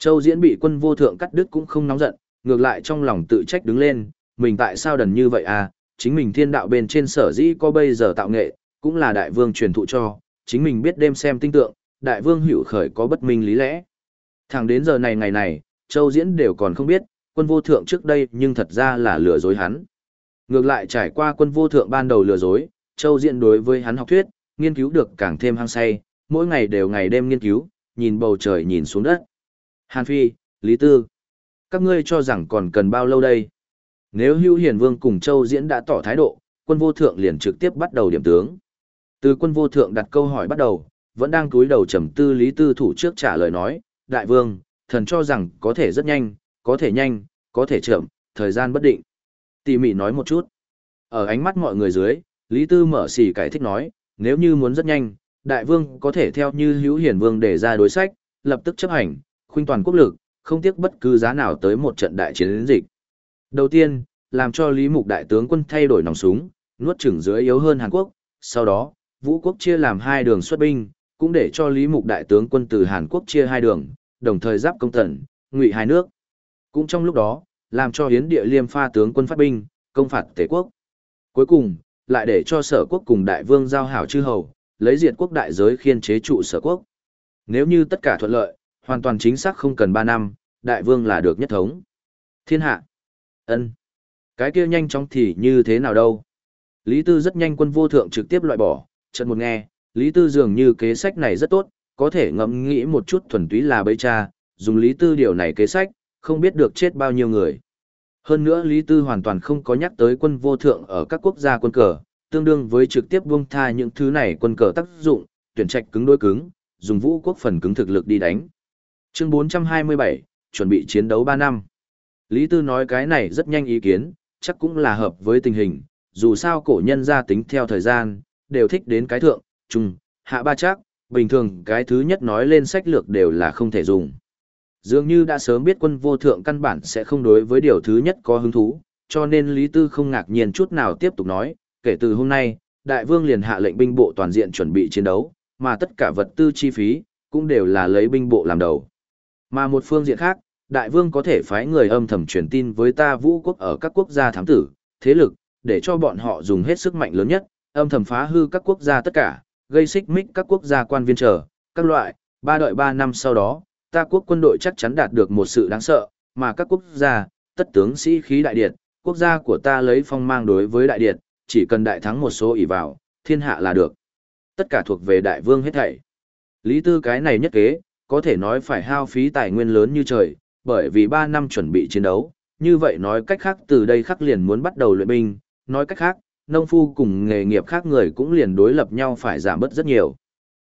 Châu Diễn bị quân vô thượng cắt đứt cũng không nóng giận, ngược lại trong lòng tự trách đứng lên, mình tại sao đần như vậy à, chính mình thiên đạo bên trên sở dĩ có bây giờ tạo nghệ, cũng là đại vương truyền thụ cho, chính mình biết đêm xem tinh tượng, đại vương hiểu khởi có bất minh lý lẽ. Thẳng đến giờ này ngày này, Châu Diễn đều còn không biết, quân vô thượng trước đây nhưng thật ra là lừa dối hắn. Ngược lại trải qua quân vô thượng ban đầu lừa dối, Châu Diễn đối với hắn học thuyết, nghiên cứu được càng thêm hăng say, mỗi ngày đều ngày đêm nghiên cứu, nhìn bầu trời nhìn xuống đất. Hàn Phi, Lý Tư, các ngươi cho rằng còn cần bao lâu đây? Nếu Hưu Hiền Vương cùng Châu Diễn đã tỏ thái độ, quân vô thượng liền trực tiếp bắt đầu điểm tướng. Từ quân vô thượng đặt câu hỏi bắt đầu, vẫn đang cúi đầu trầm tư Lý Tư thủ trước trả lời nói, Đại Vương, thần cho rằng có thể rất nhanh, có thể nhanh, có thể chậm, thời gian bất định. Tỉ mỉ nói một chút. Ở ánh mắt mọi người dưới, Lý Tư mở xỉ cải thích nói, nếu như muốn rất nhanh, Đại Vương có thể theo như Hữu Hiền Vương để ra đối sách, lập tức chấp hành, khuynh toàn quốc lực, không tiếc bất cứ giá nào tới một trận đại chiến dịch. Đầu tiên, làm cho Lý Mục đại tướng quân thay đổi nòng súng, nuốt chửng dưới yếu hơn Hàn Quốc, sau đó, Vũ quốc chia làm hai đường xuất binh, cũng để cho Lý Mục đại tướng quân từ Hàn Quốc chia hai đường, đồng thời giáp công tận, ngụy hai nước. Cũng trong lúc đó, làm cho Hiến Địa Liêm pha tướng quân phát binh, công phạt Tề quốc. Cuối cùng, lại để cho Sở quốc cùng Đại Vương giao hảo chư hầu, lấy diệt quốc đại giới khiên chế trụ Sở quốc. Nếu như tất cả thuận lợi, hoàn toàn chính xác không cần 3 năm, đại vương là được nhất thống. Thiên hạ. ân Cái kia nhanh chóng thì như thế nào đâu? Lý Tư rất nhanh quân vô thượng trực tiếp loại bỏ, trận một nghe, Lý Tư dường như kế sách này rất tốt, có thể ngẫm nghĩ một chút thuần túy là bấy cha, dùng Lý Tư điều này kế sách, không biết được chết bao nhiêu người. Hơn nữa Lý Tư hoàn toàn không có nhắc tới quân vô thượng ở các quốc gia quân cờ, tương đương với trực tiếp buông tha những thứ này quân cờ tác dụng, tuyển trạch cứng đối cứng, dùng vũ quốc phần cứng thực lực đi đánh. Chương 427, chuẩn bị chiến đấu 3 năm. Lý Tư nói cái này rất nhanh ý kiến, chắc cũng là hợp với tình hình, dù sao cổ nhân gia tính theo thời gian, đều thích đến cái thượng, trung, hạ ba chắc, bình thường cái thứ nhất nói lên sách lược đều là không thể dùng. Dường như đã sớm biết quân vô thượng căn bản sẽ không đối với điều thứ nhất có hứng thú, cho nên Lý Tư không ngạc nhiên chút nào tiếp tục nói, kể từ hôm nay, đại vương liền hạ lệnh binh bộ toàn diện chuẩn bị chiến đấu, mà tất cả vật tư chi phí, cũng đều là lấy binh bộ làm đầu. Mà một phương diện khác, đại vương có thể phái người âm thầm truyền tin với ta vũ quốc ở các quốc gia thám tử, thế lực, để cho bọn họ dùng hết sức mạnh lớn nhất, âm thầm phá hư các quốc gia tất cả, gây xích mích các quốc gia quan viên trở, các loại, ba đợi ba năm sau đó, ta quốc quân đội chắc chắn đạt được một sự đáng sợ, mà các quốc gia, tất tướng sĩ khí đại điện, quốc gia của ta lấy phong mang đối với đại điện, chỉ cần đại thắng một số ỷ vào, thiên hạ là được. Tất cả thuộc về đại vương hết thảy. Lý tư cái này nhất kế, có thể nói phải hao phí tài nguyên lớn như trời, bởi vì 3 năm chuẩn bị chiến đấu, như vậy nói cách khác từ đây khắc liền muốn bắt đầu luyện binh, nói cách khác, nông phu cùng nghề nghiệp khác người cũng liền đối lập nhau phải giảm bớt rất nhiều.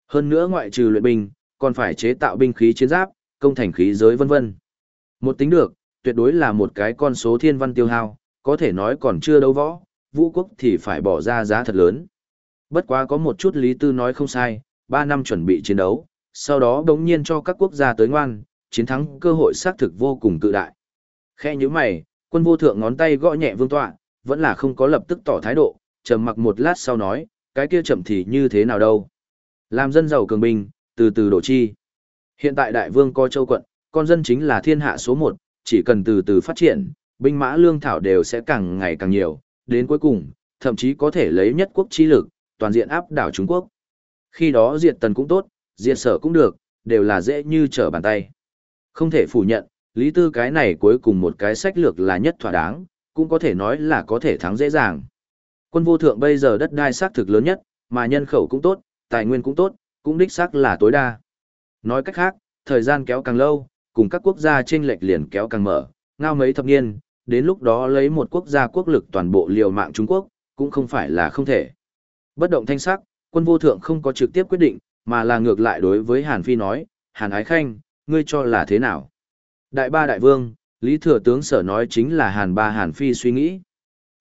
Hơn nữa ngoại trừ luyện binh, còn phải chế tạo binh khí chiến giáp, công thành khí giới vân vân. Một tính được, tuyệt đối là một cái con số thiên văn tiêu hao, có thể nói còn chưa đấu võ, vũ quốc thì phải bỏ ra giá thật lớn. Bất quá có một chút Lý Tư nói không sai, 3 năm chuẩn bị chiến đấu, sau đó đống nhiên cho các quốc gia tới ngoan, chiến thắng cơ hội xác thực vô cùng cự đại. Khe như mày, quân vô thượng ngón tay gõ nhẹ vương tọa, vẫn là không có lập tức tỏ thái độ, trầm mặc một lát sau nói, cái kia chậm thì như thế nào đâu. Làm dân giàu cường binh, từ từ đổ chi. Hiện tại đại vương coi châu quận, con dân chính là thiên hạ số một, chỉ cần từ từ phát triển, binh mã lương thảo đều sẽ càng ngày càng nhiều, đến cuối cùng, thậm chí có thể lấy nhất quốc chi lực, toàn diện áp đảo Trung Quốc. Khi đó diệt tần cũng tốt, diệt sở cũng được, đều là dễ như trở bàn tay. Không thể phủ nhận, Lý Tư cái này cuối cùng một cái sách lược là nhất thỏa đáng, cũng có thể nói là có thể thắng dễ dàng. Quân vô thượng bây giờ đất đai xác thực lớn nhất, mà nhân khẩu cũng tốt, tài nguyên cũng tốt, cũng đích xác là tối đa. Nói cách khác, thời gian kéo càng lâu, cùng các quốc gia trên lệch liền kéo càng mở, ngao mấy thập niên, đến lúc đó lấy một quốc gia quốc lực toàn bộ liều mạng Trung Quốc, cũng không phải là không thể. Bất động thanh sắc, quân vô thượng không có trực tiếp quyết định, mà là ngược lại đối với Hàn Phi nói, Hàn Ái Khanh, ngươi cho là thế nào? Đại ba đại vương, Lý Thừa Tướng sở nói chính là Hàn ba Hàn Phi suy nghĩ.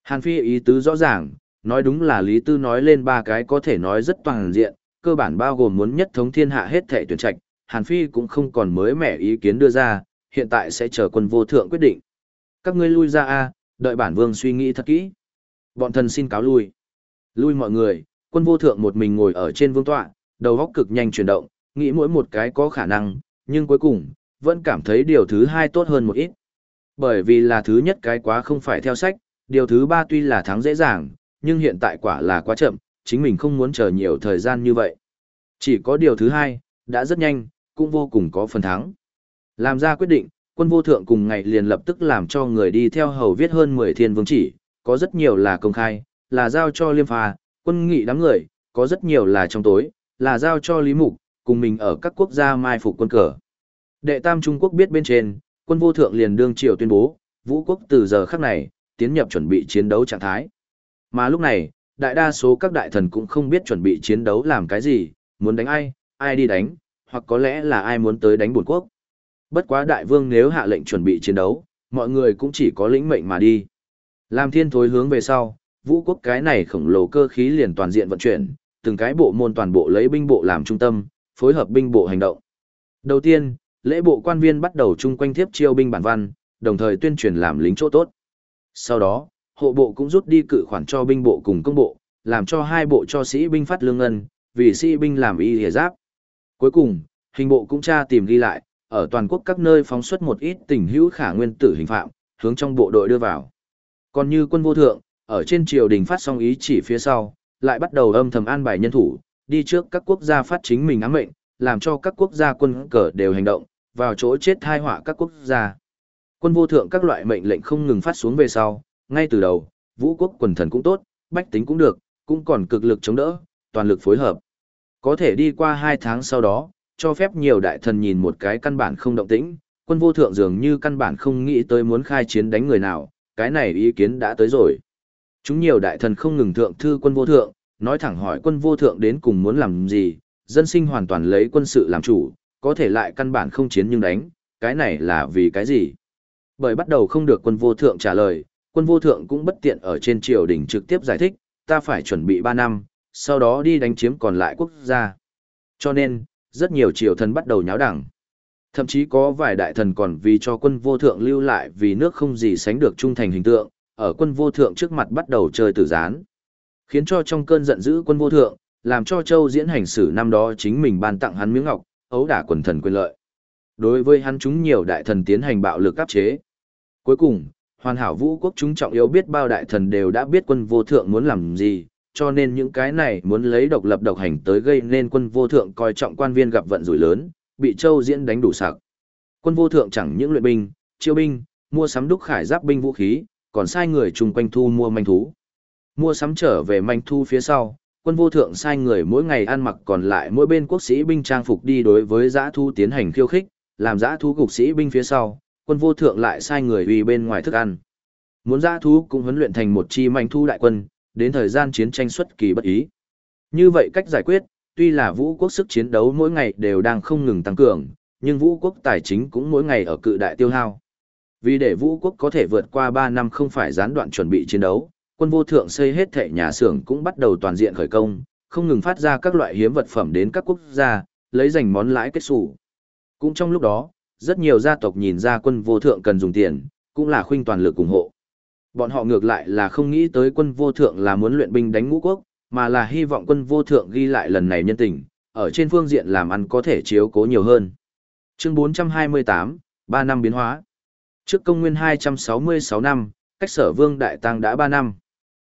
Hàn Phi ý tứ rõ ràng, nói đúng là Lý Tư nói lên ba cái có thể nói rất toàn diện, cơ bản bao gồm muốn nhất thống thiên hạ hết thể tuyển trạch, Hàn Phi cũng không còn mới mẻ ý kiến đưa ra, hiện tại sẽ chờ quân vô thượng quyết định. Các ngươi lui ra a, đợi bản vương suy nghĩ thật kỹ. Bọn thần xin cáo lui. Lui mọi người, quân vô thượng một mình ngồi ở trên vương tọa, đầu óc cực nhanh chuyển động, nghĩ mỗi một cái có khả năng, nhưng cuối cùng, vẫn cảm thấy điều thứ hai tốt hơn một ít. Bởi vì là thứ nhất cái quá không phải theo sách, điều thứ ba tuy là thắng dễ dàng, nhưng hiện tại quả là quá chậm, chính mình không muốn chờ nhiều thời gian như vậy. Chỉ có điều thứ hai, đã rất nhanh, cũng vô cùng có phần thắng. Làm ra quyết định, quân vô thượng cùng ngày liền lập tức làm cho người đi theo hầu viết hơn 10 thiên vương chỉ, có rất nhiều là công khai, là giao cho liêm phà, quân nghị đám người, có rất nhiều là trong tối, là giao cho lý mục, cùng mình ở các quốc gia mai phục quân cờ. Đệ tam Trung Quốc biết bên trên, quân vô thượng liền đương triều tuyên bố, vũ quốc từ giờ khắc này, tiến nhập chuẩn bị chiến đấu trạng thái. Mà lúc này, đại đa số các đại thần cũng không biết chuẩn bị chiến đấu làm cái gì, muốn đánh ai, ai đi đánh, hoặc có lẽ là ai muốn tới đánh bổn quốc. Bất quá đại vương nếu hạ lệnh chuẩn bị chiến đấu, mọi người cũng chỉ có lĩnh mệnh mà đi. Làm thiên thối hướng về sau, vũ quốc cái này khổng lồ cơ khí liền toàn diện vận chuyển, từng cái bộ môn toàn bộ lấy binh bộ làm trung tâm, phối hợp binh bộ hành động. Đầu tiên, lễ bộ quan viên bắt đầu chung quanh thiếp chiêu binh bản văn, đồng thời tuyên truyền làm lính chỗ tốt. Sau đó, hộ bộ cũng rút đi cự khoản cho binh bộ cùng công bộ, làm cho hai bộ cho sĩ binh phát lương ngân, vì sĩ binh làm y hề giáp. Cuối cùng, hình bộ cũng tra tìm ghi lại, ở toàn quốc các nơi phóng xuất một ít tình hữu khả nguyên tử hình phạm, hướng trong bộ đội đưa vào. Còn như quân vô thượng, ở trên triều đình phát xong ý chỉ phía sau, lại bắt đầu âm thầm an bài nhân thủ, đi trước các quốc gia phát chính mình ám mệnh, làm cho các quốc gia quân cờ đều hành động, vào chỗ chết thai họa các quốc gia. Quân vô thượng các loại mệnh lệnh không ngừng phát xuống về sau, ngay từ đầu, vũ quốc quần thần cũng tốt, bách tính cũng được, cũng còn cực lực chống đỡ, toàn lực phối hợp. Có thể đi qua hai tháng sau đó, cho phép nhiều đại thần nhìn một cái căn bản không động tĩnh, quân vô thượng dường như căn bản không nghĩ tới muốn khai chiến đánh người nào, cái này ý kiến đã tới rồi. Chúng nhiều đại thần không ngừng thượng thư quân vô thượng, nói thẳng hỏi quân vô thượng đến cùng muốn làm gì, dân sinh hoàn toàn lấy quân sự làm chủ, có thể lại căn bản không chiến nhưng đánh, cái này là vì cái gì? Bởi bắt đầu không được quân vô thượng trả lời, quân vô thượng cũng bất tiện ở trên triều đình trực tiếp giải thích, ta phải chuẩn bị 3 năm, sau đó đi đánh chiếm còn lại quốc gia. Cho nên, rất nhiều triều thần bắt đầu nháo đẳng. Thậm chí có vài đại thần còn vì cho quân vô thượng lưu lại vì nước không gì sánh được trung thành hình tượng, ở quân vô thượng trước mặt bắt đầu chơi tử gián. Khiến cho trong cơn giận dữ quân vô thượng, làm cho châu diễn hành xử năm đó chính mình ban tặng hắn miếng ngọc, ấu đả quần thần quyền lợi. Đối với hắn chúng nhiều đại thần tiến hành bạo lực áp chế. Cuối cùng, hoàn hảo vũ quốc chúng trọng yếu biết bao đại thần đều đã biết quân vô thượng muốn làm gì, cho nên những cái này muốn lấy độc lập độc hành tới gây nên quân vô thượng coi trọng quan viên gặp vận rủi lớn, bị châu diễn đánh đủ sạc. Quân vô thượng chẳng những luyện binh, chiêu binh, mua sắm đúc khải giáp binh vũ khí, còn sai người chung quanh thu mua manh thú. Mua sắm trở về manh thu phía sau, quân vô thượng sai người mỗi ngày ăn mặc còn lại mỗi bên quốc sĩ binh trang phục đi đối với giã thu tiến hành khiêu khích, làm giã thu cục sĩ binh phía sau, quân vô thượng lại sai người uy bên ngoài thức ăn. Muốn giã thu cũng huấn luyện thành một chi manh thu đại quân, đến thời gian chiến tranh xuất kỳ bất ý. Như vậy cách giải quyết, tuy là vũ quốc sức chiến đấu mỗi ngày đều đang không ngừng tăng cường, nhưng vũ quốc tài chính cũng mỗi ngày ở cự đại tiêu hao. Vì để vũ quốc có thể vượt qua 3 năm không phải gián đoạn chuẩn bị chiến đấu, quân vô thượng xây hết thệ nhà xưởng cũng bắt đầu toàn diện khởi công, không ngừng phát ra các loại hiếm vật phẩm đến các quốc gia, lấy dành món lãi kết sủ. Cũng trong lúc đó, rất nhiều gia tộc nhìn ra quân vô thượng cần dùng tiền, cũng là khuynh toàn lực ủng hộ. Bọn họ ngược lại là không nghĩ tới quân vô thượng là muốn luyện binh đánh ngũ quốc, mà là hy vọng quân vô thượng ghi lại lần này nhân tình, ở trên phương diện làm ăn có thể chiếu cố nhiều hơn. Chương 428, 3 năm biến hóa. Trước công nguyên 266 năm, cách sở vương đại tăng đã 3 năm.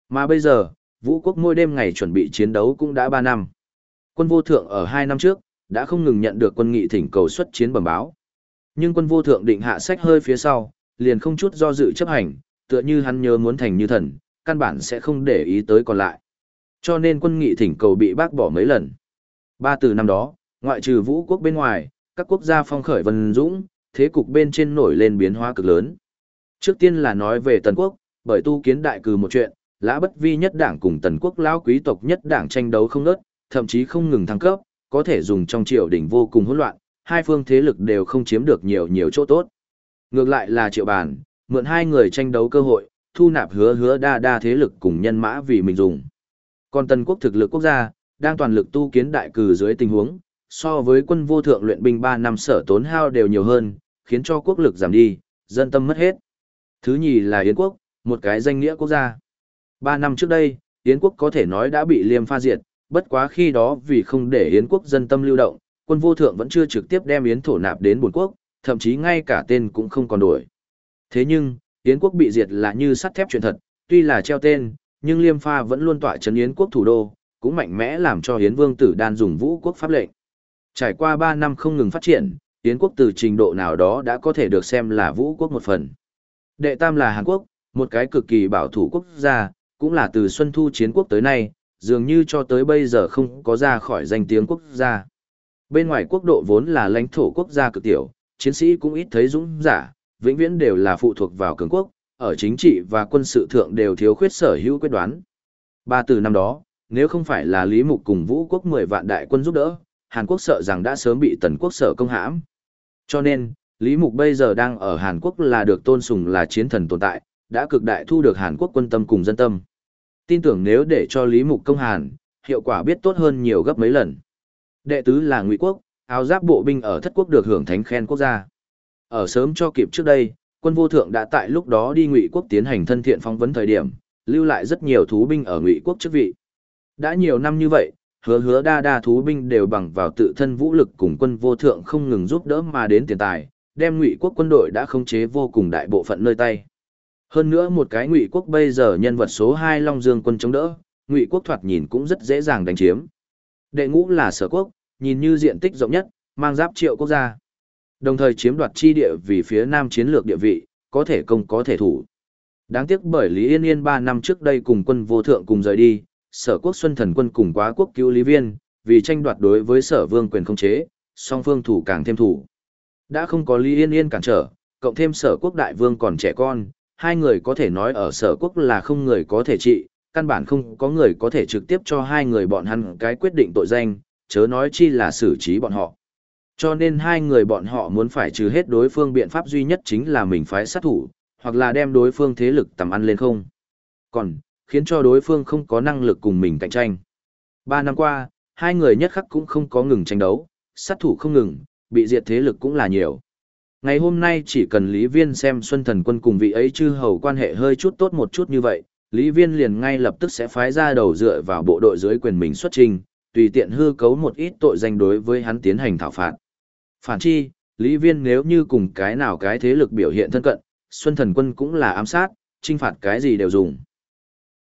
Mà bây giờ, vũ quốc mỗi đêm ngày chuẩn bị chiến đấu cũng đã 3 năm. Quân vô thượng ở 2 năm trước, đã không ngừng nhận được quân nghị thỉnh cầu xuất chiến bẩm báo. Nhưng quân vô thượng định hạ sách hơi phía sau, liền không chút do dự chấp hành, tựa như hắn nhớ muốn thành như thần, căn bản sẽ không để ý tới còn lại. Cho nên quân nghị thỉnh cầu bị bác bỏ mấy lần. Ba từ năm đó, ngoại trừ vũ quốc bên ngoài, các quốc gia phong khởi vân dũng, thế cục bên trên nổi lên biến hóa cực lớn. Trước tiên là nói về Tần quốc, bởi tu kiến đại cử một chuyện, lã bất vi nhất đảng cùng Tần quốc lão quý tộc nhất đảng tranh đấu không ngớt, thậm chí không ngừng thăng cấp, có thể dùng trong triều đình vô cùng hỗn loạn, hai phương thế lực đều không chiếm được nhiều nhiều chỗ tốt. Ngược lại là triệu bàn, mượn hai người tranh đấu cơ hội, thu nạp hứa hứa đa đa thế lực cùng nhân mã vì mình dùng. Còn Tần quốc thực lực quốc gia, đang toàn lực tu kiến đại cử dưới tình huống, so với quân vô thượng luyện binh 3 năm sở tốn hao đều nhiều hơn, khiến cho quốc lực giảm đi, dân tâm mất hết. Thứ nhì là Yến quốc, một cái danh nghĩa quốc gia. Ba năm trước đây, Yến quốc có thể nói đã bị liêm pha diệt, bất quá khi đó vì không để Yến quốc dân tâm lưu động, quân vô thượng vẫn chưa trực tiếp đem Yến thổ nạp đến bổn quốc, thậm chí ngay cả tên cũng không còn đổi. Thế nhưng, Yến quốc bị diệt là như sắt thép chuyện thật, tuy là treo tên, nhưng liêm pha vẫn luôn tỏa chấn Yến quốc thủ đô, cũng mạnh mẽ làm cho Yến vương tử đan dùng vũ quốc pháp lệnh. Trải qua 3 năm không ngừng phát triển, Yến quốc từ trình độ nào đó đã có thể được xem là vũ quốc một phần. Đệ tam là Hàn Quốc, một cái cực kỳ bảo thủ quốc gia, cũng là từ Xuân Thu chiến quốc tới nay, dường như cho tới bây giờ không có ra khỏi danh tiếng quốc gia. Bên ngoài quốc độ vốn là lãnh thổ quốc gia cực tiểu, chiến sĩ cũng ít thấy dũng giả, vĩnh viễn đều là phụ thuộc vào cường quốc, ở chính trị và quân sự thượng đều thiếu khuyết sở hữu quyết đoán. Ba từ năm đó, nếu không phải là Lý Mục cùng Vũ quốc 10 vạn đại quân giúp đỡ, Hàn Quốc sợ rằng đã sớm bị Tần Quốc sở công hãm. Cho nên, Lý Mục bây giờ đang ở Hàn Quốc là được tôn sùng là chiến thần tồn tại, đã cực đại thu được Hàn Quốc quân tâm cùng dân tâm. Tin tưởng nếu để cho Lý Mục công Hàn, hiệu quả biết tốt hơn nhiều gấp mấy lần. Đệ tứ là Ngụy Quốc, áo giáp bộ binh ở thất quốc được hưởng thánh khen quốc gia. Ở sớm cho kịp trước đây, quân vô thượng đã tại lúc đó đi Ngụy Quốc tiến hành thân thiện phóng vấn thời điểm, lưu lại rất nhiều thú binh ở Ngụy Quốc chức vị. Đã nhiều năm như vậy, hứa hứa đa đa thú binh đều bằng vào tự thân vũ lực cùng quân vô thượng không ngừng giúp đỡ mà đến tiền tài, đem ngụy quốc quân đội đã khống chế vô cùng đại bộ phận nơi tay. Hơn nữa một cái ngụy quốc bây giờ nhân vật số 2 Long Dương quân chống đỡ, ngụy quốc thoạt nhìn cũng rất dễ dàng đánh chiếm. Đệ ngũ là sở quốc, nhìn như diện tích rộng nhất, mang giáp triệu quốc gia. Đồng thời chiếm đoạt chi địa vì phía nam chiến lược địa vị, có thể công có thể thủ. Đáng tiếc bởi Lý Yên Yên 3 năm trước đây cùng quân vô thượng cùng rời đi, sở quốc xuân thần quân cùng quá quốc cứu lý viên, vì tranh đoạt đối với sở vương quyền không chế, song phương thủ càng thêm thủ. Đã không có Lý Yên Yên cản trở, cộng thêm sở quốc đại vương còn trẻ con, hai người có thể nói ở sở quốc là không người có thể trị, căn bản không có người có thể trực tiếp cho hai người bọn hắn cái quyết định tội danh, chớ nói chi là xử trí bọn họ. Cho nên hai người bọn họ muốn phải trừ hết đối phương biện pháp duy nhất chính là mình phái sát thủ, hoặc là đem đối phương thế lực tầm ăn lên không. Còn, khiến cho đối phương không có năng lực cùng mình cạnh tranh. Ba năm qua, hai người nhất khắc cũng không có ngừng tranh đấu, sát thủ không ngừng, bị diệt thế lực cũng là nhiều. Ngày hôm nay chỉ cần Lý Viên xem Xuân Thần Quân cùng vị ấy chư hầu quan hệ hơi chút tốt một chút như vậy, Lý Viên liền ngay lập tức sẽ phái ra đầu dựa vào bộ đội dưới quyền mình xuất trình, tùy tiện hư cấu một ít tội danh đối với hắn tiến hành thảo phạt. Phản chi, Lý Viên nếu như cùng cái nào cái thế lực biểu hiện thân cận, Xuân Thần Quân cũng là ám sát, trinh phạt cái gì đều dùng.